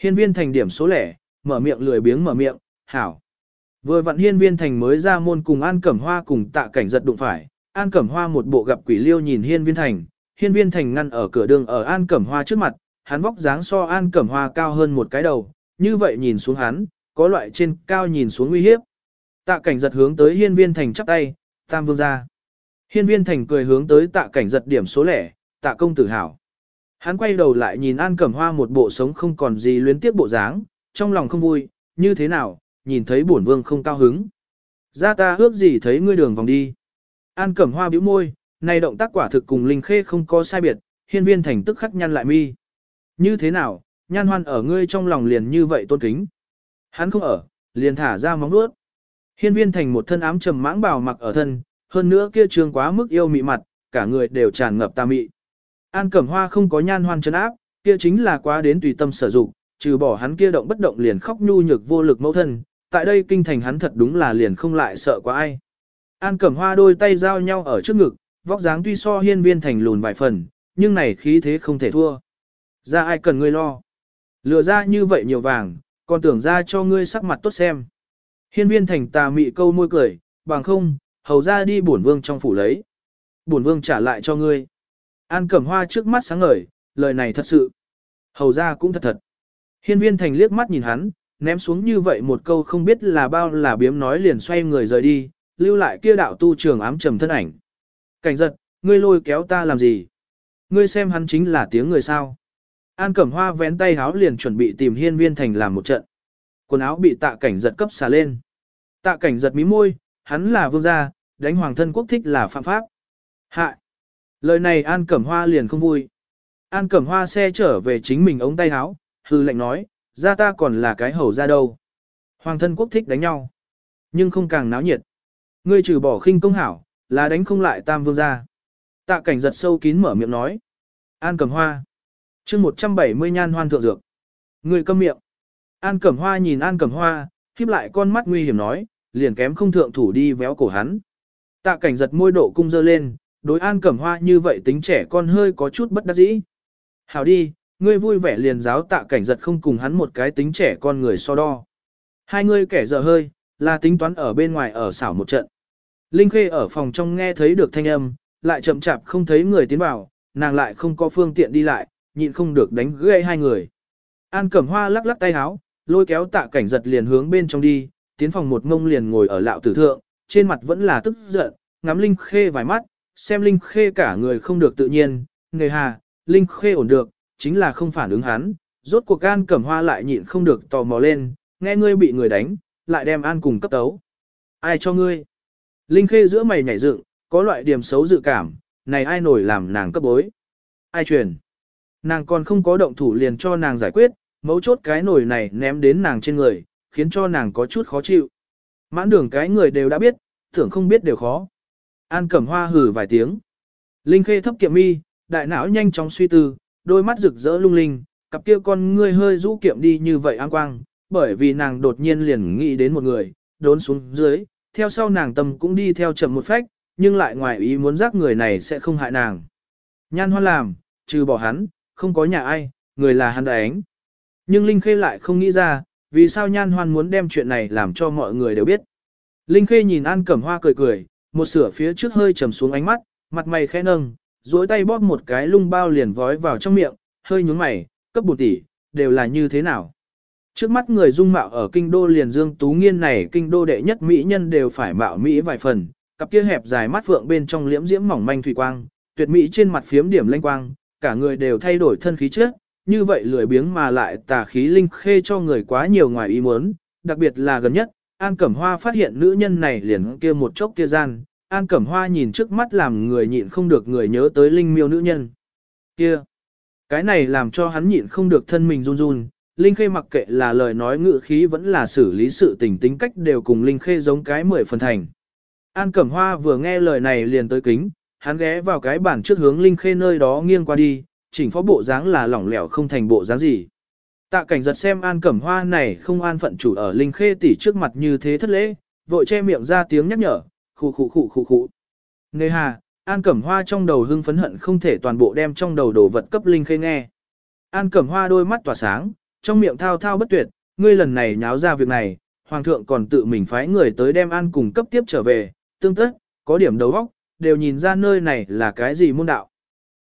Hiên viên thành điểm số lẻ, mở miệng lười biếng mở miệng, hảo. Vừa vặn hiên viên thành mới ra môn cùng An Cẩm Hoa cùng tạ cảnh giật đụng phải, An Cẩm Hoa một bộ gặp quỷ liêu nhìn hiên viên thành, hiên viên thành ngăn ở cửa đường ở An Cẩm Hoa trước mặt, hắn vóc dáng so An Cẩm Hoa cao hơn một cái đầu, như vậy nhìn xuống hắn, có loại trên cao nhìn xuống nguy hiếp. Tạ cảnh giật hướng tới hiên viên thành chắp tay, tam vương gia. Hiên viên thành cười hướng tới tạ cảnh giật điểm số lẻ, tạ công tử hảo. Hắn quay đầu lại nhìn An Cẩm Hoa một bộ sống không còn gì luyến tiếc bộ dáng, trong lòng không vui, như thế nào, nhìn thấy bổn vương không cao hứng. Ra ta ước gì thấy ngươi đường vòng đi. An Cẩm Hoa bĩu môi, này động tác quả thực cùng Linh Khê không có sai biệt, hiên viên thành tức khắc nhăn lại mi. Như thế nào, nhan hoan ở ngươi trong lòng liền như vậy tôn kính. Hắn không ở, liền thả ra móng nuốt. Hiên viên thành một thân ám trầm mãng bào mặc ở thân, hơn nữa kia trường quá mức yêu mị mặt, cả người đều tràn ngập tà mị. An Cẩm Hoa không có nhan hoan chân áp, kia chính là quá đến tùy tâm sở dụng, trừ bỏ hắn kia động bất động liền khóc nhu nhược vô lực mẫu thân, tại đây kinh thành hắn thật đúng là liền không lại sợ quá ai. An Cẩm Hoa đôi tay giao nhau ở trước ngực, vóc dáng tuy so hiên viên thành lùn vài phần, nhưng này khí thế không thể thua. Ra ai cần ngươi lo. Lừa ra như vậy nhiều vàng, còn tưởng ra cho ngươi sắc mặt tốt xem. Hiên viên thành tà mị câu môi cười, bằng không, hầu ra đi bổn vương trong phủ lấy. Bổn vương trả lại cho ngươi. An cẩm hoa trước mắt sáng ngời, lời này thật sự. Hầu ra cũng thật thật. Hiên viên thành liếc mắt nhìn hắn, ném xuống như vậy một câu không biết là bao là biếm nói liền xoay người rời đi, lưu lại kia đạo tu trường ám trầm thân ảnh. Cảnh giật, ngươi lôi kéo ta làm gì? Ngươi xem hắn chính là tiếng người sao. An Cẩm Hoa vén tay háo liền chuẩn bị tìm hiên viên thành làm một trận. Quần áo bị tạ cảnh giật cấp xả lên. Tạ cảnh giật mí môi, hắn là vương gia, đánh hoàng thân quốc thích là phạm pháp. hại Lời này An Cẩm Hoa liền không vui. An Cẩm Hoa xe trở về chính mình ống tay háo, hư lệnh nói, ra ta còn là cái hầu ra đâu. Hoàng thân quốc thích đánh nhau. Nhưng không càng náo nhiệt. Ngươi trừ bỏ khinh công hảo, là đánh không lại tam vương gia. Tạ cảnh giật sâu kín mở miệng nói. An Cẩm Hoa! chương 170 nhan hoan thượng dược. Ngươi câm miệng. An Cẩm Hoa nhìn An Cẩm Hoa, khiếp lại con mắt nguy hiểm nói, liền kém không thượng thủ đi véo cổ hắn. Tạ cảnh giật môi độ cung dơ lên, đối An Cẩm Hoa như vậy tính trẻ con hơi có chút bất đắc dĩ. Hảo đi, ngươi vui vẻ liền giáo tạ cảnh giật không cùng hắn một cái tính trẻ con người so đo. Hai ngươi kẻ dở hơi, là tính toán ở bên ngoài ở xảo một trận. Linh Khê ở phòng trong nghe thấy được thanh âm, lại chậm chạp không thấy người tiến vào, nàng lại không có phương tiện đi lại, nhịn không được đánh gãy hai người. An Cẩm Hoa lắc lắc tay háo, lôi kéo tạ cảnh giật liền hướng bên trong đi, tiến phòng một ngông liền ngồi ở lạo tử thượng, trên mặt vẫn là tức giận, ngắm Linh Khê vài mắt, xem Linh Khê cả người không được tự nhiên, nghề hà, Linh Khê ổn được, chính là không phản ứng hắn, rốt cuộc An Cẩm Hoa lại nhịn không được tò mò lên, nghe ngươi bị người đánh, lại đem An cùng cấp tấu. Ai cho ngươi? Linh Khê giữa mày nhảy dựng, có loại điểm xấu dự cảm, này ai nổi làm nàng cấp bối? Ai truyền? Nàng còn không có động thủ liền cho nàng giải quyết, mấu chốt cái nổi này ném đến nàng trên người, khiến cho nàng có chút khó chịu. Mãn đường cái người đều đã biết, tưởng không biết đều khó. An cẩm hoa hử vài tiếng. Linh khê thấp kiệm mi, đại não nhanh chóng suy tư, đôi mắt rực rỡ lung linh, cặp kia con ngươi hơi rũ kiệm đi như vậy an quang, bởi vì nàng đột nhiên liền nghĩ đến một người, đốn xuống dưới, theo sau nàng tâm cũng đi theo chậm một phách, nhưng lại ngoài ý muốn giác người này sẽ không hại nàng. Nhan hoan làm, trừ bỏ hắn, không có nhà ai, người là hắn đánh. Nhưng Linh Khê lại không nghĩ ra, vì sao Nhan Hoan muốn đem chuyện này làm cho mọi người đều biết. Linh Khê nhìn An Cẩm Hoa cười cười, một sửa phía trước hơi trầm xuống ánh mắt, mặt mày khẽ nâng, duỗi tay bóp một cái lung bao liền vói vào trong miệng, hơi nhướng mày, cấp bột tỷ, đều là như thế nào. Trước mắt người dung mạo ở kinh đô liền dương tú nghiên này kinh đô đệ nhất mỹ nhân đều phải mạo mỹ vài phần, cặp kia hẹp dài mắt phượng bên trong liễm diễm mỏng manh thủy quang, tuyệt mỹ trên mặt phiếm điểm lanh quang, cả người đều thay đổi thân khí trước, như vậy lười biếng mà lại tà khí linh khê cho người quá nhiều ngoài ý muốn, đặc biệt là gần nhất, An Cẩm Hoa phát hiện nữ nhân này liền kia một chốc kia gian, An Cẩm Hoa nhìn trước mắt làm người nhịn không được người nhớ tới linh miêu nữ nhân. Kia, cái này làm cho hắn nhịn không được thân mình run run, Linh Khê mặc kệ là lời nói ngữ khí vẫn là xử lý sự tình tính cách đều cùng Linh Khê giống cái mười phần thành. An Cẩm Hoa vừa nghe lời này liền tới kính, hắn ghé vào cái bàn trước hướng Linh Khê nơi đó nghiêng qua đi, chỉnh phó bộ dáng là lỏng lẻo không thành bộ dáng gì. Tạ cảnh giật xem An Cẩm Hoa này không an phận chủ ở Linh Khê tỷ trước mặt như thế thất lễ, vội che miệng ra tiếng nhắc nhở, khụ khụ khụ khụ khụ. Nề hà, An Cẩm Hoa trong đầu hưng phấn hận không thể toàn bộ đem trong đầu đồ vật cấp Linh Khê nghe. An Cẩm Hoa đôi mắt tỏa sáng, trong miệng thao thao bất tuyệt, ngươi lần này nháo ra việc này, Hoàng thượng còn tự mình phái người tới đem An cùng cấp tiếp trở về, tương tất, có điểm đầu óc, đều nhìn ra nơi này là cái gì môn đạo.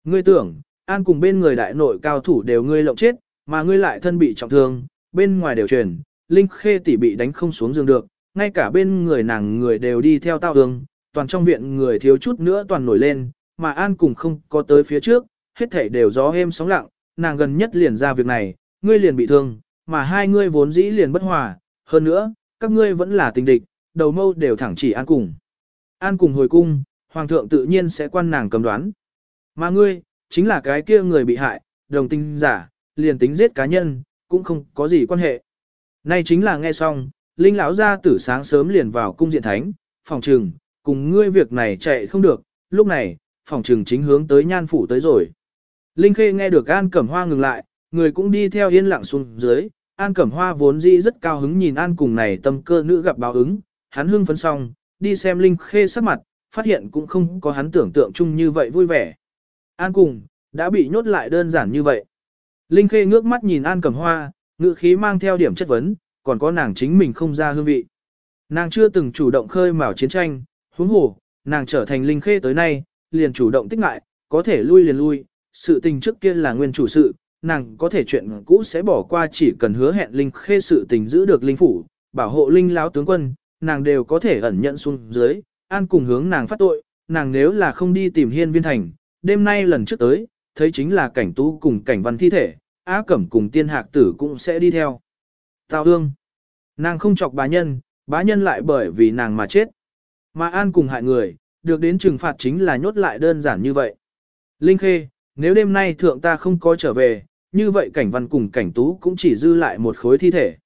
Ngươi tưởng, An cùng bên người đại nội cao thủ đều ngươi lộng chết, mà ngươi lại thân bị trọng thương, bên ngoài đều truyền, Linh Khê tỷ bị đánh không xuống giường được, ngay cả bên người nàng người đều đi theo tao hương, toàn trong viện người thiếu chút nữa toàn nổi lên, mà An cùng không có tới phía trước, hết thảy đều gió êm sóng lặng, nàng gần nhất liền ra việc này, ngươi liền bị thương, mà hai ngươi vốn dĩ liền bất hòa, hơn nữa, các ngươi vẫn là tình địch, đầu mâu đều thẳng chỉ An cùng. An cùng hồi cung, hoàng thượng tự nhiên sẽ quan nàng cầm đoán. Mà ngươi, chính là cái kia người bị hại, đồng tình giả, liền tính giết cá nhân, cũng không có gì quan hệ. Nay chính là nghe xong, Linh lão gia tử sáng sớm liền vào cung diện thánh, phòng trừng, cùng ngươi việc này chạy không được, lúc này, phòng trừng chính hướng tới nhan phủ tới rồi. Linh Khê nghe được An Cẩm Hoa ngừng lại, người cũng đi theo yên lặng xuống dưới, An Cẩm Hoa vốn dĩ rất cao hứng nhìn An cùng này tâm cơ nữ gặp báo ứng, hắn hưng phấn xong, đi xem Linh Khê sắc mặt, phát hiện cũng không có hắn tưởng tượng chung như vậy vui vẻ. An cùng, đã bị nhốt lại đơn giản như vậy. Linh Khê ngước mắt nhìn An Cẩm Hoa, ngữ khí mang theo điểm chất vấn, còn có nàng chính mình không ra hương vị. Nàng chưa từng chủ động khơi mào chiến tranh, huống hồ, nàng trở thành Linh Khê tới nay, liền chủ động tích ngại, có thể lui liền lui, sự tình trước kia là nguyên chủ sự, nàng có thể chuyện cũ sẽ bỏ qua chỉ cần hứa hẹn Linh Khê sự tình giữ được Linh Phủ, bảo hộ Linh Lão tướng quân, nàng đều có thể ẩn nhận xuống dưới, an cùng hướng nàng phát tội, nàng nếu là không đi tìm hiên viên thành, đêm nay lần trước tới, thấy chính là cảnh tú cùng cảnh văn thi thể, Á Cẩm cùng tiên hạc tử cũng sẽ đi theo. Tào ương. Nàng không chọc bá nhân, bá nhân lại bởi vì nàng mà chết. Mà an cùng hại người, được đến trừng phạt chính là nhốt lại đơn giản như vậy. Linh Khê, nếu đêm nay thượng ta không có trở về, như vậy cảnh văn cùng cảnh tú cũng chỉ dư lại một khối thi thể.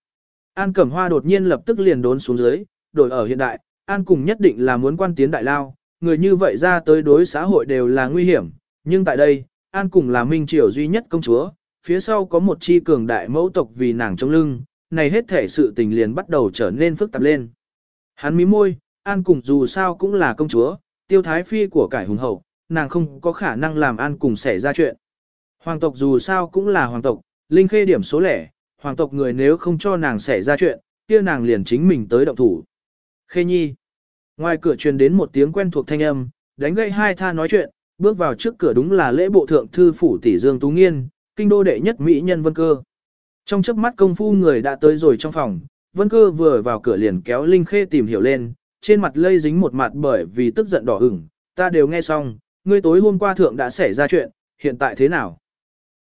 An Cẩm Hoa đột nhiên lập tức liền đốn xuống dưới, đổi ở hiện đại, An cùng nhất định là muốn quan tiến đại lao, người như vậy ra tới đối xã hội đều là nguy hiểm, nhưng tại đây, An cùng là minh triều duy nhất công chúa, phía sau có một chi cường đại mẫu tộc vì nàng chống lưng, này hết thể sự tình liền bắt đầu trở nên phức tạp lên. Hắn mí môi, An cùng dù sao cũng là công chúa, tiêu thái phi của cải hùng hậu, nàng không có khả năng làm An cùng xảy ra chuyện. Hoàng tộc dù sao cũng là hoàng tộc, linh khê điểm số lẻ, hoàng tộc người nếu không cho nàng xảy ra chuyện, kia nàng liền chính mình tới động thủ. Khê nhi. Ngoài cửa truyền đến một tiếng quen thuộc thanh âm, đánh gậy hai tha nói chuyện, bước vào trước cửa đúng là lễ bộ thượng thư phủ tỷ Dương Tú Nghiên, kinh đô đệ nhất mỹ nhân Vân Cơ. Trong chớp mắt công phu người đã tới rồi trong phòng, Vân Cơ vừa vào cửa liền kéo Linh Khê tìm hiểu lên, trên mặt lây dính một mặt bởi vì tức giận đỏ ửng, ta đều nghe xong, ngươi tối hôm qua thượng đã xảy ra chuyện, hiện tại thế nào?